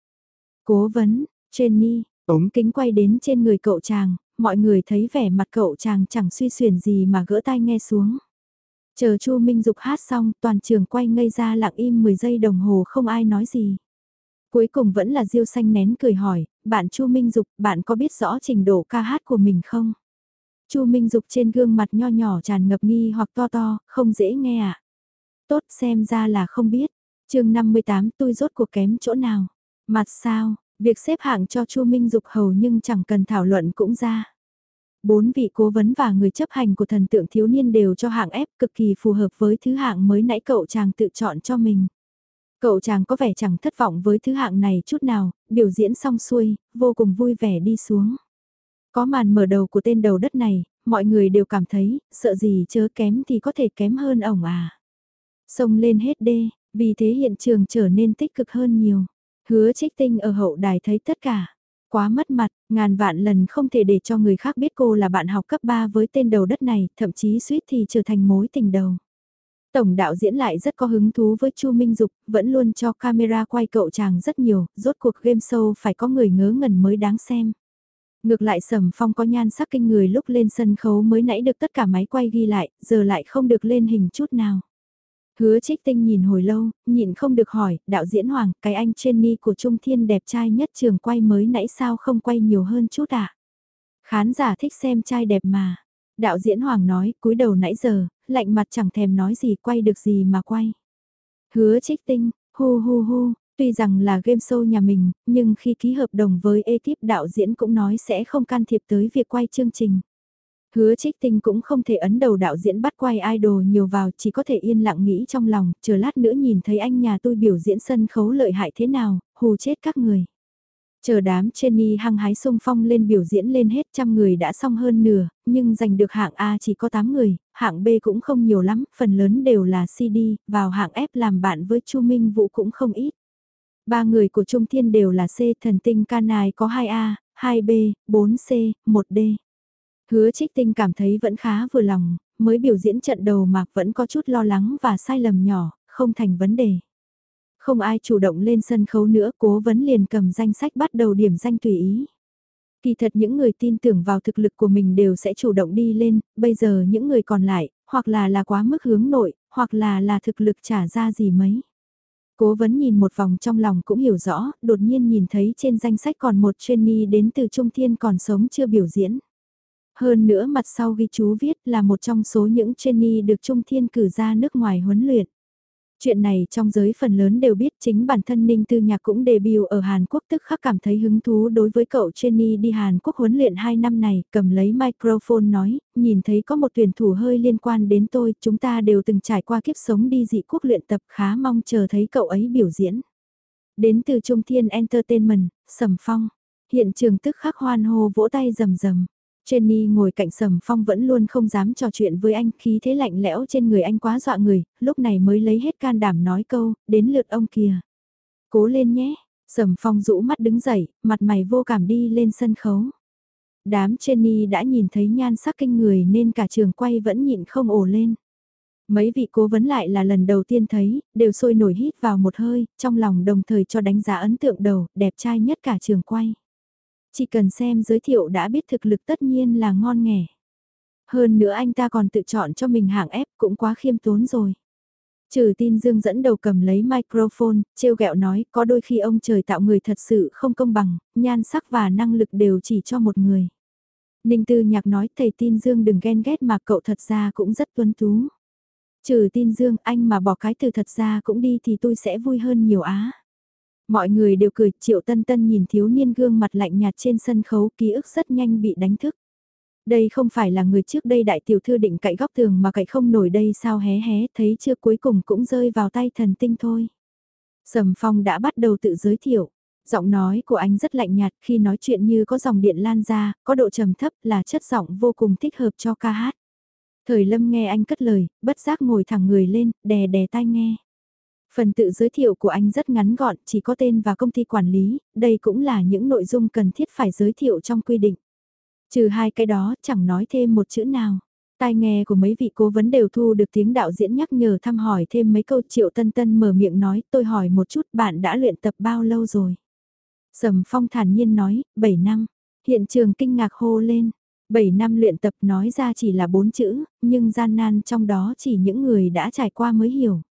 Cố vấn, Jenny, ống kính quay đến trên người cậu chàng, mọi người thấy vẻ mặt cậu chàng chẳng suy xuyển gì mà gỡ tai nghe xuống. Chờ Chu Minh Dục hát xong, toàn trường quay ngây ra lặng im 10 giây đồng hồ không ai nói gì. Cuối cùng vẫn là Diêu xanh nén cười hỏi, bạn Chu Minh Dục, bạn có biết rõ trình độ ca hát của mình không? Chu Minh Dục trên gương mặt nho nhỏ tràn ngập nghi hoặc to to, không dễ nghe ạ. À? Tốt xem ra là không biết. chương 58 tôi rốt cuộc kém chỗ nào. Mặt sao, việc xếp hạng cho Chu Minh Dục hầu nhưng chẳng cần thảo luận cũng ra. Bốn vị cố vấn và người chấp hành của thần tượng thiếu niên đều cho hạng ép cực kỳ phù hợp với thứ hạng mới nãy cậu chàng tự chọn cho mình. Cậu chàng có vẻ chẳng thất vọng với thứ hạng này chút nào, biểu diễn xong xuôi, vô cùng vui vẻ đi xuống. Có màn mở đầu của tên đầu đất này, mọi người đều cảm thấy, sợ gì chớ kém thì có thể kém hơn ổng à. Xông lên hết đê, vì thế hiện trường trở nên tích cực hơn nhiều. Hứa trích tinh ở hậu đài thấy tất cả. Quá mất mặt, ngàn vạn lần không thể để cho người khác biết cô là bạn học cấp 3 với tên đầu đất này, thậm chí suýt thì trở thành mối tình đầu. Tổng đạo diễn lại rất có hứng thú với Chu Minh Dục, vẫn luôn cho camera quay cậu chàng rất nhiều, rốt cuộc game show phải có người ngớ ngẩn mới đáng xem. Ngược lại Sầm Phong có nhan sắc kinh người lúc lên sân khấu mới nãy được tất cả máy quay ghi lại, giờ lại không được lên hình chút nào. Hứa trích tinh nhìn hồi lâu, nhịn không được hỏi, đạo diễn Hoàng, cái anh Jenny của Trung Thiên đẹp trai nhất trường quay mới nãy sao không quay nhiều hơn chút à? Khán giả thích xem trai đẹp mà. Đạo diễn Hoàng nói, cúi đầu nãy giờ, lạnh mặt chẳng thèm nói gì quay được gì mà quay. Hứa trích tinh, hu hu hu, tuy rằng là game show nhà mình, nhưng khi ký hợp đồng với ekip đạo diễn cũng nói sẽ không can thiệp tới việc quay chương trình. Hứa trích tinh cũng không thể ấn đầu đạo diễn bắt quay idol nhiều vào chỉ có thể yên lặng nghĩ trong lòng, chờ lát nữa nhìn thấy anh nhà tôi biểu diễn sân khấu lợi hại thế nào, hù chết các người. Chờ đám Jenny hăng hái sung phong lên biểu diễn lên hết trăm người đã xong hơn nửa, nhưng giành được hạng A chỉ có 8 người, hạng B cũng không nhiều lắm, phần lớn đều là CD, vào hạng F làm bạn với Chu Minh Vũ cũng không ít. Ba người của Trung Thiên đều là C, thần tinh Canai có 2A, 2B, 4C, 1D. Hứa trích tinh cảm thấy vẫn khá vừa lòng, mới biểu diễn trận đầu mà vẫn có chút lo lắng và sai lầm nhỏ, không thành vấn đề. Không ai chủ động lên sân khấu nữa, cố vấn liền cầm danh sách bắt đầu điểm danh tùy ý. Kỳ thật những người tin tưởng vào thực lực của mình đều sẽ chủ động đi lên, bây giờ những người còn lại, hoặc là là quá mức hướng nội, hoặc là là thực lực trả ra gì mấy. Cố vấn nhìn một vòng trong lòng cũng hiểu rõ, đột nhiên nhìn thấy trên danh sách còn một trainee đến từ Trung Thiên còn sống chưa biểu diễn. Hơn nữa mặt sau ghi chú viết là một trong số những trainee được Trung Thiên cử ra nước ngoài huấn luyện. Chuyện này trong giới phần lớn đều biết chính bản thân Ninh Tư Nhạc cũng debut ở Hàn Quốc tức khắc cảm thấy hứng thú đối với cậu Jenny đi Hàn Quốc huấn luyện 2 năm này, cầm lấy microphone nói, nhìn thấy có một tuyển thủ hơi liên quan đến tôi, chúng ta đều từng trải qua kiếp sống đi dị quốc luyện tập khá mong chờ thấy cậu ấy biểu diễn. Đến từ Trung Thiên Entertainment, Sầm Phong, hiện trường tức khắc hoan hô vỗ tay rầm rầm. Jenny ngồi cạnh Sầm Phong vẫn luôn không dám trò chuyện với anh, khí thế lạnh lẽo trên người anh quá dọa người, lúc này mới lấy hết can đảm nói câu, đến lượt ông kìa. Cố lên nhé, Sầm Phong rũ mắt đứng dậy, mặt mày vô cảm đi lên sân khấu. Đám Jenny đã nhìn thấy nhan sắc kinh người nên cả trường quay vẫn nhịn không ổ lên. Mấy vị cố vấn lại là lần đầu tiên thấy, đều sôi nổi hít vào một hơi, trong lòng đồng thời cho đánh giá ấn tượng đầu, đẹp trai nhất cả trường quay. Chỉ cần xem giới thiệu đã biết thực lực tất nhiên là ngon nghẻ. Hơn nữa anh ta còn tự chọn cho mình hạng ép cũng quá khiêm tốn rồi. Trừ tin Dương dẫn đầu cầm lấy microphone, trêu ghẹo nói có đôi khi ông trời tạo người thật sự không công bằng, nhan sắc và năng lực đều chỉ cho một người. Ninh Tư Nhạc nói thầy tin Dương đừng ghen ghét mà cậu thật ra cũng rất tuấn tú. Trừ tin Dương anh mà bỏ cái từ thật ra cũng đi thì tôi sẽ vui hơn nhiều á. Mọi người đều cười, Triệu Tân Tân nhìn thiếu niên gương mặt lạnh nhạt trên sân khấu ký ức rất nhanh bị đánh thức. Đây không phải là người trước đây đại tiểu thư định cậy góc tường mà cậy không nổi đây sao hé hé thấy chưa cuối cùng cũng rơi vào tay thần tinh thôi. Sầm Phong đã bắt đầu tự giới thiệu. Giọng nói của anh rất lạnh nhạt khi nói chuyện như có dòng điện lan ra, có độ trầm thấp là chất giọng vô cùng thích hợp cho ca hát. Thời lâm nghe anh cất lời, bất giác ngồi thẳng người lên, đè đè tai nghe. Phần tự giới thiệu của anh rất ngắn gọn, chỉ có tên và công ty quản lý, đây cũng là những nội dung cần thiết phải giới thiệu trong quy định. Trừ hai cái đó, chẳng nói thêm một chữ nào. Tai nghe của mấy vị cố vấn đều thu được tiếng đạo diễn nhắc nhở thăm hỏi thêm mấy câu triệu tân tân mở miệng nói, tôi hỏi một chút bạn đã luyện tập bao lâu rồi? Sầm phong thản nhiên nói, 7 năm. Hiện trường kinh ngạc hô lên. 7 năm luyện tập nói ra chỉ là bốn chữ, nhưng gian nan trong đó chỉ những người đã trải qua mới hiểu.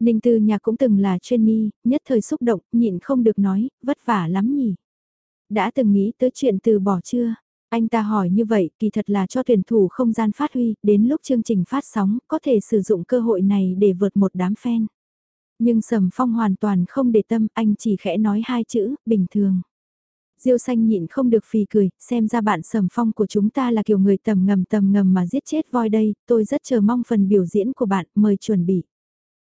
Ninh Tư Nhạc cũng từng là trainee, nhất thời xúc động, nhịn không được nói, vất vả lắm nhỉ. Đã từng nghĩ tới chuyện từ bỏ chưa? Anh ta hỏi như vậy, kỳ thật là cho tuyển thủ không gian phát huy, đến lúc chương trình phát sóng, có thể sử dụng cơ hội này để vượt một đám fan. Nhưng Sầm Phong hoàn toàn không để tâm, anh chỉ khẽ nói hai chữ, bình thường. Diêu xanh nhịn không được phì cười, xem ra bạn Sầm Phong của chúng ta là kiểu người tầm ngầm tầm ngầm mà giết chết voi đây, tôi rất chờ mong phần biểu diễn của bạn, mời chuẩn bị.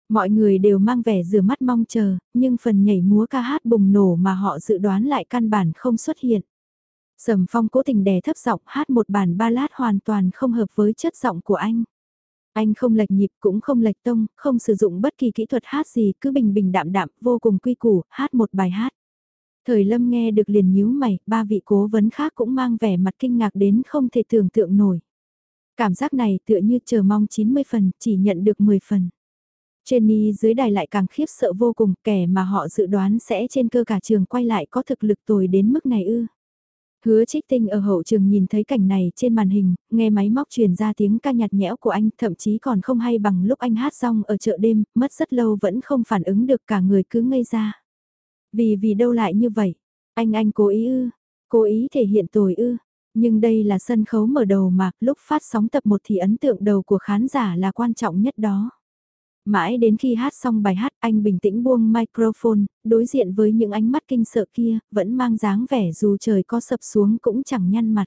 Mọi người đều mang vẻ rửa mắt mong chờ, nhưng phần nhảy múa ca hát bùng nổ mà họ dự đoán lại căn bản không xuất hiện. Sầm phong cố tình đè thấp giọng hát một bản ballad hoàn toàn không hợp với chất giọng của anh. Anh không lệch nhịp cũng không lệch tông, không sử dụng bất kỳ kỹ thuật hát gì, cứ bình bình đạm đạm, vô cùng quy củ, hát một bài hát. Thời lâm nghe được liền nhíu mày, ba vị cố vấn khác cũng mang vẻ mặt kinh ngạc đến không thể tưởng tượng nổi. Cảm giác này tựa như chờ mong 90 phần, chỉ nhận được 10 phần. Jenny dưới đài lại càng khiếp sợ vô cùng kẻ mà họ dự đoán sẽ trên cơ cả trường quay lại có thực lực tồi đến mức này ư. Hứa trích tinh ở hậu trường nhìn thấy cảnh này trên màn hình, nghe máy móc truyền ra tiếng ca nhạt nhẽo của anh, thậm chí còn không hay bằng lúc anh hát xong ở chợ đêm, mất rất lâu vẫn không phản ứng được cả người cứ ngây ra. Vì vì đâu lại như vậy? Anh anh cố ý ư? Cố ý thể hiện tồi ư? Nhưng đây là sân khấu mở đầu mà, lúc phát sóng tập 1 thì ấn tượng đầu của khán giả là quan trọng nhất đó. Mãi đến khi hát xong bài hát anh bình tĩnh buông microphone, đối diện với những ánh mắt kinh sợ kia, vẫn mang dáng vẻ dù trời có sập xuống cũng chẳng nhăn mặt.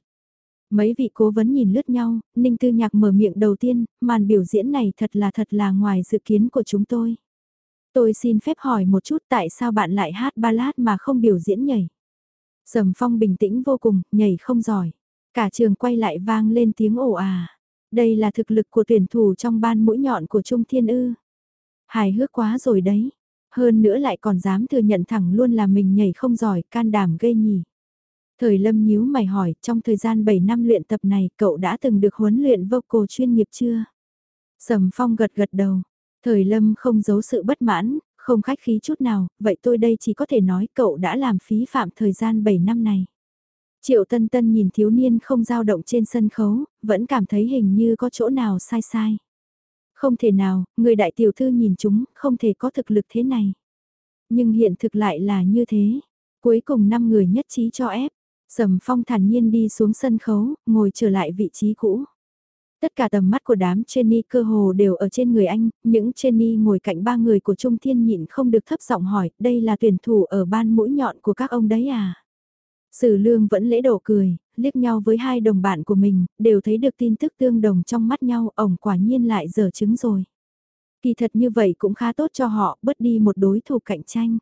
Mấy vị cố vấn nhìn lướt nhau, Ninh Tư Nhạc mở miệng đầu tiên, màn biểu diễn này thật là thật là ngoài dự kiến của chúng tôi. Tôi xin phép hỏi một chút tại sao bạn lại hát ballad mà không biểu diễn nhảy. Sầm Phong bình tĩnh vô cùng, nhảy không giỏi. Cả trường quay lại vang lên tiếng ồ à. Đây là thực lực của tuyển thủ trong ban mũi nhọn của Trung Thiên Ư. Hài hước quá rồi đấy. Hơn nữa lại còn dám thừa nhận thẳng luôn là mình nhảy không giỏi, can đảm gây nhỉ. Thời Lâm nhíu mày hỏi, trong thời gian 7 năm luyện tập này cậu đã từng được huấn luyện vocal chuyên nghiệp chưa? Sầm Phong gật gật đầu. Thời Lâm không giấu sự bất mãn, không khách khí chút nào, vậy tôi đây chỉ có thể nói cậu đã làm phí phạm thời gian 7 năm này. Triệu Tân Tân nhìn thiếu niên không dao động trên sân khấu, vẫn cảm thấy hình như có chỗ nào sai sai. Không thể nào, người đại tiểu thư nhìn chúng, không thể có thực lực thế này. Nhưng hiện thực lại là như thế. Cuối cùng 5 người nhất trí cho ép. Sầm Phong thản nhiên đi xuống sân khấu, ngồi trở lại vị trí cũ. Tất cả tầm mắt của đám Jenny cơ hồ đều ở trên người anh, những Jenny ngồi cạnh ba người của Trung Thiên nhịn không được thấp giọng hỏi, đây là tuyển thủ ở ban mũi nhọn của các ông đấy à? Sử lương vẫn lễ độ cười, liếc nhau với hai đồng bạn của mình, đều thấy được tin tức tương đồng trong mắt nhau, ổng quả nhiên lại dở chứng rồi. Kỳ thật như vậy cũng khá tốt cho họ, bớt đi một đối thủ cạnh tranh.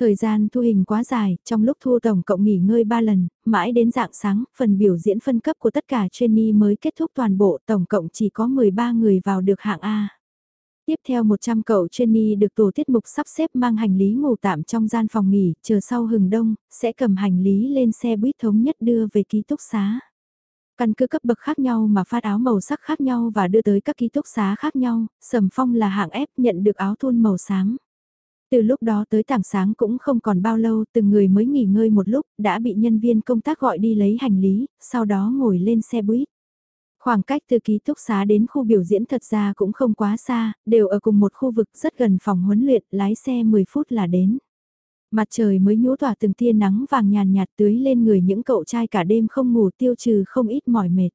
Thời gian thu hình quá dài, trong lúc thu tổng cộng nghỉ ngơi 3 lần, mãi đến dạng sáng, phần biểu diễn phân cấp của tất cả trainee mới kết thúc toàn bộ, tổng cộng chỉ có 13 người vào được hạng A. Tiếp theo 100 cậu trainee được tổ tiết mục sắp xếp mang hành lý ngủ tạm trong gian phòng nghỉ, chờ sau hừng đông, sẽ cầm hành lý lên xe buýt thống nhất đưa về ký túc xá. Căn cứ cấp bậc khác nhau mà phát áo màu sắc khác nhau và đưa tới các ký túc xá khác nhau, Sầm Phong là hạng ép nhận được áo thun màu sáng Từ lúc đó tới tảng sáng cũng không còn bao lâu, từng người mới nghỉ ngơi một lúc, đã bị nhân viên công tác gọi đi lấy hành lý, sau đó ngồi lên xe buýt. Khoảng cách từ ký túc xá đến khu biểu diễn thật ra cũng không quá xa, đều ở cùng một khu vực rất gần phòng huấn luyện, lái xe 10 phút là đến. Mặt trời mới nhũ tỏa từng tia nắng vàng nhàn nhạt tưới lên người những cậu trai cả đêm không ngủ tiêu trừ không ít mỏi mệt.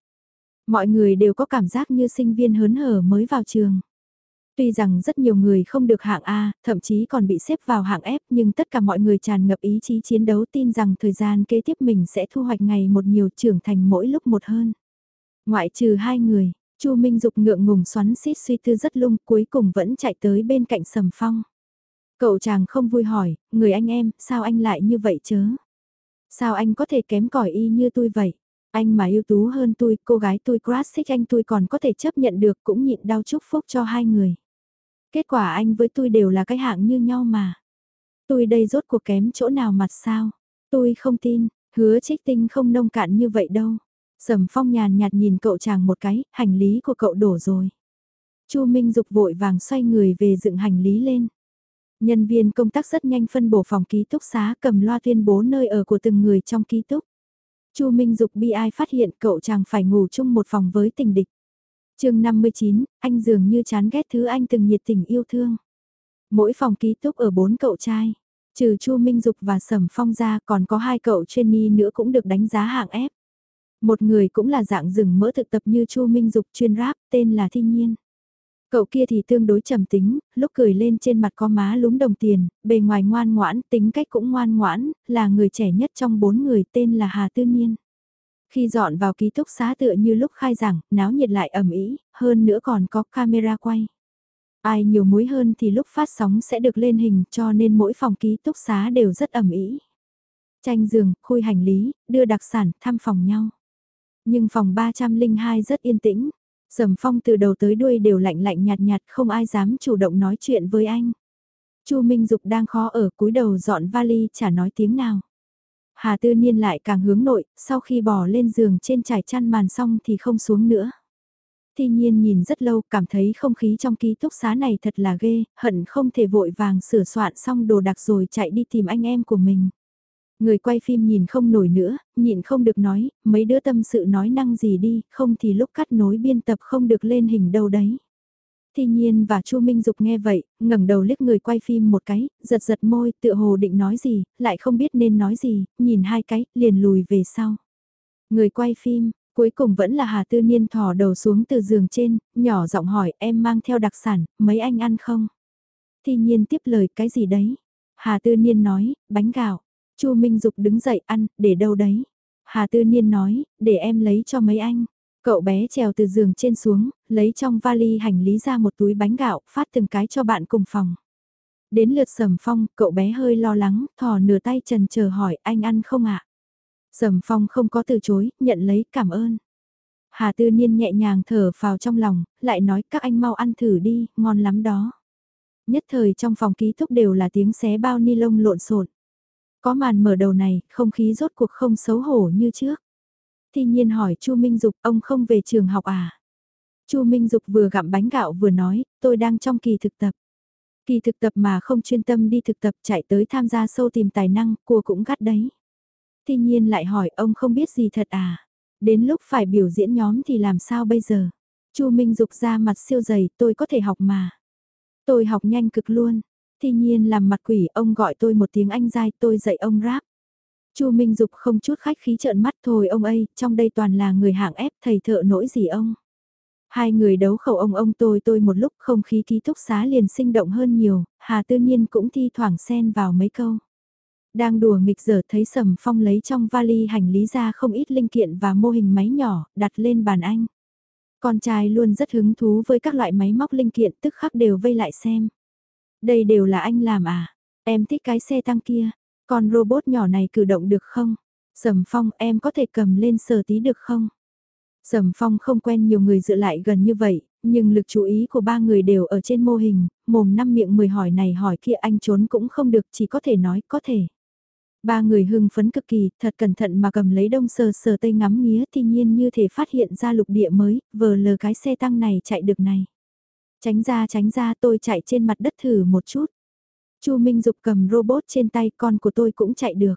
Mọi người đều có cảm giác như sinh viên hớn hở mới vào trường. Tuy rằng rất nhiều người không được hạng A, thậm chí còn bị xếp vào hạng F nhưng tất cả mọi người tràn ngập ý chí chiến đấu tin rằng thời gian kế tiếp mình sẽ thu hoạch ngày một nhiều trưởng thành mỗi lúc một hơn. Ngoại trừ hai người, Chu Minh Dục ngượng ngùng xoắn xít suy tư rất lung cuối cùng vẫn chạy tới bên cạnh Sầm Phong. Cậu chàng không vui hỏi, người anh em, sao anh lại như vậy chớ? Sao anh có thể kém cỏi y như tôi vậy? Anh mà ưu tú hơn tôi, cô gái tôi crush thích anh tôi còn có thể chấp nhận được cũng nhịn đau chúc phúc cho hai người. Kết quả anh với tôi đều là cái hạng như nhau mà. Tôi đây rốt cuộc kém chỗ nào mặt sao? Tôi không tin, hứa trích tinh không nông cạn như vậy đâu. Sầm phong nhàn nhạt nhìn cậu chàng một cái, hành lý của cậu đổ rồi. Chu Minh Dục vội vàng xoay người về dựng hành lý lên. Nhân viên công tác rất nhanh phân bổ phòng ký túc xá cầm loa tuyên bố nơi ở của từng người trong ký túc. Chu Minh Dục bi ai phát hiện cậu chàng phải ngủ chung một phòng với tình địch. chương 59, anh dường như chán ghét thứ anh từng nhiệt tình yêu thương. Mỗi phòng ký túc ở bốn cậu trai. Trừ Chu Minh Dục và Sầm Phong ra còn có hai cậu trainee nữa cũng được đánh giá hạng ép. Một người cũng là dạng rừng mỡ thực tập như Chu Minh Dục chuyên rap tên là Thi Nhiên. Cậu kia thì tương đối trầm tính, lúc cười lên trên mặt có má lúm đồng tiền, bề ngoài ngoan ngoãn, tính cách cũng ngoan ngoãn, là người trẻ nhất trong bốn người tên là Hà Tư Niên. Khi dọn vào ký túc xá tựa như lúc khai giảng, náo nhiệt lại ẩm ý, hơn nữa còn có camera quay. Ai nhiều muối hơn thì lúc phát sóng sẽ được lên hình cho nên mỗi phòng ký túc xá đều rất ẩm ý. Tranh giường, khui hành lý, đưa đặc sản, thăm phòng nhau. Nhưng phòng 302 rất yên tĩnh, Sầm phong từ đầu tới đuôi đều lạnh lạnh nhạt nhạt không ai dám chủ động nói chuyện với anh. Chu Minh Dục đang khó ở cúi đầu dọn vali chả nói tiếng nào. Hà Tư Niên lại càng hướng nội, sau khi bỏ lên giường trên trải chăn màn xong thì không xuống nữa. Thi nhiên nhìn rất lâu cảm thấy không khí trong ký túc xá này thật là ghê, hận không thể vội vàng sửa soạn xong đồ đặc rồi chạy đi tìm anh em của mình. Người quay phim nhìn không nổi nữa, nhịn không được nói, mấy đứa tâm sự nói năng gì đi, không thì lúc cắt nối biên tập không được lên hình đâu đấy. Thi nhiên và Chu Minh Dục nghe vậy, ngẩng đầu liếc người quay phim một cái, giật giật môi, tựa hồ định nói gì, lại không biết nên nói gì, nhìn hai cái, liền lùi về sau. Người quay phim, Cuối cùng vẫn là Hà Tư Niên thò đầu xuống từ giường trên, nhỏ giọng hỏi em mang theo đặc sản, mấy anh ăn không? Thi nhiên tiếp lời cái gì đấy? Hà Tư Niên nói, bánh gạo. Chu Minh Dục đứng dậy ăn, để đâu đấy? Hà Tư Niên nói, để em lấy cho mấy anh. Cậu bé trèo từ giường trên xuống, lấy trong vali hành lý ra một túi bánh gạo, phát từng cái cho bạn cùng phòng. Đến lượt sầm phong, cậu bé hơi lo lắng, thò nửa tay trần chờ hỏi anh ăn không ạ? Sầm phong không có từ chối, nhận lấy cảm ơn. Hà Tư Niên nhẹ nhàng thở vào trong lòng, lại nói các anh mau ăn thử đi, ngon lắm đó. Nhất thời trong phòng ký túc đều là tiếng xé bao ni lông lộn xộn. Có màn mở đầu này, không khí rốt cuộc không xấu hổ như trước. Thi nhiên hỏi Chu Minh Dục, ông không về trường học à? Chu Minh Dục vừa gặm bánh gạo vừa nói, tôi đang trong kỳ thực tập. Kỳ thực tập mà không chuyên tâm đi thực tập chạy tới tham gia sâu tìm tài năng, cua cũng gắt đấy. Thi nhiên lại hỏi ông không biết gì thật à? Đến lúc phải biểu diễn nhóm thì làm sao bây giờ? Chu Minh Dục ra mặt siêu dày, tôi có thể học mà. Tôi học nhanh cực luôn. Thi nhiên làm mặt quỷ, ông gọi tôi một tiếng anh dai, tôi dạy ông rap. Chu Minh Dục không chút khách khí trợn mắt thôi ông ơi, trong đây toàn là người hạng ép thầy thợ nỗi gì ông. Hai người đấu khẩu ông ông tôi tôi một lúc không khí ký túc xá liền sinh động hơn nhiều, Hà Tư Nhiên cũng thi thoảng xen vào mấy câu. Đang đùa nghịch dở thấy Sầm Phong lấy trong vali hành lý ra không ít linh kiện và mô hình máy nhỏ, đặt lên bàn anh. Con trai luôn rất hứng thú với các loại máy móc linh kiện tức khắc đều vây lại xem. Đây đều là anh làm à? Em thích cái xe tăng kia. Con robot nhỏ này cử động được không? Sầm Phong em có thể cầm lên sờ tí được không? Sầm Phong không quen nhiều người dựa lại gần như vậy, nhưng lực chú ý của ba người đều ở trên mô hình, mồm năm miệng mười hỏi này hỏi kia anh trốn cũng không được chỉ có thể nói có thể. Ba người hưng phấn cực kỳ, thật cẩn thận mà cầm lấy đông sờ sờ tây ngắm nghía tuy nhiên như thể phát hiện ra lục địa mới, vờ lờ cái xe tăng này chạy được này. Tránh ra tránh ra tôi chạy trên mặt đất thử một chút. Chu Minh Dục cầm robot trên tay con của tôi cũng chạy được.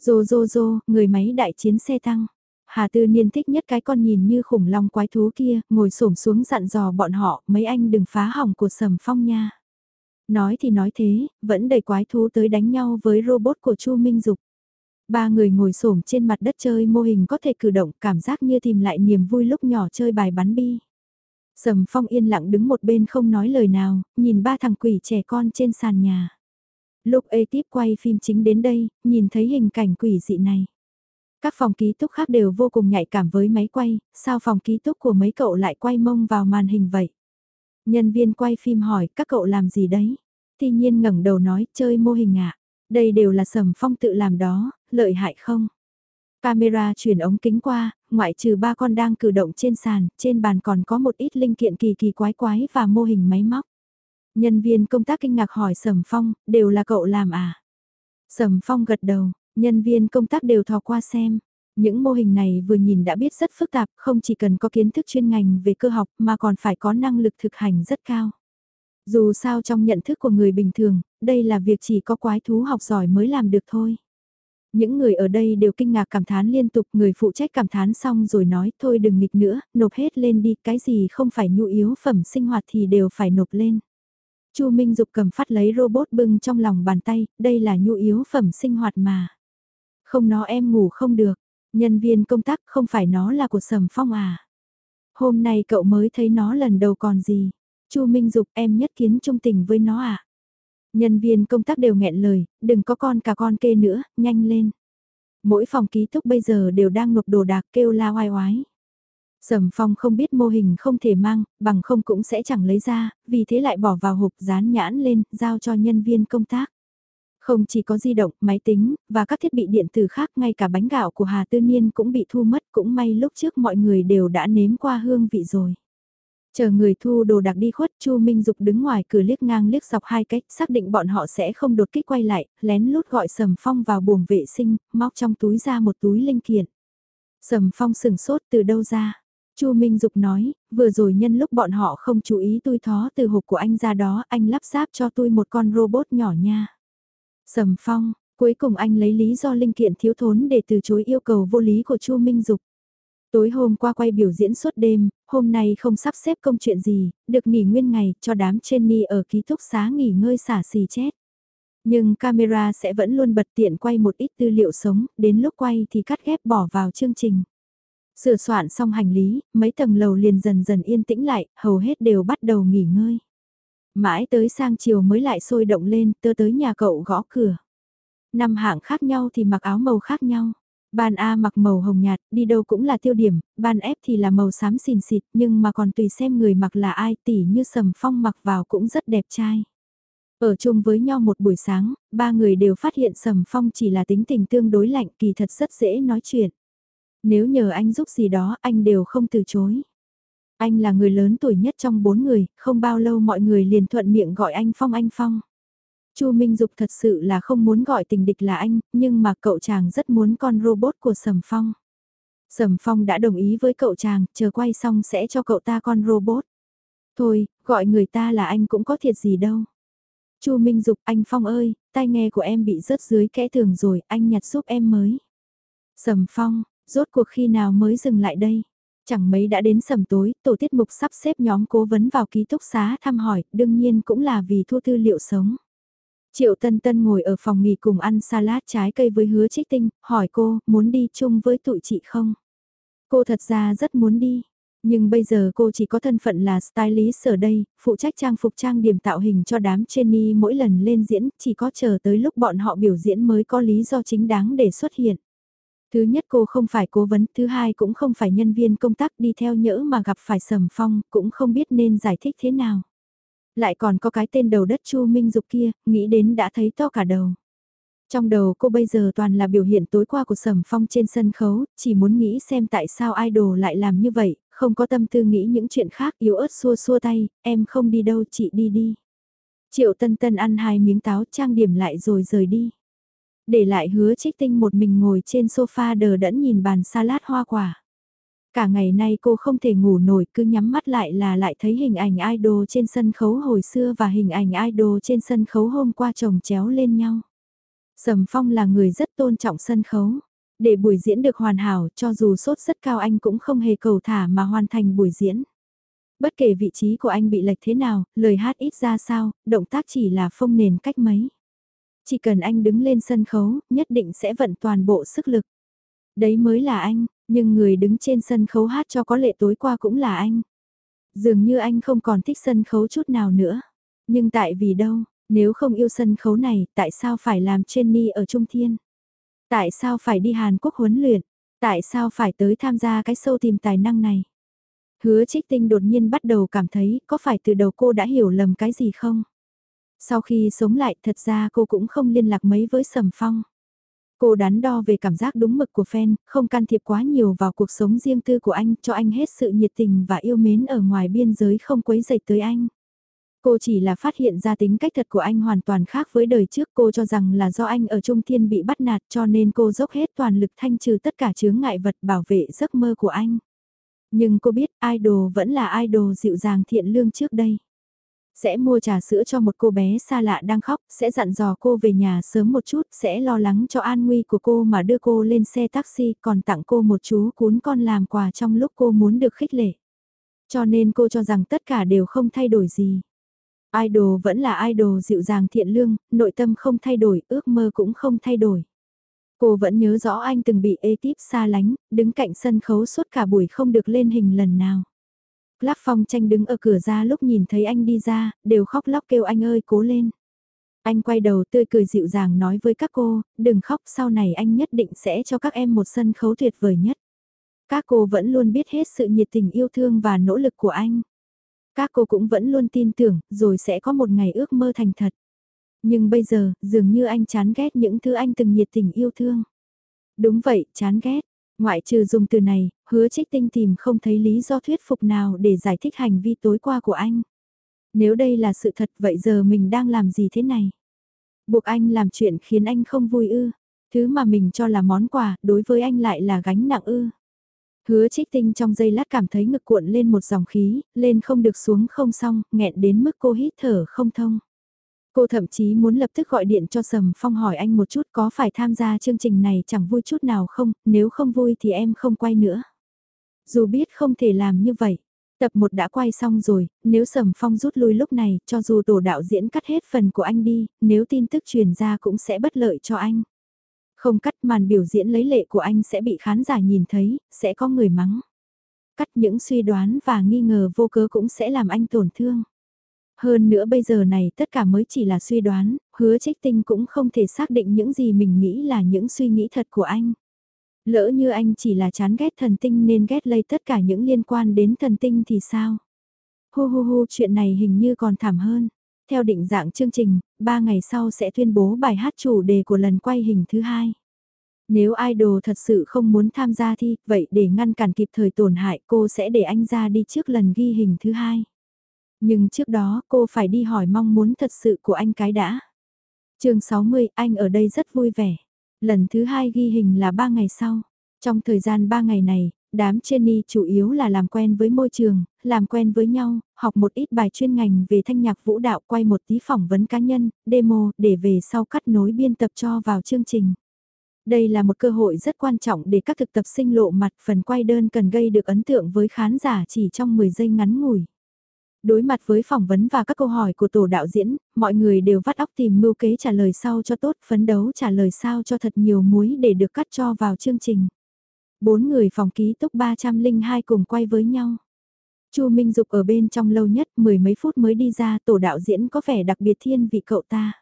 Rô rô rô, người máy đại chiến xe tăng. Hà Tư Niên thích nhất cái con nhìn như khủng long quái thú kia, ngồi xổm xuống dặn dò bọn họ, mấy anh đừng phá hỏng của sầm phong nha. Nói thì nói thế, vẫn đầy quái thú tới đánh nhau với robot của Chu Minh Dục. Ba người ngồi xổm trên mặt đất chơi mô hình có thể cử động, cảm giác như tìm lại niềm vui lúc nhỏ chơi bài bắn bi. Sầm Phong yên lặng đứng một bên không nói lời nào, nhìn ba thằng quỷ trẻ con trên sàn nhà. Lúc tiếp quay phim chính đến đây, nhìn thấy hình cảnh quỷ dị này. Các phòng ký túc khác đều vô cùng nhạy cảm với máy quay, sao phòng ký túc của mấy cậu lại quay mông vào màn hình vậy? Nhân viên quay phim hỏi các cậu làm gì đấy? Tuy nhiên ngẩng đầu nói chơi mô hình ạ. À? Đây đều là sầm phong tự làm đó, lợi hại không? Camera chuyển ống kính qua, ngoại trừ ba con đang cử động trên sàn, trên bàn còn có một ít linh kiện kỳ kỳ quái quái và mô hình máy móc. Nhân viên công tác kinh ngạc hỏi Sầm Phong, đều là cậu làm à? Sầm Phong gật đầu, nhân viên công tác đều thò qua xem. Những mô hình này vừa nhìn đã biết rất phức tạp, không chỉ cần có kiến thức chuyên ngành về cơ học mà còn phải có năng lực thực hành rất cao. Dù sao trong nhận thức của người bình thường, đây là việc chỉ có quái thú học giỏi mới làm được thôi. Những người ở đây đều kinh ngạc cảm thán liên tục, người phụ trách cảm thán xong rồi nói thôi đừng nghịch nữa, nộp hết lên đi, cái gì không phải nhu yếu phẩm sinh hoạt thì đều phải nộp lên. Chu Minh Dục cầm phát lấy robot bưng trong lòng bàn tay, đây là nhu yếu phẩm sinh hoạt mà. Không nó em ngủ không được, nhân viên công tác không phải nó là của Sầm Phong à. Hôm nay cậu mới thấy nó lần đầu còn gì. Chu Minh Dục em nhất kiến trung tình với nó à. Nhân viên công tác đều nghẹn lời, đừng có con cả con kê nữa, nhanh lên. Mỗi phòng ký túc bây giờ đều đang nộp đồ đạc kêu la oai oái. Sầm phong không biết mô hình không thể mang, bằng không cũng sẽ chẳng lấy ra, vì thế lại bỏ vào hộp dán nhãn lên, giao cho nhân viên công tác. Không chỉ có di động, máy tính, và các thiết bị điện tử khác ngay cả bánh gạo của Hà Tư Niên cũng bị thu mất cũng may lúc trước mọi người đều đã nếm qua hương vị rồi. Chờ người thu đồ đặc đi khuất Chu Minh Dục đứng ngoài cửa liếc ngang liếc dọc hai cách xác định bọn họ sẽ không đột kích quay lại, lén lút gọi Sầm Phong vào buồng vệ sinh, móc trong túi ra một túi linh kiện. Sầm Phong sừng sốt từ đâu ra? Chu Minh Dục nói, vừa rồi nhân lúc bọn họ không chú ý tôi thó từ hộp của anh ra đó, anh lắp ráp cho tôi một con robot nhỏ nha. Sầm Phong, cuối cùng anh lấy lý do linh kiện thiếu thốn để từ chối yêu cầu vô lý của Chu Minh Dục. Tối hôm qua quay biểu diễn suốt đêm, hôm nay không sắp xếp công chuyện gì, được nghỉ nguyên ngày cho đám Jenny ở ký túc xá nghỉ ngơi xả xì chết. Nhưng camera sẽ vẫn luôn bật tiện quay một ít tư liệu sống, đến lúc quay thì cắt ghép bỏ vào chương trình. Sửa soạn xong hành lý, mấy tầng lầu liền dần dần yên tĩnh lại, hầu hết đều bắt đầu nghỉ ngơi. Mãi tới sang chiều mới lại sôi động lên, tơ tới nhà cậu gõ cửa. Năm hạng khác nhau thì mặc áo màu khác nhau. Ban A mặc màu hồng nhạt, đi đâu cũng là tiêu điểm, ban F thì là màu xám xìn xịt, nhưng mà còn tùy xem người mặc là ai tỉ như Sầm Phong mặc vào cũng rất đẹp trai. Ở chung với nhau một buổi sáng, ba người đều phát hiện Sầm Phong chỉ là tính tình tương đối lạnh kỳ thật rất dễ nói chuyện. Nếu nhờ anh giúp gì đó anh đều không từ chối. Anh là người lớn tuổi nhất trong bốn người, không bao lâu mọi người liền thuận miệng gọi anh Phong anh Phong. Chu Minh Dục thật sự là không muốn gọi tình địch là anh, nhưng mà cậu chàng rất muốn con robot của Sầm Phong. Sầm Phong đã đồng ý với cậu chàng, chờ quay xong sẽ cho cậu ta con robot. Thôi, gọi người ta là anh cũng có thiệt gì đâu. Chu Minh Dục, anh Phong ơi, tai nghe của em bị rớt dưới kẽ tường rồi, anh nhặt giúp em mới. Sầm Phong, rốt cuộc khi nào mới dừng lại đây? Chẳng mấy đã đến sầm tối, tổ tiết mục sắp xếp nhóm cố vấn vào ký túc xá thăm hỏi, đương nhiên cũng là vì thu tư liệu sống. Triệu Tân Tân ngồi ở phòng nghỉ cùng ăn salad trái cây với hứa trích tinh, hỏi cô, muốn đi chung với tụi chị không? Cô thật ra rất muốn đi, nhưng bây giờ cô chỉ có thân phận là stylist ở đây, phụ trách trang phục trang điểm tạo hình cho đám trainee mỗi lần lên diễn, chỉ có chờ tới lúc bọn họ biểu diễn mới có lý do chính đáng để xuất hiện. Thứ nhất cô không phải cố vấn, thứ hai cũng không phải nhân viên công tác đi theo nhỡ mà gặp phải sầm phong, cũng không biết nên giải thích thế nào. Lại còn có cái tên đầu đất Chu Minh Dục kia, nghĩ đến đã thấy to cả đầu. Trong đầu cô bây giờ toàn là biểu hiện tối qua của Sầm Phong trên sân khấu, chỉ muốn nghĩ xem tại sao idol lại làm như vậy, không có tâm tư nghĩ những chuyện khác yếu ớt xua xua tay, em không đi đâu chị đi đi. Triệu Tân Tân ăn hai miếng táo trang điểm lại rồi rời đi. Để lại hứa trích tinh một mình ngồi trên sofa đờ đẫn nhìn bàn salad hoa quả. Cả ngày nay cô không thể ngủ nổi cứ nhắm mắt lại là lại thấy hình ảnh idol trên sân khấu hồi xưa và hình ảnh idol trên sân khấu hôm qua chồng chéo lên nhau. Sầm Phong là người rất tôn trọng sân khấu. Để buổi diễn được hoàn hảo cho dù sốt rất cao anh cũng không hề cầu thả mà hoàn thành buổi diễn. Bất kể vị trí của anh bị lệch thế nào, lời hát ít ra sao, động tác chỉ là phông nền cách mấy. Chỉ cần anh đứng lên sân khấu, nhất định sẽ vận toàn bộ sức lực. Đấy mới là anh, nhưng người đứng trên sân khấu hát cho có lệ tối qua cũng là anh. Dường như anh không còn thích sân khấu chút nào nữa. Nhưng tại vì đâu, nếu không yêu sân khấu này, tại sao phải làm trainee ở Trung Thiên? Tại sao phải đi Hàn Quốc huấn luyện? Tại sao phải tới tham gia cái show tìm tài năng này? Hứa trích tinh đột nhiên bắt đầu cảm thấy có phải từ đầu cô đã hiểu lầm cái gì không? Sau khi sống lại thật ra cô cũng không liên lạc mấy với Sầm Phong. Cô đắn đo về cảm giác đúng mực của fan, không can thiệp quá nhiều vào cuộc sống riêng tư của anh, cho anh hết sự nhiệt tình và yêu mến ở ngoài biên giới không quấy dậy tới anh. Cô chỉ là phát hiện ra tính cách thật của anh hoàn toàn khác với đời trước cô cho rằng là do anh ở Trung Thiên bị bắt nạt cho nên cô dốc hết toàn lực thanh trừ tất cả chướng ngại vật bảo vệ giấc mơ của anh. Nhưng cô biết idol vẫn là idol dịu dàng thiện lương trước đây sẽ mua trà sữa cho một cô bé xa lạ đang khóc, sẽ dặn dò cô về nhà sớm một chút, sẽ lo lắng cho an nguy của cô mà đưa cô lên xe taxi, còn tặng cô một chú cún con làm quà trong lúc cô muốn được khích lệ. Cho nên cô cho rằng tất cả đều không thay đổi gì. Idol vẫn là idol dịu dàng thiện lương, nội tâm không thay đổi, ước mơ cũng không thay đổi. Cô vẫn nhớ rõ anh từng bị ekip xa lánh, đứng cạnh sân khấu suốt cả buổi không được lên hình lần nào. Lắc Phong tranh đứng ở cửa ra lúc nhìn thấy anh đi ra, đều khóc lóc kêu anh ơi cố lên. Anh quay đầu tươi cười dịu dàng nói với các cô, đừng khóc sau này anh nhất định sẽ cho các em một sân khấu tuyệt vời nhất. Các cô vẫn luôn biết hết sự nhiệt tình yêu thương và nỗ lực của anh. Các cô cũng vẫn luôn tin tưởng, rồi sẽ có một ngày ước mơ thành thật. Nhưng bây giờ, dường như anh chán ghét những thứ anh từng nhiệt tình yêu thương. Đúng vậy, chán ghét. Ngoại trừ dùng từ này, hứa trích tinh tìm không thấy lý do thuyết phục nào để giải thích hành vi tối qua của anh. Nếu đây là sự thật vậy giờ mình đang làm gì thế này? Buộc anh làm chuyện khiến anh không vui ư. Thứ mà mình cho là món quà, đối với anh lại là gánh nặng ư. Hứa trích tinh trong giây lát cảm thấy ngực cuộn lên một dòng khí, lên không được xuống không xong, nghẹn đến mức cô hít thở không thông. Cô thậm chí muốn lập tức gọi điện cho Sầm Phong hỏi anh một chút có phải tham gia chương trình này chẳng vui chút nào không, nếu không vui thì em không quay nữa. Dù biết không thể làm như vậy, tập 1 đã quay xong rồi, nếu Sầm Phong rút lui lúc này, cho dù tổ đạo diễn cắt hết phần của anh đi, nếu tin tức truyền ra cũng sẽ bất lợi cho anh. Không cắt màn biểu diễn lấy lệ của anh sẽ bị khán giả nhìn thấy, sẽ có người mắng. Cắt những suy đoán và nghi ngờ vô cớ cũng sẽ làm anh tổn thương. Hơn nữa bây giờ này tất cả mới chỉ là suy đoán, hứa trích tinh cũng không thể xác định những gì mình nghĩ là những suy nghĩ thật của anh. Lỡ như anh chỉ là chán ghét thần tinh nên ghét lây tất cả những liên quan đến thần tinh thì sao? Hu hu hu chuyện này hình như còn thảm hơn. Theo định dạng chương trình, 3 ngày sau sẽ tuyên bố bài hát chủ đề của lần quay hình thứ hai. Nếu idol thật sự không muốn tham gia thi, vậy để ngăn cản kịp thời tổn hại cô sẽ để anh ra đi trước lần ghi hình thứ hai. Nhưng trước đó cô phải đi hỏi mong muốn thật sự của anh cái đã. chương 60, anh ở đây rất vui vẻ. Lần thứ hai ghi hình là 3 ngày sau. Trong thời gian 3 ngày này, đám Jenny chủ yếu là làm quen với môi trường, làm quen với nhau, học một ít bài chuyên ngành về thanh nhạc vũ đạo quay một tí phỏng vấn cá nhân, demo để về sau cắt nối biên tập cho vào chương trình. Đây là một cơ hội rất quan trọng để các thực tập sinh lộ mặt phần quay đơn cần gây được ấn tượng với khán giả chỉ trong 10 giây ngắn ngủi. Đối mặt với phỏng vấn và các câu hỏi của tổ đạo diễn, mọi người đều vắt óc tìm mưu kế trả lời sao cho tốt, phấn đấu trả lời sao cho thật nhiều muối để được cắt cho vào chương trình. Bốn người phòng ký túc 302 cùng quay với nhau. Chu Minh Dục ở bên trong lâu nhất, mười mấy phút mới đi ra, tổ đạo diễn có vẻ đặc biệt thiên vị cậu ta.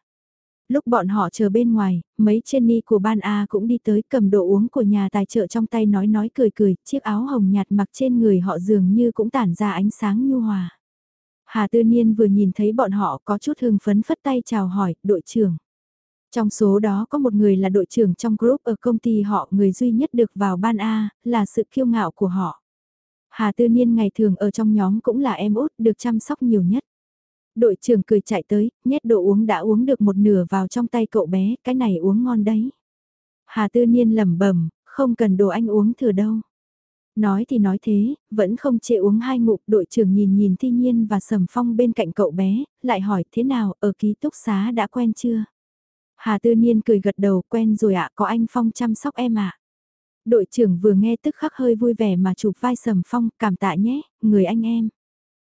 Lúc bọn họ chờ bên ngoài, mấy Jenny của ban A cũng đi tới cầm đồ uống của nhà tài trợ trong tay nói nói cười cười, chiếc áo hồng nhạt mặc trên người họ dường như cũng tản ra ánh sáng nhu hòa. Hà Tư Niên vừa nhìn thấy bọn họ có chút hưng phấn phất tay chào hỏi, đội trưởng. Trong số đó có một người là đội trưởng trong group ở công ty họ, người duy nhất được vào ban A, là sự kiêu ngạo của họ. Hà Tư Niên ngày thường ở trong nhóm cũng là em út, được chăm sóc nhiều nhất. Đội trưởng cười chạy tới, nhét đồ uống đã uống được một nửa vào trong tay cậu bé, cái này uống ngon đấy. Hà Tư Niên lẩm bẩm, không cần đồ anh uống thừa đâu. Nói thì nói thế, vẫn không chê uống hai ngụm, đội trưởng nhìn nhìn thi nhiên và sầm phong bên cạnh cậu bé, lại hỏi thế nào, ở ký túc xá đã quen chưa? Hà Tư Niên cười gật đầu, quen rồi ạ, có anh Phong chăm sóc em ạ. Đội trưởng vừa nghe tức khắc hơi vui vẻ mà chụp vai Sầm Phong, cảm tạ nhé, người anh em.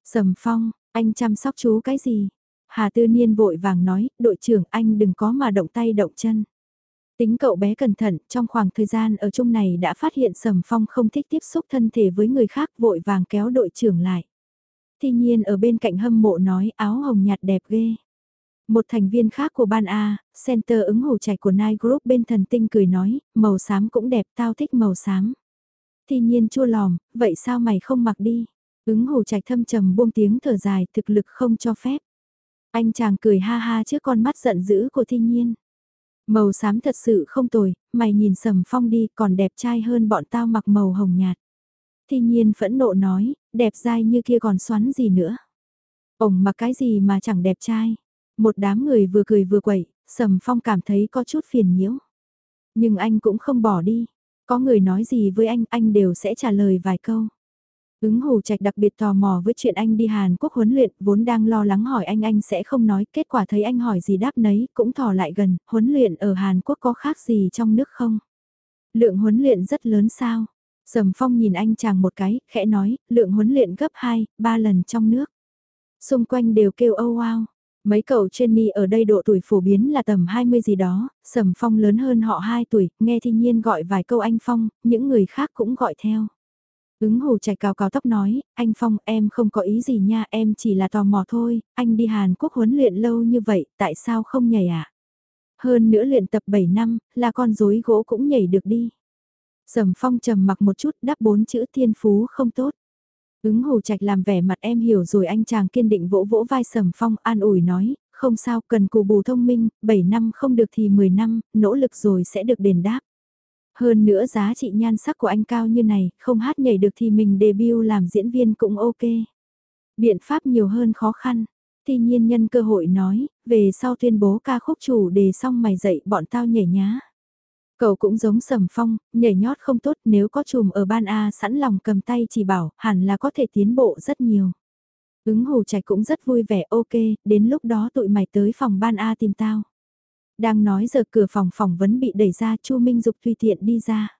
Sầm Phong, anh chăm sóc chú cái gì? Hà Tư Niên vội vàng nói, đội trưởng anh đừng có mà động tay động chân. Tính cậu bé cẩn thận, trong khoảng thời gian ở chung này đã phát hiện Sầm Phong không thích tiếp xúc thân thể với người khác vội vàng kéo đội trưởng lại. Thi nhiên ở bên cạnh hâm mộ nói áo hồng nhạt đẹp ghê. Một thành viên khác của ban A, center ứng hồ chạy của Nike Group bên thần tinh cười nói, màu xám cũng đẹp tao thích màu xám. Thi nhiên chua lòm, vậy sao mày không mặc đi? Ứng hồ chạy thâm trầm buông tiếng thở dài thực lực không cho phép. Anh chàng cười ha ha trước con mắt giận dữ của thi nhiên. Màu xám thật sự không tồi, mày nhìn sầm phong đi còn đẹp trai hơn bọn tao mặc màu hồng nhạt. Thi nhiên phẫn nộ nói, đẹp dai như kia còn xoắn gì nữa. Ông mặc cái gì mà chẳng đẹp trai. Một đám người vừa cười vừa quẩy, sầm phong cảm thấy có chút phiền nhiễu. Nhưng anh cũng không bỏ đi. Có người nói gì với anh, anh đều sẽ trả lời vài câu. Ứng Hồ Trạch đặc biệt tò mò với chuyện anh đi Hàn Quốc huấn luyện, vốn đang lo lắng hỏi anh anh sẽ không nói, kết quả thấy anh hỏi gì đáp nấy, cũng thò lại gần, huấn luyện ở Hàn Quốc có khác gì trong nước không? Lượng huấn luyện rất lớn sao? Sầm Phong nhìn anh chàng một cái, khẽ nói, lượng huấn luyện gấp 2, 3 lần trong nước. Xung quanh đều kêu âu oh wow. Mấy cậu Jenny ở đây độ tuổi phổ biến là tầm 20 gì đó, Sầm Phong lớn hơn họ 2 tuổi, nghe thi nhiên gọi vài câu anh Phong, những người khác cũng gọi theo. Ứng hồ chạy cao cao tóc nói, anh Phong em không có ý gì nha, em chỉ là tò mò thôi, anh đi Hàn Quốc huấn luyện lâu như vậy, tại sao không nhảy ạ? À? Hơn nữa luyện tập 7 năm, là con rối gỗ cũng nhảy được đi. Sầm Phong trầm mặc một chút đáp bốn chữ thiên phú không tốt. Ứng hồ trạch làm vẻ mặt em hiểu rồi anh chàng kiên định vỗ vỗ vai Sầm Phong an ủi nói, không sao cần cù bù thông minh, 7 năm không được thì 10 năm, nỗ lực rồi sẽ được đền đáp. Hơn nữa giá trị nhan sắc của anh cao như này, không hát nhảy được thì mình debut làm diễn viên cũng ok. Biện pháp nhiều hơn khó khăn. Tuy nhiên nhân cơ hội nói, về sau tuyên bố ca khúc chủ đề xong mày dậy bọn tao nhảy nhá. Cậu cũng giống sầm phong, nhảy nhót không tốt nếu có chùm ở ban A sẵn lòng cầm tay chỉ bảo, hẳn là có thể tiến bộ rất nhiều. Ứng hồ trạch cũng rất vui vẻ ok, đến lúc đó tụi mày tới phòng ban A tìm tao. Đang nói giờ cửa phòng phỏng vấn bị đẩy ra Chu Minh Dục tùy tiện đi ra.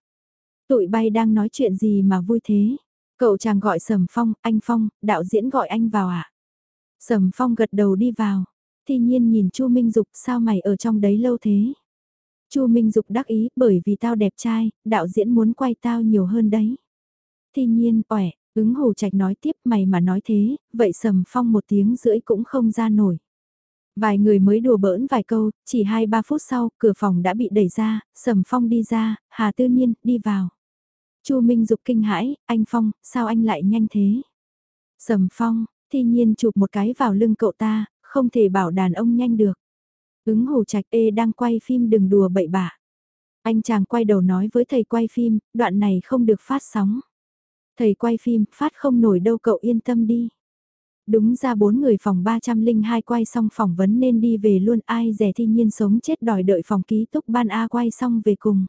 Tụi bay đang nói chuyện gì mà vui thế? Cậu chàng gọi Sầm Phong, anh Phong, đạo diễn gọi anh vào ạ. À? Sầm Phong gật đầu đi vào. Thi nhiên nhìn Chu Minh Dục sao mày ở trong đấy lâu thế? Chu Minh Dục đắc ý, bởi vì tao đẹp trai, đạo diễn muốn quay tao nhiều hơn đấy. Thi nhiên, ỏe, ứng hồ trạch nói tiếp mày mà nói thế, vậy sầm phong một tiếng rưỡi cũng không ra nổi. Vài người mới đùa bỡn vài câu, chỉ 2-3 phút sau, cửa phòng đã bị đẩy ra, sầm phong đi ra, Hà Tư Nhiên, đi vào. Chu Minh Dục kinh hãi, anh Phong, sao anh lại nhanh thế? Sầm Phong, thi nhiên chụp một cái vào lưng cậu ta, không thể bảo đàn ông nhanh được. Ứng hồ trạch ê đang quay phim đừng đùa bậy bạ. Anh chàng quay đầu nói với thầy quay phim, đoạn này không được phát sóng. Thầy quay phim, phát không nổi đâu cậu yên tâm đi. Đúng ra bốn người phòng 302 quay xong phỏng vấn nên đi về luôn ai rẻ thi nhiên sống chết đòi đợi phòng ký túc ban A quay xong về cùng.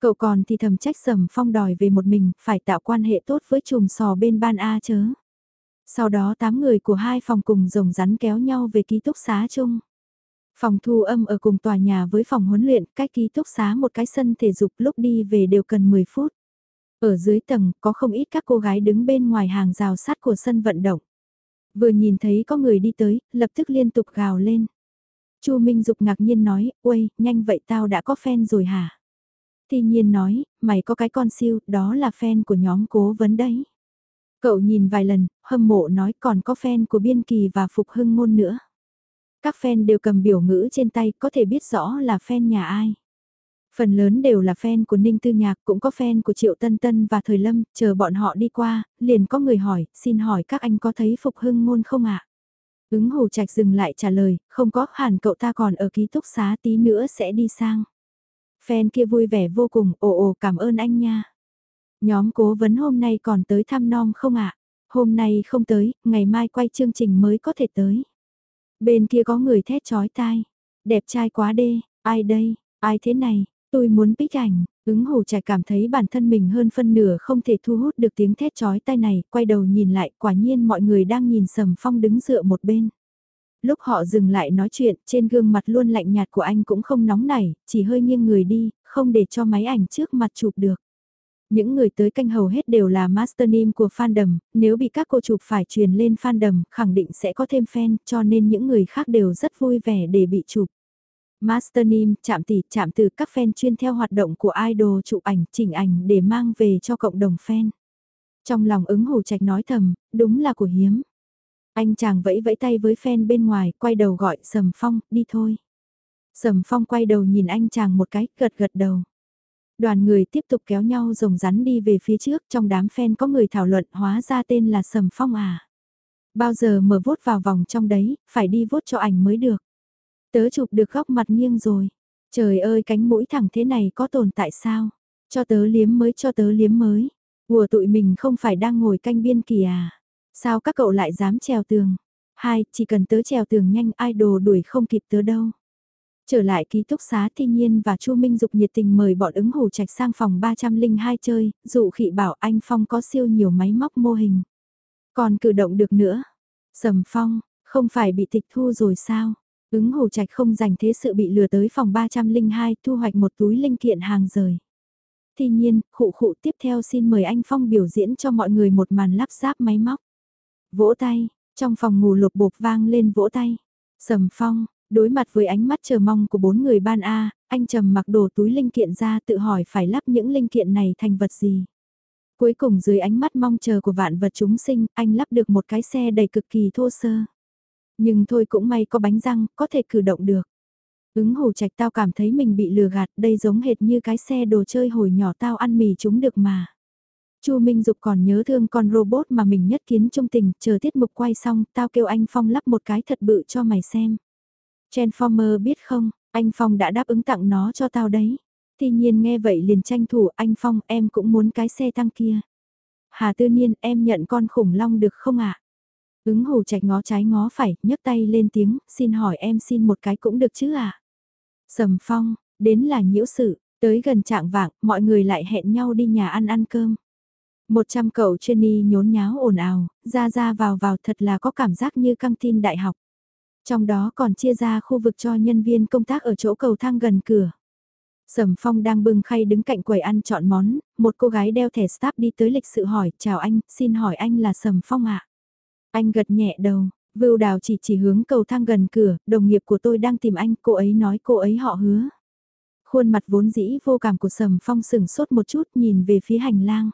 Cậu còn thì thầm trách sầm phong đòi về một mình, phải tạo quan hệ tốt với chùm sò bên ban A chớ. Sau đó tám người của hai phòng cùng rồng rắn kéo nhau về ký túc xá chung. Phòng thu âm ở cùng tòa nhà với phòng huấn luyện, cách ký túc xá một cái sân thể dục lúc đi về đều cần 10 phút. Ở dưới tầng có không ít các cô gái đứng bên ngoài hàng rào sắt của sân vận động. Vừa nhìn thấy có người đi tới, lập tức liên tục gào lên. Chu Minh Dục ngạc nhiên nói, uầy, nhanh vậy tao đã có fan rồi hả? Thi nhiên nói, mày có cái con siêu, đó là fan của nhóm cố vấn đấy. Cậu nhìn vài lần, hâm mộ nói còn có fan của Biên Kỳ và Phục Hưng Ngôn nữa. Các fan đều cầm biểu ngữ trên tay có thể biết rõ là fan nhà ai. Phần lớn đều là fan của Ninh Tư Nhạc, cũng có fan của Triệu Tân Tân và Thời Lâm, chờ bọn họ đi qua, liền có người hỏi, xin hỏi các anh có thấy Phục Hưng Ngôn không ạ? Ứng hồ trạch dừng lại trả lời, không có, hẳn cậu ta còn ở ký túc xá tí nữa sẽ đi sang. Fan kia vui vẻ vô cùng, ồ ồ cảm ơn anh nha. Nhóm cố vấn hôm nay còn tới thăm non không ạ? Hôm nay không tới, ngày mai quay chương trình mới có thể tới. Bên kia có người thét chói tai. Đẹp trai quá đê, ai đây, ai thế này, tôi muốn bích ảnh. Ứng hồ trải cảm thấy bản thân mình hơn phân nửa không thể thu hút được tiếng thét chói tai này, quay đầu nhìn lại quả nhiên mọi người đang nhìn sầm phong đứng dựa một bên. Lúc họ dừng lại nói chuyện, trên gương mặt luôn lạnh nhạt của anh cũng không nóng nảy, chỉ hơi nghiêng người đi, không để cho máy ảnh trước mặt chụp được. Những người tới canh hầu hết đều là master name của fandom, nếu bị các cô chụp phải truyền lên fandom, khẳng định sẽ có thêm fan, cho nên những người khác đều rất vui vẻ để bị chụp. Master name, chạm tỷ, chạm từ các fan chuyên theo hoạt động của idol chụp ảnh, chỉnh ảnh để mang về cho cộng đồng fan. Trong lòng ứng hồ trạch nói thầm, đúng là của hiếm. Anh chàng vẫy vẫy tay với fan bên ngoài, quay đầu gọi Sầm Phong, đi thôi. Sầm Phong quay đầu nhìn anh chàng một cái, gật gật đầu. Đoàn người tiếp tục kéo nhau rồng rắn đi về phía trước, trong đám fan có người thảo luận hóa ra tên là Sầm Phong à. Bao giờ mở vốt vào vòng trong đấy, phải đi vốt cho ảnh mới được. Tớ chụp được góc mặt nghiêng rồi. Trời ơi cánh mũi thẳng thế này có tồn tại sao? Cho tớ liếm mới cho tớ liếm mới. Ủa tụi mình không phải đang ngồi canh biên kỳ à? Sao các cậu lại dám trèo tường? Hai, chỉ cần tớ trèo tường nhanh idol đuổi không kịp tớ đâu. Trở lại ký túc xá Thi Nhiên và Chu Minh Dục nhiệt tình mời bọn ứng hủ trạch sang phòng 302 chơi, dụ khị bảo anh Phong có siêu nhiều máy móc mô hình. Còn cử động được nữa. Sầm Phong, không phải bị tịch thu rồi sao? Ứng hồ trạch không dành thế sự bị lừa tới phòng 302 thu hoạch một túi linh kiện hàng rời. Tuy nhiên, khụ khụ tiếp theo xin mời anh Phong biểu diễn cho mọi người một màn lắp ráp máy móc. Vỗ tay, trong phòng ngủ lục bột vang lên vỗ tay. Sầm Phong, Đối mặt với ánh mắt chờ mong của bốn người ban A, anh trầm mặc đổ túi linh kiện ra tự hỏi phải lắp những linh kiện này thành vật gì. Cuối cùng dưới ánh mắt mong chờ của vạn vật chúng sinh, anh lắp được một cái xe đầy cực kỳ thô sơ. Nhưng thôi cũng may có bánh răng, có thể cử động được. Ứng hồ trạch tao cảm thấy mình bị lừa gạt, đây giống hệt như cái xe đồ chơi hồi nhỏ tao ăn mì chúng được mà. Chu Minh Dục còn nhớ thương con robot mà mình nhất kiến trong tình, chờ tiết mục quay xong, tao kêu anh Phong lắp một cái thật bự cho mày xem. Transformer biết không, anh Phong đã đáp ứng tặng nó cho tao đấy. Tuy nhiên nghe vậy liền tranh thủ anh Phong em cũng muốn cái xe tăng kia. Hà tư nhiên em nhận con khủng long được không ạ? À? Ứng hù chạy ngó trái ngó phải, nhấc tay lên tiếng, xin hỏi em xin một cái cũng được chứ? À? Sầm Phong, đến là nhiễu sự, tới gần trạng vạng, mọi người lại hẹn nhau đi nhà ăn ăn cơm. Một trăm cậu Jenny nhốn nháo ồn ào, ra ra vào vào thật là có cảm giác như căng tin đại học. Trong đó còn chia ra khu vực cho nhân viên công tác ở chỗ cầu thang gần cửa. Sầm Phong đang bưng khay đứng cạnh quầy ăn chọn món, một cô gái đeo thẻ staff đi tới lịch sự hỏi, chào anh, xin hỏi anh là Sầm Phong ạ? Anh gật nhẹ đầu, Vưu Đào chỉ chỉ hướng cầu thang gần cửa, đồng nghiệp của tôi đang tìm anh, cô ấy nói cô ấy họ hứa. Khuôn mặt vốn dĩ vô cảm của Sầm Phong sừng sốt một chút nhìn về phía hành lang.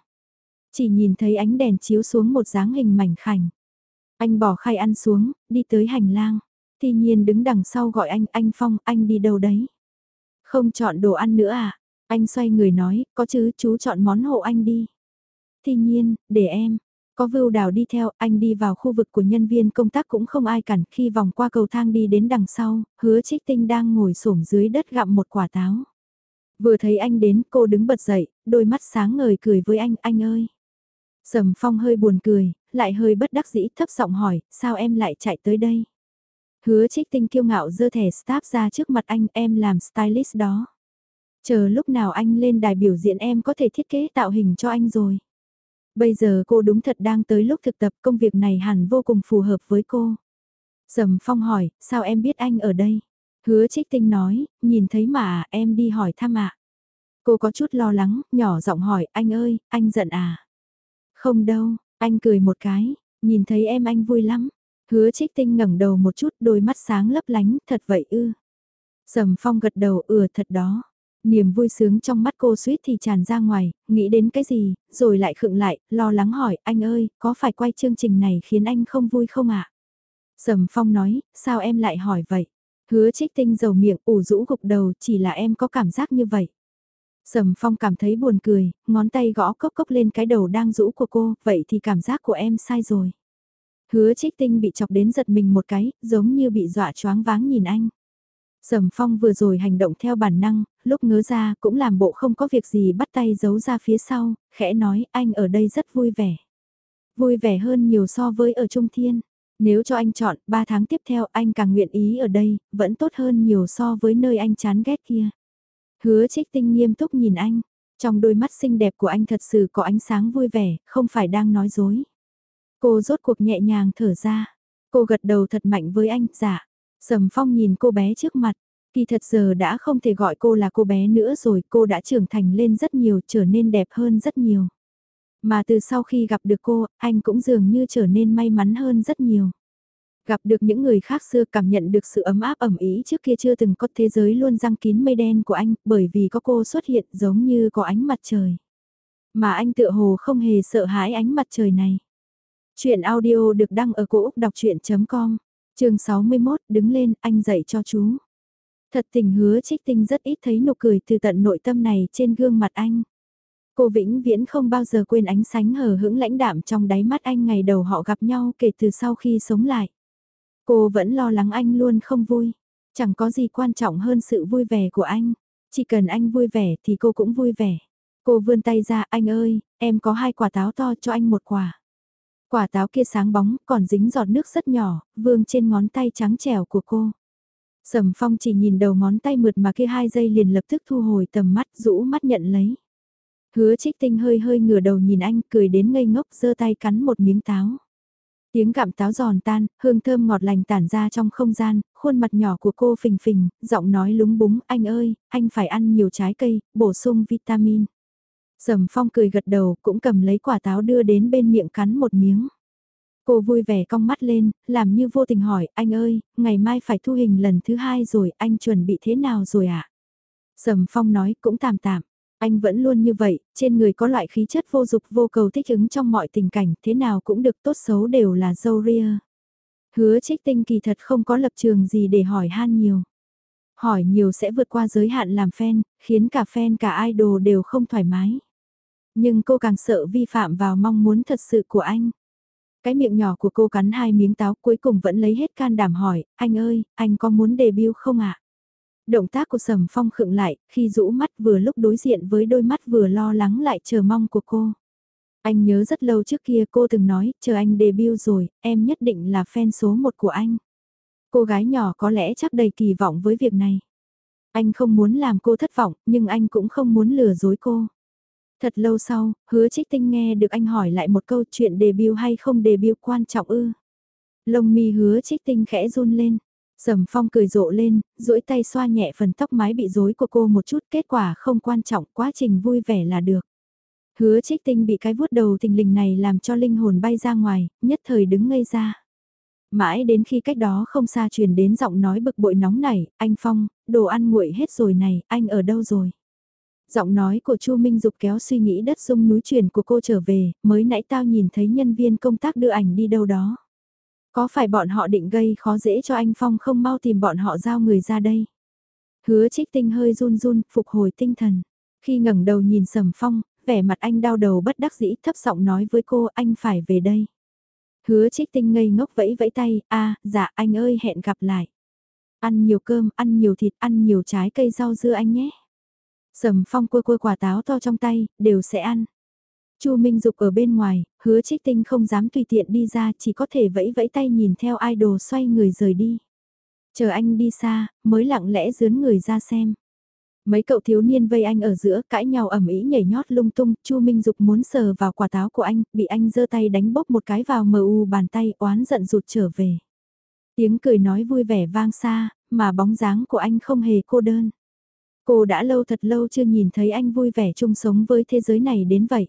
Chỉ nhìn thấy ánh đèn chiếu xuống một dáng hình mảnh khảnh. Anh bỏ khay ăn xuống, đi tới hành lang. Thi nhiên đứng đằng sau gọi anh, anh Phong, anh đi đâu đấy? Không chọn đồ ăn nữa à? Anh xoay người nói, có chứ, chú chọn món hộ anh đi. Thi nhiên, để em. Có vưu đào đi theo, anh đi vào khu vực của nhân viên công tác cũng không ai cản khi vòng qua cầu thang đi đến đằng sau, hứa trích tinh đang ngồi xổm dưới đất gặm một quả táo. Vừa thấy anh đến, cô đứng bật dậy, đôi mắt sáng ngời cười với anh, anh ơi. Sầm phong hơi buồn cười, lại hơi bất đắc dĩ thấp giọng hỏi, sao em lại chạy tới đây? Hứa trích tinh kiêu ngạo dơ thẻ staff ra trước mặt anh, em làm stylist đó. Chờ lúc nào anh lên đài biểu diễn em có thể thiết kế tạo hình cho anh rồi. Bây giờ cô đúng thật đang tới lúc thực tập công việc này hẳn vô cùng phù hợp với cô. Sầm Phong hỏi, sao em biết anh ở đây? Hứa trích tinh nói, nhìn thấy mà à, em đi hỏi thăm ạ. Cô có chút lo lắng, nhỏ giọng hỏi, anh ơi, anh giận à? Không đâu, anh cười một cái, nhìn thấy em anh vui lắm. Hứa trích tinh ngẩng đầu một chút đôi mắt sáng lấp lánh, thật vậy ư. Sầm Phong gật đầu, ừa thật đó. Niềm vui sướng trong mắt cô suýt thì tràn ra ngoài, nghĩ đến cái gì, rồi lại khựng lại, lo lắng hỏi, anh ơi, có phải quay chương trình này khiến anh không vui không ạ? Sầm Phong nói, sao em lại hỏi vậy? Hứa trích tinh dầu miệng ủ rũ gục đầu, chỉ là em có cảm giác như vậy. Sầm Phong cảm thấy buồn cười, ngón tay gõ cốc cốc lên cái đầu đang rũ của cô, vậy thì cảm giác của em sai rồi. Hứa trích tinh bị chọc đến giật mình một cái, giống như bị dọa choáng váng nhìn anh. Sầm Phong vừa rồi hành động theo bản năng, lúc ngớ ra cũng làm bộ không có việc gì bắt tay giấu ra phía sau, khẽ nói anh ở đây rất vui vẻ. Vui vẻ hơn nhiều so với ở Trung Thiên. Nếu cho anh chọn 3 tháng tiếp theo anh càng nguyện ý ở đây, vẫn tốt hơn nhiều so với nơi anh chán ghét kia. Hứa trích tinh nghiêm túc nhìn anh, trong đôi mắt xinh đẹp của anh thật sự có ánh sáng vui vẻ, không phải đang nói dối. Cô rốt cuộc nhẹ nhàng thở ra, cô gật đầu thật mạnh với anh, dạ. Sầm Phong nhìn cô bé trước mặt, kỳ thật giờ đã không thể gọi cô là cô bé nữa rồi, cô đã trưởng thành lên rất nhiều, trở nên đẹp hơn rất nhiều. Mà từ sau khi gặp được cô, anh cũng dường như trở nên may mắn hơn rất nhiều. Gặp được những người khác xưa cảm nhận được sự ấm áp ẩm ý trước kia chưa từng có thế giới luôn răng kín mây đen của anh, bởi vì có cô xuất hiện giống như có ánh mặt trời. Mà anh tựa hồ không hề sợ hãi ánh mặt trời này. Chuyện audio được đăng ở cổ Úc đọc chuyện.com chương 61 đứng lên anh dạy cho chú. Thật tình hứa trích tinh rất ít thấy nụ cười từ tận nội tâm này trên gương mặt anh. Cô vĩnh viễn không bao giờ quên ánh sánh hờ hững lãnh đạm trong đáy mắt anh ngày đầu họ gặp nhau kể từ sau khi sống lại. Cô vẫn lo lắng anh luôn không vui. Chẳng có gì quan trọng hơn sự vui vẻ của anh. Chỉ cần anh vui vẻ thì cô cũng vui vẻ. Cô vươn tay ra, anh ơi, em có hai quả táo to cho anh một quả. Quả táo kia sáng bóng, còn dính giọt nước rất nhỏ, vương trên ngón tay trắng trẻo của cô. Sầm phong chỉ nhìn đầu ngón tay mượt mà kia hai giây liền lập tức thu hồi tầm mắt, rũ mắt nhận lấy. Hứa trích tinh hơi hơi ngửa đầu nhìn anh, cười đến ngây ngốc, giơ tay cắn một miếng táo. Tiếng gặm táo giòn tan, hương thơm ngọt lành tản ra trong không gian, khuôn mặt nhỏ của cô phình phình, giọng nói lúng búng, anh ơi, anh phải ăn nhiều trái cây, bổ sung vitamin. Sầm phong cười gật đầu, cũng cầm lấy quả táo đưa đến bên miệng cắn một miếng. Cô vui vẻ cong mắt lên, làm như vô tình hỏi, anh ơi, ngày mai phải thu hình lần thứ hai rồi, anh chuẩn bị thế nào rồi ạ? À? Sầm phong nói, cũng tạm tạm. Anh vẫn luôn như vậy, trên người có loại khí chất vô dục vô cầu thích ứng trong mọi tình cảnh, thế nào cũng được tốt xấu đều là dâu ria. Hứa trích tinh kỳ thật không có lập trường gì để hỏi han nhiều. Hỏi nhiều sẽ vượt qua giới hạn làm fan, khiến cả fan cả idol đều không thoải mái. Nhưng cô càng sợ vi phạm vào mong muốn thật sự của anh. Cái miệng nhỏ của cô cắn hai miếng táo cuối cùng vẫn lấy hết can đảm hỏi, anh ơi, anh có muốn debut không ạ? Động tác của Sầm Phong khựng lại, khi rũ mắt vừa lúc đối diện với đôi mắt vừa lo lắng lại chờ mong của cô. Anh nhớ rất lâu trước kia cô từng nói, chờ anh debut rồi, em nhất định là fan số một của anh. Cô gái nhỏ có lẽ chắc đầy kỳ vọng với việc này. Anh không muốn làm cô thất vọng, nhưng anh cũng không muốn lừa dối cô. Thật lâu sau, hứa trích tinh nghe được anh hỏi lại một câu chuyện debut hay không debut quan trọng ư. Lông mi hứa trích tinh khẽ run lên. Sầm phong cười rộ lên, duỗi tay xoa nhẹ phần tóc mái bị rối của cô một chút kết quả không quan trọng quá trình vui vẻ là được. Hứa trích tinh bị cái vuốt đầu tình lình này làm cho linh hồn bay ra ngoài, nhất thời đứng ngây ra. Mãi đến khi cách đó không xa truyền đến giọng nói bực bội nóng nảy, anh Phong, đồ ăn nguội hết rồi này, anh ở đâu rồi? Giọng nói của Chu Minh Dục kéo suy nghĩ đất sung núi chuyển của cô trở về, mới nãy tao nhìn thấy nhân viên công tác đưa ảnh đi đâu đó. Có phải bọn họ định gây khó dễ cho anh Phong không mau tìm bọn họ giao người ra đây? Hứa trích tinh hơi run run, phục hồi tinh thần. Khi ngẩng đầu nhìn Sầm Phong, vẻ mặt anh đau đầu bất đắc dĩ thấp giọng nói với cô anh phải về đây. Hứa trích tinh ngây ngốc vẫy vẫy tay, a dạ anh ơi hẹn gặp lại. Ăn nhiều cơm, ăn nhiều thịt, ăn nhiều trái cây rau dưa anh nhé. Sầm phong cua cua quả táo to trong tay, đều sẽ ăn. Chu Minh Dục ở bên ngoài, hứa trích tinh không dám tùy tiện đi ra chỉ có thể vẫy vẫy tay nhìn theo idol xoay người rời đi. Chờ anh đi xa, mới lặng lẽ dướn người ra xem. Mấy cậu thiếu niên vây anh ở giữa cãi nhau ẩm ý nhảy nhót lung tung, Chu Minh Dục muốn sờ vào quả táo của anh, bị anh giơ tay đánh bốc một cái vào mờ u bàn tay oán giận rụt trở về. Tiếng cười nói vui vẻ vang xa, mà bóng dáng của anh không hề cô đơn. Cô đã lâu thật lâu chưa nhìn thấy anh vui vẻ chung sống với thế giới này đến vậy.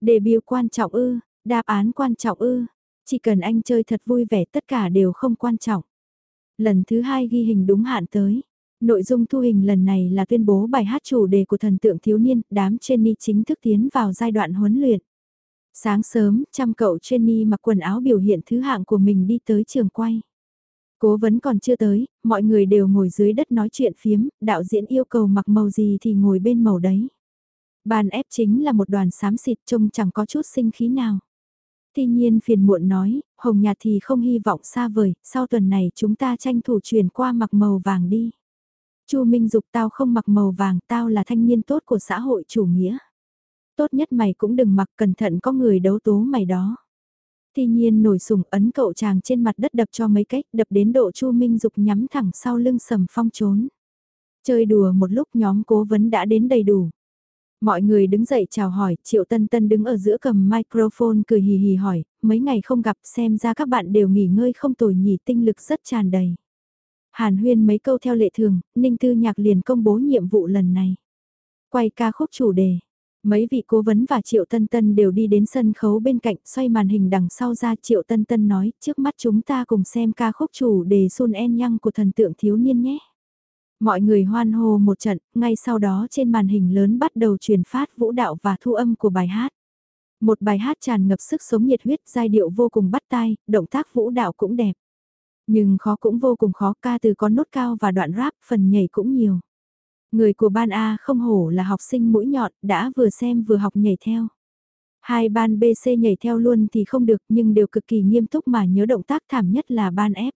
Đề biểu quan trọng ư, đáp án quan trọng ư, chỉ cần anh chơi thật vui vẻ tất cả đều không quan trọng. Lần thứ hai ghi hình đúng hạn tới. Nội dung thu hình lần này là tuyên bố bài hát chủ đề của thần tượng thiếu niên, đám Jenny chính thức tiến vào giai đoạn huấn luyện. Sáng sớm, trăm cậu Jenny mặc quần áo biểu hiện thứ hạng của mình đi tới trường quay. Cố vấn còn chưa tới, mọi người đều ngồi dưới đất nói chuyện phiếm, đạo diễn yêu cầu mặc màu gì thì ngồi bên màu đấy. Bàn ép chính là một đoàn xám xịt trông chẳng có chút sinh khí nào. Tuy nhiên phiền muộn nói, Hồng Nhạt thì không hy vọng xa vời, sau tuần này chúng ta tranh thủ chuyển qua mặc màu vàng đi. Chu Minh Dục tao không mặc màu vàng, tao là thanh niên tốt của xã hội chủ nghĩa. Tốt nhất mày cũng đừng mặc cẩn thận có người đấu tố mày đó. Tuy nhiên nổi sùng ấn cậu chàng trên mặt đất đập cho mấy cách, đập đến độ Chu Minh Dục nhắm thẳng sau lưng sầm phong trốn. Chơi đùa một lúc nhóm cố vấn đã đến đầy đủ. Mọi người đứng dậy chào hỏi, Triệu Tân Tân đứng ở giữa cầm microphone cười hì hì hỏi, mấy ngày không gặp xem ra các bạn đều nghỉ ngơi không tồi nhỉ tinh lực rất tràn đầy. Hàn huyên mấy câu theo lệ thường, Ninh Tư Nhạc liền công bố nhiệm vụ lần này. Quay ca khúc chủ đề. Mấy vị cố vấn và Triệu Tân Tân đều đi đến sân khấu bên cạnh xoay màn hình đằng sau ra Triệu Tân Tân nói trước mắt chúng ta cùng xem ca khúc chủ đề Sun En Yang của thần tượng thiếu niên nhé. Mọi người hoan hô một trận, ngay sau đó trên màn hình lớn bắt đầu truyền phát vũ đạo và thu âm của bài hát. Một bài hát tràn ngập sức sống nhiệt huyết, giai điệu vô cùng bắt tai, động tác vũ đạo cũng đẹp. Nhưng khó cũng vô cùng khó ca từ có nốt cao và đoạn rap, phần nhảy cũng nhiều. Người của ban A không hổ là học sinh mũi nhọn, đã vừa xem vừa học nhảy theo. Hai ban BC nhảy theo luôn thì không được nhưng đều cực kỳ nghiêm túc mà nhớ động tác thảm nhất là ban F.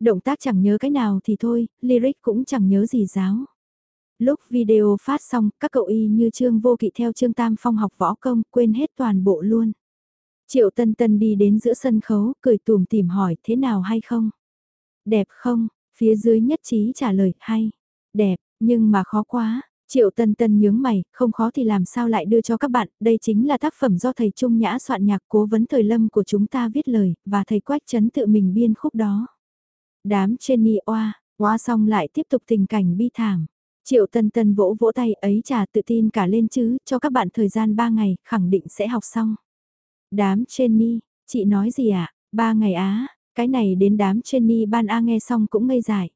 Động tác chẳng nhớ cái nào thì thôi, lyric cũng chẳng nhớ gì giáo. Lúc video phát xong, các cậu y như Trương Vô Kỵ theo Trương Tam Phong học võ công, quên hết toàn bộ luôn. Triệu Tân Tân đi đến giữa sân khấu, cười tùm tìm hỏi thế nào hay không? Đẹp không? Phía dưới nhất trí trả lời, hay. Đẹp, nhưng mà khó quá. Triệu Tân Tân nhướng mày, không khó thì làm sao lại đưa cho các bạn, đây chính là tác phẩm do thầy Trung Nhã soạn nhạc cố vấn thời lâm của chúng ta viết lời, và thầy Quách Trấn tự mình biên khúc đó. Đám Jenny oa, oa xong lại tiếp tục tình cảnh bi thảm. Triệu Tân Tân vỗ vỗ tay ấy trà tự tin cả lên chứ, cho các bạn thời gian 3 ngày, khẳng định sẽ học xong. Đám Jenny, chị nói gì ạ? À? Ba ngày á, cái này đến đám Jenny ban A nghe xong cũng ngây dại.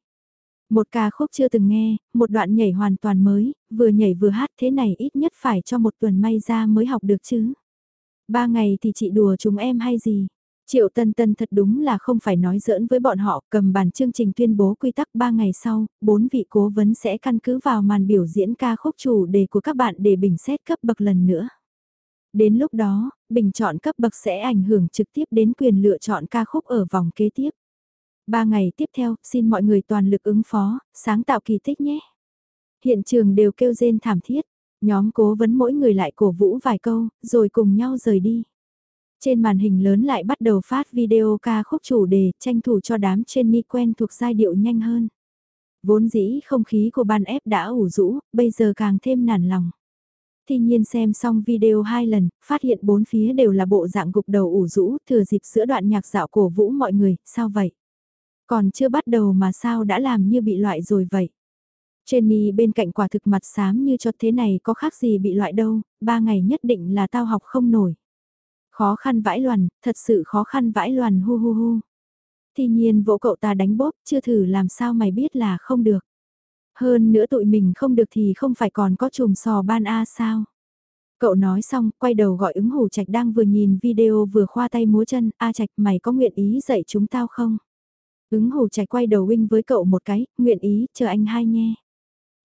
Một ca khúc chưa từng nghe, một đoạn nhảy hoàn toàn mới, vừa nhảy vừa hát thế này ít nhất phải cho một tuần may ra mới học được chứ. Ba ngày thì chị đùa chúng em hay gì? Triệu Tân Tân thật đúng là không phải nói giỡn với bọn họ, cầm bản chương trình tuyên bố quy tắc 3 ngày sau, bốn vị cố vấn sẽ căn cứ vào màn biểu diễn ca khúc chủ đề của các bạn để bình xét cấp bậc lần nữa. Đến lúc đó, bình chọn cấp bậc sẽ ảnh hưởng trực tiếp đến quyền lựa chọn ca khúc ở vòng kế tiếp. Ba ngày tiếp theo, xin mọi người toàn lực ứng phó, sáng tạo kỳ tích nhé. Hiện trường đều kêu rên thảm thiết, nhóm cố vấn mỗi người lại cổ vũ vài câu, rồi cùng nhau rời đi. Trên màn hình lớn lại bắt đầu phát video ca khúc chủ đề, tranh thủ cho đám Jenny quen thuộc giai điệu nhanh hơn. Vốn dĩ không khí của ban ép đã ủ rũ, bây giờ càng thêm nản lòng. Thi nhiên xem xong video hai lần, phát hiện bốn phía đều là bộ dạng gục đầu ủ rũ, thừa dịp giữa đoạn nhạc dạo cổ vũ mọi người, sao vậy? Còn chưa bắt đầu mà sao đã làm như bị loại rồi vậy? Jenny bên cạnh quả thực mặt xám như cho thế này có khác gì bị loại đâu, ba ngày nhất định là tao học không nổi. Khó khăn vãi loàn, thật sự khó khăn vãi loàn hu hu hu. tuy nhiên vỗ cậu ta đánh bóp, chưa thử làm sao mày biết là không được. Hơn nữa tụi mình không được thì không phải còn có chùm sò ban A sao. Cậu nói xong, quay đầu gọi ứng hủ trạch đang vừa nhìn video vừa khoa tay múa chân, A trạch mày có nguyện ý dạy chúng tao không? Ứng hù chạy quay đầu huynh với cậu một cái, nguyện ý, chờ anh hai nhé.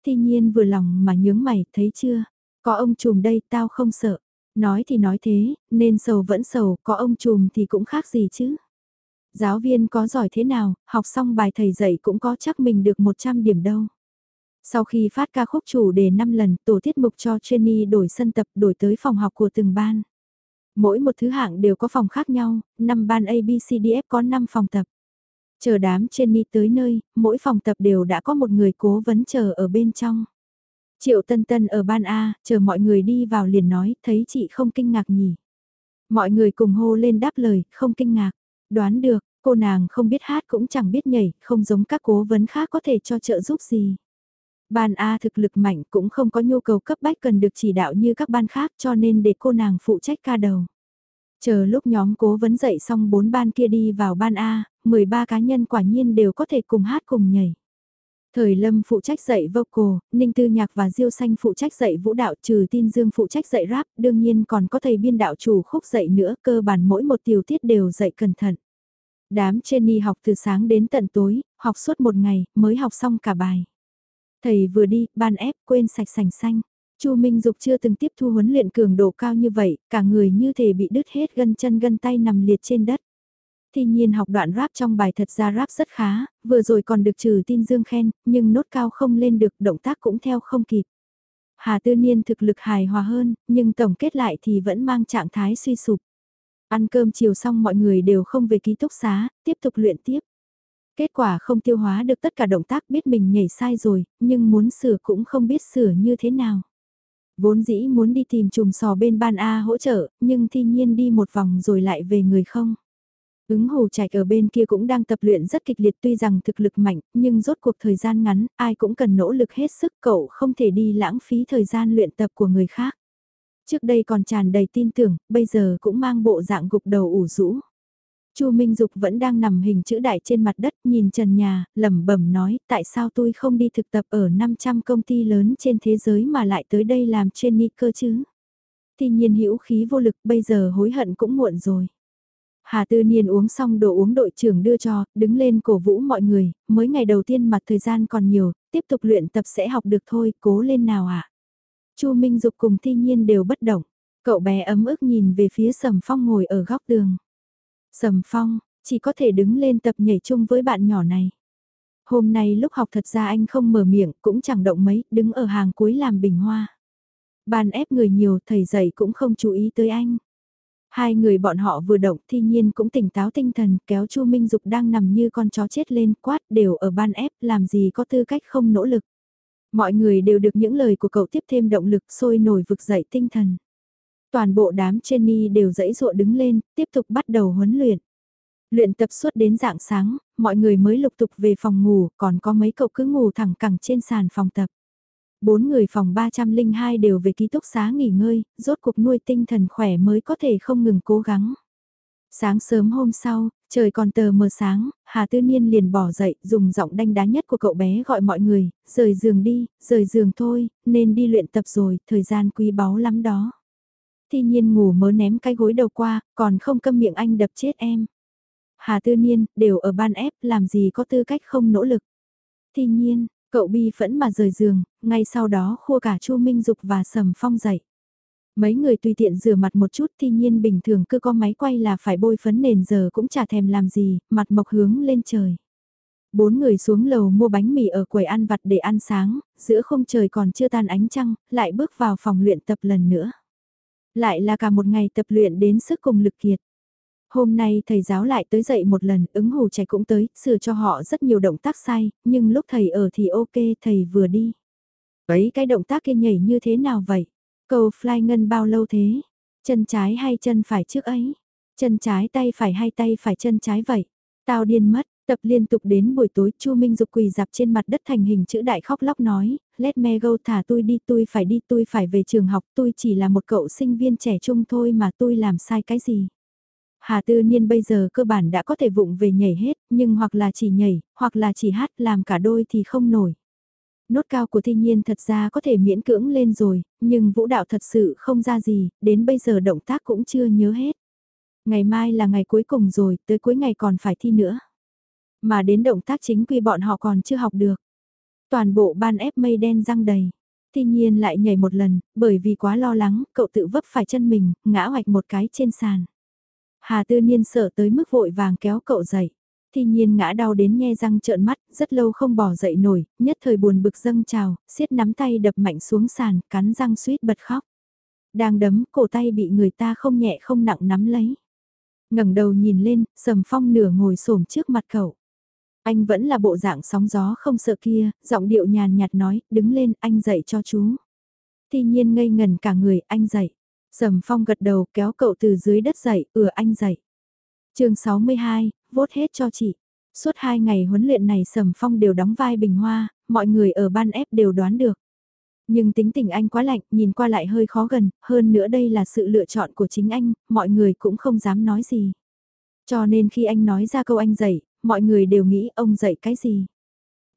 Thi nhiên vừa lòng mà nhướng mày, thấy chưa? Có ông trùm đây, tao không sợ. Nói thì nói thế, nên sầu vẫn sầu, có ông trùm thì cũng khác gì chứ. Giáo viên có giỏi thế nào, học xong bài thầy dạy cũng có chắc mình được 100 điểm đâu. Sau khi phát ca khúc chủ đề 5 lần, tổ tiết mục cho Jenny đổi sân tập đổi tới phòng học của từng ban. Mỗi một thứ hạng đều có phòng khác nhau, 5 ban ABCDF có 5 phòng tập. Chờ đám Jenny tới nơi, mỗi phòng tập đều đã có một người cố vấn chờ ở bên trong. Triệu Tân Tân ở ban A, chờ mọi người đi vào liền nói, thấy chị không kinh ngạc nhỉ. Mọi người cùng hô lên đáp lời, không kinh ngạc. Đoán được, cô nàng không biết hát cũng chẳng biết nhảy, không giống các cố vấn khác có thể cho trợ giúp gì. Ban A thực lực mạnh cũng không có nhu cầu cấp bách cần được chỉ đạo như các ban khác cho nên để cô nàng phụ trách ca đầu. Chờ lúc nhóm cố vấn dậy xong bốn ban kia đi vào ban A, 13 cá nhân quả nhiên đều có thể cùng hát cùng nhảy. Thời Lâm phụ trách dạy vocal, Ninh Tư Nhạc và Diêu Xanh phụ trách dạy vũ đạo trừ Tin Dương phụ trách dạy rap, đương nhiên còn có thầy biên đạo chủ khúc dạy nữa, cơ bản mỗi một tiểu tiết đều dạy cẩn thận. Đám Jenny học từ sáng đến tận tối, học suốt một ngày, mới học xong cả bài. Thầy vừa đi, ban ép quên sạch sành xanh. Chu Minh Dục chưa từng tiếp thu huấn luyện cường độ cao như vậy, cả người như thể bị đứt hết gân chân gân tay nằm liệt trên đất. Thi nhiên học đoạn rap trong bài thật ra rap rất khá, vừa rồi còn được trừ tin dương khen, nhưng nốt cao không lên được, động tác cũng theo không kịp. Hà Tư Niên thực lực hài hòa hơn, nhưng tổng kết lại thì vẫn mang trạng thái suy sụp. Ăn cơm chiều xong mọi người đều không về ký túc xá, tiếp tục luyện tiếp. Kết quả không tiêu hóa được tất cả động tác biết mình nhảy sai rồi, nhưng muốn sửa cũng không biết sửa như thế nào. Vốn dĩ muốn đi tìm chùm sò bên ban A hỗ trợ, nhưng thi nhiên đi một vòng rồi lại về người không. Ứng hồ trạch ở bên kia cũng đang tập luyện rất kịch liệt tuy rằng thực lực mạnh, nhưng rốt cuộc thời gian ngắn, ai cũng cần nỗ lực hết sức cậu không thể đi lãng phí thời gian luyện tập của người khác. Trước đây còn tràn đầy tin tưởng, bây giờ cũng mang bộ dạng gục đầu ủ rũ. Chu Minh Dục vẫn đang nằm hình chữ đại trên mặt đất nhìn trần nhà, lẩm bẩm nói tại sao tôi không đi thực tập ở 500 công ty lớn trên thế giới mà lại tới đây làm trainee cơ chứ. Tuy nhiên hữu khí vô lực bây giờ hối hận cũng muộn rồi. Hà Tư Niên uống xong đồ uống đội trưởng đưa cho, đứng lên cổ vũ mọi người, mới ngày đầu tiên mặt thời gian còn nhiều, tiếp tục luyện tập sẽ học được thôi, cố lên nào ạ. À? Chu Minh Dục cùng Thi Nhiên đều bất động, cậu bé ấm ức nhìn về phía Sầm Phong ngồi ở góc tường. Sầm Phong, chỉ có thể đứng lên tập nhảy chung với bạn nhỏ này. Hôm nay lúc học thật ra anh không mở miệng, cũng chẳng động mấy, đứng ở hàng cuối làm bình hoa. Bàn ép người nhiều, thầy dạy cũng không chú ý tới anh. Hai người bọn họ vừa động thi nhiên cũng tỉnh táo tinh thần kéo Chu Minh Dục đang nằm như con chó chết lên quát đều ở ban ép làm gì có tư cách không nỗ lực. Mọi người đều được những lời của cậu tiếp thêm động lực sôi nổi vực dậy tinh thần. Toàn bộ đám Jenny đều dãy dụa đứng lên, tiếp tục bắt đầu huấn luyện. Luyện tập suốt đến dạng sáng, mọi người mới lục tục về phòng ngủ, còn có mấy cậu cứ ngủ thẳng cẳng trên sàn phòng tập. Bốn người phòng 302 đều về ký túc xá nghỉ ngơi, rốt cuộc nuôi tinh thần khỏe mới có thể không ngừng cố gắng. Sáng sớm hôm sau, trời còn tờ mờ sáng, Hà Tư Niên liền bỏ dậy, dùng giọng đanh đá nhất của cậu bé gọi mọi người, rời giường đi, rời giường thôi, nên đi luyện tập rồi, thời gian quý báu lắm đó. Thi nhiên ngủ mớ ném cái gối đầu qua, còn không câm miệng anh đập chết em. Hà Tư Niên, đều ở ban ép, làm gì có tư cách không nỗ lực. Thi nhiên, cậu bi phẫn mà rời giường, ngay sau đó khua cả Chu Minh Dục và Sầm Phong dậy. Mấy người tùy tiện rửa mặt một chút thì nhiên bình thường cứ có máy quay là phải bôi phấn nền giờ cũng chả thèm làm gì, mặt mộc hướng lên trời. Bốn người xuống lầu mua bánh mì ở quầy ăn vặt để ăn sáng, giữa không trời còn chưa tan ánh trăng, lại bước vào phòng luyện tập lần nữa. Lại là cả một ngày tập luyện đến sức cùng lực kiệt. Hôm nay thầy giáo lại tới dậy một lần, ứng hù trẻ cũng tới, sửa cho họ rất nhiều động tác sai, nhưng lúc thầy ở thì ok, thầy vừa đi. Ấy cái động tác kia nhảy như thế nào vậy? Cầu fly ngân bao lâu thế? Chân trái hay chân phải trước ấy? Chân trái tay phải hay tay phải chân trái vậy? Tao điên mất, tập liên tục đến buổi tối Chu Minh Dục quỳ dạp trên mặt đất thành hình chữ đại khóc lóc nói, let me go thả tôi đi tôi phải đi tôi phải về trường học tôi chỉ là một cậu sinh viên trẻ trung thôi mà tôi làm sai cái gì? Hà Tư Niên bây giờ cơ bản đã có thể vụng về nhảy hết, nhưng hoặc là chỉ nhảy, hoặc là chỉ hát làm cả đôi thì không nổi. Nốt cao của thi nhiên thật ra có thể miễn cưỡng lên rồi, nhưng vũ đạo thật sự không ra gì, đến bây giờ động tác cũng chưa nhớ hết. Ngày mai là ngày cuối cùng rồi, tới cuối ngày còn phải thi nữa. Mà đến động tác chính quy bọn họ còn chưa học được. Toàn bộ ban ép mây đen răng đầy. Thi nhiên lại nhảy một lần, bởi vì quá lo lắng, cậu tự vấp phải chân mình, ngã hoạch một cái trên sàn. Hà Tư Niên sợ tới mức vội vàng kéo cậu dậy. Thi nhiên ngã đau đến nhe răng trợn mắt, rất lâu không bỏ dậy nổi, nhất thời buồn bực dâng trào, siết nắm tay đập mạnh xuống sàn, cắn răng suýt bật khóc. Đang đấm, cổ tay bị người ta không nhẹ không nặng nắm lấy. ngẩng đầu nhìn lên, sầm phong nửa ngồi xổm trước mặt cậu. Anh vẫn là bộ dạng sóng gió không sợ kia, giọng điệu nhàn nhạt nói, đứng lên, anh dậy cho chú. Thi nhiên ngây ngần cả người, anh dậy. Sầm phong gật đầu kéo cậu từ dưới đất dậy, ừa anh dậy. chương 62, vốt hết cho chị. Suốt hai ngày huấn luyện này Sầm Phong đều đóng vai bình hoa, mọi người ở ban ép đều đoán được. Nhưng tính tình anh quá lạnh, nhìn qua lại hơi khó gần, hơn nữa đây là sự lựa chọn của chính anh, mọi người cũng không dám nói gì. Cho nên khi anh nói ra câu anh dậy, mọi người đều nghĩ ông dậy cái gì?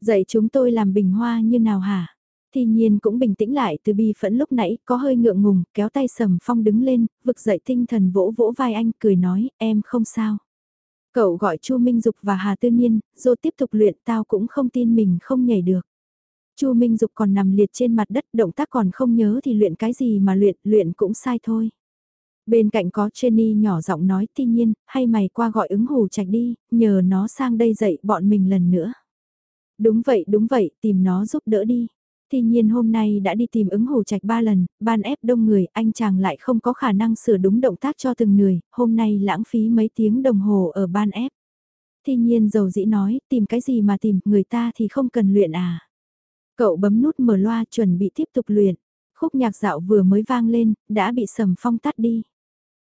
Dạy chúng tôi làm bình hoa như nào hả? Thi nhiên cũng bình tĩnh lại từ bi phẫn lúc nãy, có hơi ngượng ngùng, kéo tay sầm phong đứng lên, vực dậy tinh thần vỗ vỗ vai anh, cười nói, em không sao. Cậu gọi Chu Minh Dục và Hà Tư Niên, rồi tiếp tục luyện tao cũng không tin mình không nhảy được. Chu Minh Dục còn nằm liệt trên mặt đất, động tác còn không nhớ thì luyện cái gì mà luyện, luyện cũng sai thôi. Bên cạnh có Jenny nhỏ giọng nói tuy nhiên, hay mày qua gọi ứng hù trạch đi, nhờ nó sang đây dạy bọn mình lần nữa. Đúng vậy, đúng vậy, tìm nó giúp đỡ đi. Tuy nhiên hôm nay đã đi tìm ứng hồ trạch ba lần, ban ép đông người, anh chàng lại không có khả năng sửa đúng động tác cho từng người, hôm nay lãng phí mấy tiếng đồng hồ ở ban ép. Tuy nhiên dầu dĩ nói, tìm cái gì mà tìm, người ta thì không cần luyện à. Cậu bấm nút mở loa chuẩn bị tiếp tục luyện. Khúc nhạc dạo vừa mới vang lên, đã bị sầm phong tắt đi.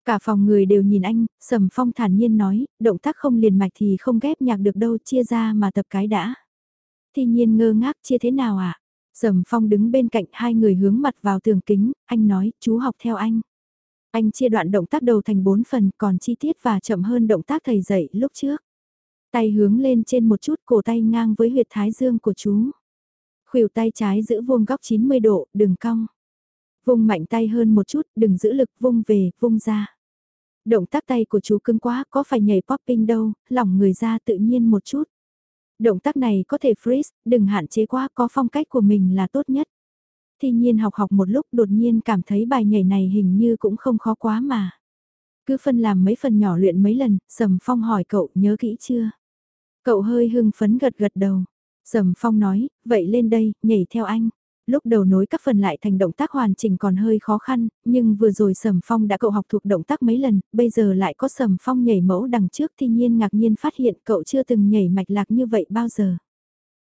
Cả phòng người đều nhìn anh, Sầm Phong thản nhiên nói, động tác không liền mạch thì không ghép nhạc được đâu, chia ra mà tập cái đã. Thi nhiên ngơ ngác chia thế nào ạ? À? Sầm Phong đứng bên cạnh hai người hướng mặt vào tường kính, anh nói, chú học theo anh. Anh chia đoạn động tác đầu thành bốn phần còn chi tiết và chậm hơn động tác thầy dạy lúc trước. Tay hướng lên trên một chút cổ tay ngang với huyệt thái dương của chú. Khuỷu tay trái giữ vuông góc 90 độ, đừng cong. Vung mạnh tay hơn một chút, đừng giữ lực vung về, vung ra. Động tác tay của chú cưng quá, có phải nhảy popping đâu, lỏng người ra tự nhiên một chút. Động tác này có thể freeze, đừng hạn chế quá, có phong cách của mình là tốt nhất. Thi nhiên học học một lúc đột nhiên cảm thấy bài nhảy này hình như cũng không khó quá mà. Cứ phân làm mấy phần nhỏ luyện mấy lần, Sầm Phong hỏi cậu nhớ kỹ chưa? Cậu hơi hưng phấn gật gật đầu. Sầm Phong nói, vậy lên đây, nhảy theo anh lúc đầu nối các phần lại thành động tác hoàn chỉnh còn hơi khó khăn, nhưng vừa rồi Sầm Phong đã cậu học thuộc động tác mấy lần, bây giờ lại có Sầm Phong nhảy mẫu đằng trước thì nhiên ngạc nhiên phát hiện cậu chưa từng nhảy mạch lạc như vậy bao giờ.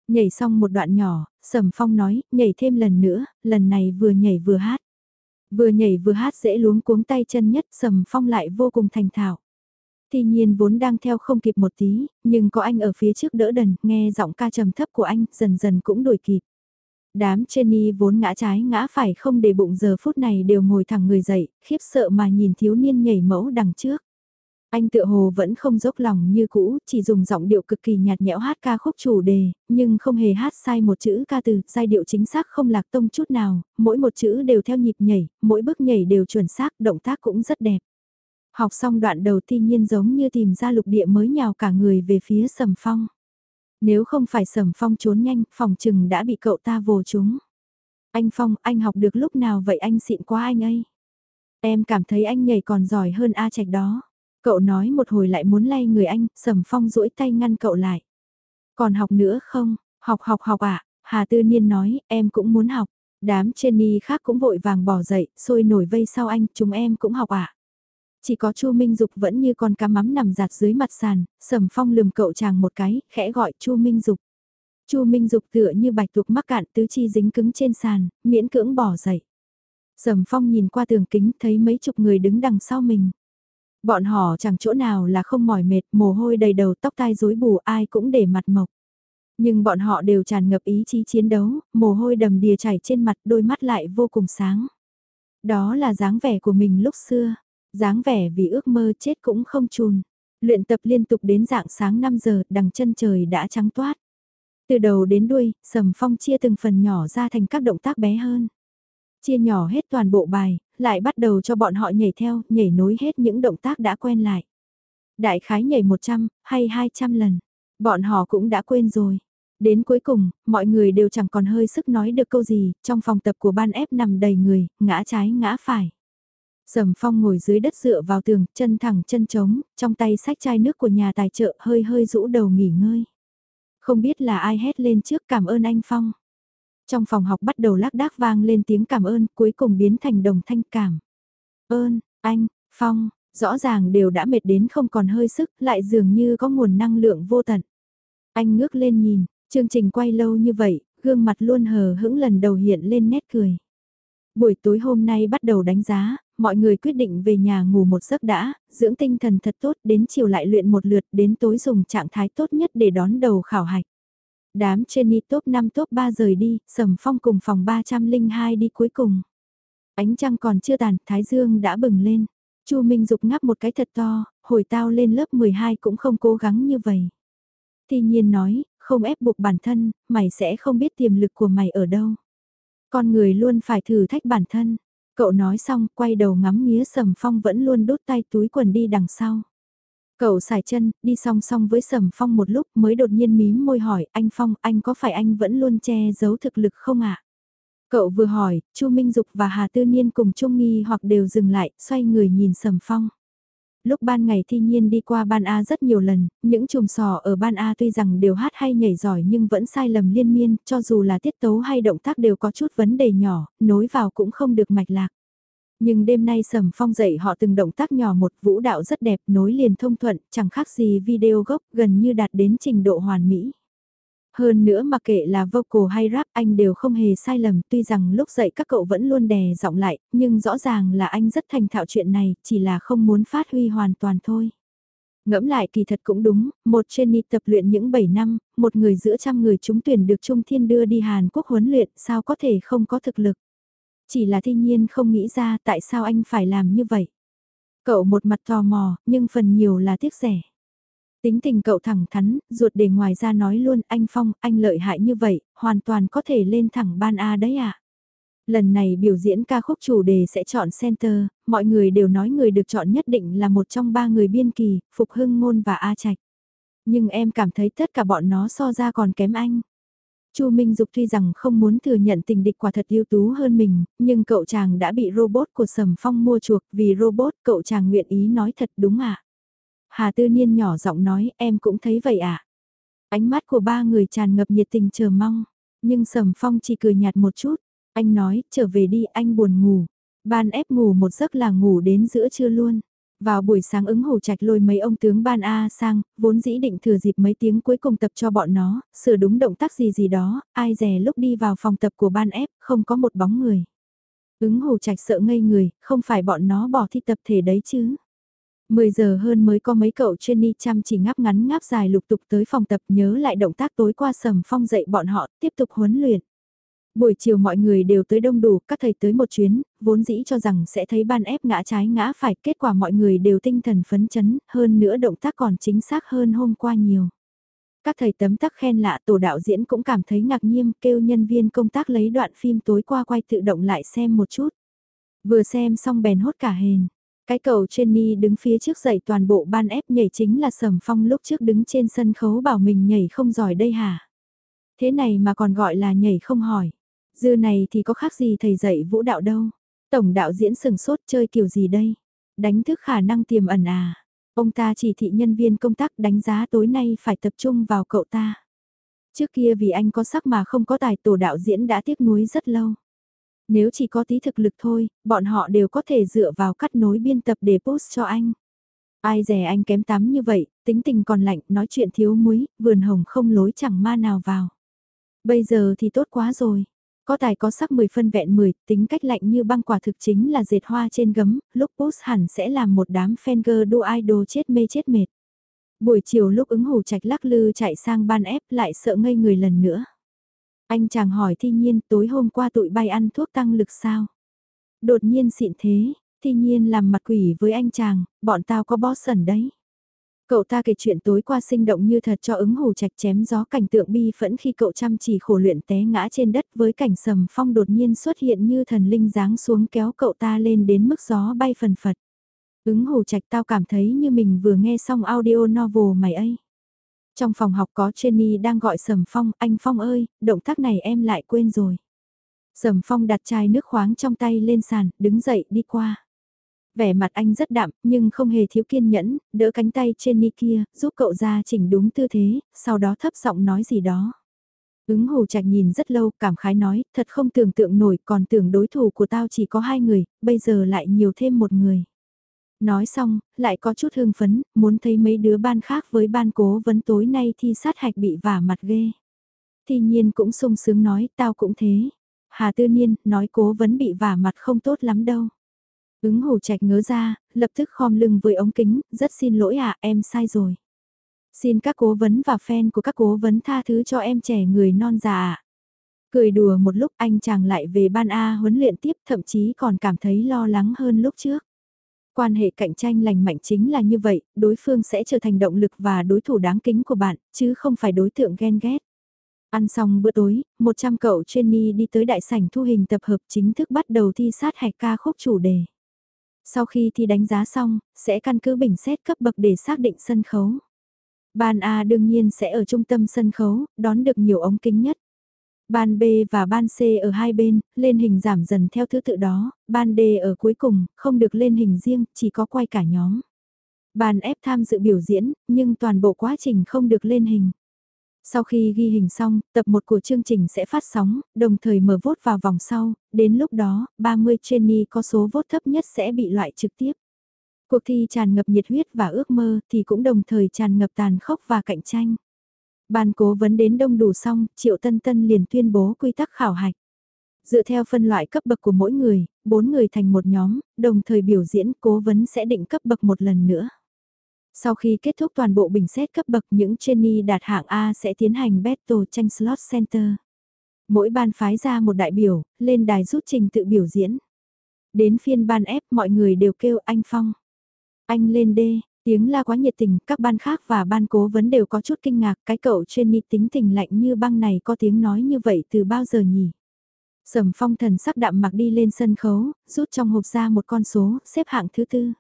Nhảy xong một đoạn nhỏ, Sầm Phong nói, nhảy thêm lần nữa, lần này vừa nhảy vừa hát. Vừa nhảy vừa hát dễ luống cuống tay chân nhất, Sầm Phong lại vô cùng thành thạo. Tuy nhiên vốn đang theo không kịp một tí, nhưng có anh ở phía trước đỡ đần, nghe giọng ca trầm thấp của anh, dần dần cũng đuổi kịp. Đám Jenny vốn ngã trái ngã phải không để bụng giờ phút này đều ngồi thẳng người dậy, khiếp sợ mà nhìn thiếu niên nhảy mẫu đằng trước. Anh tựa hồ vẫn không dốc lòng như cũ, chỉ dùng giọng điệu cực kỳ nhạt nhẽo hát ca khúc chủ đề, nhưng không hề hát sai một chữ ca từ, giai điệu chính xác không lạc tông chút nào, mỗi một chữ đều theo nhịp nhảy, mỗi bước nhảy đều chuẩn xác, động tác cũng rất đẹp. Học xong đoạn đầu tuy nhiên giống như tìm ra lục địa mới nhào cả người về phía sầm phong. Nếu không phải sầm phong trốn nhanh, phòng chừng đã bị cậu ta vồ chúng. Anh Phong, anh học được lúc nào vậy anh xịn quá anh ấy. Em cảm thấy anh nhảy còn giỏi hơn A Trạch đó. Cậu nói một hồi lại muốn lay người anh, sầm phong duỗi tay ngăn cậu lại. Còn học nữa không? Học học học ạ, à? Hà Tư Niên nói, em cũng muốn học. Đám Jenny khác cũng vội vàng bỏ dậy, sôi nổi vây sau anh, chúng em cũng học ạ. À? Chỉ có Chu Minh Dục vẫn như con cá mắm nằm giạt dưới mặt sàn, Sầm Phong lườm cậu chàng một cái, khẽ gọi Chu Minh Dục. Chu Minh Dục tựa như bạch tuộc mắc cạn tứ chi dính cứng trên sàn, miễn cưỡng bỏ dậy. Sầm Phong nhìn qua tường kính thấy mấy chục người đứng đằng sau mình. Bọn họ chẳng chỗ nào là không mỏi mệt, mồ hôi đầy đầu tóc tai rối bù ai cũng để mặt mộc. Nhưng bọn họ đều tràn ngập ý chí chiến đấu, mồ hôi đầm đìa chảy trên mặt đôi mắt lại vô cùng sáng. Đó là dáng vẻ của mình lúc xưa dáng vẻ vì ước mơ chết cũng không chùn. Luyện tập liên tục đến dạng sáng 5 giờ, đằng chân trời đã trắng toát. Từ đầu đến đuôi, Sầm Phong chia từng phần nhỏ ra thành các động tác bé hơn. Chia nhỏ hết toàn bộ bài, lại bắt đầu cho bọn họ nhảy theo, nhảy nối hết những động tác đã quen lại. Đại khái nhảy 100, hay 200 lần. Bọn họ cũng đã quên rồi. Đến cuối cùng, mọi người đều chẳng còn hơi sức nói được câu gì, trong phòng tập của ban ép nằm đầy người, ngã trái ngã phải. Sầm phong ngồi dưới đất dựa vào tường, chân thẳng chân trống, trong tay sách chai nước của nhà tài trợ hơi hơi rũ đầu nghỉ ngơi. Không biết là ai hét lên trước cảm ơn anh Phong. Trong phòng học bắt đầu lác đác vang lên tiếng cảm ơn, cuối cùng biến thành đồng thanh cảm. Ơn, anh, Phong, rõ ràng đều đã mệt đến không còn hơi sức, lại dường như có nguồn năng lượng vô tận. Anh ngước lên nhìn, chương trình quay lâu như vậy, gương mặt luôn hờ hững lần đầu hiện lên nét cười. Buổi tối hôm nay bắt đầu đánh giá, mọi người quyết định về nhà ngủ một giấc đã, dưỡng tinh thần thật tốt, đến chiều lại luyện một lượt, đến tối dùng trạng thái tốt nhất để đón đầu khảo hạch. Đám Jenny top 5 top 3 rời đi, Sầm Phong cùng phòng 302 đi cuối cùng. Ánh trăng còn chưa tàn, Thái Dương đã bừng lên. Chu Minh Dục ngáp một cái thật to, hồi tao lên lớp 12 cũng không cố gắng như vậy. Tuy nhiên nói, không ép buộc bản thân, mày sẽ không biết tiềm lực của mày ở đâu. Con người luôn phải thử thách bản thân. Cậu nói xong, quay đầu ngắm nghía Sầm Phong vẫn luôn đút tay túi quần đi đằng sau. Cậu xài chân, đi song song với Sầm Phong một lúc mới đột nhiên mím môi hỏi, anh Phong, anh có phải anh vẫn luôn che giấu thực lực không ạ? Cậu vừa hỏi, Chu Minh Dục và Hà Tư Niên cùng Trung Nghi hoặc đều dừng lại, xoay người nhìn Sầm Phong. Lúc ban ngày thi nhiên đi qua ban A rất nhiều lần, những chùm sò ở ban A tuy rằng đều hát hay nhảy giỏi nhưng vẫn sai lầm liên miên, cho dù là tiết tấu hay động tác đều có chút vấn đề nhỏ, nối vào cũng không được mạch lạc. Nhưng đêm nay Sầm Phong dạy họ từng động tác nhỏ một vũ đạo rất đẹp nối liền thông thuận, chẳng khác gì video gốc gần như đạt đến trình độ hoàn mỹ. Hơn nữa mà kệ là vocal hay rap anh đều không hề sai lầm tuy rằng lúc dạy các cậu vẫn luôn đè giọng lại, nhưng rõ ràng là anh rất thành thạo chuyện này, chỉ là không muốn phát huy hoàn toàn thôi. Ngẫm lại kỳ thật cũng đúng, một Jenny tập luyện những 7 năm, một người giữa trăm người trúng tuyển được Trung Thiên đưa đi Hàn Quốc huấn luyện sao có thể không có thực lực. Chỉ là thiên nhiên không nghĩ ra tại sao anh phải làm như vậy. Cậu một mặt tò mò, nhưng phần nhiều là tiếc rẻ. Tính tình cậu thẳng thắn, ruột để ngoài ra nói luôn anh Phong, anh lợi hại như vậy, hoàn toàn có thể lên thẳng ban A đấy à. Lần này biểu diễn ca khúc chủ đề sẽ chọn center, mọi người đều nói người được chọn nhất định là một trong ba người biên kỳ, Phục Hưng Ngôn và A Trạch. Nhưng em cảm thấy tất cả bọn nó so ra còn kém anh. Chu Minh Dục tuy rằng không muốn thừa nhận tình địch quả thật ưu tú hơn mình, nhưng cậu chàng đã bị robot của Sầm Phong mua chuộc vì robot cậu chàng nguyện ý nói thật đúng à. Hà Tư Niên nhỏ giọng nói em cũng thấy vậy à. Ánh mắt của ba người tràn ngập nhiệt tình chờ mong, nhưng Sầm Phong chỉ cười nhạt một chút. Anh nói, trở về đi, anh buồn ngủ. Ban ép ngủ một giấc là ngủ đến giữa trưa luôn. Vào buổi sáng ứng hồ trạch lôi mấy ông tướng ban A sang, vốn dĩ định thừa dịp mấy tiếng cuối cùng tập cho bọn nó, sửa đúng động tác gì gì đó, ai dè lúc đi vào phòng tập của ban ép, không có một bóng người. Ứng hồ trạch sợ ngây người, không phải bọn nó bỏ thi tập thể đấy chứ. 10 giờ hơn mới có mấy cậu Jenny chăm chỉ ngáp ngắn ngáp dài lục tục tới phòng tập nhớ lại động tác tối qua sầm phong dậy bọn họ tiếp tục huấn luyện. Buổi chiều mọi người đều tới đông đủ, các thầy tới một chuyến, vốn dĩ cho rằng sẽ thấy ban ép ngã trái ngã phải, kết quả mọi người đều tinh thần phấn chấn, hơn nữa động tác còn chính xác hơn hôm qua nhiều. Các thầy tấm tắc khen lạ tổ đạo diễn cũng cảm thấy ngạc nhiên, kêu nhân viên công tác lấy đoạn phim tối qua quay tự động lại xem một chút. Vừa xem xong bèn hốt cả hền. Cái cầu Jenny đứng phía trước dậy toàn bộ ban ép nhảy chính là Sầm Phong lúc trước đứng trên sân khấu bảo mình nhảy không giỏi đây hả? Thế này mà còn gọi là nhảy không hỏi. Dư này thì có khác gì thầy dạy vũ đạo đâu. Tổng đạo diễn sừng sốt chơi kiểu gì đây? Đánh thức khả năng tiềm ẩn à? Ông ta chỉ thị nhân viên công tác đánh giá tối nay phải tập trung vào cậu ta. Trước kia vì anh có sắc mà không có tài, tổ đạo diễn đã tiếc nuối rất lâu. Nếu chỉ có tí thực lực thôi, bọn họ đều có thể dựa vào cắt nối biên tập để post cho anh. Ai rẻ anh kém tắm như vậy, tính tình còn lạnh, nói chuyện thiếu muối, vườn hồng không lối chẳng ma nào vào. Bây giờ thì tốt quá rồi. Có tài có sắc 10 phân vẹn 10, tính cách lạnh như băng quả thực chính là dệt hoa trên gấm, lúc post hẳn sẽ làm một đám fan girl đua idol chết mê chết mệt. Buổi chiều lúc ứng hủ trạch lắc lư chạy sang ban ép lại sợ ngây người lần nữa. Anh chàng hỏi thi nhiên tối hôm qua tụi bay ăn thuốc tăng lực sao? Đột nhiên xịn thế, thi nhiên làm mặt quỷ với anh chàng, bọn tao có bó sẩn đấy. Cậu ta kể chuyện tối qua sinh động như thật cho ứng hù chạch chém gió cảnh tượng bi phẫn khi cậu chăm chỉ khổ luyện té ngã trên đất với cảnh sầm phong đột nhiên xuất hiện như thần linh giáng xuống kéo cậu ta lên đến mức gió bay phần phật. Ứng hù chạch tao cảm thấy như mình vừa nghe xong audio novel mày ấy. Trong phòng học có Jenny đang gọi Sầm Phong, anh Phong ơi, động tác này em lại quên rồi. Sầm Phong đặt chai nước khoáng trong tay lên sàn, đứng dậy đi qua. Vẻ mặt anh rất đạm, nhưng không hề thiếu kiên nhẫn, đỡ cánh tay Jenny kia, giúp cậu ra chỉnh đúng tư thế, sau đó thấp giọng nói gì đó. Ứng hồ trạch nhìn rất lâu, cảm khái nói, thật không tưởng tượng nổi, còn tưởng đối thủ của tao chỉ có hai người, bây giờ lại nhiều thêm một người. Nói xong, lại có chút hương phấn, muốn thấy mấy đứa ban khác với ban cố vấn tối nay thi sát hạch bị vả mặt ghê. thì nhiên cũng sung sướng nói, tao cũng thế. Hà Tư Niên, nói cố vấn bị vả mặt không tốt lắm đâu. Ứng hồ trạch ngớ ra, lập tức khom lưng với ống kính, rất xin lỗi à em sai rồi. Xin các cố vấn và fan của các cố vấn tha thứ cho em trẻ người non già ạ. Cười đùa một lúc anh chàng lại về ban A huấn luyện tiếp thậm chí còn cảm thấy lo lắng hơn lúc trước. Quan hệ cạnh tranh lành mạnh chính là như vậy, đối phương sẽ trở thành động lực và đối thủ đáng kính của bạn, chứ không phải đối tượng ghen ghét. Ăn xong bữa tối, 100 cậu Jenny đi tới đại sảnh thu hình tập hợp chính thức bắt đầu thi sát hạch ca khúc chủ đề. Sau khi thi đánh giá xong, sẽ căn cứ bình xét cấp bậc để xác định sân khấu. Ban A đương nhiên sẽ ở trung tâm sân khấu, đón được nhiều ống kính nhất. Ban B và ban C ở hai bên, lên hình giảm dần theo thứ tự đó, ban D ở cuối cùng, không được lên hình riêng, chỉ có quay cả nhóm. Ban F tham dự biểu diễn, nhưng toàn bộ quá trình không được lên hình. Sau khi ghi hình xong, tập 1 của chương trình sẽ phát sóng, đồng thời mở vote vào vòng sau, đến lúc đó, 30 trainee có số vote thấp nhất sẽ bị loại trực tiếp. Cuộc thi tràn ngập nhiệt huyết và ước mơ thì cũng đồng thời tràn ngập tàn khốc và cạnh tranh. Ban cố vấn đến đông đủ xong, Triệu Tân Tân liền tuyên bố quy tắc khảo hạch. Dựa theo phân loại cấp bậc của mỗi người, bốn người thành một nhóm, đồng thời biểu diễn cố vấn sẽ định cấp bậc một lần nữa. Sau khi kết thúc toàn bộ bình xét cấp bậc những trainee đạt hạng A sẽ tiến hành battle tranh slot center. Mỗi ban phái ra một đại biểu, lên đài rút trình tự biểu diễn. Đến phiên ban ép mọi người đều kêu anh Phong. Anh lên đê, tiếng la quá nhiệt tình, các ban khác và ban cố vấn đều có chút kinh ngạc, cái cậu trainee tính tình lạnh như băng này có tiếng nói như vậy từ bao giờ nhỉ? Sầm phong thần sắc đạm mặc đi lên sân khấu, rút trong hộp ra một con số, xếp hạng thứ tư.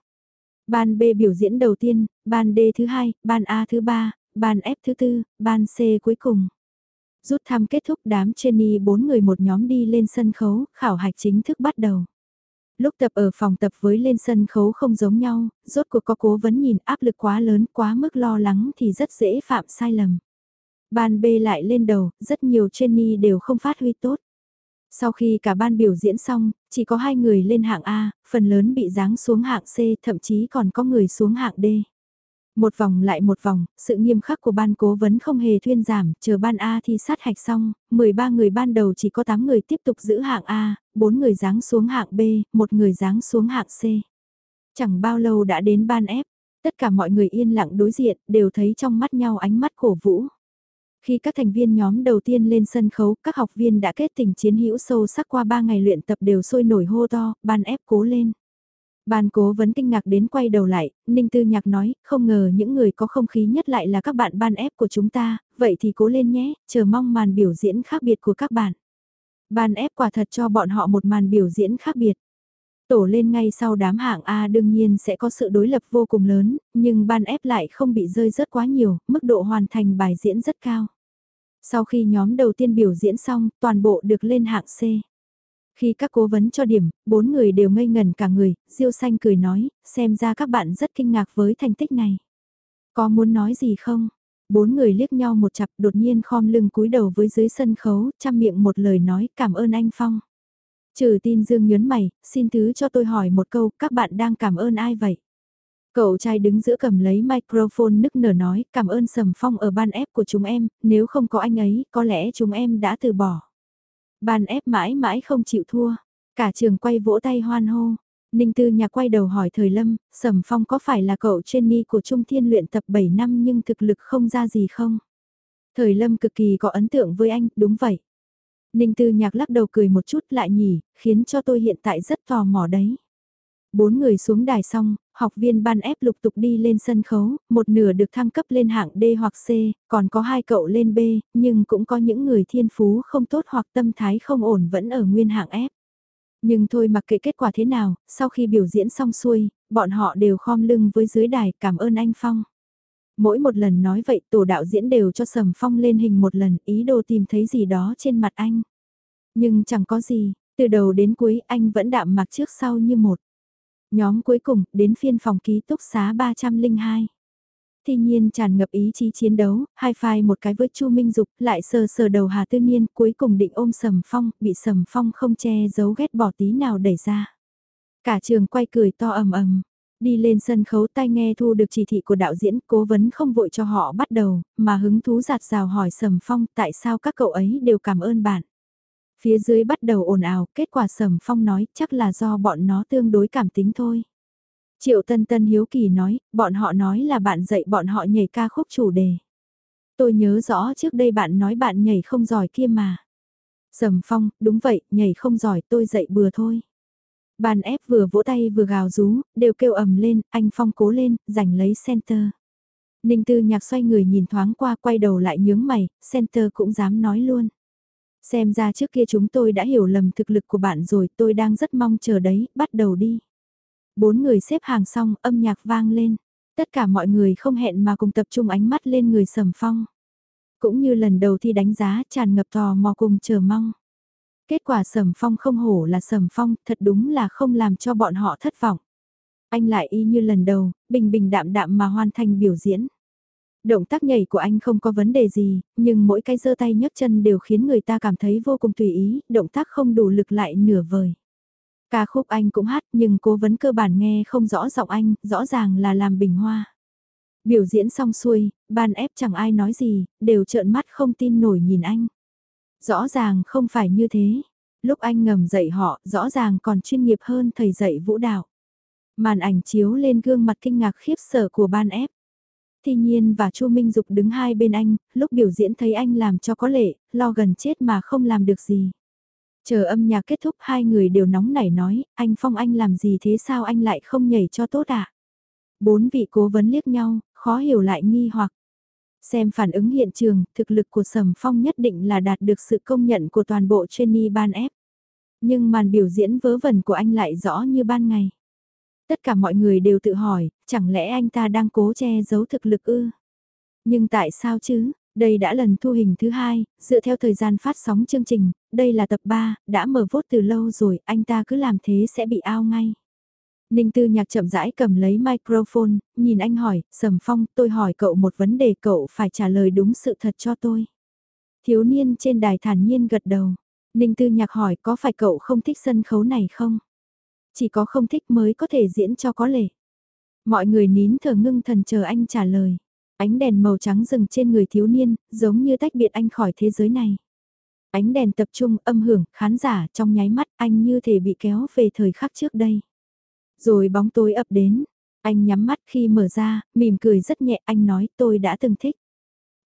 Ban B biểu diễn đầu tiên, ban D thứ hai, ban A thứ ba, ban F thứ tư, ban C cuối cùng. Rút thăm kết thúc đám trainee bốn người một nhóm đi lên sân khấu, khảo hạch chính thức bắt đầu. Lúc tập ở phòng tập với lên sân khấu không giống nhau, rốt cuộc có cố vấn nhìn áp lực quá lớn quá mức lo lắng thì rất dễ phạm sai lầm. Ban B lại lên đầu, rất nhiều trainee đều không phát huy tốt. Sau khi cả ban biểu diễn xong, chỉ có hai người lên hạng A, phần lớn bị giáng xuống hạng C, thậm chí còn có người xuống hạng D. Một vòng lại một vòng, sự nghiêm khắc của ban cố vấn không hề thuyên giảm, chờ ban A thi sát hạch xong, 13 người ban đầu chỉ có 8 người tiếp tục giữ hạng A, 4 người giáng xuống hạng B, một người giáng xuống hạng C. Chẳng bao lâu đã đến ban F, tất cả mọi người yên lặng đối diện, đều thấy trong mắt nhau ánh mắt cổ vũ. Khi các thành viên nhóm đầu tiên lên sân khấu, các học viên đã kết tình chiến hữu sâu sắc qua 3 ngày luyện tập đều sôi nổi hô to, ban ép cố lên. Ban cố vấn kinh ngạc đến quay đầu lại, Ninh Tư Nhạc nói, không ngờ những người có không khí nhất lại là các bạn ban ép của chúng ta, vậy thì cố lên nhé, chờ mong màn biểu diễn khác biệt của các bạn. Ban ép quả thật cho bọn họ một màn biểu diễn khác biệt. Tổ lên ngay sau đám hạng A đương nhiên sẽ có sự đối lập vô cùng lớn, nhưng ban ép lại không bị rơi rớt quá nhiều, mức độ hoàn thành bài diễn rất cao. Sau khi nhóm đầu tiên biểu diễn xong, toàn bộ được lên hạng C. Khi các cố vấn cho điểm, bốn người đều ngây ngần cả người, Diêu Xanh cười nói, xem ra các bạn rất kinh ngạc với thành tích này. Có muốn nói gì không? Bốn người liếc nhau một chặp đột nhiên khom lưng cúi đầu với dưới sân khấu, chăm miệng một lời nói cảm ơn anh Phong. Trừ tin Dương nhớn mày, xin thứ cho tôi hỏi một câu, các bạn đang cảm ơn ai vậy? Cậu trai đứng giữa cầm lấy microphone nức nở nói, cảm ơn Sầm Phong ở ban ép của chúng em, nếu không có anh ấy, có lẽ chúng em đã từ bỏ. Ban ép mãi mãi không chịu thua, cả trường quay vỗ tay hoan hô. Ninh Tư nhà quay đầu hỏi Thời Lâm, Sầm Phong có phải là cậu trainee của Trung Thiên luyện tập 7 năm nhưng thực lực không ra gì không? Thời Lâm cực kỳ có ấn tượng với anh, đúng vậy. Ninh Tư Nhạc lắc đầu cười một chút lại nhỉ, khiến cho tôi hiện tại rất tò mò đấy. Bốn người xuống đài xong, học viên ban ép lục tục đi lên sân khấu, một nửa được thăng cấp lên hạng D hoặc C, còn có hai cậu lên B, nhưng cũng có những người thiên phú không tốt hoặc tâm thái không ổn vẫn ở nguyên hạng F. Nhưng thôi mặc kệ kết quả thế nào, sau khi biểu diễn xong xuôi, bọn họ đều khom lưng với dưới đài cảm ơn anh Phong. Mỗi một lần nói vậy tổ đạo diễn đều cho Sầm Phong lên hình một lần ý đồ tìm thấy gì đó trên mặt anh. Nhưng chẳng có gì, từ đầu đến cuối anh vẫn đạm mặc trước sau như một. Nhóm cuối cùng, đến phiên phòng ký túc xá 302. Thi nhiên tràn ngập ý chí chiến đấu, hai phai một cái với Chu Minh Dục, lại sờ sờ đầu Hà Tư Niên, cuối cùng định ôm Sầm Phong, bị Sầm Phong không che giấu ghét bỏ tí nào đẩy ra. Cả trường quay cười to ầm ầm. Đi lên sân khấu tai nghe thu được chỉ thị của đạo diễn, cố vấn không vội cho họ bắt đầu, mà hứng thú giạt rào hỏi Sầm Phong tại sao các cậu ấy đều cảm ơn bạn. Phía dưới bắt đầu ồn ào, kết quả Sầm Phong nói chắc là do bọn nó tương đối cảm tính thôi. Triệu Tân Tân hiếu kỳ nói, bọn họ nói là bạn dạy bọn họ nhảy ca khúc chủ đề. Tôi nhớ rõ trước đây bạn nói bạn nhảy không giỏi kia mà. Sầm Phong, đúng vậy, nhảy không giỏi tôi dạy bừa thôi. Bàn ép vừa vỗ tay vừa gào rú, đều kêu ầm lên, anh Phong cố lên, giành lấy center. Ninh Tư Nhạc xoay người nhìn thoáng qua quay đầu lại nhướng mày, center cũng dám nói luôn. Xem ra trước kia chúng tôi đã hiểu lầm thực lực của bạn rồi, tôi đang rất mong chờ đấy, bắt đầu đi. Bốn người xếp hàng xong, âm nhạc vang lên. Tất cả mọi người không hẹn mà cùng tập trung ánh mắt lên người sầm phong. Cũng như lần đầu thi đánh giá tràn ngập tò mò cùng chờ mong. Kết quả sầm phong không hổ là sầm phong, thật đúng là không làm cho bọn họ thất vọng. Anh lại y như lần đầu, bình bình đạm đạm mà hoàn thành biểu diễn. Động tác nhảy của anh không có vấn đề gì, nhưng mỗi cái giơ tay nhấc chân đều khiến người ta cảm thấy vô cùng tùy ý, động tác không đủ lực lại nửa vời. Ca khúc anh cũng hát nhưng cố vấn cơ bản nghe không rõ giọng anh, rõ ràng là làm bình hoa. Biểu diễn xong xuôi, ban ép chẳng ai nói gì, đều trợn mắt không tin nổi nhìn anh. Rõ ràng không phải như thế. Lúc anh ngầm dạy họ, rõ ràng còn chuyên nghiệp hơn thầy dạy vũ đạo. Màn ảnh chiếu lên gương mặt kinh ngạc khiếp sợ của ban ép. Thi nhiên và Chu Minh Dục đứng hai bên anh, lúc biểu diễn thấy anh làm cho có lệ, lo gần chết mà không làm được gì. Chờ âm nhạc kết thúc hai người đều nóng nảy nói, anh Phong anh làm gì thế sao anh lại không nhảy cho tốt ạ? À? Bốn vị cố vấn liếc nhau, khó hiểu lại nghi hoặc. Xem phản ứng hiện trường, thực lực của Sầm Phong nhất định là đạt được sự công nhận của toàn bộ trainee ban ép. Nhưng màn biểu diễn vớ vẩn của anh lại rõ như ban ngày. Tất cả mọi người đều tự hỏi, chẳng lẽ anh ta đang cố che giấu thực lực ư? Nhưng tại sao chứ? Đây đã lần thu hình thứ hai, dựa theo thời gian phát sóng chương trình, đây là tập 3, đã mở vốt từ lâu rồi, anh ta cứ làm thế sẽ bị ao ngay. Ninh Tư Nhạc chậm rãi cầm lấy microphone, nhìn anh hỏi, Sầm Phong, tôi hỏi cậu một vấn đề cậu phải trả lời đúng sự thật cho tôi. Thiếu niên trên đài thản nhiên gật đầu. Ninh Tư Nhạc hỏi có phải cậu không thích sân khấu này không? Chỉ có không thích mới có thể diễn cho có lệ. Mọi người nín thở ngưng thần chờ anh trả lời. Ánh đèn màu trắng rừng trên người thiếu niên, giống như tách biệt anh khỏi thế giới này. Ánh đèn tập trung âm hưởng, khán giả trong nháy mắt anh như thể bị kéo về thời khắc trước đây. Rồi bóng tối ập đến, anh nhắm mắt khi mở ra, mỉm cười rất nhẹ anh nói tôi đã từng thích.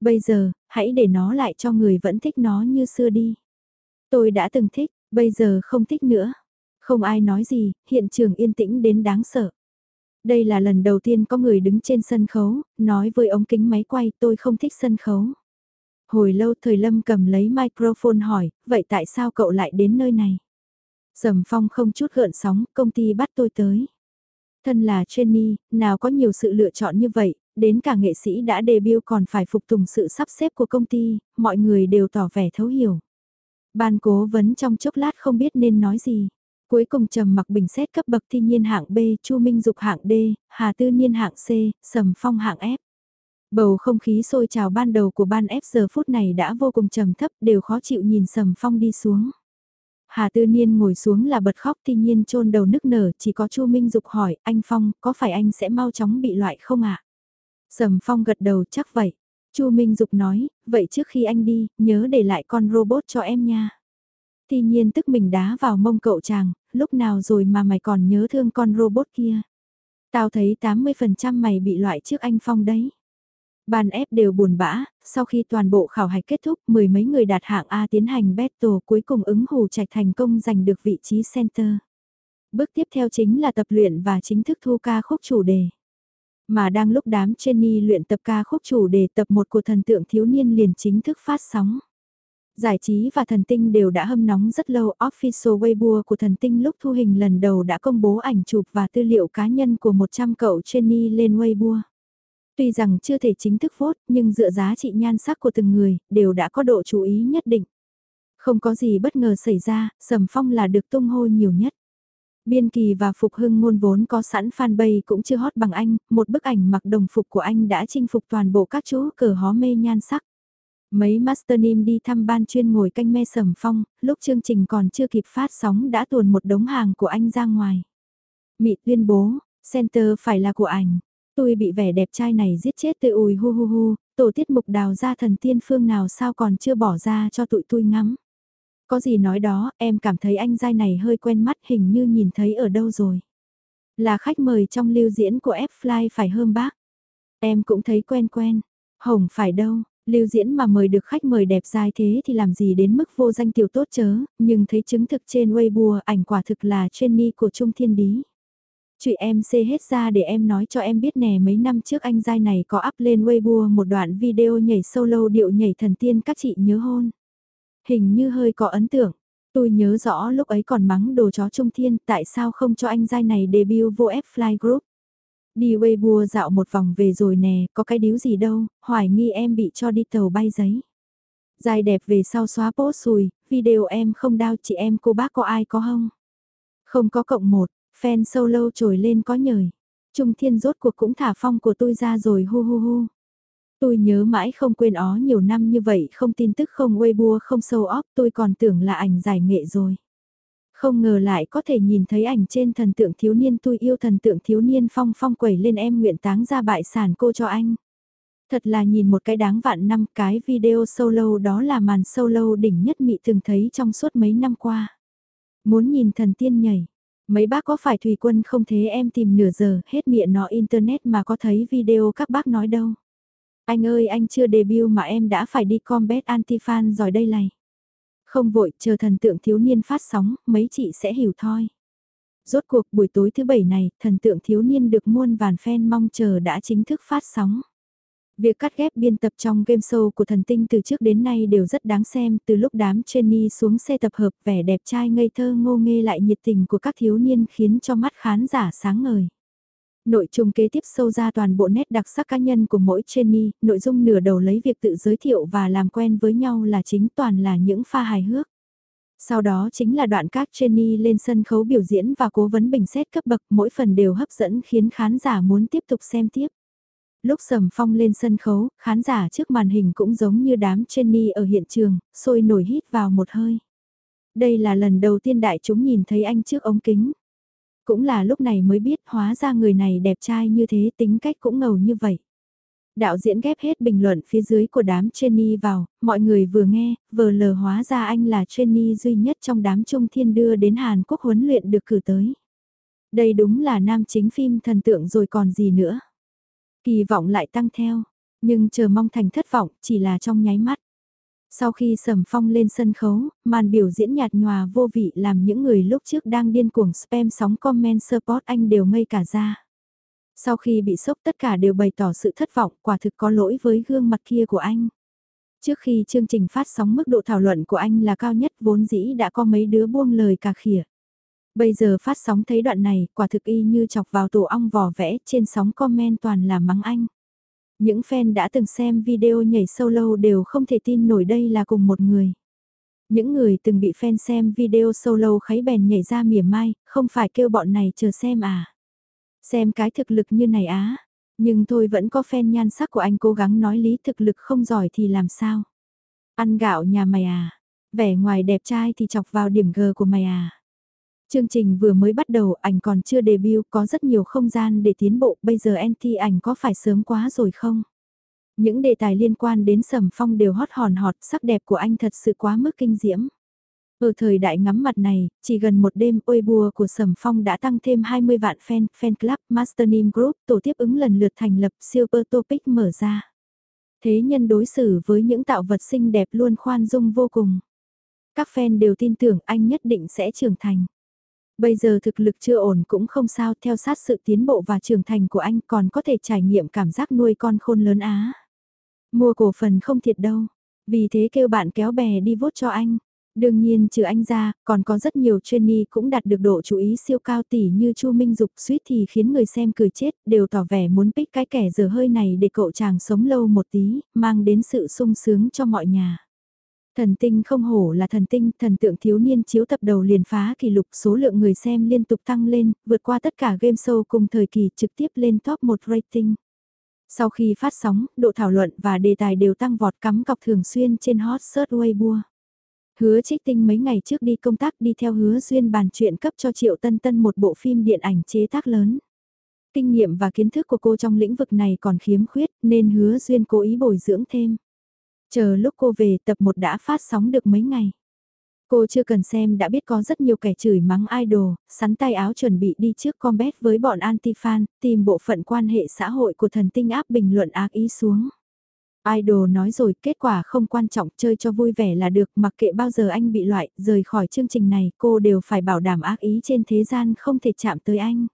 Bây giờ, hãy để nó lại cho người vẫn thích nó như xưa đi. Tôi đã từng thích, bây giờ không thích nữa. Không ai nói gì, hiện trường yên tĩnh đến đáng sợ. Đây là lần đầu tiên có người đứng trên sân khấu, nói với ống kính máy quay tôi không thích sân khấu. Hồi lâu thời Lâm cầm lấy microphone hỏi, vậy tại sao cậu lại đến nơi này? Sầm Phong không chút gợn sóng, công ty bắt tôi tới. Thân là trainee, nào có nhiều sự lựa chọn như vậy, đến cả nghệ sĩ đã debut còn phải phục tùng sự sắp xếp của công ty, mọi người đều tỏ vẻ thấu hiểu. Ban cố vấn trong chốc lát không biết nên nói gì. Cuối cùng trầm mặc bình xét cấp bậc thi nhiên hạng B, Chu Minh Dục hạng D, Hà Tư Niên hạng C, Sầm Phong hạng F. Bầu không khí sôi trào ban đầu của ban F giờ phút này đã vô cùng trầm thấp đều khó chịu nhìn Sầm Phong đi xuống. Hà Tư Niên ngồi xuống là bật khóc tuy nhiên trôn đầu nức nở chỉ có Chu Minh Dục hỏi anh Phong có phải anh sẽ mau chóng bị loại không ạ? À? Sầm Phong gật đầu chắc vậy. Chu Minh Dục nói, vậy trước khi anh đi, nhớ để lại con robot cho em nha. Tuy nhiên tức mình đá vào mông cậu chàng, lúc nào rồi mà mày còn nhớ thương con robot kia. Tao thấy 80% mày bị loại trước anh Phong đấy. bàn ép đều buồn bã, sau khi toàn bộ khảo hạch kết thúc, mười mấy người đạt hạng A tiến hành battle cuối cùng ứng hù trạch thành công giành được vị trí center. Bước tiếp theo chính là tập luyện và chính thức thu ca khúc chủ đề. Mà đang lúc đám Jenny luyện tập ca khúc chủ đề tập 1 của thần tượng thiếu niên liền chính thức phát sóng. Giải trí và thần tinh đều đã hâm nóng rất lâu, official Weibo của thần tinh lúc thu hình lần đầu đã công bố ảnh chụp và tư liệu cá nhân của 100 cậu Jenny lên Weibo. Tuy rằng chưa thể chính thức vote, nhưng dựa giá trị nhan sắc của từng người, đều đã có độ chú ý nhất định. Không có gì bất ngờ xảy ra, Sầm Phong là được tung hô nhiều nhất. Biên kỳ và Phục Hưng ngôn vốn có sẵn fanpage cũng chưa hot bằng anh, một bức ảnh mặc đồng phục của anh đã chinh phục toàn bộ các chú cờ hó mê nhan sắc. Mấy masternim đi thăm ban chuyên ngồi canh me sầm phong, lúc chương trình còn chưa kịp phát sóng đã tuồn một đống hàng của anh ra ngoài. Mị tuyên bố, center phải là của ảnh. Tôi bị vẻ đẹp trai này giết chết tôi ùi hu hu hu, tổ tiết mục đào ra thần tiên phương nào sao còn chưa bỏ ra cho tụi tôi ngắm. Có gì nói đó, em cảm thấy anh dai này hơi quen mắt hình như nhìn thấy ở đâu rồi. Là khách mời trong lưu diễn của F-Fly phải hơn bác. Em cũng thấy quen quen. Hồng phải đâu, lưu diễn mà mời được khách mời đẹp dai thế thì làm gì đến mức vô danh tiểu tốt chớ, nhưng thấy chứng thực trên Weibo ảnh quả thực là Jenny của Trung Thiên Đí. Chị em xê hết ra để em nói cho em biết nè mấy năm trước anh dai này có up lên Weibo một đoạn video nhảy solo điệu nhảy thần tiên các chị nhớ hôn. Hình như hơi có ấn tượng. Tôi nhớ rõ lúc ấy còn mắng đồ chó trung thiên tại sao không cho anh dai này debut vô F-Fly Group. Đi Weibo dạo một vòng về rồi nè, có cái điếu gì đâu, hoài nghi em bị cho đi tàu bay giấy. Dài đẹp về sau xóa post xùi, video em không đau chị em cô bác có ai có không? Không có cộng một, fan solo trồi lên có nhời. Trung thiên rốt cuộc cũng thả phong của tôi ra rồi hu hu hu. Tôi nhớ mãi không quên ó nhiều năm như vậy không tin tức không Weibo không sâu óc tôi còn tưởng là ảnh giải nghệ rồi. Không ngờ lại có thể nhìn thấy ảnh trên thần tượng thiếu niên tôi yêu thần tượng thiếu niên phong phong quẩy lên em nguyện táng ra bại sản cô cho anh. Thật là nhìn một cái đáng vạn năm, cái video solo đó là màn solo đỉnh nhất mị từng thấy trong suốt mấy năm qua. Muốn nhìn thần tiên nhảy. Mấy bác có phải thủy quân không thế em tìm nửa giờ, hết miệng nó internet mà có thấy video các bác nói đâu. Anh ơi, anh chưa debut mà em đã phải đi combat anti-fan rồi đây này. Không vội, chờ thần tượng thiếu niên phát sóng, mấy chị sẽ hiểu thôi. Rốt cuộc buổi tối thứ bảy này, thần tượng thiếu niên được muôn vàn fan mong chờ đã chính thức phát sóng. Việc cắt ghép biên tập trong game show của thần tinh từ trước đến nay đều rất đáng xem, từ lúc đám Jenny xuống xe tập hợp vẻ đẹp trai ngây thơ ngô nghê lại nhiệt tình của các thiếu niên khiến cho mắt khán giả sáng ngời. Nội dung kế tiếp sâu ra toàn bộ nét đặc sắc cá nhân của mỗi Jenny, nội dung nửa đầu lấy việc tự giới thiệu và làm quen với nhau là chính toàn là những pha hài hước. Sau đó chính là đoạn các Jenny lên sân khấu biểu diễn và cố vấn bình xét cấp bậc mỗi phần đều hấp dẫn khiến khán giả muốn tiếp tục xem tiếp. Lúc Sầm Phong lên sân khấu, khán giả trước màn hình cũng giống như đám Jenny ở hiện trường, sôi nổi hít vào một hơi. Đây là lần đầu tiên đại chúng nhìn thấy anh trước ống kính. Cũng là lúc này mới biết hóa ra người này đẹp trai như thế tính cách cũng ngầu như vậy. Đạo diễn ghép hết bình luận phía dưới của đám Jenny vào, mọi người vừa nghe, vừa lờ hóa ra anh là Jenny duy nhất trong đám trung thiên đưa đến Hàn Quốc huấn luyện được cử tới. Đây đúng là nam chính phim thần tượng rồi còn gì nữa. Kỳ vọng lại tăng theo, nhưng chờ mong thành thất vọng chỉ là trong nháy mắt. Sau khi Sầm Phong lên sân khấu, màn biểu diễn nhạt nhòa vô vị làm những người lúc trước đang điên cuồng spam sóng comment support anh đều ngây cả ra. Sau khi bị sốc tất cả đều bày tỏ sự thất vọng quả thực có lỗi với gương mặt kia của anh. Trước khi chương trình phát sóng mức độ thảo luận của anh là cao nhất vốn dĩ đã có mấy đứa buông lời cà khỉa. Bây giờ phát sóng thấy đoạn này quả thực y như chọc vào tổ ong vò vẽ trên sóng comment toàn là mắng anh. Những fan đã từng xem video nhảy solo đều không thể tin nổi đây là cùng một người. Những người từng bị fan xem video solo kháy bèn nhảy ra mỉa mai, không phải kêu bọn này chờ xem à. Xem cái thực lực như này á, nhưng thôi vẫn có fan nhan sắc của anh cố gắng nói lý thực lực không giỏi thì làm sao. Ăn gạo nhà mày à, vẻ ngoài đẹp trai thì chọc vào điểm G của mày à. Chương trình vừa mới bắt đầu, ảnh còn chưa debut, có rất nhiều không gian để tiến bộ, bây giờ NT ảnh có phải sớm quá rồi không? Những đề tài liên quan đến sầm phong đều hot hòn hot, sắc đẹp của anh thật sự quá mức kinh diễm. Ở thời đại ngắm mặt này, chỉ gần một đêm ôi bùa của Sầm Phong đã tăng thêm 20 vạn fan, fan club, Master Name Group, tổ tiếp ứng lần lượt thành lập Super Topic mở ra. Thế nhân đối xử với những tạo vật xinh đẹp luôn khoan dung vô cùng. Các fan đều tin tưởng anh nhất định sẽ trưởng thành. Bây giờ thực lực chưa ổn cũng không sao theo sát sự tiến bộ và trưởng thành của anh còn có thể trải nghiệm cảm giác nuôi con khôn lớn á. Mua cổ phần không thiệt đâu, vì thế kêu bạn kéo bè đi vốt cho anh. Đương nhiên trừ anh ra, còn có rất nhiều trainee cũng đạt được độ chú ý siêu cao tỷ như Chu Minh Dục suýt thì khiến người xem cười chết, đều tỏ vẻ muốn pick cái kẻ giờ hơi này để cậu chàng sống lâu một tí, mang đến sự sung sướng cho mọi nhà. Thần tinh không hổ là thần tinh, thần tượng thiếu niên chiếu tập đầu liền phá kỷ lục số lượng người xem liên tục tăng lên, vượt qua tất cả game show cùng thời kỳ trực tiếp lên top 1 rating. Sau khi phát sóng, độ thảo luận và đề tài đều tăng vọt cắm cọc thường xuyên trên hot search Weibo. Hứa trích tinh mấy ngày trước đi công tác đi theo hứa duyên bàn chuyện cấp cho Triệu Tân Tân một bộ phim điện ảnh chế tác lớn. Kinh nghiệm và kiến thức của cô trong lĩnh vực này còn khiếm khuyết nên hứa duyên cố ý bồi dưỡng thêm. Chờ lúc cô về tập 1 đã phát sóng được mấy ngày. Cô chưa cần xem đã biết có rất nhiều kẻ chửi mắng idol, sắn tay áo chuẩn bị đi trước combat với bọn anti-fan, tìm bộ phận quan hệ xã hội của thần tinh áp bình luận ác ý xuống. Idol nói rồi kết quả không quan trọng chơi cho vui vẻ là được mặc kệ bao giờ anh bị loại rời khỏi chương trình này cô đều phải bảo đảm ác ý trên thế gian không thể chạm tới anh.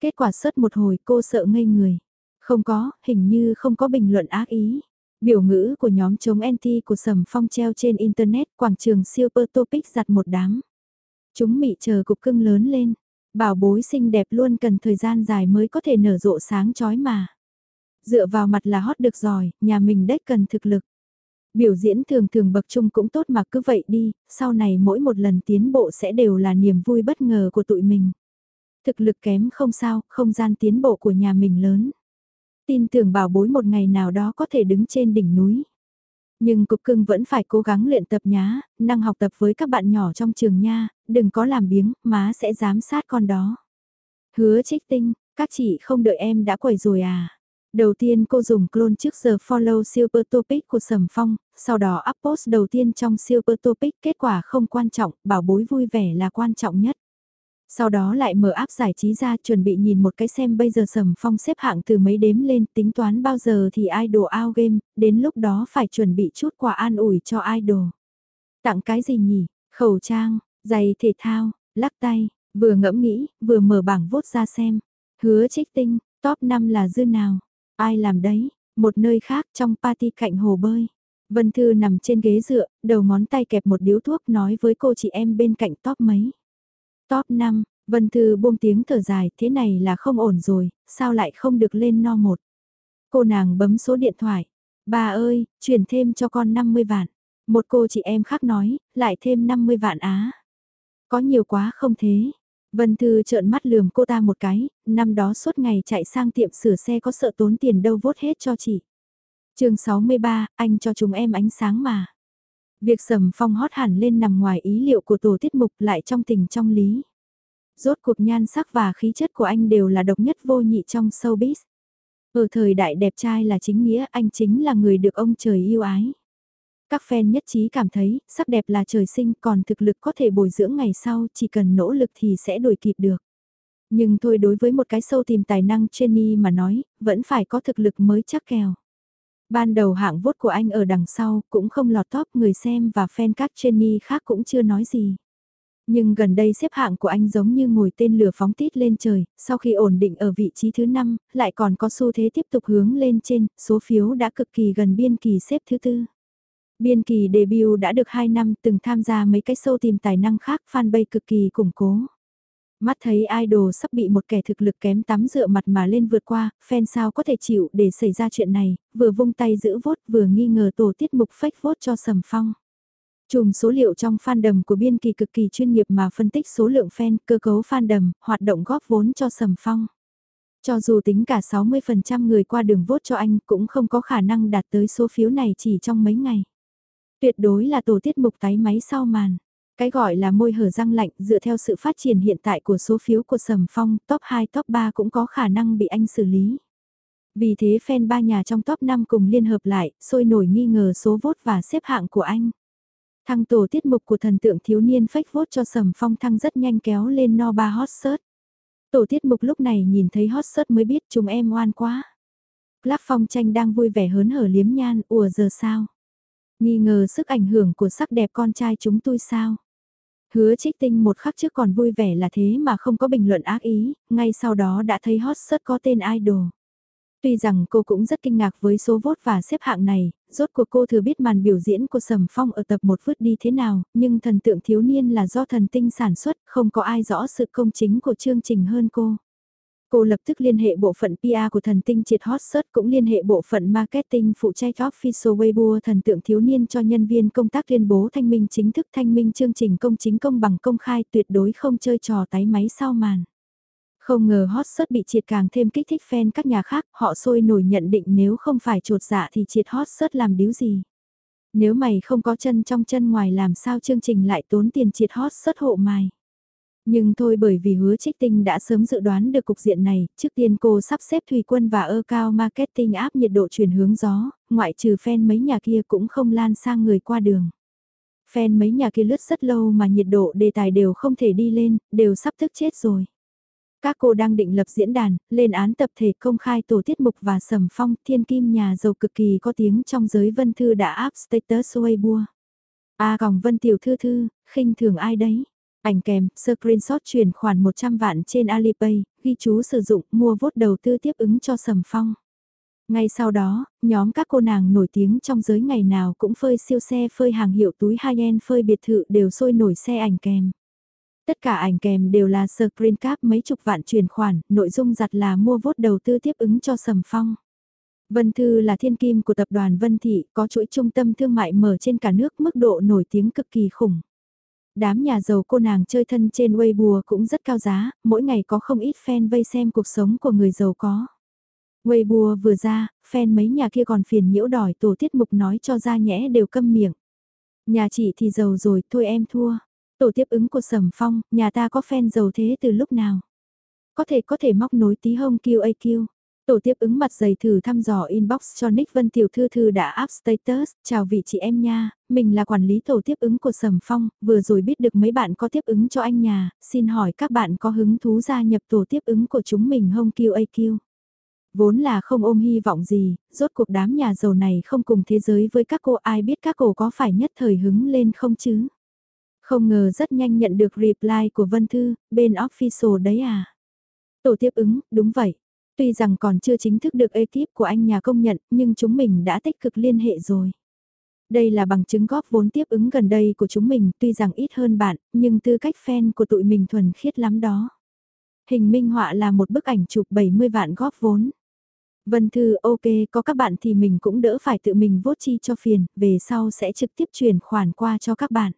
Kết quả sớt một hồi cô sợ ngây người. Không có, hình như không có bình luận ác ý. Biểu ngữ của nhóm chống anti của Sầm Phong treo trên Internet quảng trường Super Topic giặt một đám. Chúng mị chờ cục cưng lớn lên. Bảo bối xinh đẹp luôn cần thời gian dài mới có thể nở rộ sáng chói mà. Dựa vào mặt là hot được rồi, nhà mình đếch cần thực lực. Biểu diễn thường thường bậc trung cũng tốt mà cứ vậy đi, sau này mỗi một lần tiến bộ sẽ đều là niềm vui bất ngờ của tụi mình. Thực lực kém không sao, không gian tiến bộ của nhà mình lớn. Tin tưởng bảo bối một ngày nào đó có thể đứng trên đỉnh núi. Nhưng cục cưng vẫn phải cố gắng luyện tập nhá, năng học tập với các bạn nhỏ trong trường nha, đừng có làm biếng, má sẽ giám sát con đó. Hứa trích tinh, các chị không đợi em đã quẩy rồi à? Đầu tiên cô dùng clone trước giờ follow Super Topic của Sầm Phong, sau đó up post đầu tiên trong Super Topic kết quả không quan trọng, bảo bối vui vẻ là quan trọng nhất. Sau đó lại mở áp giải trí ra chuẩn bị nhìn một cái xem bây giờ Sầm Phong xếp hạng từ mấy đếm lên tính toán bao giờ thì idol ao game, đến lúc đó phải chuẩn bị chút quà an ủi cho idol. Tặng cái gì nhỉ? Khẩu trang, giày thể thao, lắc tay, vừa ngẫm nghĩ, vừa mở bảng vốt ra xem. Hứa trích tinh, top 5 là dư nào? Ai làm đấy? Một nơi khác trong party cạnh hồ bơi. Vân Thư nằm trên ghế dựa, đầu ngón tay kẹp một điếu thuốc nói với cô chị em bên cạnh top mấy. Top 5, Vân Thư buông tiếng thở dài, thế này là không ổn rồi, sao lại không được lên no một. Cô nàng bấm số điện thoại. Bà ơi, chuyển thêm cho con 50 vạn. Một cô chị em khác nói, lại thêm 50 vạn á. Có nhiều quá không thế. Vân Thư trợn mắt lườm cô ta một cái, năm đó suốt ngày chạy sang tiệm sửa xe có sợ tốn tiền đâu vốt hết cho chị. chương 63, anh cho chúng em ánh sáng mà. Việc sầm phong hót hẳn lên nằm ngoài ý liệu của tổ tiết mục lại trong tình trong lý. Rốt cuộc nhan sắc và khí chất của anh đều là độc nhất vô nhị trong showbiz. Ở thời đại đẹp trai là chính nghĩa anh chính là người được ông trời yêu ái. Các fan nhất trí cảm thấy, sắc đẹp là trời sinh còn thực lực có thể bồi dưỡng ngày sau, chỉ cần nỗ lực thì sẽ đuổi kịp được. Nhưng thôi đối với một cái sâu tìm tài năng Jenny mà nói, vẫn phải có thực lực mới chắc kèo. Ban đầu hạng vốt của anh ở đằng sau cũng không lọt top người xem và fan các Jenny khác cũng chưa nói gì. Nhưng gần đây xếp hạng của anh giống như ngồi tên lửa phóng tít lên trời, sau khi ổn định ở vị trí thứ 5, lại còn có xu thế tiếp tục hướng lên trên, số phiếu đã cực kỳ gần biên kỳ xếp thứ tư. Biên kỳ debut đã được 2 năm từng tham gia mấy cái show tìm tài năng khác fanpage cực kỳ củng cố. Mắt thấy idol sắp bị một kẻ thực lực kém tắm dựa mặt mà lên vượt qua, fan sao có thể chịu để xảy ra chuyện này, vừa vung tay giữ vốt vừa nghi ngờ tổ tiết mục fake vốt cho Sầm Phong. Chùm số liệu trong fandom của biên kỳ cực kỳ chuyên nghiệp mà phân tích số lượng fan, cơ cấu fandom, hoạt động góp vốn cho Sầm Phong. Cho dù tính cả 60% người qua đường vốt cho anh cũng không có khả năng đạt tới số phiếu này chỉ trong mấy ngày. Tuyệt đối là tổ tiết mục tái máy sau màn. Cái gọi là môi hở răng lạnh dựa theo sự phát triển hiện tại của số phiếu của Sầm Phong, top 2 top 3 cũng có khả năng bị anh xử lý. Vì thế fan ba nhà trong top 5 cùng liên hợp lại, sôi nổi nghi ngờ số vốt và xếp hạng của anh. Thăng tổ tiết mục của thần tượng thiếu niên fake vốt cho Sầm Phong thăng rất nhanh kéo lên no ba hot search. Tổ tiết mục lúc này nhìn thấy hot search mới biết chúng em ngoan quá. Clark Phong tranh đang vui vẻ hớn hở liếm nhan, ùa giờ sao? Nghi ngờ sức ảnh hưởng của sắc đẹp con trai chúng tôi sao? Hứa trích tinh một khắc trước còn vui vẻ là thế mà không có bình luận ác ý, ngay sau đó đã thấy hot search có tên idol. Tuy rằng cô cũng rất kinh ngạc với số vốt và xếp hạng này, rốt cuộc cô thừa biết màn biểu diễn của Sầm Phong ở tập 1 vứt đi thế nào, nhưng thần tượng thiếu niên là do thần tinh sản xuất, không có ai rõ sự công chính của chương trình hơn cô. Cô lập tức liên hệ bộ phận PR của thần tinh triệt hot search cũng liên hệ bộ phận marketing phụ trách official Weibo thần tượng thiếu niên cho nhân viên công tác tuyên bố thanh minh chính thức thanh minh chương trình công chính công bằng công khai tuyệt đối không chơi trò tái máy sau màn. Không ngờ hot search bị triệt càng thêm kích thích fan các nhà khác, họ sôi nổi nhận định nếu không phải trột dạ thì triệt hot search làm điếu gì. Nếu mày không có chân trong chân ngoài làm sao chương trình lại tốn tiền triệt hot search hộ mày. Nhưng thôi bởi vì hứa trích tinh đã sớm dự đoán được cục diện này, trước tiên cô sắp xếp thủy Quân và ơ cao marketing áp nhiệt độ chuyển hướng gió, ngoại trừ fan mấy nhà kia cũng không lan sang người qua đường. Fan mấy nhà kia lướt rất lâu mà nhiệt độ đề tài đều không thể đi lên, đều sắp thức chết rồi. Các cô đang định lập diễn đàn, lên án tập thể công khai tổ tiết mục và sầm phong thiên kim nhà giàu cực kỳ có tiếng trong giới vân thư đã áp status Weibo. A à, còng vân tiểu thư thư, khinh thường ai đấy. Ảnh kèm, screenshot chuyển khoản 100 vạn trên Alipay, ghi chú sử dụng mua vốt đầu tư tiếp ứng cho Sầm Phong. Ngay sau đó, nhóm các cô nàng nổi tiếng trong giới ngày nào cũng phơi siêu xe phơi hàng hiệu túi high-end phơi biệt thự đều sôi nổi xe ảnh kèm. Tất cả ảnh kèm đều là screen cap mấy chục vạn chuyển khoản, nội dung giặt là mua vốt đầu tư tiếp ứng cho Sầm Phong. Vân Thư là thiên kim của tập đoàn Vân Thị, có chuỗi trung tâm thương mại mở trên cả nước mức độ nổi tiếng cực kỳ khủng. Đám nhà giàu cô nàng chơi thân trên Weibo cũng rất cao giá, mỗi ngày có không ít fan vây xem cuộc sống của người giàu có. Weibo vừa ra, fan mấy nhà kia còn phiền nhiễu đòi tổ tiết mục nói cho ra nhẽ đều câm miệng. Nhà chị thì giàu rồi, thôi em thua. Tổ tiếp ứng của Sầm Phong, nhà ta có fan giàu thế từ lúc nào? Có thể có thể móc nối tí hông QAQ. Tổ tiếp ứng mặt dày thử thăm dò inbox cho Nick Vân Tiểu Thư Thư đã up status, chào vị chị em nha, mình là quản lý tổ tiếp ứng của Sầm Phong, vừa rồi biết được mấy bạn có tiếp ứng cho anh nhà, xin hỏi các bạn có hứng thú gia nhập tổ tiếp ứng của chúng mình không QAQ. Vốn là không ôm hy vọng gì, rốt cuộc đám nhà giàu này không cùng thế giới với các cô ai biết các cô có phải nhất thời hứng lên không chứ. Không ngờ rất nhanh nhận được reply của Vân Thư, bên official đấy à. Tổ tiếp ứng, đúng vậy. Tuy rằng còn chưa chính thức được ekip của anh nhà công nhận, nhưng chúng mình đã tích cực liên hệ rồi. Đây là bằng chứng góp vốn tiếp ứng gần đây của chúng mình, tuy rằng ít hơn bạn, nhưng tư cách fan của tụi mình thuần khiết lắm đó. Hình minh họa là một bức ảnh chụp 70 vạn góp vốn. Vân Thư ok có các bạn thì mình cũng đỡ phải tự mình vốt chi cho phiền, về sau sẽ trực tiếp chuyển khoản qua cho các bạn.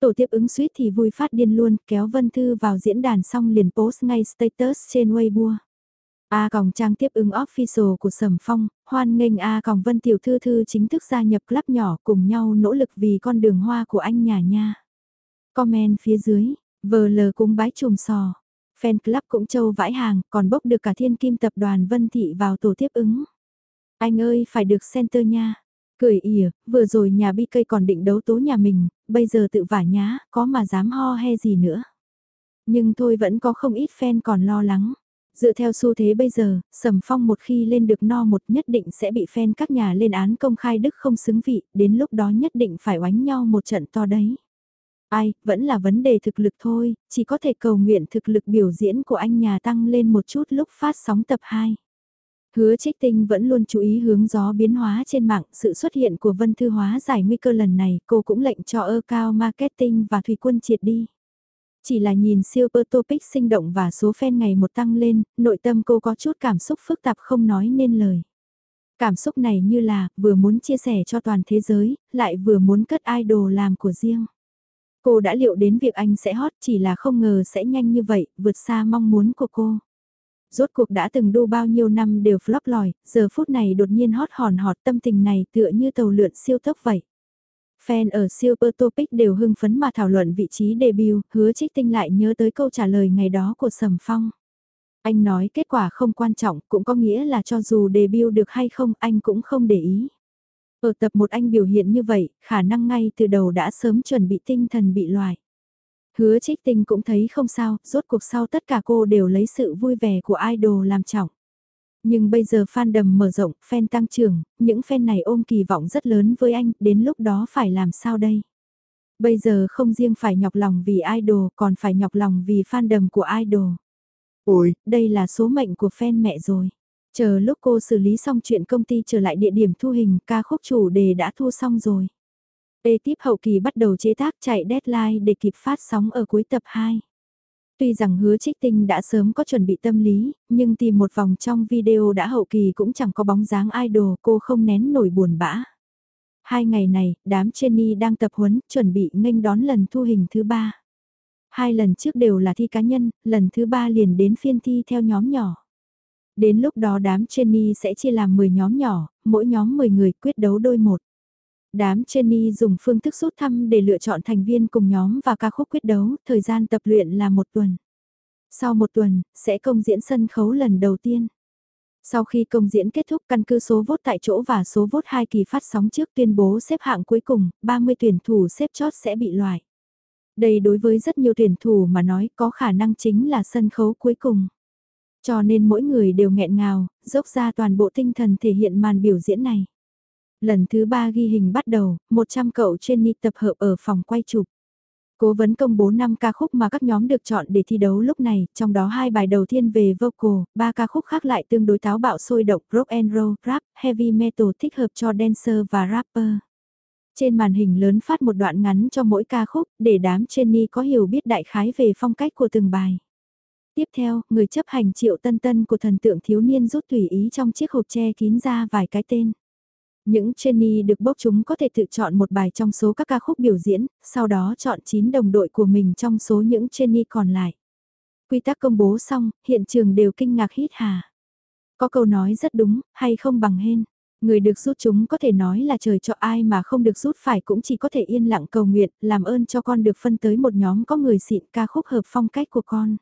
Tổ tiếp ứng suýt thì vui phát điên luôn, kéo Vân Thư vào diễn đàn xong liền post ngay status trên Weibo. A còng trang tiếp ứng official của Sầm Phong, hoan nghênh A còng Vân Tiểu Thư Thư chính thức gia nhập club nhỏ cùng nhau nỗ lực vì con đường hoa của anh nhà nha. Comment phía dưới, vờ lờ cúng bái chùm sò. Fan club cũng châu vãi hàng, còn bốc được cả thiên kim tập đoàn Vân Thị vào tổ tiếp ứng. Anh ơi phải được center nha. Cười ỉa, vừa rồi nhà bi cây còn định đấu tố nhà mình, bây giờ tự vả nhá, có mà dám ho he gì nữa. Nhưng thôi vẫn có không ít fan còn lo lắng. Dựa theo xu thế bây giờ, Sầm Phong một khi lên được no một nhất định sẽ bị phen các nhà lên án công khai đức không xứng vị, đến lúc đó nhất định phải oánh nhau một trận to đấy. Ai, vẫn là vấn đề thực lực thôi, chỉ có thể cầu nguyện thực lực biểu diễn của anh nhà tăng lên một chút lúc phát sóng tập 2. Hứa trích tinh vẫn luôn chú ý hướng gió biến hóa trên mạng, sự xuất hiện của Vân Thư Hóa giải nguy cơ lần này, cô cũng lệnh cho ơ cao marketing và Thủy Quân triệt đi. Chỉ là nhìn siêu topic sinh động và số fan ngày một tăng lên, nội tâm cô có chút cảm xúc phức tạp không nói nên lời. Cảm xúc này như là, vừa muốn chia sẻ cho toàn thế giới, lại vừa muốn cất idol làm của riêng. Cô đã liệu đến việc anh sẽ hot chỉ là không ngờ sẽ nhanh như vậy, vượt xa mong muốn của cô rốt cuộc đã từng đu bao nhiêu năm đều flop lòi, giờ phút này đột nhiên hot hòn hot tâm tình này tựa như tàu lượn siêu tốc vậy. Fan ở Super Topic đều hưng phấn mà thảo luận vị trí debut, hứa trích tinh lại nhớ tới câu trả lời ngày đó của Sầm Phong. Anh nói kết quả không quan trọng, cũng có nghĩa là cho dù debut được hay không anh cũng không để ý. Ở tập một anh biểu hiện như vậy, khả năng ngay từ đầu đã sớm chuẩn bị tinh thần bị loại. Hứa trích tinh cũng thấy không sao, rốt cuộc sau tất cả cô đều lấy sự vui vẻ của idol làm trọng. Nhưng bây giờ fan đầm mở rộng, fan tăng trưởng, những fan này ôm kỳ vọng rất lớn với anh, đến lúc đó phải làm sao đây? Bây giờ không riêng phải nhọc lòng vì idol còn phải nhọc lòng vì fandom của idol. Ôi, đây là số mệnh của fan mẹ rồi. Chờ lúc cô xử lý xong chuyện công ty trở lại địa điểm thu hình, ca khúc chủ đề đã thu xong rồi. Ê tiếp hậu kỳ bắt đầu chế tác chạy deadline để kịp phát sóng ở cuối tập 2. Tuy rằng hứa trích tinh đã sớm có chuẩn bị tâm lý, nhưng tìm một vòng trong video đã hậu kỳ cũng chẳng có bóng dáng idol cô không nén nổi buồn bã. Hai ngày này, đám Jenny đang tập huấn, chuẩn bị nghênh đón lần thu hình thứ ba. Hai lần trước đều là thi cá nhân, lần thứ ba liền đến phiên thi theo nhóm nhỏ. Đến lúc đó đám Jenny sẽ chia làm 10 nhóm nhỏ, mỗi nhóm 10 người quyết đấu đôi một. Đám Jenny dùng phương thức rút thăm để lựa chọn thành viên cùng nhóm và ca khúc quyết đấu, thời gian tập luyện là một tuần. Sau một tuần, sẽ công diễn sân khấu lần đầu tiên. Sau khi công diễn kết thúc căn cứ số vốt tại chỗ và số vốt hai kỳ phát sóng trước tuyên bố xếp hạng cuối cùng, 30 tuyển thủ xếp chót sẽ bị loại. Đây đối với rất nhiều tuyển thủ mà nói có khả năng chính là sân khấu cuối cùng. Cho nên mỗi người đều nghẹn ngào, dốc ra toàn bộ tinh thần thể hiện màn biểu diễn này. Lần thứ ba ghi hình bắt đầu, 100 cậu trên tập hợp ở phòng quay chụp. Cố vấn công bố 5 ca khúc mà các nhóm được chọn để thi đấu lúc này, trong đó hai bài đầu tiên về vocal, ba ca khúc khác lại tương đối táo bạo sôi động, rock and roll, rap, heavy metal thích hợp cho dancer và rapper. Trên màn hình lớn phát một đoạn ngắn cho mỗi ca khúc, để đám Jenny có hiểu biết đại khái về phong cách của từng bài. Tiếp theo, người chấp hành triệu tân tân của thần tượng thiếu niên rút tùy ý trong chiếc hộp tre kín ra vài cái tên. Những Jenny được bốc chúng có thể tự chọn một bài trong số các ca khúc biểu diễn, sau đó chọn 9 đồng đội của mình trong số những Jenny còn lại. Quy tắc công bố xong, hiện trường đều kinh ngạc hít hà. Có câu nói rất đúng, hay không bằng hên. Người được rút chúng có thể nói là trời cho ai mà không được rút phải cũng chỉ có thể yên lặng cầu nguyện, làm ơn cho con được phân tới một nhóm có người xịn ca khúc hợp phong cách của con.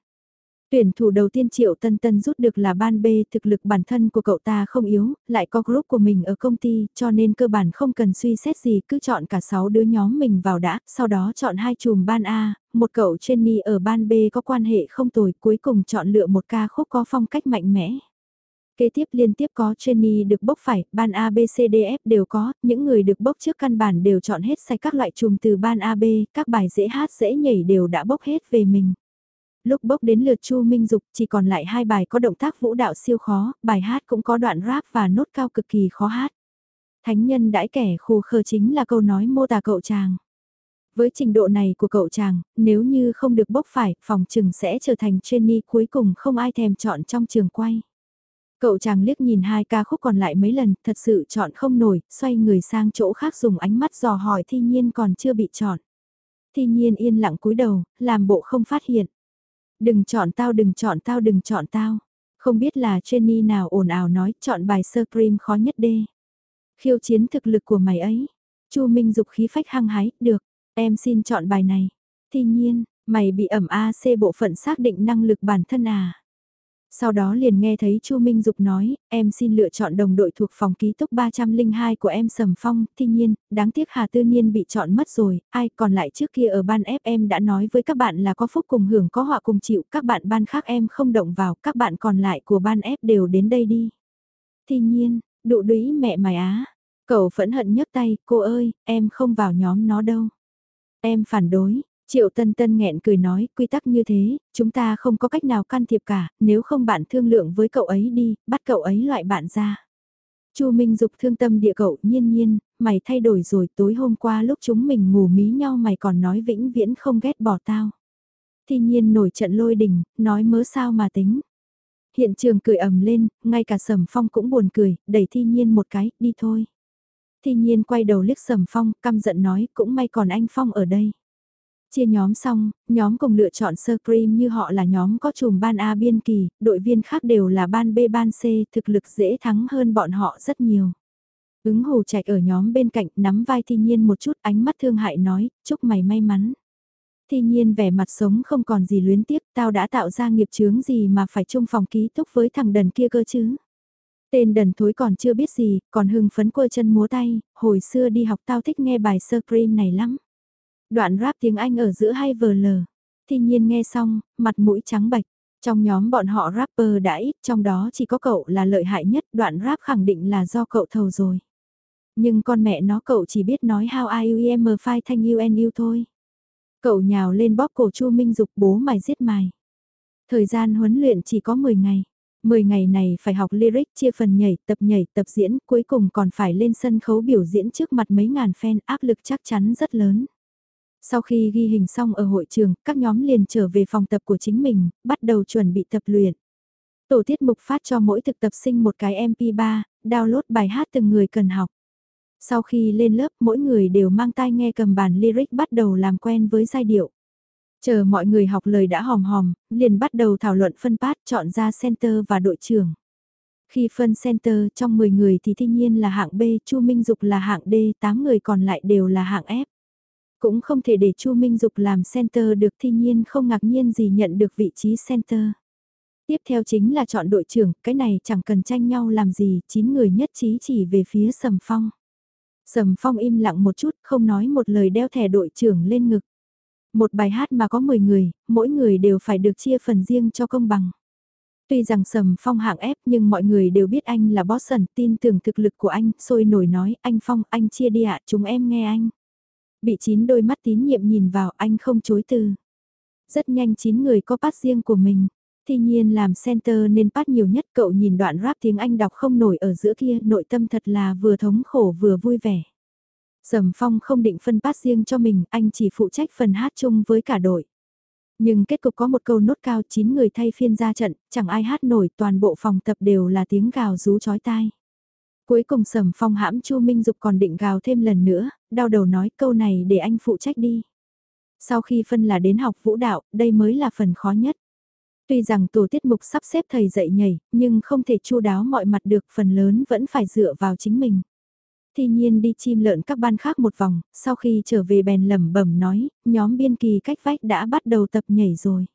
Tuyển thủ đầu tiên Triệu Tân Tân rút được là ban B thực lực bản thân của cậu ta không yếu, lại có group của mình ở công ty, cho nên cơ bản không cần suy xét gì cứ chọn cả 6 đứa nhóm mình vào đã, sau đó chọn hai chùm ban A, một cậu trainee ở ban B có quan hệ không tồi, cuối cùng chọn lựa một ca khúc có phong cách mạnh mẽ. Kế tiếp liên tiếp có trainee được bốc phải, ban A, B, C, D, F đều có, những người được bốc trước căn bản đều chọn hết sạch các loại chùm từ ban A, B, các bài dễ hát dễ nhảy đều đã bốc hết về mình lúc bốc đến lượt Chu Minh Dục chỉ còn lại hai bài có động tác vũ đạo siêu khó, bài hát cũng có đoạn rap và nốt cao cực kỳ khó hát. Thánh nhân đãi kẻ khù khờ chính là câu nói mô tả cậu chàng. Với trình độ này của cậu chàng, nếu như không được bốc phải, phòng trừng sẽ trở thành trainee cuối cùng không ai thèm chọn trong trường quay. Cậu chàng liếc nhìn hai ca khúc còn lại mấy lần, thật sự chọn không nổi, xoay người sang chỗ khác dùng ánh mắt dò hỏi thi nhiên còn chưa bị chọn. Thi nhiên yên lặng cúi đầu, làm bộ không phát hiện. Đừng chọn tao đừng chọn tao đừng chọn tao. Không biết là Jenny nào ồn ào nói chọn bài sơ cream khó nhất đê. Khiêu chiến thực lực của mày ấy. Chu Minh dục khí phách hăng hái, được, em xin chọn bài này. Tuy nhiên, mày bị ẩm AC bộ phận xác định năng lực bản thân à. Sau đó liền nghe thấy Chu Minh Dục nói, em xin lựa chọn đồng đội thuộc phòng ký túc 302 của em Sầm Phong, tuy nhiên, đáng tiếc Hà Tư Niên bị chọn mất rồi, ai còn lại trước kia ở ban F em đã nói với các bạn là có phúc cùng hưởng có họa cùng chịu, các bạn ban khác em không động vào, các bạn còn lại của ban F đều đến đây đi. Tuy nhiên, đụ đũy mẹ mày á, cậu phẫn hận nhấc tay, cô ơi, em không vào nhóm nó đâu. Em phản đối, Triệu Tân Tân nghẹn cười nói, quy tắc như thế, chúng ta không có cách nào can thiệp cả, nếu không bạn thương lượng với cậu ấy đi, bắt cậu ấy loại bạn ra. Chu Minh Dục thương tâm địa cậu, nhiên nhiên, mày thay đổi rồi, tối hôm qua lúc chúng mình ngủ mí nhau mày còn nói vĩnh viễn không ghét bỏ tao. Thi nhiên nổi trận lôi đình, nói mớ sao mà tính. Hiện trường cười ầm lên, ngay cả Sầm Phong cũng buồn cười, đẩy Thi nhiên một cái, đi thôi. Thi nhiên quay đầu liếc Sầm Phong, căm giận nói, cũng may còn anh Phong ở đây. Chia nhóm xong, nhóm cùng lựa chọn sơ cream như họ là nhóm có chùm ban A biên kỳ, đội viên khác đều là ban B ban C, thực lực dễ thắng hơn bọn họ rất nhiều. Ứng hồ chạy ở nhóm bên cạnh nắm vai thi nhiên một chút ánh mắt thương hại nói, chúc mày may mắn. Thi nhiên vẻ mặt sống không còn gì luyến tiếc, tao đã tạo ra nghiệp chướng gì mà phải chung phòng ký túc với thằng đần kia cơ chứ. Tên đần thối còn chưa biết gì, còn hưng phấn quơ chân múa tay, hồi xưa đi học tao thích nghe bài sơ cream này lắm. Đoạn rap tiếng Anh ở giữa hay vờ lờ. Thì nhiên nghe xong, mặt mũi trắng bạch. Trong nhóm bọn họ rapper đã ít, trong đó chỉ có cậu là lợi hại nhất, đoạn rap khẳng định là do cậu thầu rồi. Nhưng con mẹ nó cậu chỉ biết nói how I U M phai thanh you and you thôi. Cậu nhào lên bóp cổ Chu Minh Dục bố mày giết mày. Thời gian huấn luyện chỉ có 10 ngày. 10 ngày này phải học lyric chia phần nhảy, tập nhảy, tập diễn, cuối cùng còn phải lên sân khấu biểu diễn trước mặt mấy ngàn fan, áp lực chắc chắn rất lớn. Sau khi ghi hình xong ở hội trường, các nhóm liền trở về phòng tập của chính mình, bắt đầu chuẩn bị tập luyện. Tổ tiết mục phát cho mỗi thực tập sinh một cái MP3, download bài hát từng người cần học. Sau khi lên lớp, mỗi người đều mang tai nghe cầm bản lyric bắt đầu làm quen với giai điệu. Chờ mọi người học lời đã hòm hòm, liền bắt đầu thảo luận phân phát chọn ra center và đội trưởng. Khi phân center trong 10 người thì thiên nhiên là hạng B, Chu Minh Dục là hạng D, 8 người còn lại đều là hạng F. Cũng không thể để Chu Minh Dục làm center được thi nhiên không ngạc nhiên gì nhận được vị trí center. Tiếp theo chính là chọn đội trưởng, cái này chẳng cần tranh nhau làm gì, 9 người nhất trí chỉ về phía Sầm Phong. Sầm Phong im lặng một chút, không nói một lời đeo thẻ đội trưởng lên ngực. Một bài hát mà có 10 người, mỗi người đều phải được chia phần riêng cho công bằng. Tuy rằng Sầm Phong hạng ép nhưng mọi người đều biết anh là boss tin tưởng thực lực của anh, sôi nổi nói, anh Phong, anh chia đi ạ, chúng em nghe anh. Bị chín đôi mắt tín nhiệm nhìn vào, anh không chối từ. Rất nhanh chín người có pass riêng của mình. Thi nhiên làm center nên pass nhiều nhất cậu nhìn đoạn rap tiếng Anh đọc không nổi ở giữa kia, nội tâm thật là vừa thống khổ vừa vui vẻ. Sầm Phong không định phân pass riêng cho mình, anh chỉ phụ trách phần hát chung với cả đội. Nhưng kết cục có một câu nốt cao 9 người thay phiên ra trận, chẳng ai hát nổi, toàn bộ phòng tập đều là tiếng gào rú chói tai. Cuối cùng Sầm Phong hãm Chu Minh Dục còn định gào thêm lần nữa, đau đầu nói câu này để anh phụ trách đi. Sau khi phân là đến học vũ đạo, đây mới là phần khó nhất. Tuy rằng tổ tiết mục sắp xếp thầy dạy nhảy, nhưng không thể chu đáo mọi mặt được phần lớn vẫn phải dựa vào chính mình. Thi nhiên đi chim lợn các ban khác một vòng, sau khi trở về bèn lẩm bẩm nói, nhóm biên kỳ cách vách đã bắt đầu tập nhảy rồi.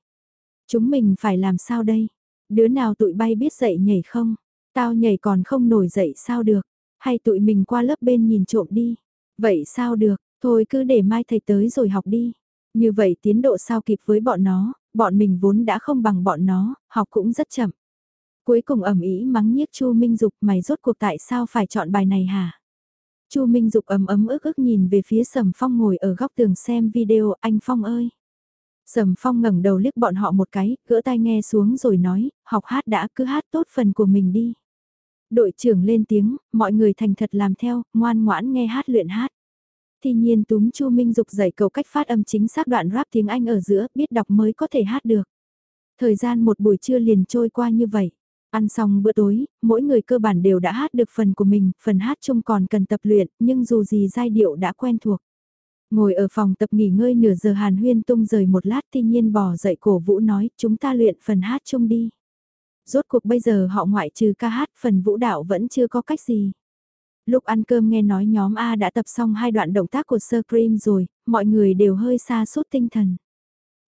Chúng mình phải làm sao đây? Đứa nào tụi bay biết dạy nhảy không? Tao nhảy còn không nổi dậy sao được? Hay tụi mình qua lớp bên nhìn trộm đi? Vậy sao được? Thôi cứ để mai thầy tới rồi học đi. Như vậy tiến độ sao kịp với bọn nó, bọn mình vốn đã không bằng bọn nó, học cũng rất chậm. Cuối cùng ẩm ý mắng nhiếc Chu Minh Dục mày rốt cuộc tại sao phải chọn bài này hả? Chu Minh Dục ấm ấm ức ức nhìn về phía Sầm Phong ngồi ở góc tường xem video, anh Phong ơi. Sầm Phong ngẩng đầu liếc bọn họ một cái, gỡ tai nghe xuống rồi nói, học hát đã cứ hát tốt phần của mình đi. Đội trưởng lên tiếng, mọi người thành thật làm theo, ngoan ngoãn nghe hát luyện hát. Thì nhiên túm Chu Minh Dục dạy cầu cách phát âm chính xác đoạn rap tiếng Anh ở giữa, biết đọc mới có thể hát được. Thời gian một buổi trưa liền trôi qua như vậy. Ăn xong bữa tối, mỗi người cơ bản đều đã hát được phần của mình, phần hát chung còn cần tập luyện, nhưng dù gì giai điệu đã quen thuộc. Ngồi ở phòng tập nghỉ ngơi nửa giờ Hàn Huyên tung rời một lát tuy nhiên bò dậy cổ vũ nói chúng ta luyện phần hát chung đi. Rốt cuộc bây giờ họ ngoại trừ ca hát phần vũ đạo vẫn chưa có cách gì. Lúc ăn cơm nghe nói nhóm A đã tập xong hai đoạn động tác của Sir Cream rồi, mọi người đều hơi xa suốt tinh thần.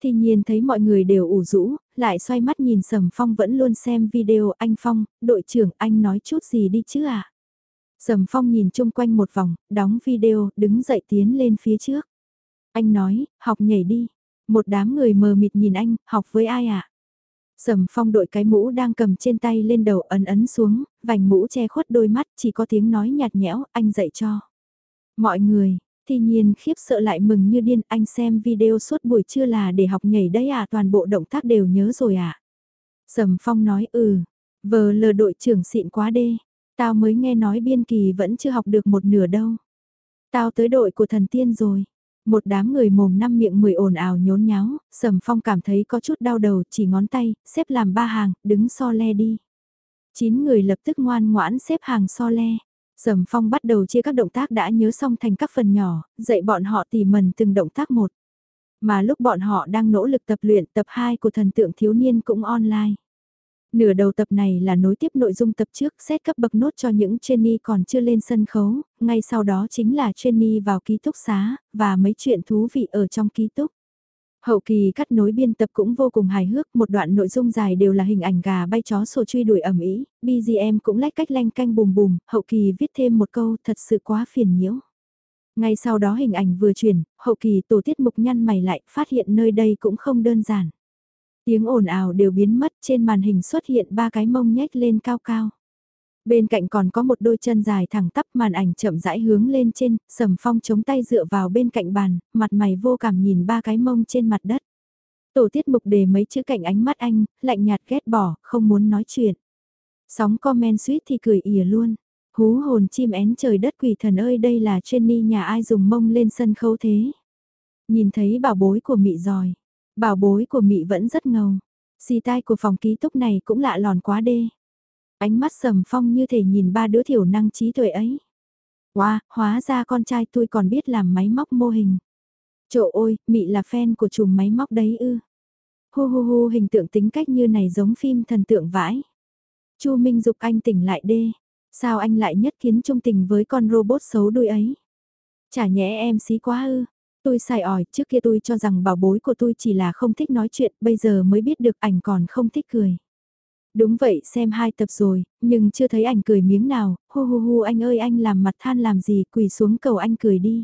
Thì nhiên thấy mọi người đều ủ rũ, lại xoay mắt nhìn Sầm Phong vẫn luôn xem video anh Phong, đội trưởng anh nói chút gì đi chứ à? Sầm Phong nhìn chung quanh một vòng, đóng video, đứng dậy tiến lên phía trước. Anh nói, học nhảy đi. Một đám người mờ mịt nhìn anh, học với ai ạ? À? Sầm Phong đội cái mũ đang cầm trên tay lên đầu ấn ấn xuống, vành mũ che khuất đôi mắt, chỉ có tiếng nói nhạt nhẽo, anh dạy cho. Mọi người, Thì nhiên khiếp sợ lại mừng như điên anh xem video suốt buổi trưa là để học nhảy đấy à toàn bộ động tác đều nhớ rồi à. Sầm Phong nói ừ, vờ lờ đội trưởng xịn quá đê, tao mới nghe nói biên kỳ vẫn chưa học được một nửa đâu. Tao tới đội của thần tiên rồi. Một đám người mồm năm miệng mười ồn ào nhốn nháo, Sầm Phong cảm thấy có chút đau đầu, chỉ ngón tay, xếp làm ba hàng, đứng so le đi. Chín người lập tức ngoan ngoãn xếp hàng so le. Sầm Phong bắt đầu chia các động tác đã nhớ xong thành các phần nhỏ, dạy bọn họ tỉ mẩn từng động tác một. Mà lúc bọn họ đang nỗ lực tập luyện tập 2 của thần tượng thiếu niên cũng online. Nửa đầu tập này là nối tiếp nội dung tập trước xét cấp bậc nốt cho những trainee còn chưa lên sân khấu, ngay sau đó chính là trainee vào ký túc xá, và mấy chuyện thú vị ở trong ký túc. Hậu kỳ cắt nối biên tập cũng vô cùng hài hước, một đoạn nội dung dài đều là hình ảnh gà bay chó sổ truy đuổi ẩm ý, BGM cũng lách cách lanh canh bùm bùm, hậu kỳ viết thêm một câu thật sự quá phiền nhiễu. Ngay sau đó hình ảnh vừa chuyển, hậu kỳ tổ tiết mục nhăn mày lại, phát hiện nơi đây cũng không đơn giản. Tiếng ồn ào đều biến mất trên màn hình xuất hiện ba cái mông nhếch lên cao cao. Bên cạnh còn có một đôi chân dài thẳng tắp màn ảnh chậm rãi hướng lên trên, sầm phong chống tay dựa vào bên cạnh bàn, mặt mày vô cảm nhìn ba cái mông trên mặt đất. Tổ tiết mục đề mấy chữ cạnh ánh mắt anh, lạnh nhạt ghét bỏ, không muốn nói chuyện. Sóng comment suýt thì cười ỉa luôn. Hú hồn chim én trời đất quỷ thần ơi đây là Jenny nhà ai dùng mông lên sân khấu thế. Nhìn thấy bảo bối của mị giòi, Bảo bối của mị vẫn rất ngầu. Xì tai của phòng ký túc này cũng lạ lòn quá đê. Ánh mắt sầm phong như thể nhìn ba đứa thiểu năng trí tuệ ấy. Wow, hóa ra con trai tôi còn biết làm máy móc mô hình. Chỗ ôi, mị là fan của chùm máy móc đấy ư. Hu hu hu hình tượng tính cách như này giống phim thần tượng vãi. Chu Minh dục anh tỉnh lại đê. Sao anh lại nhất kiến trung tình với con robot xấu đuôi ấy? Chả nhẽ em xí quá ư. Tôi sai ỏi, trước kia tôi cho rằng bảo bối của tôi chỉ là không thích nói chuyện, bây giờ mới biết được ảnh còn không thích cười. Đúng vậy, xem hai tập rồi, nhưng chưa thấy ảnh cười miếng nào, hu hu hu anh ơi anh làm mặt than làm gì, quỳ xuống cầu anh cười đi.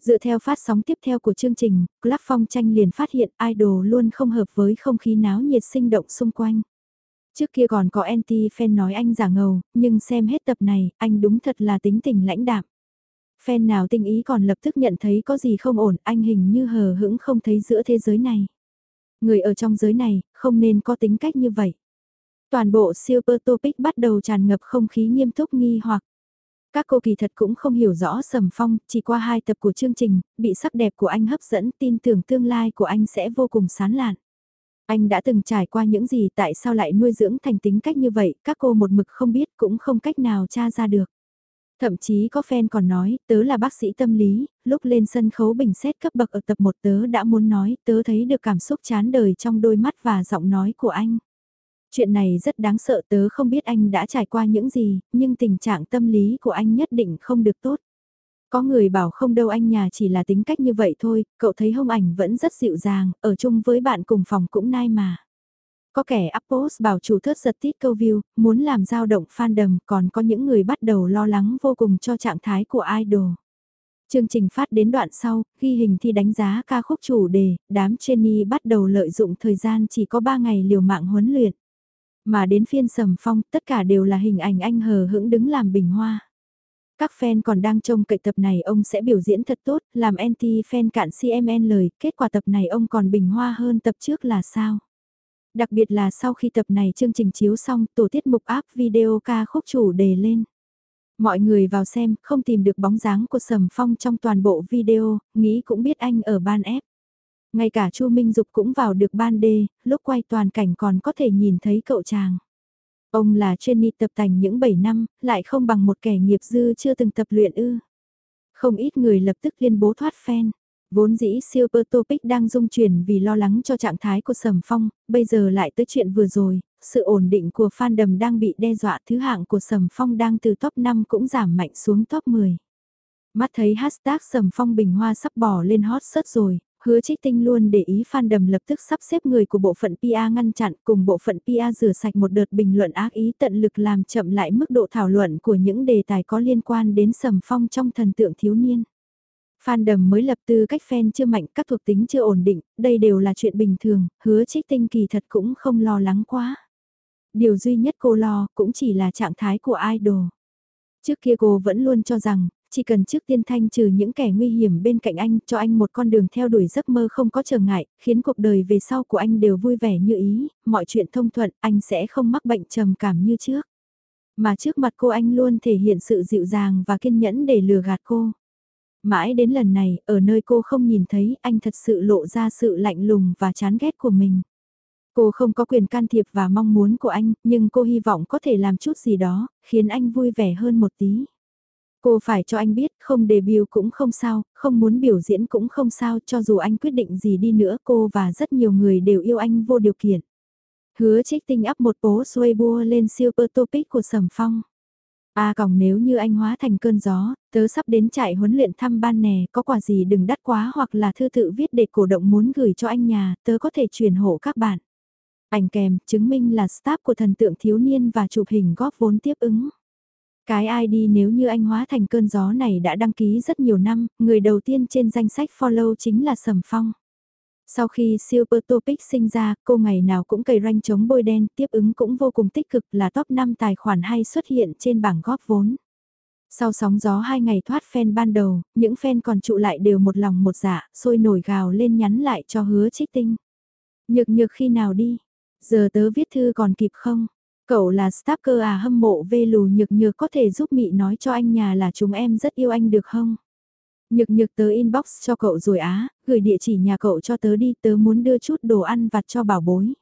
Dựa theo phát sóng tiếp theo của chương trình, Club Phong tranh liền phát hiện idol luôn không hợp với không khí náo nhiệt sinh động xung quanh. Trước kia còn có anti-fan nói anh giả ngầu, nhưng xem hết tập này, anh đúng thật là tính tình lãnh đạm phen nào tinh ý còn lập tức nhận thấy có gì không ổn, anh hình như hờ hững không thấy giữa thế giới này. Người ở trong giới này, không nên có tính cách như vậy. Toàn bộ Super Topic bắt đầu tràn ngập không khí nghiêm túc nghi hoặc. Các cô kỳ thật cũng không hiểu rõ Sầm Phong, chỉ qua hai tập của chương trình, bị sắc đẹp của anh hấp dẫn tin tưởng tương lai của anh sẽ vô cùng sán lạn. Anh đã từng trải qua những gì tại sao lại nuôi dưỡng thành tính cách như vậy, các cô một mực không biết cũng không cách nào tra ra được. Thậm chí có fan còn nói, tớ là bác sĩ tâm lý, lúc lên sân khấu bình xét cấp bậc ở tập 1 tớ đã muốn nói, tớ thấy được cảm xúc chán đời trong đôi mắt và giọng nói của anh. Chuyện này rất đáng sợ tớ không biết anh đã trải qua những gì, nhưng tình trạng tâm lý của anh nhất định không được tốt. Có người bảo không đâu anh nhà chỉ là tính cách như vậy thôi, cậu thấy hông ảnh vẫn rất dịu dàng, ở chung với bạn cùng phòng cũng nai mà. Có kẻ up post bảo chủ thớt giật tít câu view, muốn làm dao động fandom, còn có những người bắt đầu lo lắng vô cùng cho trạng thái của idol. Chương trình phát đến đoạn sau, ghi hình thi đánh giá ca khúc chủ đề, đám Jenny bắt đầu lợi dụng thời gian chỉ có 3 ngày liều mạng huấn luyện. Mà đến phiên sầm phong, tất cả đều là hình ảnh anh hờ hững đứng làm bình hoa. Các fan còn đang trông cậy tập này ông sẽ biểu diễn thật tốt, làm anti-fan cạn CMN lời, kết quả tập này ông còn bình hoa hơn tập trước là sao? Đặc biệt là sau khi tập này chương trình chiếu xong, tổ tiết mục áp video ca khúc chủ đề lên. Mọi người vào xem, không tìm được bóng dáng của Sầm Phong trong toàn bộ video, nghĩ cũng biết anh ở ban f Ngay cả Chu Minh Dục cũng vào được ban d lúc quay toàn cảnh còn có thể nhìn thấy cậu chàng. Ông là Jenny tập tành những 7 năm, lại không bằng một kẻ nghiệp dư chưa từng tập luyện ư. Không ít người lập tức liên bố thoát fan. Vốn dĩ Super Topic đang dung chuyển vì lo lắng cho trạng thái của Sầm Phong, bây giờ lại tới chuyện vừa rồi, sự ổn định của fandom đang bị đe dọa thứ hạng của Sầm Phong đang từ top 5 cũng giảm mạnh xuống top 10. Mắt thấy hashtag Sầm Phong Bình Hoa sắp bỏ lên hot search rồi, Hứa trích tinh luôn để ý fan đầm lập tức sắp xếp người của bộ phận PA ngăn chặn cùng bộ phận PA rửa sạch một đợt bình luận ác ý tận lực làm chậm lại mức độ thảo luận của những đề tài có liên quan đến sầm phong trong thần tượng thiếu niên. Phan đầm mới lập tư cách fan chưa mạnh các thuộc tính chưa ổn định, đây đều là chuyện bình thường, hứa trích tinh kỳ thật cũng không lo lắng quá. Điều duy nhất cô lo cũng chỉ là trạng thái của idol. Trước kia cô vẫn luôn cho rằng, chỉ cần trước tiên thanh trừ những kẻ nguy hiểm bên cạnh anh, cho anh một con đường theo đuổi giấc mơ không có trở ngại, khiến cuộc đời về sau của anh đều vui vẻ như ý, mọi chuyện thông thuận, anh sẽ không mắc bệnh trầm cảm như trước. Mà trước mặt cô anh luôn thể hiện sự dịu dàng và kiên nhẫn để lừa gạt cô. Mãi đến lần này, ở nơi cô không nhìn thấy, anh thật sự lộ ra sự lạnh lùng và chán ghét của mình. Cô không có quyền can thiệp và mong muốn của anh, nhưng cô hy vọng có thể làm chút gì đó, khiến anh vui vẻ hơn một tí. Cô phải cho anh biết không debut cũng không sao, không muốn biểu diễn cũng không sao cho dù anh quyết định gì đi nữa cô và rất nhiều người đều yêu anh vô điều kiện. Hứa trích tinh áp một post Weibo lên siêu topic của Sầm Phong. À còng nếu như anh hóa thành cơn gió, tớ sắp đến trại huấn luyện thăm ban nè, có quà gì đừng đắt quá hoặc là thư tự viết để cổ động muốn gửi cho anh nhà, tớ có thể truyền hộ các bạn. Ảnh kèm, chứng minh là staff của thần tượng thiếu niên và chụp hình góp vốn tiếp ứng. Cái ID nếu như anh hóa thành cơn gió này đã đăng ký rất nhiều năm, người đầu tiên trên danh sách follow chính là Sầm Phong. Sau khi Super Topic sinh ra, cô ngày nào cũng cày ranh chống bôi đen, tiếp ứng cũng vô cùng tích cực là top 5 tài khoản hay xuất hiện trên bảng góp vốn. Sau sóng gió hai ngày thoát fan ban đầu, những fan còn trụ lại đều một lòng một dạ, sôi nổi gào lên nhắn lại cho hứa trích tinh. Nhược nhược khi nào đi? Giờ tớ viết thư còn kịp không? Cậu là stalker à hâm mộ vê lù nhược nhược có thể giúp mị nói cho anh nhà là chúng em rất yêu anh được không? Nhược nhược tớ inbox cho cậu rồi á, gửi địa chỉ nhà cậu cho tớ đi, tớ muốn đưa chút đồ ăn vặt cho bảo bối.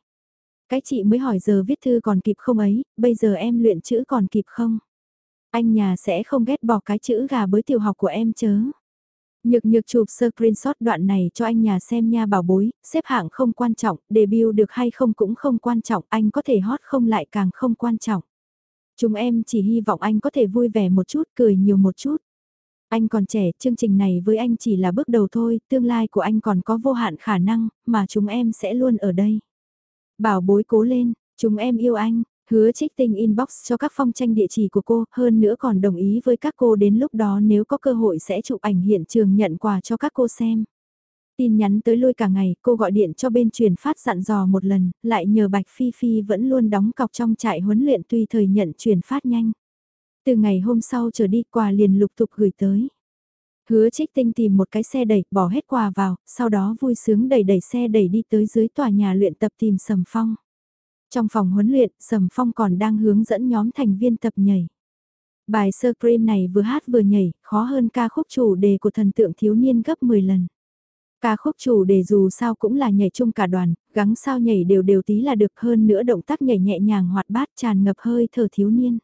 Cái chị mới hỏi giờ viết thư còn kịp không ấy, bây giờ em luyện chữ còn kịp không? Anh nhà sẽ không ghét bỏ cái chữ gà bới tiểu học của em chớ. Nhược nhược chụp screenshot đoạn này cho anh nhà xem nha bảo bối, xếp hạng không quan trọng, debut được hay không cũng không quan trọng, anh có thể hot không lại càng không quan trọng. Chúng em chỉ hy vọng anh có thể vui vẻ một chút, cười nhiều một chút. Anh còn trẻ, chương trình này với anh chỉ là bước đầu thôi, tương lai của anh còn có vô hạn khả năng, mà chúng em sẽ luôn ở đây. Bảo bối cố lên, chúng em yêu anh, hứa trích tinh inbox cho các phong tranh địa chỉ của cô, hơn nữa còn đồng ý với các cô đến lúc đó nếu có cơ hội sẽ chụp ảnh hiện trường nhận quà cho các cô xem. Tin nhắn tới lui cả ngày, cô gọi điện cho bên truyền phát dặn dò một lần, lại nhờ Bạch Phi Phi vẫn luôn đóng cọc trong trại huấn luyện tùy thời nhận truyền phát nhanh. Từ ngày hôm sau trở đi quà liền lục tục gửi tới. Hứa trích tinh tìm một cái xe đẩy, bỏ hết quà vào, sau đó vui sướng đẩy đẩy xe đẩy đi tới dưới tòa nhà luyện tập tìm Sầm Phong. Trong phòng huấn luyện, Sầm Phong còn đang hướng dẫn nhóm thành viên tập nhảy. Bài sơ cream này vừa hát vừa nhảy, khó hơn ca khúc chủ đề của thần tượng thiếu niên gấp 10 lần. Ca khúc chủ đề dù sao cũng là nhảy chung cả đoàn, gắng sao nhảy đều đều tí là được hơn nữa động tác nhảy nhẹ nhàng hoạt bát tràn ngập hơi thở thiếu niên.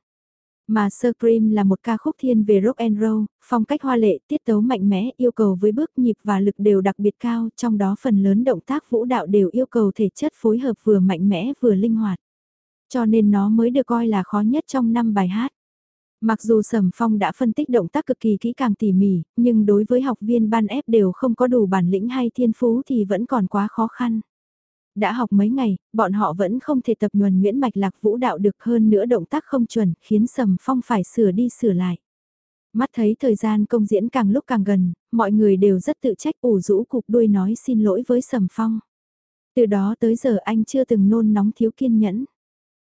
Mà Supreme là một ca khúc thiên về rock and roll, phong cách hoa lệ, tiết tấu mạnh mẽ, yêu cầu với bước nhịp và lực đều đặc biệt cao, trong đó phần lớn động tác vũ đạo đều yêu cầu thể chất phối hợp vừa mạnh mẽ vừa linh hoạt. Cho nên nó mới được coi là khó nhất trong năm bài hát. Mặc dù Sầm Phong đã phân tích động tác cực kỳ kỹ càng tỉ mỉ, nhưng đối với học viên ban ép đều không có đủ bản lĩnh hay thiên phú thì vẫn còn quá khó khăn. Đã học mấy ngày, bọn họ vẫn không thể tập nhuần nguyễn mạch lạc vũ đạo được hơn nữa động tác không chuẩn, khiến Sầm Phong phải sửa đi sửa lại. Mắt thấy thời gian công diễn càng lúc càng gần, mọi người đều rất tự trách ủ rũ cục đuôi nói xin lỗi với Sầm Phong. Từ đó tới giờ anh chưa từng nôn nóng thiếu kiên nhẫn.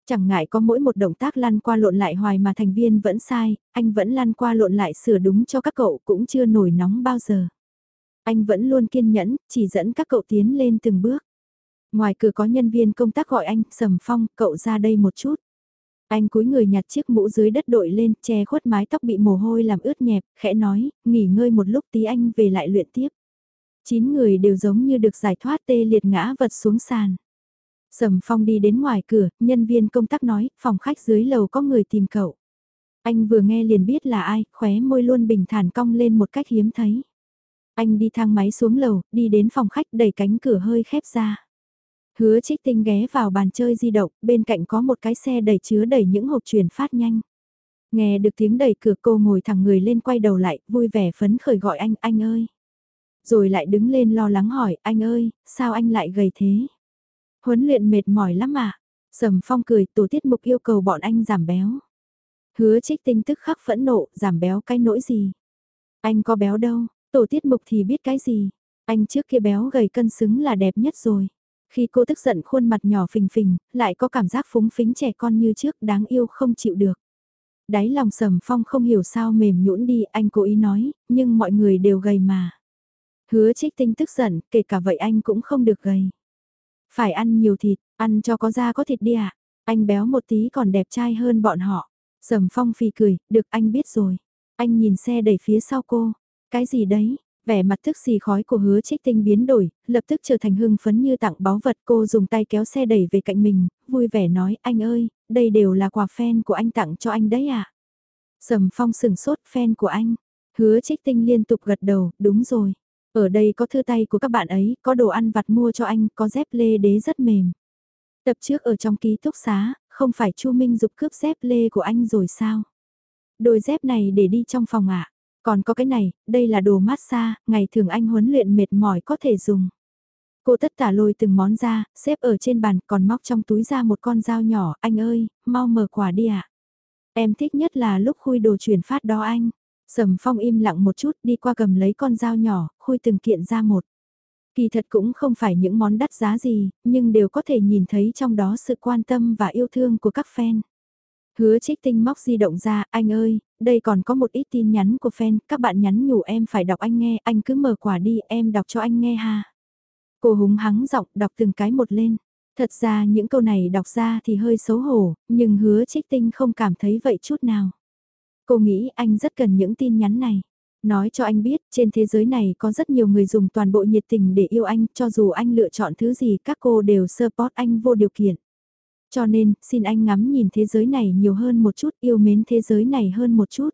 Chẳng ngại có mỗi một động tác lăn qua lộn lại hoài mà thành viên vẫn sai, anh vẫn lăn qua lộn lại sửa đúng cho các cậu cũng chưa nổi nóng bao giờ. Anh vẫn luôn kiên nhẫn, chỉ dẫn các cậu tiến lên từng bước. Ngoài cửa có nhân viên công tác gọi anh, Sầm Phong, cậu ra đây một chút. Anh cúi người nhặt chiếc mũ dưới đất đội lên, che khuất mái tóc bị mồ hôi làm ướt nhẹp, khẽ nói, nghỉ ngơi một lúc tí anh về lại luyện tiếp. Chín người đều giống như được giải thoát tê liệt ngã vật xuống sàn. Sầm Phong đi đến ngoài cửa, nhân viên công tác nói, phòng khách dưới lầu có người tìm cậu. Anh vừa nghe liền biết là ai, khóe môi luôn bình thản cong lên một cách hiếm thấy. Anh đi thang máy xuống lầu, đi đến phòng khách đẩy cánh cửa hơi khép ra. Hứa trích tinh ghé vào bàn chơi di động, bên cạnh có một cái xe đẩy chứa đầy những hộp truyền phát nhanh. Nghe được tiếng đẩy cửa cô ngồi thẳng người lên quay đầu lại, vui vẻ phấn khởi gọi anh, anh ơi. Rồi lại đứng lên lo lắng hỏi, anh ơi, sao anh lại gầy thế? Huấn luyện mệt mỏi lắm mà. Sầm phong cười, tổ tiết mục yêu cầu bọn anh giảm béo. Hứa trích tinh tức khắc phẫn nộ, giảm béo cái nỗi gì? Anh có béo đâu, tổ tiết mục thì biết cái gì? Anh trước kia béo gầy cân xứng là đẹp nhất rồi. Khi cô tức giận khuôn mặt nhỏ phình phình, lại có cảm giác phúng phính trẻ con như trước đáng yêu không chịu được. Đáy lòng sầm phong không hiểu sao mềm nhũn đi, anh cố ý nói, nhưng mọi người đều gầy mà. Hứa trích tinh tức giận, kể cả vậy anh cũng không được gầy. Phải ăn nhiều thịt, ăn cho có da có thịt đi ạ. À? Anh béo một tí còn đẹp trai hơn bọn họ. Sầm phong phì cười, được anh biết rồi. Anh nhìn xe đẩy phía sau cô. Cái gì đấy? Vẻ mặt thức xì khói của hứa trích tinh biến đổi, lập tức trở thành hưng phấn như tặng báu vật cô dùng tay kéo xe đẩy về cạnh mình, vui vẻ nói anh ơi, đây đều là quà fan của anh tặng cho anh đấy à. Sầm phong sừng sốt fan của anh, hứa trích tinh liên tục gật đầu, đúng rồi. Ở đây có thư tay của các bạn ấy, có đồ ăn vặt mua cho anh, có dép lê đế rất mềm. Tập trước ở trong ký túc xá, không phải Chu Minh dục cướp dép lê của anh rồi sao? Đôi dép này để đi trong phòng ạ. À? Còn có cái này, đây là đồ massage, ngày thường anh huấn luyện mệt mỏi có thể dùng. Cô tất tả lôi từng món ra, xếp ở trên bàn, còn móc trong túi ra một con dao nhỏ, anh ơi, mau mở quả đi ạ. À? Em thích nhất là lúc khui đồ chuyển phát đó anh. Sầm phong im lặng một chút đi qua cầm lấy con dao nhỏ, khui từng kiện ra một. Kỳ thật cũng không phải những món đắt giá gì, nhưng đều có thể nhìn thấy trong đó sự quan tâm và yêu thương của các fan. Hứa trích tinh móc di động ra, anh ơi, đây còn có một ít tin nhắn của fan, các bạn nhắn nhủ em phải đọc anh nghe, anh cứ mở quả đi, em đọc cho anh nghe ha. Cô húng hắng giọng đọc từng cái một lên. Thật ra những câu này đọc ra thì hơi xấu hổ, nhưng hứa trích tinh không cảm thấy vậy chút nào. Cô nghĩ anh rất cần những tin nhắn này. Nói cho anh biết, trên thế giới này có rất nhiều người dùng toàn bộ nhiệt tình để yêu anh, cho dù anh lựa chọn thứ gì các cô đều support anh vô điều kiện. Cho nên, xin anh ngắm nhìn thế giới này nhiều hơn một chút, yêu mến thế giới này hơn một chút.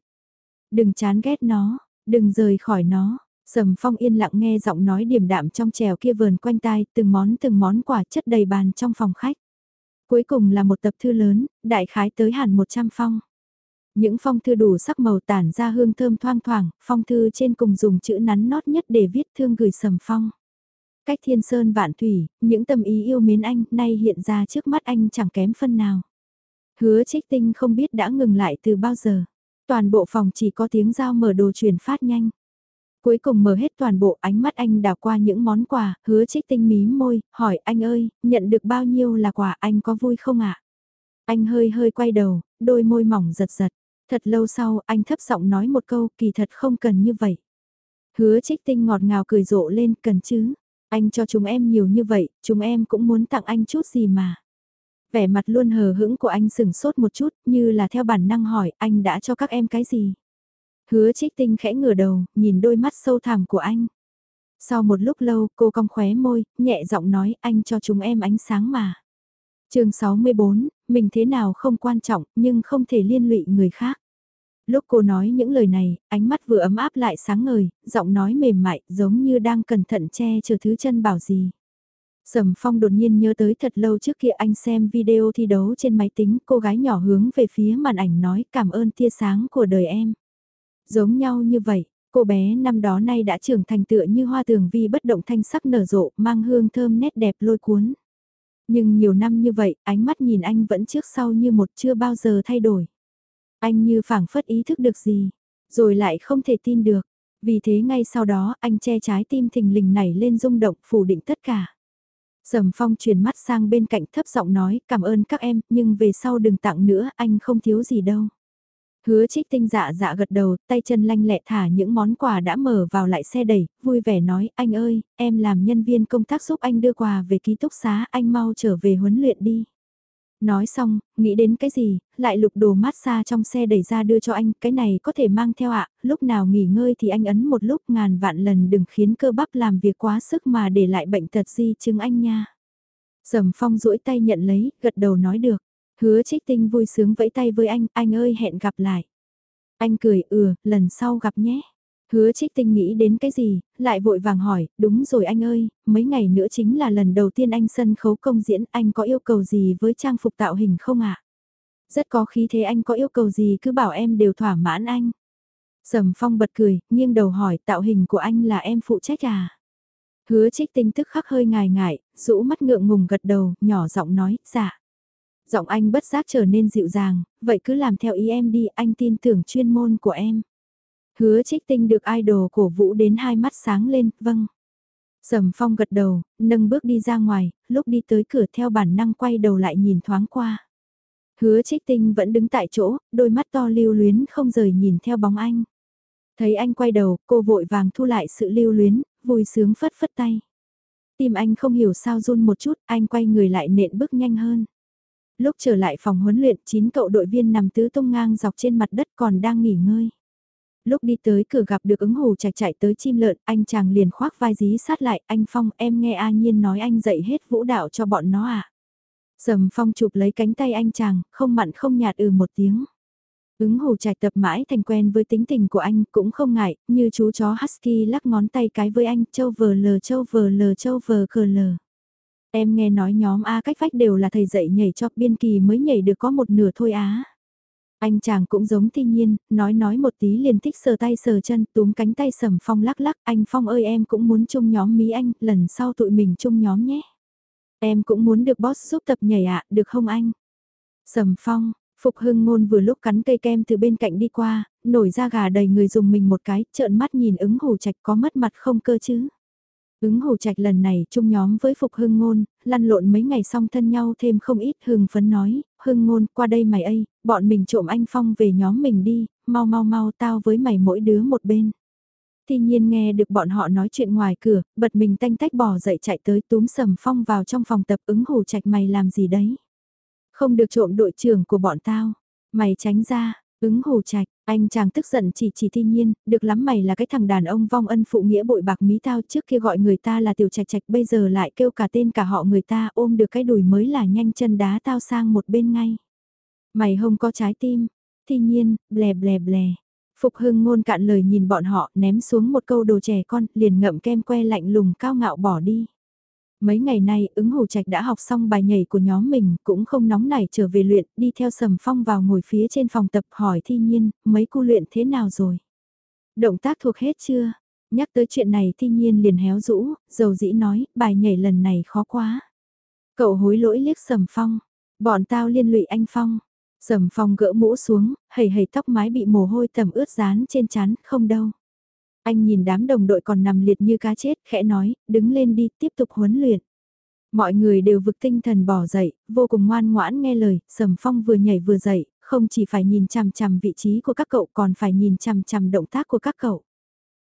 Đừng chán ghét nó, đừng rời khỏi nó. Sầm phong yên lặng nghe giọng nói điềm đạm trong trèo kia vờn quanh tai, từng món từng món quả chất đầy bàn trong phòng khách. Cuối cùng là một tập thư lớn, đại khái tới hẳn 100 phong. Những phong thư đủ sắc màu tản ra hương thơm thoang thoảng, phong thư trên cùng dùng chữ nắn nót nhất để viết thương gửi sầm phong. Cách thiên sơn vạn thủy, những tâm ý yêu mến anh nay hiện ra trước mắt anh chẳng kém phân nào. Hứa trích tinh không biết đã ngừng lại từ bao giờ. Toàn bộ phòng chỉ có tiếng dao mở đồ truyền phát nhanh. Cuối cùng mở hết toàn bộ ánh mắt anh đào qua những món quà, hứa trích tinh mím môi, hỏi anh ơi, nhận được bao nhiêu là quà anh có vui không ạ? Anh hơi hơi quay đầu, đôi môi mỏng giật giật. Thật lâu sau, anh thấp giọng nói một câu, kỳ thật không cần như vậy. Hứa trích tinh ngọt ngào cười rộ lên, cần chứ. Anh cho chúng em nhiều như vậy, chúng em cũng muốn tặng anh chút gì mà. Vẻ mặt luôn hờ hững của anh sừng sốt một chút, như là theo bản năng hỏi, anh đã cho các em cái gì? Hứa trích tinh khẽ ngửa đầu, nhìn đôi mắt sâu thẳm của anh. Sau một lúc lâu, cô cong khóe môi, nhẹ giọng nói, anh cho chúng em ánh sáng mà. chương 64, mình thế nào không quan trọng, nhưng không thể liên lụy người khác. Lúc cô nói những lời này, ánh mắt vừa ấm áp lại sáng ngời, giọng nói mềm mại, giống như đang cẩn thận che chở thứ chân bảo gì. Sầm Phong đột nhiên nhớ tới thật lâu trước kia anh xem video thi đấu trên máy tính, cô gái nhỏ hướng về phía màn ảnh nói cảm ơn tia sáng của đời em. Giống nhau như vậy, cô bé năm đó nay đã trưởng thành tựa như hoa tường vi bất động thanh sắc nở rộ, mang hương thơm nét đẹp lôi cuốn. Nhưng nhiều năm như vậy, ánh mắt nhìn anh vẫn trước sau như một chưa bao giờ thay đổi. Anh như phảng phất ý thức được gì, rồi lại không thể tin được. Vì thế ngay sau đó anh che trái tim thình lình nảy lên rung động phủ định tất cả. Sầm phong chuyển mắt sang bên cạnh thấp giọng nói cảm ơn các em nhưng về sau đừng tặng nữa anh không thiếu gì đâu. Hứa trích tinh dạ dạ gật đầu, tay chân lanh lẹ thả những món quà đã mở vào lại xe đẩy, vui vẻ nói, anh ơi, em làm nhân viên công tác giúp anh đưa quà về ký túc xá, anh mau trở về huấn luyện đi. Nói xong, nghĩ đến cái gì, lại lục đồ mát xa trong xe đẩy ra đưa cho anh, cái này có thể mang theo ạ, lúc nào nghỉ ngơi thì anh ấn một lúc ngàn vạn lần đừng khiến cơ bắp làm việc quá sức mà để lại bệnh tật di chứng anh nha. Sầm phong duỗi tay nhận lấy, gật đầu nói được. Hứa trích tinh vui sướng vẫy tay với anh, anh ơi hẹn gặp lại. Anh cười, ừ, lần sau gặp nhé. Hứa trích tinh nghĩ đến cái gì, lại vội vàng hỏi, đúng rồi anh ơi, mấy ngày nữa chính là lần đầu tiên anh sân khấu công diễn, anh có yêu cầu gì với trang phục tạo hình không ạ? Rất có khí thế anh có yêu cầu gì cứ bảo em đều thỏa mãn anh. Sầm phong bật cười, nghiêng đầu hỏi tạo hình của anh là em phụ trách à? Hứa trích tinh tức khắc hơi ngài ngại, rũ mắt ngượng ngùng gật đầu, nhỏ giọng nói, dạ. Giọng anh bất giác trở nên dịu dàng, vậy cứ làm theo ý em đi, anh tin tưởng chuyên môn của em. Hứa trích tinh được idol cổ vũ đến hai mắt sáng lên, vâng. Sầm phong gật đầu, nâng bước đi ra ngoài, lúc đi tới cửa theo bản năng quay đầu lại nhìn thoáng qua. Hứa trích tinh vẫn đứng tại chỗ, đôi mắt to lưu luyến không rời nhìn theo bóng anh. Thấy anh quay đầu, cô vội vàng thu lại sự lưu luyến, vui sướng phất phất tay. Tim anh không hiểu sao run một chút, anh quay người lại nện bước nhanh hơn. Lúc trở lại phòng huấn luyện, chín cậu đội viên nằm tứ tung ngang dọc trên mặt đất còn đang nghỉ ngơi. Lúc đi tới cửa gặp được ứng hù chạy chạy tới chim lợn, anh chàng liền khoác vai dí sát lại, anh Phong em nghe A Nhiên nói anh dạy hết vũ đạo cho bọn nó à. Sầm Phong chụp lấy cánh tay anh chàng, không mặn không nhạt ừ một tiếng. Ứng hù chạy tập mãi thành quen với tính tình của anh cũng không ngại, như chú chó Husky lắc ngón tay cái với anh, châu vờ lờ châu vờ lờ châu vờ khờ lờ. Em nghe nói nhóm A cách vách đều là thầy dạy nhảy cho biên kỳ mới nhảy được có một nửa thôi á. Anh chàng cũng giống thiên nhiên, nói nói một tí liền thích sờ tay sờ chân, túm cánh tay sầm phong lắc lắc, anh Phong ơi em cũng muốn chung nhóm mí anh, lần sau tụi mình chung nhóm nhé. Em cũng muốn được boss giúp tập nhảy ạ, được không anh? Sầm phong, Phục hưng ngôn vừa lúc cắn cây kem từ bên cạnh đi qua, nổi ra gà đầy người dùng mình một cái, trợn mắt nhìn ứng hủ trạch có mất mặt không cơ chứ. Ứng hồ trạch lần này chung nhóm với Phục Hưng Ngôn, lăn lộn mấy ngày xong thân nhau thêm không ít hưng phấn nói, Hưng Ngôn qua đây mày ơi bọn mình trộm anh Phong về nhóm mình đi, mau mau mau tao với mày mỗi đứa một bên. Tuy nhiên nghe được bọn họ nói chuyện ngoài cửa, bật mình tanh tách bỏ dậy chạy tới túm sầm Phong vào trong phòng tập ứng hồ trạch mày làm gì đấy. Không được trộm đội trưởng của bọn tao, mày tránh ra, ứng hồ trạch, anh chàng tức giận chỉ chỉ thi nhiên, được lắm mày là cái thằng đàn ông vong ân phụ nghĩa bội bạc mí tao trước kia gọi người ta là tiểu trạch trạch bây giờ lại kêu cả tên cả họ người ta ôm được cái đùi mới là nhanh chân đá tao sang một bên ngay. Mày không có trái tim, thi nhiên, blè blè blè. Phục hưng ngôn cạn lời nhìn bọn họ ném xuống một câu đồ trẻ con liền ngậm kem que lạnh lùng cao ngạo bỏ đi. Mấy ngày nay ứng hồ trạch đã học xong bài nhảy của nhóm mình, cũng không nóng nảy trở về luyện, đi theo sầm phong vào ngồi phía trên phòng tập hỏi thi nhiên, mấy cu luyện thế nào rồi? Động tác thuộc hết chưa? Nhắc tới chuyện này thi nhiên liền héo rũ, dầu dĩ nói, bài nhảy lần này khó quá. Cậu hối lỗi liếc sầm phong, bọn tao liên lụy anh phong. Sầm phong gỡ mũ xuống, hầy hầy tóc mái bị mồ hôi tầm ướt dán trên chán, không đâu. Anh nhìn đám đồng đội còn nằm liệt như cá chết, khẽ nói, đứng lên đi, tiếp tục huấn luyện. Mọi người đều vực tinh thần bỏ dậy, vô cùng ngoan ngoãn nghe lời, Sầm Phong vừa nhảy vừa dậy, không chỉ phải nhìn chằm chằm vị trí của các cậu còn phải nhìn chằm chằm động tác của các cậu.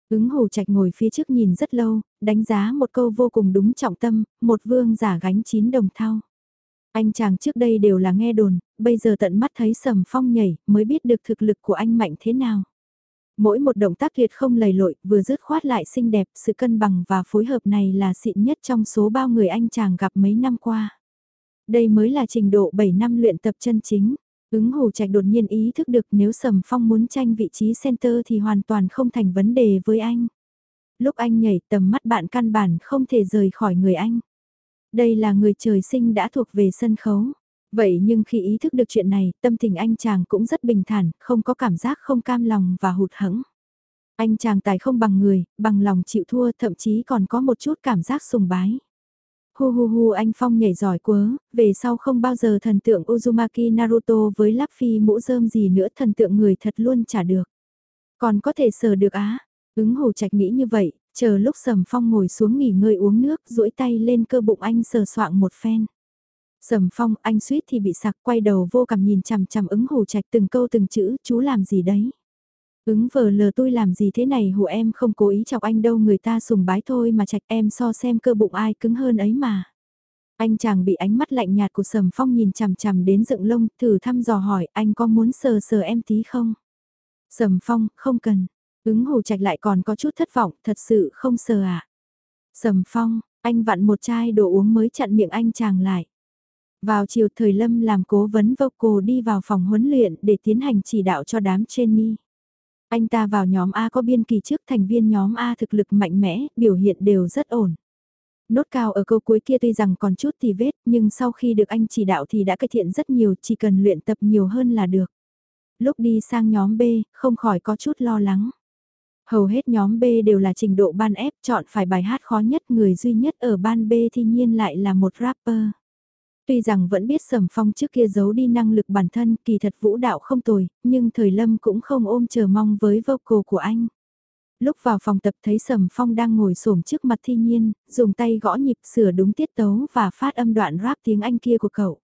Ứng hồ trạch ngồi phía trước nhìn rất lâu, đánh giá một câu vô cùng đúng trọng tâm, một vương giả gánh chín đồng thao. Anh chàng trước đây đều là nghe đồn, bây giờ tận mắt thấy Sầm Phong nhảy mới biết được thực lực của anh mạnh thế nào. Mỗi một động tác tuyệt không lầy lội, vừa dứt khoát lại xinh đẹp, sự cân bằng và phối hợp này là xịn nhất trong số bao người anh chàng gặp mấy năm qua. Đây mới là trình độ 7 năm luyện tập chân chính. Ứng hồ trạch đột nhiên ý thức được nếu Sầm Phong muốn tranh vị trí center thì hoàn toàn không thành vấn đề với anh. Lúc anh nhảy tầm mắt bạn căn bản không thể rời khỏi người anh. Đây là người trời sinh đã thuộc về sân khấu. Vậy nhưng khi ý thức được chuyện này, tâm tình anh chàng cũng rất bình thản, không có cảm giác không cam lòng và hụt hẫng. Anh chàng tài không bằng người, bằng lòng chịu thua thậm chí còn có một chút cảm giác sùng bái. Hu hu hu anh Phong nhảy giỏi quá về sau không bao giờ thần tượng Uzumaki Naruto với lắp phi mũ rơm gì nữa thần tượng người thật luôn trả được. Còn có thể sờ được á, ứng hồ trạch nghĩ như vậy, chờ lúc sầm phong ngồi xuống nghỉ ngơi uống nước, duỗi tay lên cơ bụng anh sờ soạng một phen. Sầm phong, anh suýt thì bị sặc quay đầu vô cảm nhìn chằm chằm ứng hồ trạch từng câu từng chữ, chú làm gì đấy. Ứng vờ lờ tôi làm gì thế này hù em không cố ý chọc anh đâu người ta sùng bái thôi mà trạch em so xem cơ bụng ai cứng hơn ấy mà. Anh chàng bị ánh mắt lạnh nhạt của sầm phong nhìn chằm chằm đến dựng lông thử thăm dò hỏi anh có muốn sờ sờ em tí không? Sầm phong, không cần. Ứng hồ trạch lại còn có chút thất vọng, thật sự không sờ. À? Sầm phong, anh vặn một chai đồ uống mới chặn miệng anh chàng lại. Vào chiều thời Lâm làm cố vấn vocal đi vào phòng huấn luyện để tiến hành chỉ đạo cho đám trainee. Anh ta vào nhóm A có biên kỳ trước thành viên nhóm A thực lực mạnh mẽ, biểu hiện đều rất ổn. Nốt cao ở câu cuối kia tuy rằng còn chút thì vết, nhưng sau khi được anh chỉ đạo thì đã cải thiện rất nhiều, chỉ cần luyện tập nhiều hơn là được. Lúc đi sang nhóm B, không khỏi có chút lo lắng. Hầu hết nhóm B đều là trình độ ban ép chọn phải bài hát khó nhất người duy nhất ở ban B thì nhiên lại là một rapper. Tuy rằng vẫn biết Sầm Phong trước kia giấu đi năng lực bản thân kỳ thật vũ đạo không tồi, nhưng thời Lâm cũng không ôm chờ mong với vocal của anh. Lúc vào phòng tập thấy Sầm Phong đang ngồi xổm trước mặt thi nhiên, dùng tay gõ nhịp sửa đúng tiết tấu và phát âm đoạn rap tiếng Anh kia của cậu.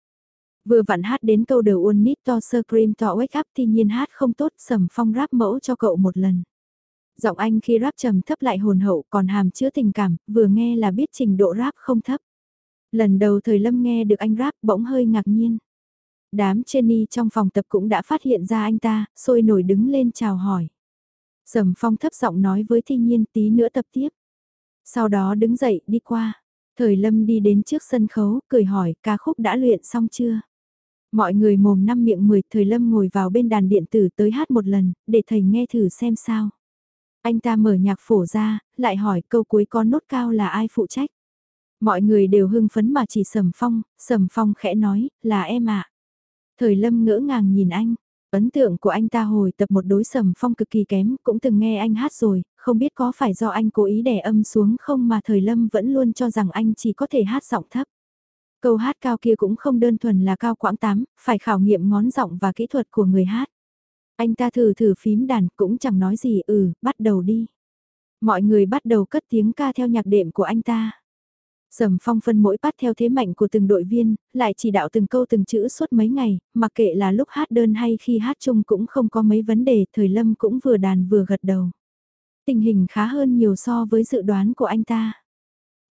Vừa vặn hát đến câu đầu One Need to Scream to Wake Up thi nhiên hát không tốt Sầm Phong rap mẫu cho cậu một lần. Giọng anh khi rap trầm thấp lại hồn hậu còn hàm chứa tình cảm, vừa nghe là biết trình độ rap không thấp. Lần đầu thời Lâm nghe được anh rap bỗng hơi ngạc nhiên. Đám Jenny trong phòng tập cũng đã phát hiện ra anh ta, sôi nổi đứng lên chào hỏi. Sầm phong thấp giọng nói với thi nhiên tí nữa tập tiếp. Sau đó đứng dậy đi qua. Thời Lâm đi đến trước sân khấu, cười hỏi ca khúc đã luyện xong chưa? Mọi người mồm năm miệng mười, thời Lâm ngồi vào bên đàn điện tử tới hát một lần, để thầy nghe thử xem sao. Anh ta mở nhạc phổ ra, lại hỏi câu cuối có nốt cao là ai phụ trách. Mọi người đều hưng phấn mà chỉ Sầm Phong, Sầm Phong khẽ nói, là em ạ. Thời Lâm ngỡ ngàng nhìn anh, ấn tượng của anh ta hồi tập một đối Sầm Phong cực kỳ kém, cũng từng nghe anh hát rồi, không biết có phải do anh cố ý đè âm xuống không mà Thời Lâm vẫn luôn cho rằng anh chỉ có thể hát giọng thấp. Câu hát cao kia cũng không đơn thuần là cao quãng tám, phải khảo nghiệm ngón giọng và kỹ thuật của người hát. Anh ta thử thử phím đàn cũng chẳng nói gì ừ, bắt đầu đi. Mọi người bắt đầu cất tiếng ca theo nhạc đệm của anh ta. Sầm phong phân mỗi bắt theo thế mạnh của từng đội viên, lại chỉ đạo từng câu từng chữ suốt mấy ngày, mặc kệ là lúc hát đơn hay khi hát chung cũng không có mấy vấn đề, thời lâm cũng vừa đàn vừa gật đầu. Tình hình khá hơn nhiều so với dự đoán của anh ta.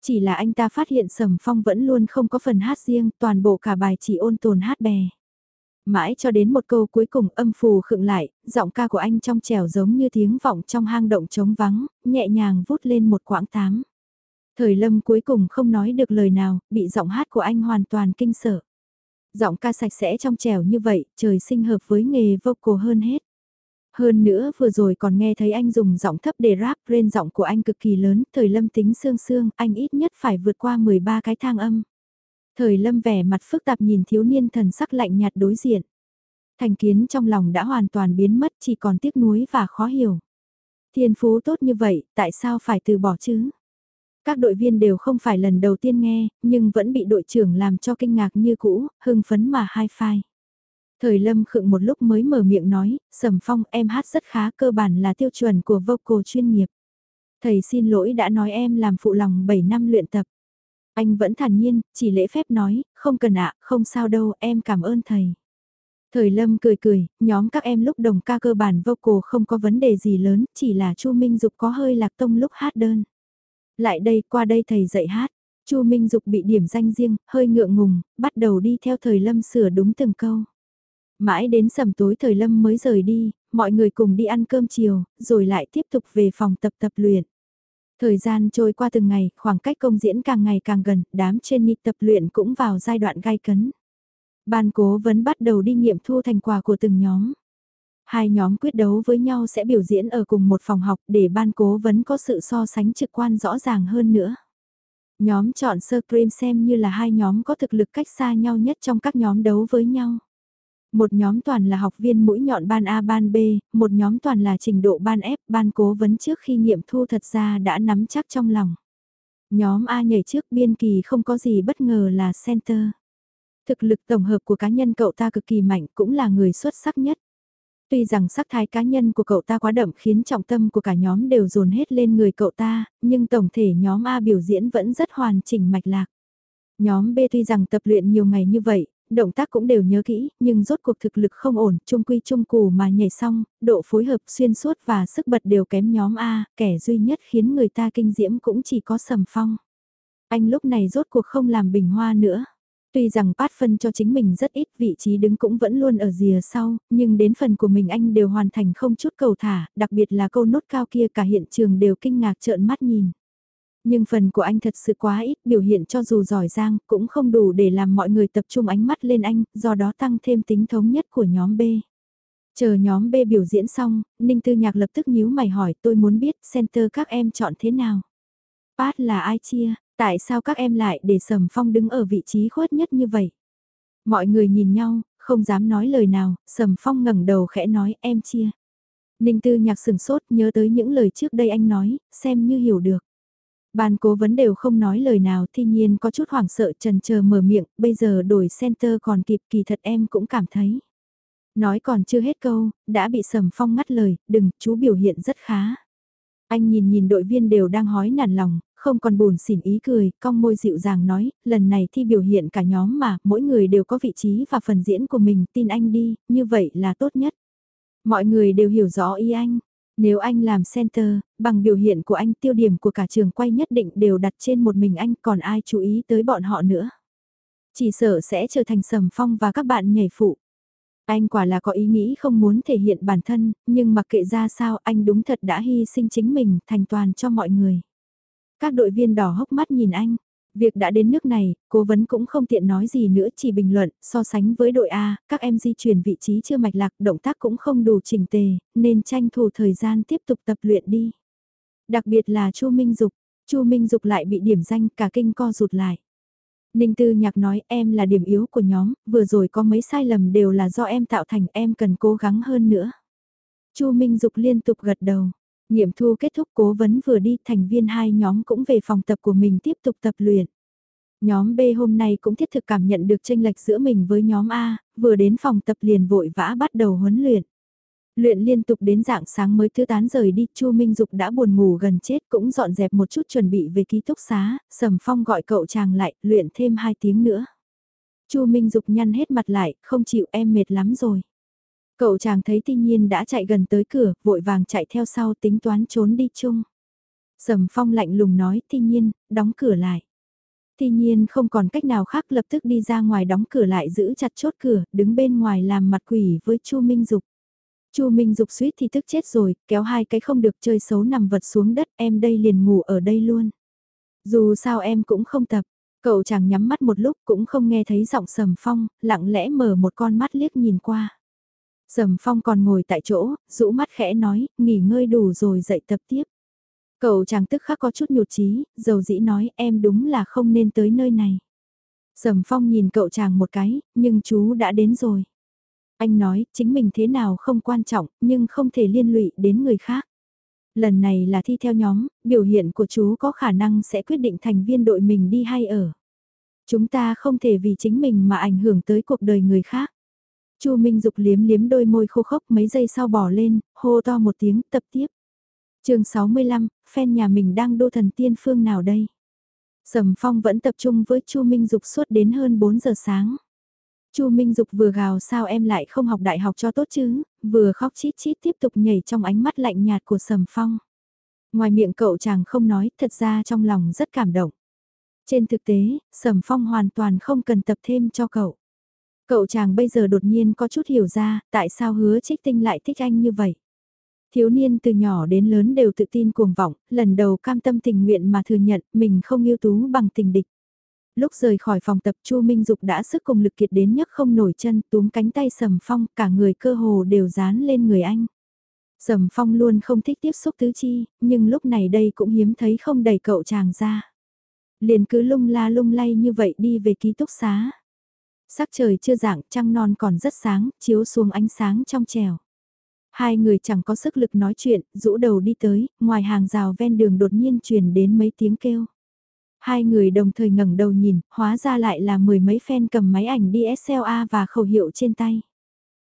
Chỉ là anh ta phát hiện Sầm Phong vẫn luôn không có phần hát riêng, toàn bộ cả bài chỉ ôn tồn hát bè. Mãi cho đến một câu cuối cùng âm phù khựng lại, giọng ca của anh trong trẻo giống như tiếng vọng trong hang động trống vắng, nhẹ nhàng vút lên một quãng tám. Thời lâm cuối cùng không nói được lời nào, bị giọng hát của anh hoàn toàn kinh sợ. Giọng ca sạch sẽ trong trẻo như vậy, trời sinh hợp với nghề vocal hơn hết. Hơn nữa vừa rồi còn nghe thấy anh dùng giọng thấp để rap, lên giọng của anh cực kỳ lớn, thời lâm tính xương xương, anh ít nhất phải vượt qua 13 cái thang âm. Thời lâm vẻ mặt phức tạp nhìn thiếu niên thần sắc lạnh nhạt đối diện. Thành kiến trong lòng đã hoàn toàn biến mất chỉ còn tiếc nuối và khó hiểu. Thiên phú tốt như vậy, tại sao phải từ bỏ chứ? Các đội viên đều không phải lần đầu tiên nghe, nhưng vẫn bị đội trưởng làm cho kinh ngạc như cũ, hưng phấn mà hai phai. Thời lâm khựng một lúc mới mở miệng nói, Sầm Phong em hát rất khá cơ bản là tiêu chuẩn của vocal chuyên nghiệp. Thầy xin lỗi đã nói em làm phụ lòng 7 năm luyện tập. Anh vẫn thản nhiên, chỉ lễ phép nói, không cần ạ, không sao đâu, em cảm ơn thầy. Thời Lâm cười cười, nhóm các em lúc đồng ca cơ bản vocal không có vấn đề gì lớn, chỉ là Chu Minh Dục có hơi lạc tông lúc hát đơn. Lại đây, qua đây thầy dạy hát. Chu Minh Dục bị điểm danh riêng, hơi ngượng ngùng, bắt đầu đi theo Thời Lâm sửa đúng từng câu. Mãi đến sầm tối Thời Lâm mới rời đi, mọi người cùng đi ăn cơm chiều, rồi lại tiếp tục về phòng tập tập luyện. Thời gian trôi qua từng ngày, khoảng cách công diễn càng ngày càng gần, đám trên nịt tập luyện cũng vào giai đoạn gai cấn. Ban cố vấn bắt đầu đi nghiệm thu thành quả của từng nhóm. Hai nhóm quyết đấu với nhau sẽ biểu diễn ở cùng một phòng học để ban cố vấn có sự so sánh trực quan rõ ràng hơn nữa. Nhóm chọn sơ cream xem như là hai nhóm có thực lực cách xa nhau nhất trong các nhóm đấu với nhau. Một nhóm toàn là học viên mũi nhọn ban A ban B, một nhóm toàn là trình độ ban F, ban cố vấn trước khi nghiệm thu thật ra đã nắm chắc trong lòng. Nhóm A nhảy trước biên kỳ không có gì bất ngờ là center. Thực lực tổng hợp của cá nhân cậu ta cực kỳ mạnh cũng là người xuất sắc nhất. Tuy rằng sắc thái cá nhân của cậu ta quá đậm khiến trọng tâm của cả nhóm đều dồn hết lên người cậu ta, nhưng tổng thể nhóm A biểu diễn vẫn rất hoàn chỉnh mạch lạc. Nhóm B tuy rằng tập luyện nhiều ngày như vậy, động tác cũng đều nhớ kỹ, nhưng rốt cuộc thực lực không ổn, trung quy trung cù mà nhảy xong, độ phối hợp xuyên suốt và sức bật đều kém nhóm A, kẻ duy nhất khiến người ta kinh diễm cũng chỉ có sầm phong. Anh lúc này rốt cuộc không làm bình hoa nữa. Tuy rằng Pat phân cho chính mình rất ít vị trí đứng cũng vẫn luôn ở rìa sau, nhưng đến phần của mình anh đều hoàn thành không chút cầu thả, đặc biệt là câu nốt cao kia cả hiện trường đều kinh ngạc trợn mắt nhìn. Nhưng phần của anh thật sự quá ít, biểu hiện cho dù giỏi giang, cũng không đủ để làm mọi người tập trung ánh mắt lên anh, do đó tăng thêm tính thống nhất của nhóm B. Chờ nhóm B biểu diễn xong, Ninh Tư Nhạc lập tức nhíu mày hỏi tôi muốn biết center các em chọn thế nào. Pat là ai chia, tại sao các em lại để Sầm Phong đứng ở vị trí khuất nhất như vậy? Mọi người nhìn nhau, không dám nói lời nào, Sầm Phong ngẩng đầu khẽ nói em chia. Ninh Tư Nhạc sừng sốt nhớ tới những lời trước đây anh nói, xem như hiểu được. Ban cố vấn đều không nói lời nào thi nhiên có chút hoảng sợ trần chờ mở miệng, bây giờ đổi center còn kịp kỳ thật em cũng cảm thấy. Nói còn chưa hết câu, đã bị sầm phong ngắt lời, đừng, chú biểu hiện rất khá. Anh nhìn nhìn đội viên đều đang hói nản lòng, không còn buồn xỉn ý cười, cong môi dịu dàng nói, lần này thi biểu hiện cả nhóm mà, mỗi người đều có vị trí và phần diễn của mình, tin anh đi, như vậy là tốt nhất. Mọi người đều hiểu rõ ý anh, nếu anh làm center, bằng biểu hiện của anh tiêu điểm của cả trường quay nhất định đều đặt trên một mình anh còn ai chú ý tới bọn họ nữa. Chỉ sợ sẽ trở thành sầm phong và các bạn nhảy phụ. Anh quả là có ý nghĩ không muốn thể hiện bản thân, nhưng mặc kệ ra sao anh đúng thật đã hy sinh chính mình thành toàn cho mọi người. Các đội viên đỏ hốc mắt nhìn anh, Việc đã đến nước này, cố vấn cũng không tiện nói gì nữa chỉ bình luận, so sánh với đội A, các em di chuyển vị trí chưa mạch lạc, động tác cũng không đủ chỉnh tề, nên tranh thủ thời gian tiếp tục tập luyện đi. Đặc biệt là Chu Minh Dục, Chu Minh Dục lại bị điểm danh cả kinh co rụt lại. Ninh Tư Nhạc nói em là điểm yếu của nhóm, vừa rồi có mấy sai lầm đều là do em tạo thành em cần cố gắng hơn nữa. Chu Minh Dục liên tục gật đầu, Nghiệm thu kết thúc cố vấn vừa đi thành viên hai nhóm cũng về phòng tập của mình tiếp tục tập luyện. Nhóm B hôm nay cũng thiết thực cảm nhận được tranh lệch giữa mình với nhóm A, vừa đến phòng tập liền vội vã bắt đầu huấn luyện. Luyện liên tục đến dạng sáng mới thứ tán rời đi, Chu Minh Dục đã buồn ngủ gần chết cũng dọn dẹp một chút chuẩn bị về ký túc xá, Sầm Phong gọi cậu chàng lại, luyện thêm 2 tiếng nữa. Chu Minh Dục nhăn hết mặt lại, không chịu em mệt lắm rồi. Cậu chàng thấy tinh nhiên đã chạy gần tới cửa, vội vàng chạy theo sau tính toán trốn đi chung. Sầm Phong lạnh lùng nói, tinh nhiên, đóng cửa lại. tinh nhiên không còn cách nào khác lập tức đi ra ngoài đóng cửa lại giữ chặt chốt cửa, đứng bên ngoài làm mặt quỷ với Chu Minh Dục. Chu Minh Dục suýt thì tức chết rồi, kéo hai cái không được chơi xấu nằm vật xuống đất, em đây liền ngủ ở đây luôn. Dù sao em cũng không tập, cậu chàng nhắm mắt một lúc cũng không nghe thấy giọng sầm phong, lặng lẽ mở một con mắt liếc nhìn qua. Sầm phong còn ngồi tại chỗ, rũ mắt khẽ nói, nghỉ ngơi đủ rồi dậy tập tiếp. Cậu chàng tức khắc có chút nhụt chí, dầu dĩ nói em đúng là không nên tới nơi này. Sầm phong nhìn cậu chàng một cái, nhưng chú đã đến rồi. Anh nói, chính mình thế nào không quan trọng, nhưng không thể liên lụy đến người khác. Lần này là thi theo nhóm, biểu hiện của chú có khả năng sẽ quyết định thành viên đội mình đi hay ở. Chúng ta không thể vì chính mình mà ảnh hưởng tới cuộc đời người khác. Chu Minh Dục liếm liếm đôi môi khô khốc mấy giây sau bỏ lên, hô to một tiếng tập tiếp. chương 65, fan nhà mình đang đô thần tiên phương nào đây? Sầm Phong vẫn tập trung với Chu Minh Dục suốt đến hơn 4 giờ sáng. Chu Minh Dục vừa gào sao em lại không học đại học cho tốt chứ, vừa khóc chít chít tiếp tục nhảy trong ánh mắt lạnh nhạt của Sầm Phong. Ngoài miệng cậu chàng không nói, thật ra trong lòng rất cảm động. Trên thực tế, Sầm Phong hoàn toàn không cần tập thêm cho cậu. Cậu chàng bây giờ đột nhiên có chút hiểu ra, tại sao hứa trích tinh lại thích anh như vậy. Thiếu niên từ nhỏ đến lớn đều tự tin cuồng vọng, lần đầu cam tâm tình nguyện mà thừa nhận mình không yêu tú bằng tình địch. Lúc rời khỏi phòng tập Chu Minh Dục đã sức cùng lực kiệt đến nhấc không nổi chân túm cánh tay Sầm Phong cả người cơ hồ đều dán lên người anh. Sầm Phong luôn không thích tiếp xúc tứ chi, nhưng lúc này đây cũng hiếm thấy không đẩy cậu chàng ra. Liền cứ lung la lung lay như vậy đi về ký túc xá. Sắc trời chưa dạng, trăng non còn rất sáng, chiếu xuống ánh sáng trong trèo. Hai người chẳng có sức lực nói chuyện, rũ đầu đi tới, ngoài hàng rào ven đường đột nhiên truyền đến mấy tiếng kêu. Hai người đồng thời ngẩng đầu nhìn, hóa ra lại là mười mấy fan cầm máy ảnh DSLR và khẩu hiệu trên tay.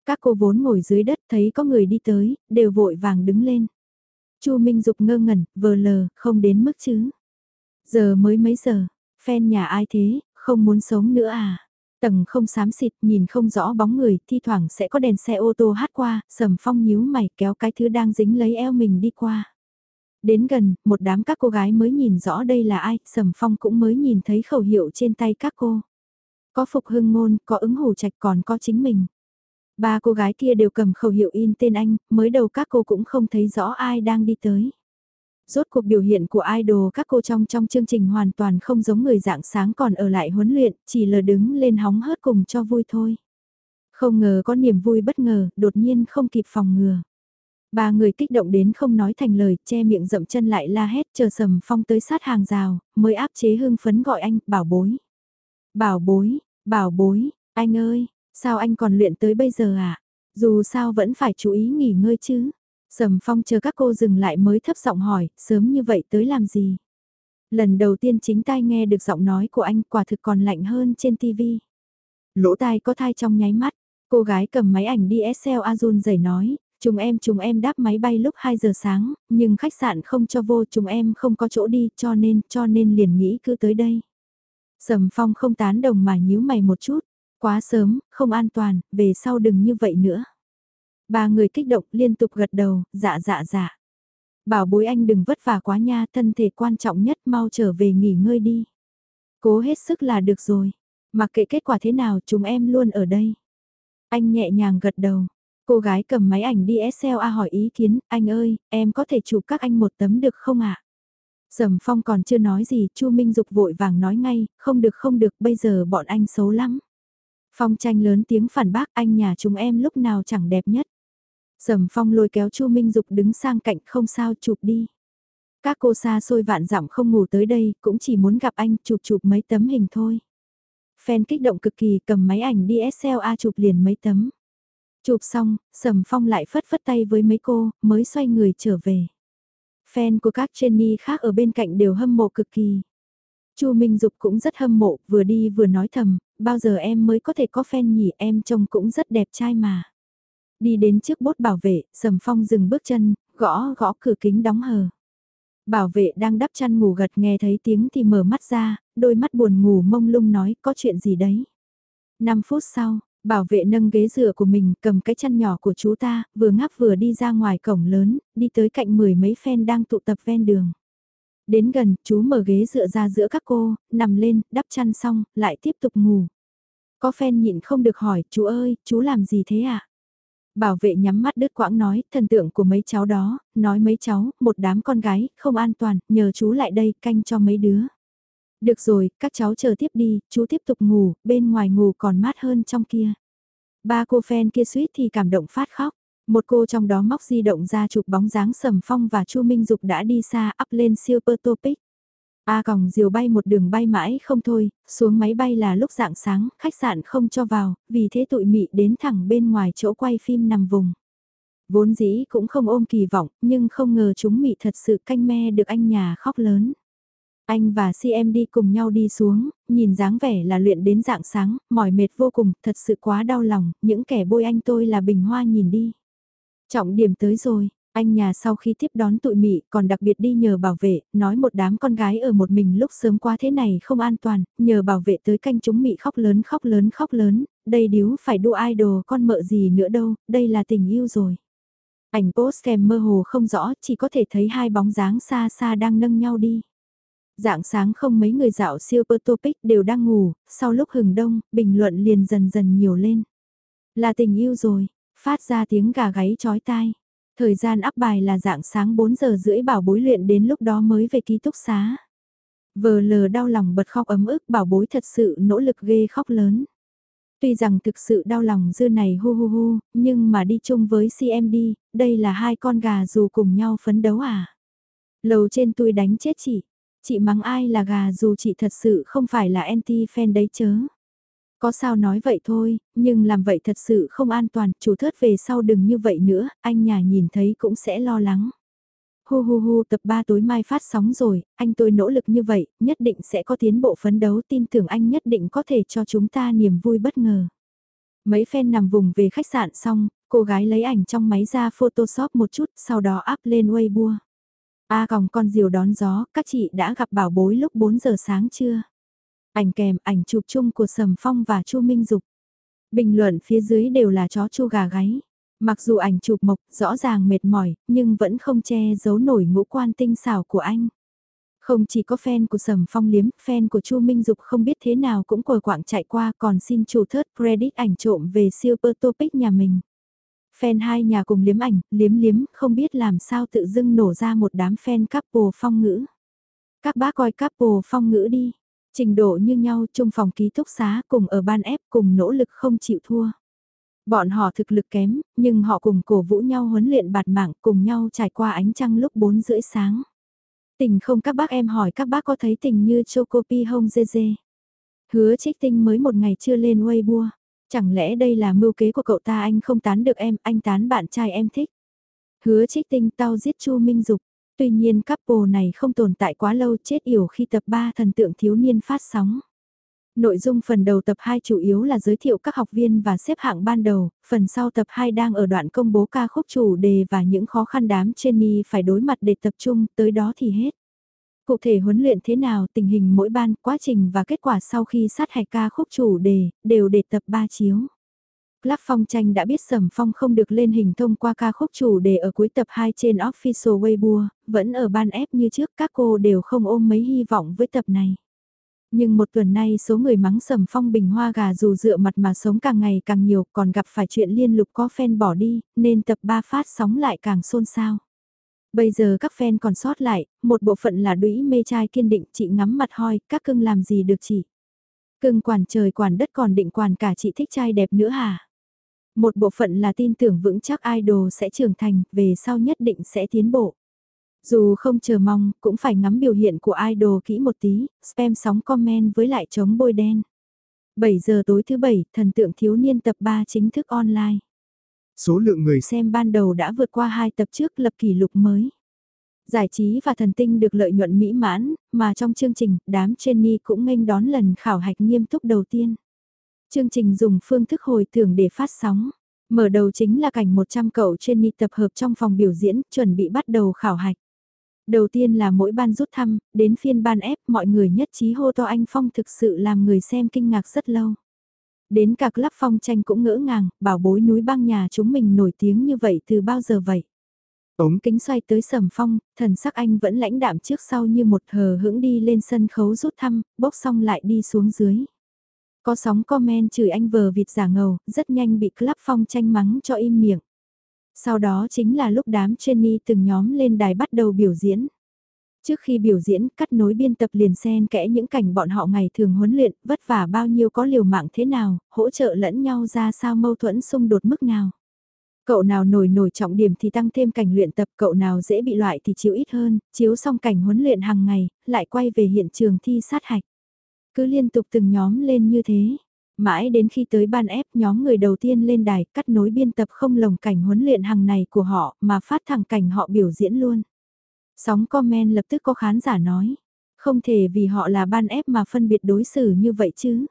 Các cô vốn ngồi dưới đất thấy có người đi tới, đều vội vàng đứng lên. Chu Minh Dục ngơ ngẩn, vờ lờ, không đến mức chứ. Giờ mới mấy giờ, fan nhà ai thế, không muốn sống nữa à? Tầng không xám xịt, nhìn không rõ bóng người, thi thoảng sẽ có đèn xe ô tô hát qua, sầm phong nhíu mày kéo cái thứ đang dính lấy eo mình đi qua. Đến gần, một đám các cô gái mới nhìn rõ đây là ai, sầm phong cũng mới nhìn thấy khẩu hiệu trên tay các cô. Có phục hưng ngôn, có ứng hủ trạch còn có chính mình. Ba cô gái kia đều cầm khẩu hiệu in tên anh, mới đầu các cô cũng không thấy rõ ai đang đi tới. Rốt cuộc biểu hiện của idol các cô trong trong chương trình hoàn toàn không giống người dạng sáng còn ở lại huấn luyện, chỉ lờ đứng lên hóng hớt cùng cho vui thôi. Không ngờ có niềm vui bất ngờ, đột nhiên không kịp phòng ngừa. Ba người kích động đến không nói thành lời, che miệng rậm chân lại la hét chờ sầm phong tới sát hàng rào, mới áp chế hưng phấn gọi anh, bảo bối. Bảo bối, bảo bối, anh ơi, sao anh còn luyện tới bây giờ à? Dù sao vẫn phải chú ý nghỉ ngơi chứ. Sầm phong chờ các cô dừng lại mới thấp giọng hỏi, sớm như vậy tới làm gì? Lần đầu tiên chính tai nghe được giọng nói của anh quả thực còn lạnh hơn trên TV. Lỗ tai có thai trong nháy mắt, cô gái cầm máy ảnh DSL Azul rời nói, chúng em chúng em đáp máy bay lúc 2 giờ sáng, nhưng khách sạn không cho vô chúng em không có chỗ đi cho nên, cho nên liền nghĩ cứ tới đây. Sầm phong không tán đồng mà nhíu mày một chút, quá sớm, không an toàn, về sau đừng như vậy nữa. Ba người kích động liên tục gật đầu, dạ dạ dạ. Bảo bối anh đừng vất vả quá nha, thân thể quan trọng nhất mau trở về nghỉ ngơi đi. Cố hết sức là được rồi, mặc kệ kết quả thế nào chúng em luôn ở đây. Anh nhẹ nhàng gật đầu, cô gái cầm máy ảnh đi DSLR hỏi ý kiến, anh ơi, em có thể chụp các anh một tấm được không ạ? À? Sầm Phong còn chưa nói gì, Chu Minh Dục vội vàng nói ngay, không được không được, bây giờ bọn anh xấu lắm. Phong tranh lớn tiếng phản bác anh nhà chúng em lúc nào chẳng đẹp nhất. Sầm phong lôi kéo Chu Minh Dục đứng sang cạnh không sao chụp đi. Các cô xa xôi vạn dặm không ngủ tới đây, cũng chỉ muốn gặp anh chụp chụp mấy tấm hình thôi. Fan kích động cực kỳ cầm máy ảnh DSLR chụp liền mấy tấm. Chụp xong, Sầm Phong lại phất phất tay với mấy cô, mới xoay người trở về. Fan của các Jenny khác ở bên cạnh đều hâm mộ cực kỳ. Chu Minh Dục cũng rất hâm mộ, vừa đi vừa nói thầm, bao giờ em mới có thể có fan nhỉ em trông cũng rất đẹp trai mà. Đi đến trước bốt bảo vệ, Sầm Phong dừng bước chân, gõ gõ cửa kính đóng hờ. Bảo vệ đang đắp chăn ngủ gật nghe thấy tiếng thì mở mắt ra, đôi mắt buồn ngủ mông lung nói có chuyện gì đấy. 5 phút sau, bảo vệ nâng ghế dựa của mình cầm cái chăn nhỏ của chú ta, vừa ngáp vừa đi ra ngoài cổng lớn, đi tới cạnh mười mấy phen đang tụ tập ven đường. Đến gần, chú mở ghế dựa ra giữa các cô, nằm lên, đắp chăn xong, lại tiếp tục ngủ. Có phen nhịn không được hỏi, chú ơi, chú làm gì thế ạ? À? Bảo vệ nhắm mắt đứt quãng nói, thần tượng của mấy cháu đó, nói mấy cháu, một đám con gái, không an toàn, nhờ chú lại đây canh cho mấy đứa. Được rồi, các cháu chờ tiếp đi, chú tiếp tục ngủ, bên ngoài ngủ còn mát hơn trong kia. Ba cô fan kia suýt thì cảm động phát khóc. Một cô trong đó móc di động ra chụp bóng dáng Sầm Phong và Chu Minh Dục đã đi xa up lên Super Topic. A còng diều bay một đường bay mãi không thôi, xuống máy bay là lúc dạng sáng, khách sạn không cho vào, vì thế tụi mị đến thẳng bên ngoài chỗ quay phim nằm vùng. Vốn dĩ cũng không ôm kỳ vọng, nhưng không ngờ chúng mị thật sự canh me được anh nhà khóc lớn. Anh và CM đi cùng nhau đi xuống, nhìn dáng vẻ là luyện đến dạng sáng, mỏi mệt vô cùng, thật sự quá đau lòng, những kẻ bôi anh tôi là bình hoa nhìn đi. Trọng điểm tới rồi, anh nhà sau khi tiếp đón tụi mị còn đặc biệt đi nhờ bảo vệ, nói một đám con gái ở một mình lúc sớm quá thế này không an toàn, nhờ bảo vệ tới canh chúng mị khóc lớn khóc lớn khóc lớn, đây điếu phải đua idol con mợ gì nữa đâu, đây là tình yêu rồi. Ảnh post kèm mơ hồ không rõ, chỉ có thể thấy hai bóng dáng xa xa đang nâng nhau đi. Dạng sáng không mấy người dạo Super Topic đều đang ngủ, sau lúc hừng đông, bình luận liền dần dần nhiều lên. Là tình yêu rồi, phát ra tiếng gà gáy chói tai. Thời gian áp bài là dạng sáng 4 giờ rưỡi bảo bối luyện đến lúc đó mới về ký túc xá. Vờ lờ đau lòng bật khóc ấm ức bảo bối thật sự nỗ lực ghê khóc lớn. Tuy rằng thực sự đau lòng dư này hu hu hu, nhưng mà đi chung với CMD, đây là hai con gà dù cùng nhau phấn đấu à. Lầu trên tôi đánh chết chị, chị mắng ai là gà dù chị thật sự không phải là anti-fan đấy chớ. Có sao nói vậy thôi, nhưng làm vậy thật sự không an toàn, chủ thớt về sau đừng như vậy nữa, anh nhà nhìn thấy cũng sẽ lo lắng. Hu hu hu tập 3 tối mai phát sóng rồi, anh tôi nỗ lực như vậy, nhất định sẽ có tiến bộ phấn đấu tin tưởng anh nhất định có thể cho chúng ta niềm vui bất ngờ. Mấy fan nằm vùng về khách sạn xong, cô gái lấy ảnh trong máy ra photoshop một chút, sau đó up lên Weibo. A à, còng con diều đón gió, các chị đã gặp bảo bối lúc 4 giờ sáng chưa? Ảnh kèm ảnh chụp chung của Sầm Phong và Chu Minh Dục. Bình luận phía dưới đều là chó chu gà gáy. Mặc dù ảnh chụp mộc rõ ràng mệt mỏi, nhưng vẫn không che giấu nổi ngũ quan tinh xảo của anh. Không chỉ có fan của Sầm Phong liếm, fan của Chu Minh Dục không biết thế nào cũng quờ quạng chạy qua còn xin chủ thớt credit ảnh trộm về Super Topic nhà mình. Fan hai nhà cùng liếm ảnh, liếm liếm, không biết làm sao tự dưng nổ ra một đám fan couple phong ngữ. Các bác coi couple phong ngữ đi. Trình độ như nhau chung phòng ký túc xá cùng ở ban ép cùng nỗ lực không chịu thua. Bọn họ thực lực kém, nhưng họ cùng cổ vũ nhau huấn luyện bạt mạng cùng nhau trải qua ánh trăng lúc 4 rưỡi sáng. Tình không các bác em hỏi các bác có thấy tình như Chocopi dê dê Hứa trích tinh mới một ngày chưa lên Weibo. Chẳng lẽ đây là mưu kế của cậu ta anh không tán được em, anh tán bạn trai em thích. Hứa trích tinh tao giết Chu Minh Dục. Tuy nhiên couple này không tồn tại quá lâu chết yểu khi tập 3 thần tượng thiếu niên phát sóng. Nội dung phần đầu tập 2 chủ yếu là giới thiệu các học viên và xếp hạng ban đầu, phần sau tập 2 đang ở đoạn công bố ca khúc chủ đề và những khó khăn đám Jenny phải đối mặt để tập trung, tới đó thì hết. Cụ thể huấn luyện thế nào, tình hình mỗi ban, quá trình và kết quả sau khi sát hạch ca khúc chủ đề, đều để tập 3 chiếu. Lắc Phong Tranh đã biết Sầm Phong không được lên hình thông qua ca khúc chủ đề ở cuối tập 2 trên Official Weibo, vẫn ở ban ép như trước các cô đều không ôm mấy hy vọng với tập này. Nhưng một tuần nay số người mắng Sầm Phong bình hoa gà dù dựa mặt mà sống càng ngày càng nhiều còn gặp phải chuyện liên lục có fan bỏ đi, nên tập 3 phát sóng lại càng xôn xao. Bây giờ các fan còn sót lại, một bộ phận là đũy mê trai kiên định chị ngắm mặt hoi, các cưng làm gì được chị. Cưng quản trời quản đất còn định quản cả chị thích trai đẹp nữa hả? Một bộ phận là tin tưởng vững chắc idol sẽ trưởng thành, về sau nhất định sẽ tiến bộ. Dù không chờ mong, cũng phải ngắm biểu hiện của idol kỹ một tí, spam sóng comment với lại chống bôi đen. 7 giờ tối thứ bảy, thần tượng thiếu niên tập 3 chính thức online. Số lượng người xem ban đầu đã vượt qua hai tập trước lập kỷ lục mới. Giải trí và thần tinh được lợi nhuận mỹ mãn, mà trong chương trình, đám Jenny cũng nghênh đón lần khảo hạch nghiêm túc đầu tiên. Chương trình dùng phương thức hồi tưởng để phát sóng. Mở đầu chính là cảnh 100 cậu trainee tập hợp trong phòng biểu diễn, chuẩn bị bắt đầu khảo hạch. Đầu tiên là mỗi ban rút thăm, đến phiên ban ép mọi người nhất trí hô to anh Phong thực sự làm người xem kinh ngạc rất lâu. Đến cả club phong tranh cũng ngỡ ngàng, bảo bối núi băng nhà chúng mình nổi tiếng như vậy từ bao giờ vậy. Ống kính xoay tới sầm phong, thần sắc anh vẫn lãnh đạm trước sau như một hờ hững đi lên sân khấu rút thăm, bốc xong lại đi xuống dưới. Có sóng comment chửi anh vờ vịt giả ngầu, rất nhanh bị club phong tranh mắng cho im miệng. Sau đó chính là lúc đám trainee từng nhóm lên đài bắt đầu biểu diễn. Trước khi biểu diễn, cắt nối biên tập liền xen kẽ những cảnh bọn họ ngày thường huấn luyện, vất vả bao nhiêu có liều mạng thế nào, hỗ trợ lẫn nhau ra sao mâu thuẫn xung đột mức nào. Cậu nào nổi nổi trọng điểm thì tăng thêm cảnh luyện tập, cậu nào dễ bị loại thì chịu ít hơn, chiếu xong cảnh huấn luyện hàng ngày, lại quay về hiện trường thi sát hạch. Cứ liên tục từng nhóm lên như thế. Mãi đến khi tới ban ép nhóm người đầu tiên lên đài cắt nối biên tập không lồng cảnh huấn luyện hàng này của họ mà phát thẳng cảnh họ biểu diễn luôn. Sóng comment lập tức có khán giả nói. Không thể vì họ là ban ép mà phân biệt đối xử như vậy chứ.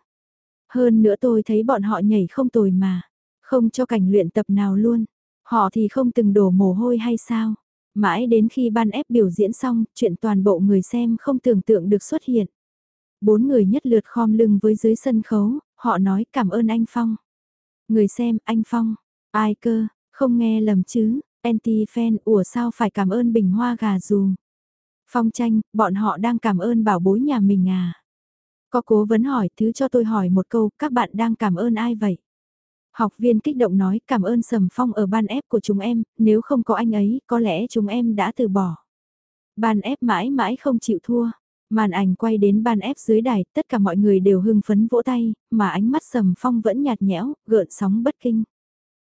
Hơn nữa tôi thấy bọn họ nhảy không tồi mà. Không cho cảnh luyện tập nào luôn. Họ thì không từng đổ mồ hôi hay sao. Mãi đến khi ban ép biểu diễn xong, chuyện toàn bộ người xem không tưởng tượng được xuất hiện. Bốn người nhất lượt khom lưng với dưới sân khấu, họ nói cảm ơn anh Phong. Người xem, anh Phong. Ai cơ, không nghe lầm chứ, anti-fan ủa sao phải cảm ơn bình hoa gà dù. Phong tranh, bọn họ đang cảm ơn bảo bối nhà mình à. Có cố vấn hỏi thứ cho tôi hỏi một câu, các bạn đang cảm ơn ai vậy? Học viên kích động nói cảm ơn Sầm Phong ở ban ép của chúng em, nếu không có anh ấy, có lẽ chúng em đã từ bỏ. Ban ép mãi mãi không chịu thua. Màn ảnh quay đến ban ép dưới đài, tất cả mọi người đều hưng phấn vỗ tay, mà ánh mắt Sầm Phong vẫn nhạt nhẽo, gợn sóng bất kinh.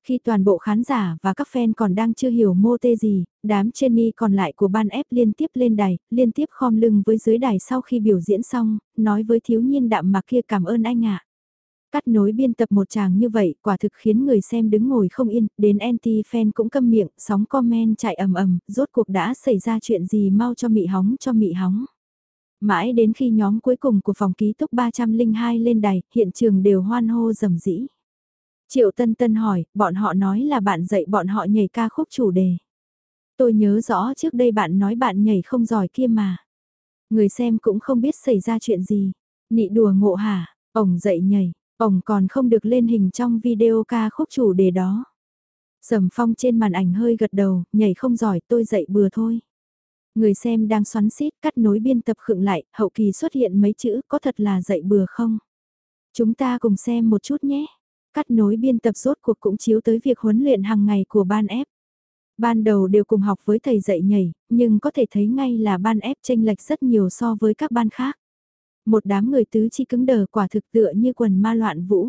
Khi toàn bộ khán giả và các fan còn đang chưa hiểu mô tê gì, đám Jenny còn lại của ban ép liên tiếp lên đài, liên tiếp khom lưng với dưới đài sau khi biểu diễn xong, nói với thiếu nhiên đạm mạc kia cảm ơn anh ạ. Cắt nối biên tập một chàng như vậy quả thực khiến người xem đứng ngồi không yên, đến anti-fan cũng câm miệng, sóng comment chạy ầm ầm, rốt cuộc đã xảy ra chuyện gì mau cho mị hóng cho mị hóng. Mãi đến khi nhóm cuối cùng của phòng ký túc 302 lên đài, hiện trường đều hoan hô rầm rĩ. Triệu Tân Tân hỏi, bọn họ nói là bạn dạy bọn họ nhảy ca khúc chủ đề. Tôi nhớ rõ trước đây bạn nói bạn nhảy không giỏi kia mà. Người xem cũng không biết xảy ra chuyện gì. Nị đùa ngộ hả, ổng dạy nhảy, ổng còn không được lên hình trong video ca khúc chủ đề đó. Sầm phong trên màn ảnh hơi gật đầu, nhảy không giỏi tôi dạy bừa thôi. Người xem đang xoắn xít cắt nối biên tập khựng lại, hậu kỳ xuất hiện mấy chữ có thật là dạy bừa không? Chúng ta cùng xem một chút nhé. Cắt nối biên tập rốt cuộc cũng chiếu tới việc huấn luyện hàng ngày của ban ép. Ban đầu đều cùng học với thầy dạy nhảy, nhưng có thể thấy ngay là ban ép tranh lệch rất nhiều so với các ban khác. Một đám người tứ chi cứng đờ quả thực tựa như quần ma loạn vũ.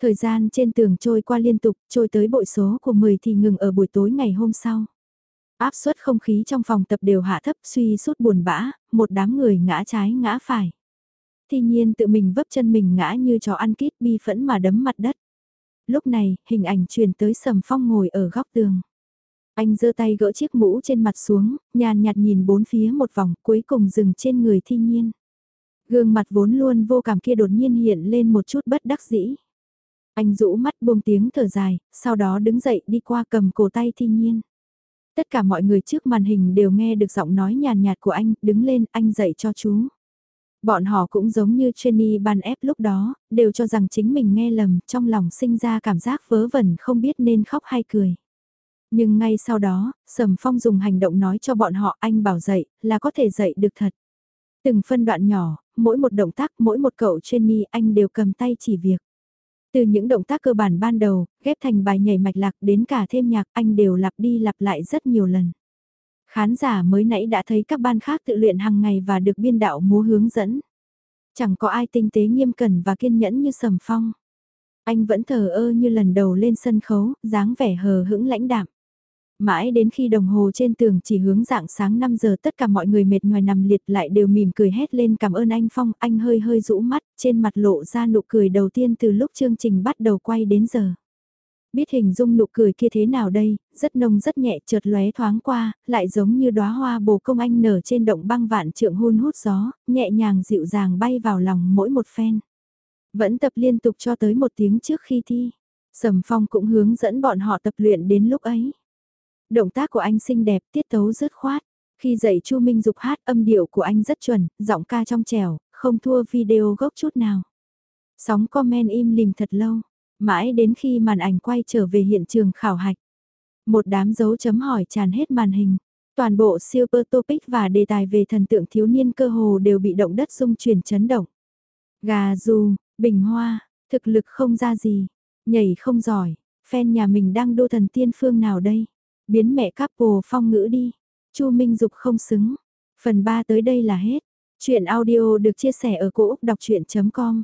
Thời gian trên tường trôi qua liên tục, trôi tới bội số của 10 thì ngừng ở buổi tối ngày hôm sau. Áp suất không khí trong phòng tập đều hạ thấp suy sút buồn bã, một đám người ngã trái ngã phải. Thi nhiên tự mình vấp chân mình ngã như chó ăn kít bi phẫn mà đấm mặt đất. Lúc này, hình ảnh truyền tới sầm phong ngồi ở góc tường. Anh giơ tay gỡ chiếc mũ trên mặt xuống, nhàn nhạt nhìn bốn phía một vòng cuối cùng dừng trên người thi nhiên. Gương mặt vốn luôn vô cảm kia đột nhiên hiện lên một chút bất đắc dĩ. Anh rũ mắt buông tiếng thở dài, sau đó đứng dậy đi qua cầm cổ tay thi nhiên. Tất cả mọi người trước màn hình đều nghe được giọng nói nhàn nhạt của anh, đứng lên, anh dạy cho chú. Bọn họ cũng giống như Jenny ban ép lúc đó, đều cho rằng chính mình nghe lầm, trong lòng sinh ra cảm giác vớ vẩn không biết nên khóc hay cười. Nhưng ngay sau đó, Sầm Phong dùng hành động nói cho bọn họ anh bảo dạy, là có thể dạy được thật. Từng phân đoạn nhỏ, mỗi một động tác, mỗi một cậu Jenny anh đều cầm tay chỉ việc. Từ những động tác cơ bản ban đầu, ghép thành bài nhảy mạch lạc đến cả thêm nhạc anh đều lặp đi lặp lại rất nhiều lần. Khán giả mới nãy đã thấy các ban khác tự luyện hàng ngày và được biên đạo múa hướng dẫn. Chẳng có ai tinh tế nghiêm cẩn và kiên nhẫn như Sầm Phong. Anh vẫn thờ ơ như lần đầu lên sân khấu, dáng vẻ hờ hững lãnh đạm. Mãi đến khi đồng hồ trên tường chỉ hướng dạng sáng 5 giờ tất cả mọi người mệt ngoài nằm liệt lại đều mỉm cười hét lên cảm ơn anh Phong, anh hơi hơi rũ mắt, trên mặt lộ ra nụ cười đầu tiên từ lúc chương trình bắt đầu quay đến giờ. Biết hình dung nụ cười kia thế nào đây, rất nông rất nhẹ chợt lóe thoáng qua, lại giống như đóa hoa bồ công anh nở trên động băng vạn trượng hôn hút gió, nhẹ nhàng dịu dàng bay vào lòng mỗi một phen. Vẫn tập liên tục cho tới một tiếng trước khi thi. Sầm Phong cũng hướng dẫn bọn họ tập luyện đến lúc ấy. Động tác của anh xinh đẹp, tiết tấu dứt khoát. Khi dạy Chu Minh Dục hát âm điệu của anh rất chuẩn, giọng ca trong trẻo, không thua video gốc chút nào. Sóng comment im lìm thật lâu, mãi đến khi màn ảnh quay trở về hiện trường khảo hạch. Một đám dấu chấm hỏi tràn hết màn hình. Toàn bộ super topic và đề tài về thần tượng thiếu niên cơ hồ đều bị động đất xung chuyển chấn động. Gà dù, bình hoa, thực lực không ra gì, nhảy không giỏi, fan nhà mình đang đô thần tiên phương nào đây? Biến mẹ couple phong ngữ đi. Chu Minh Dục không xứng. Phần 3 tới đây là hết. Chuyện audio được chia sẻ ở cỗ đọc chuyện.com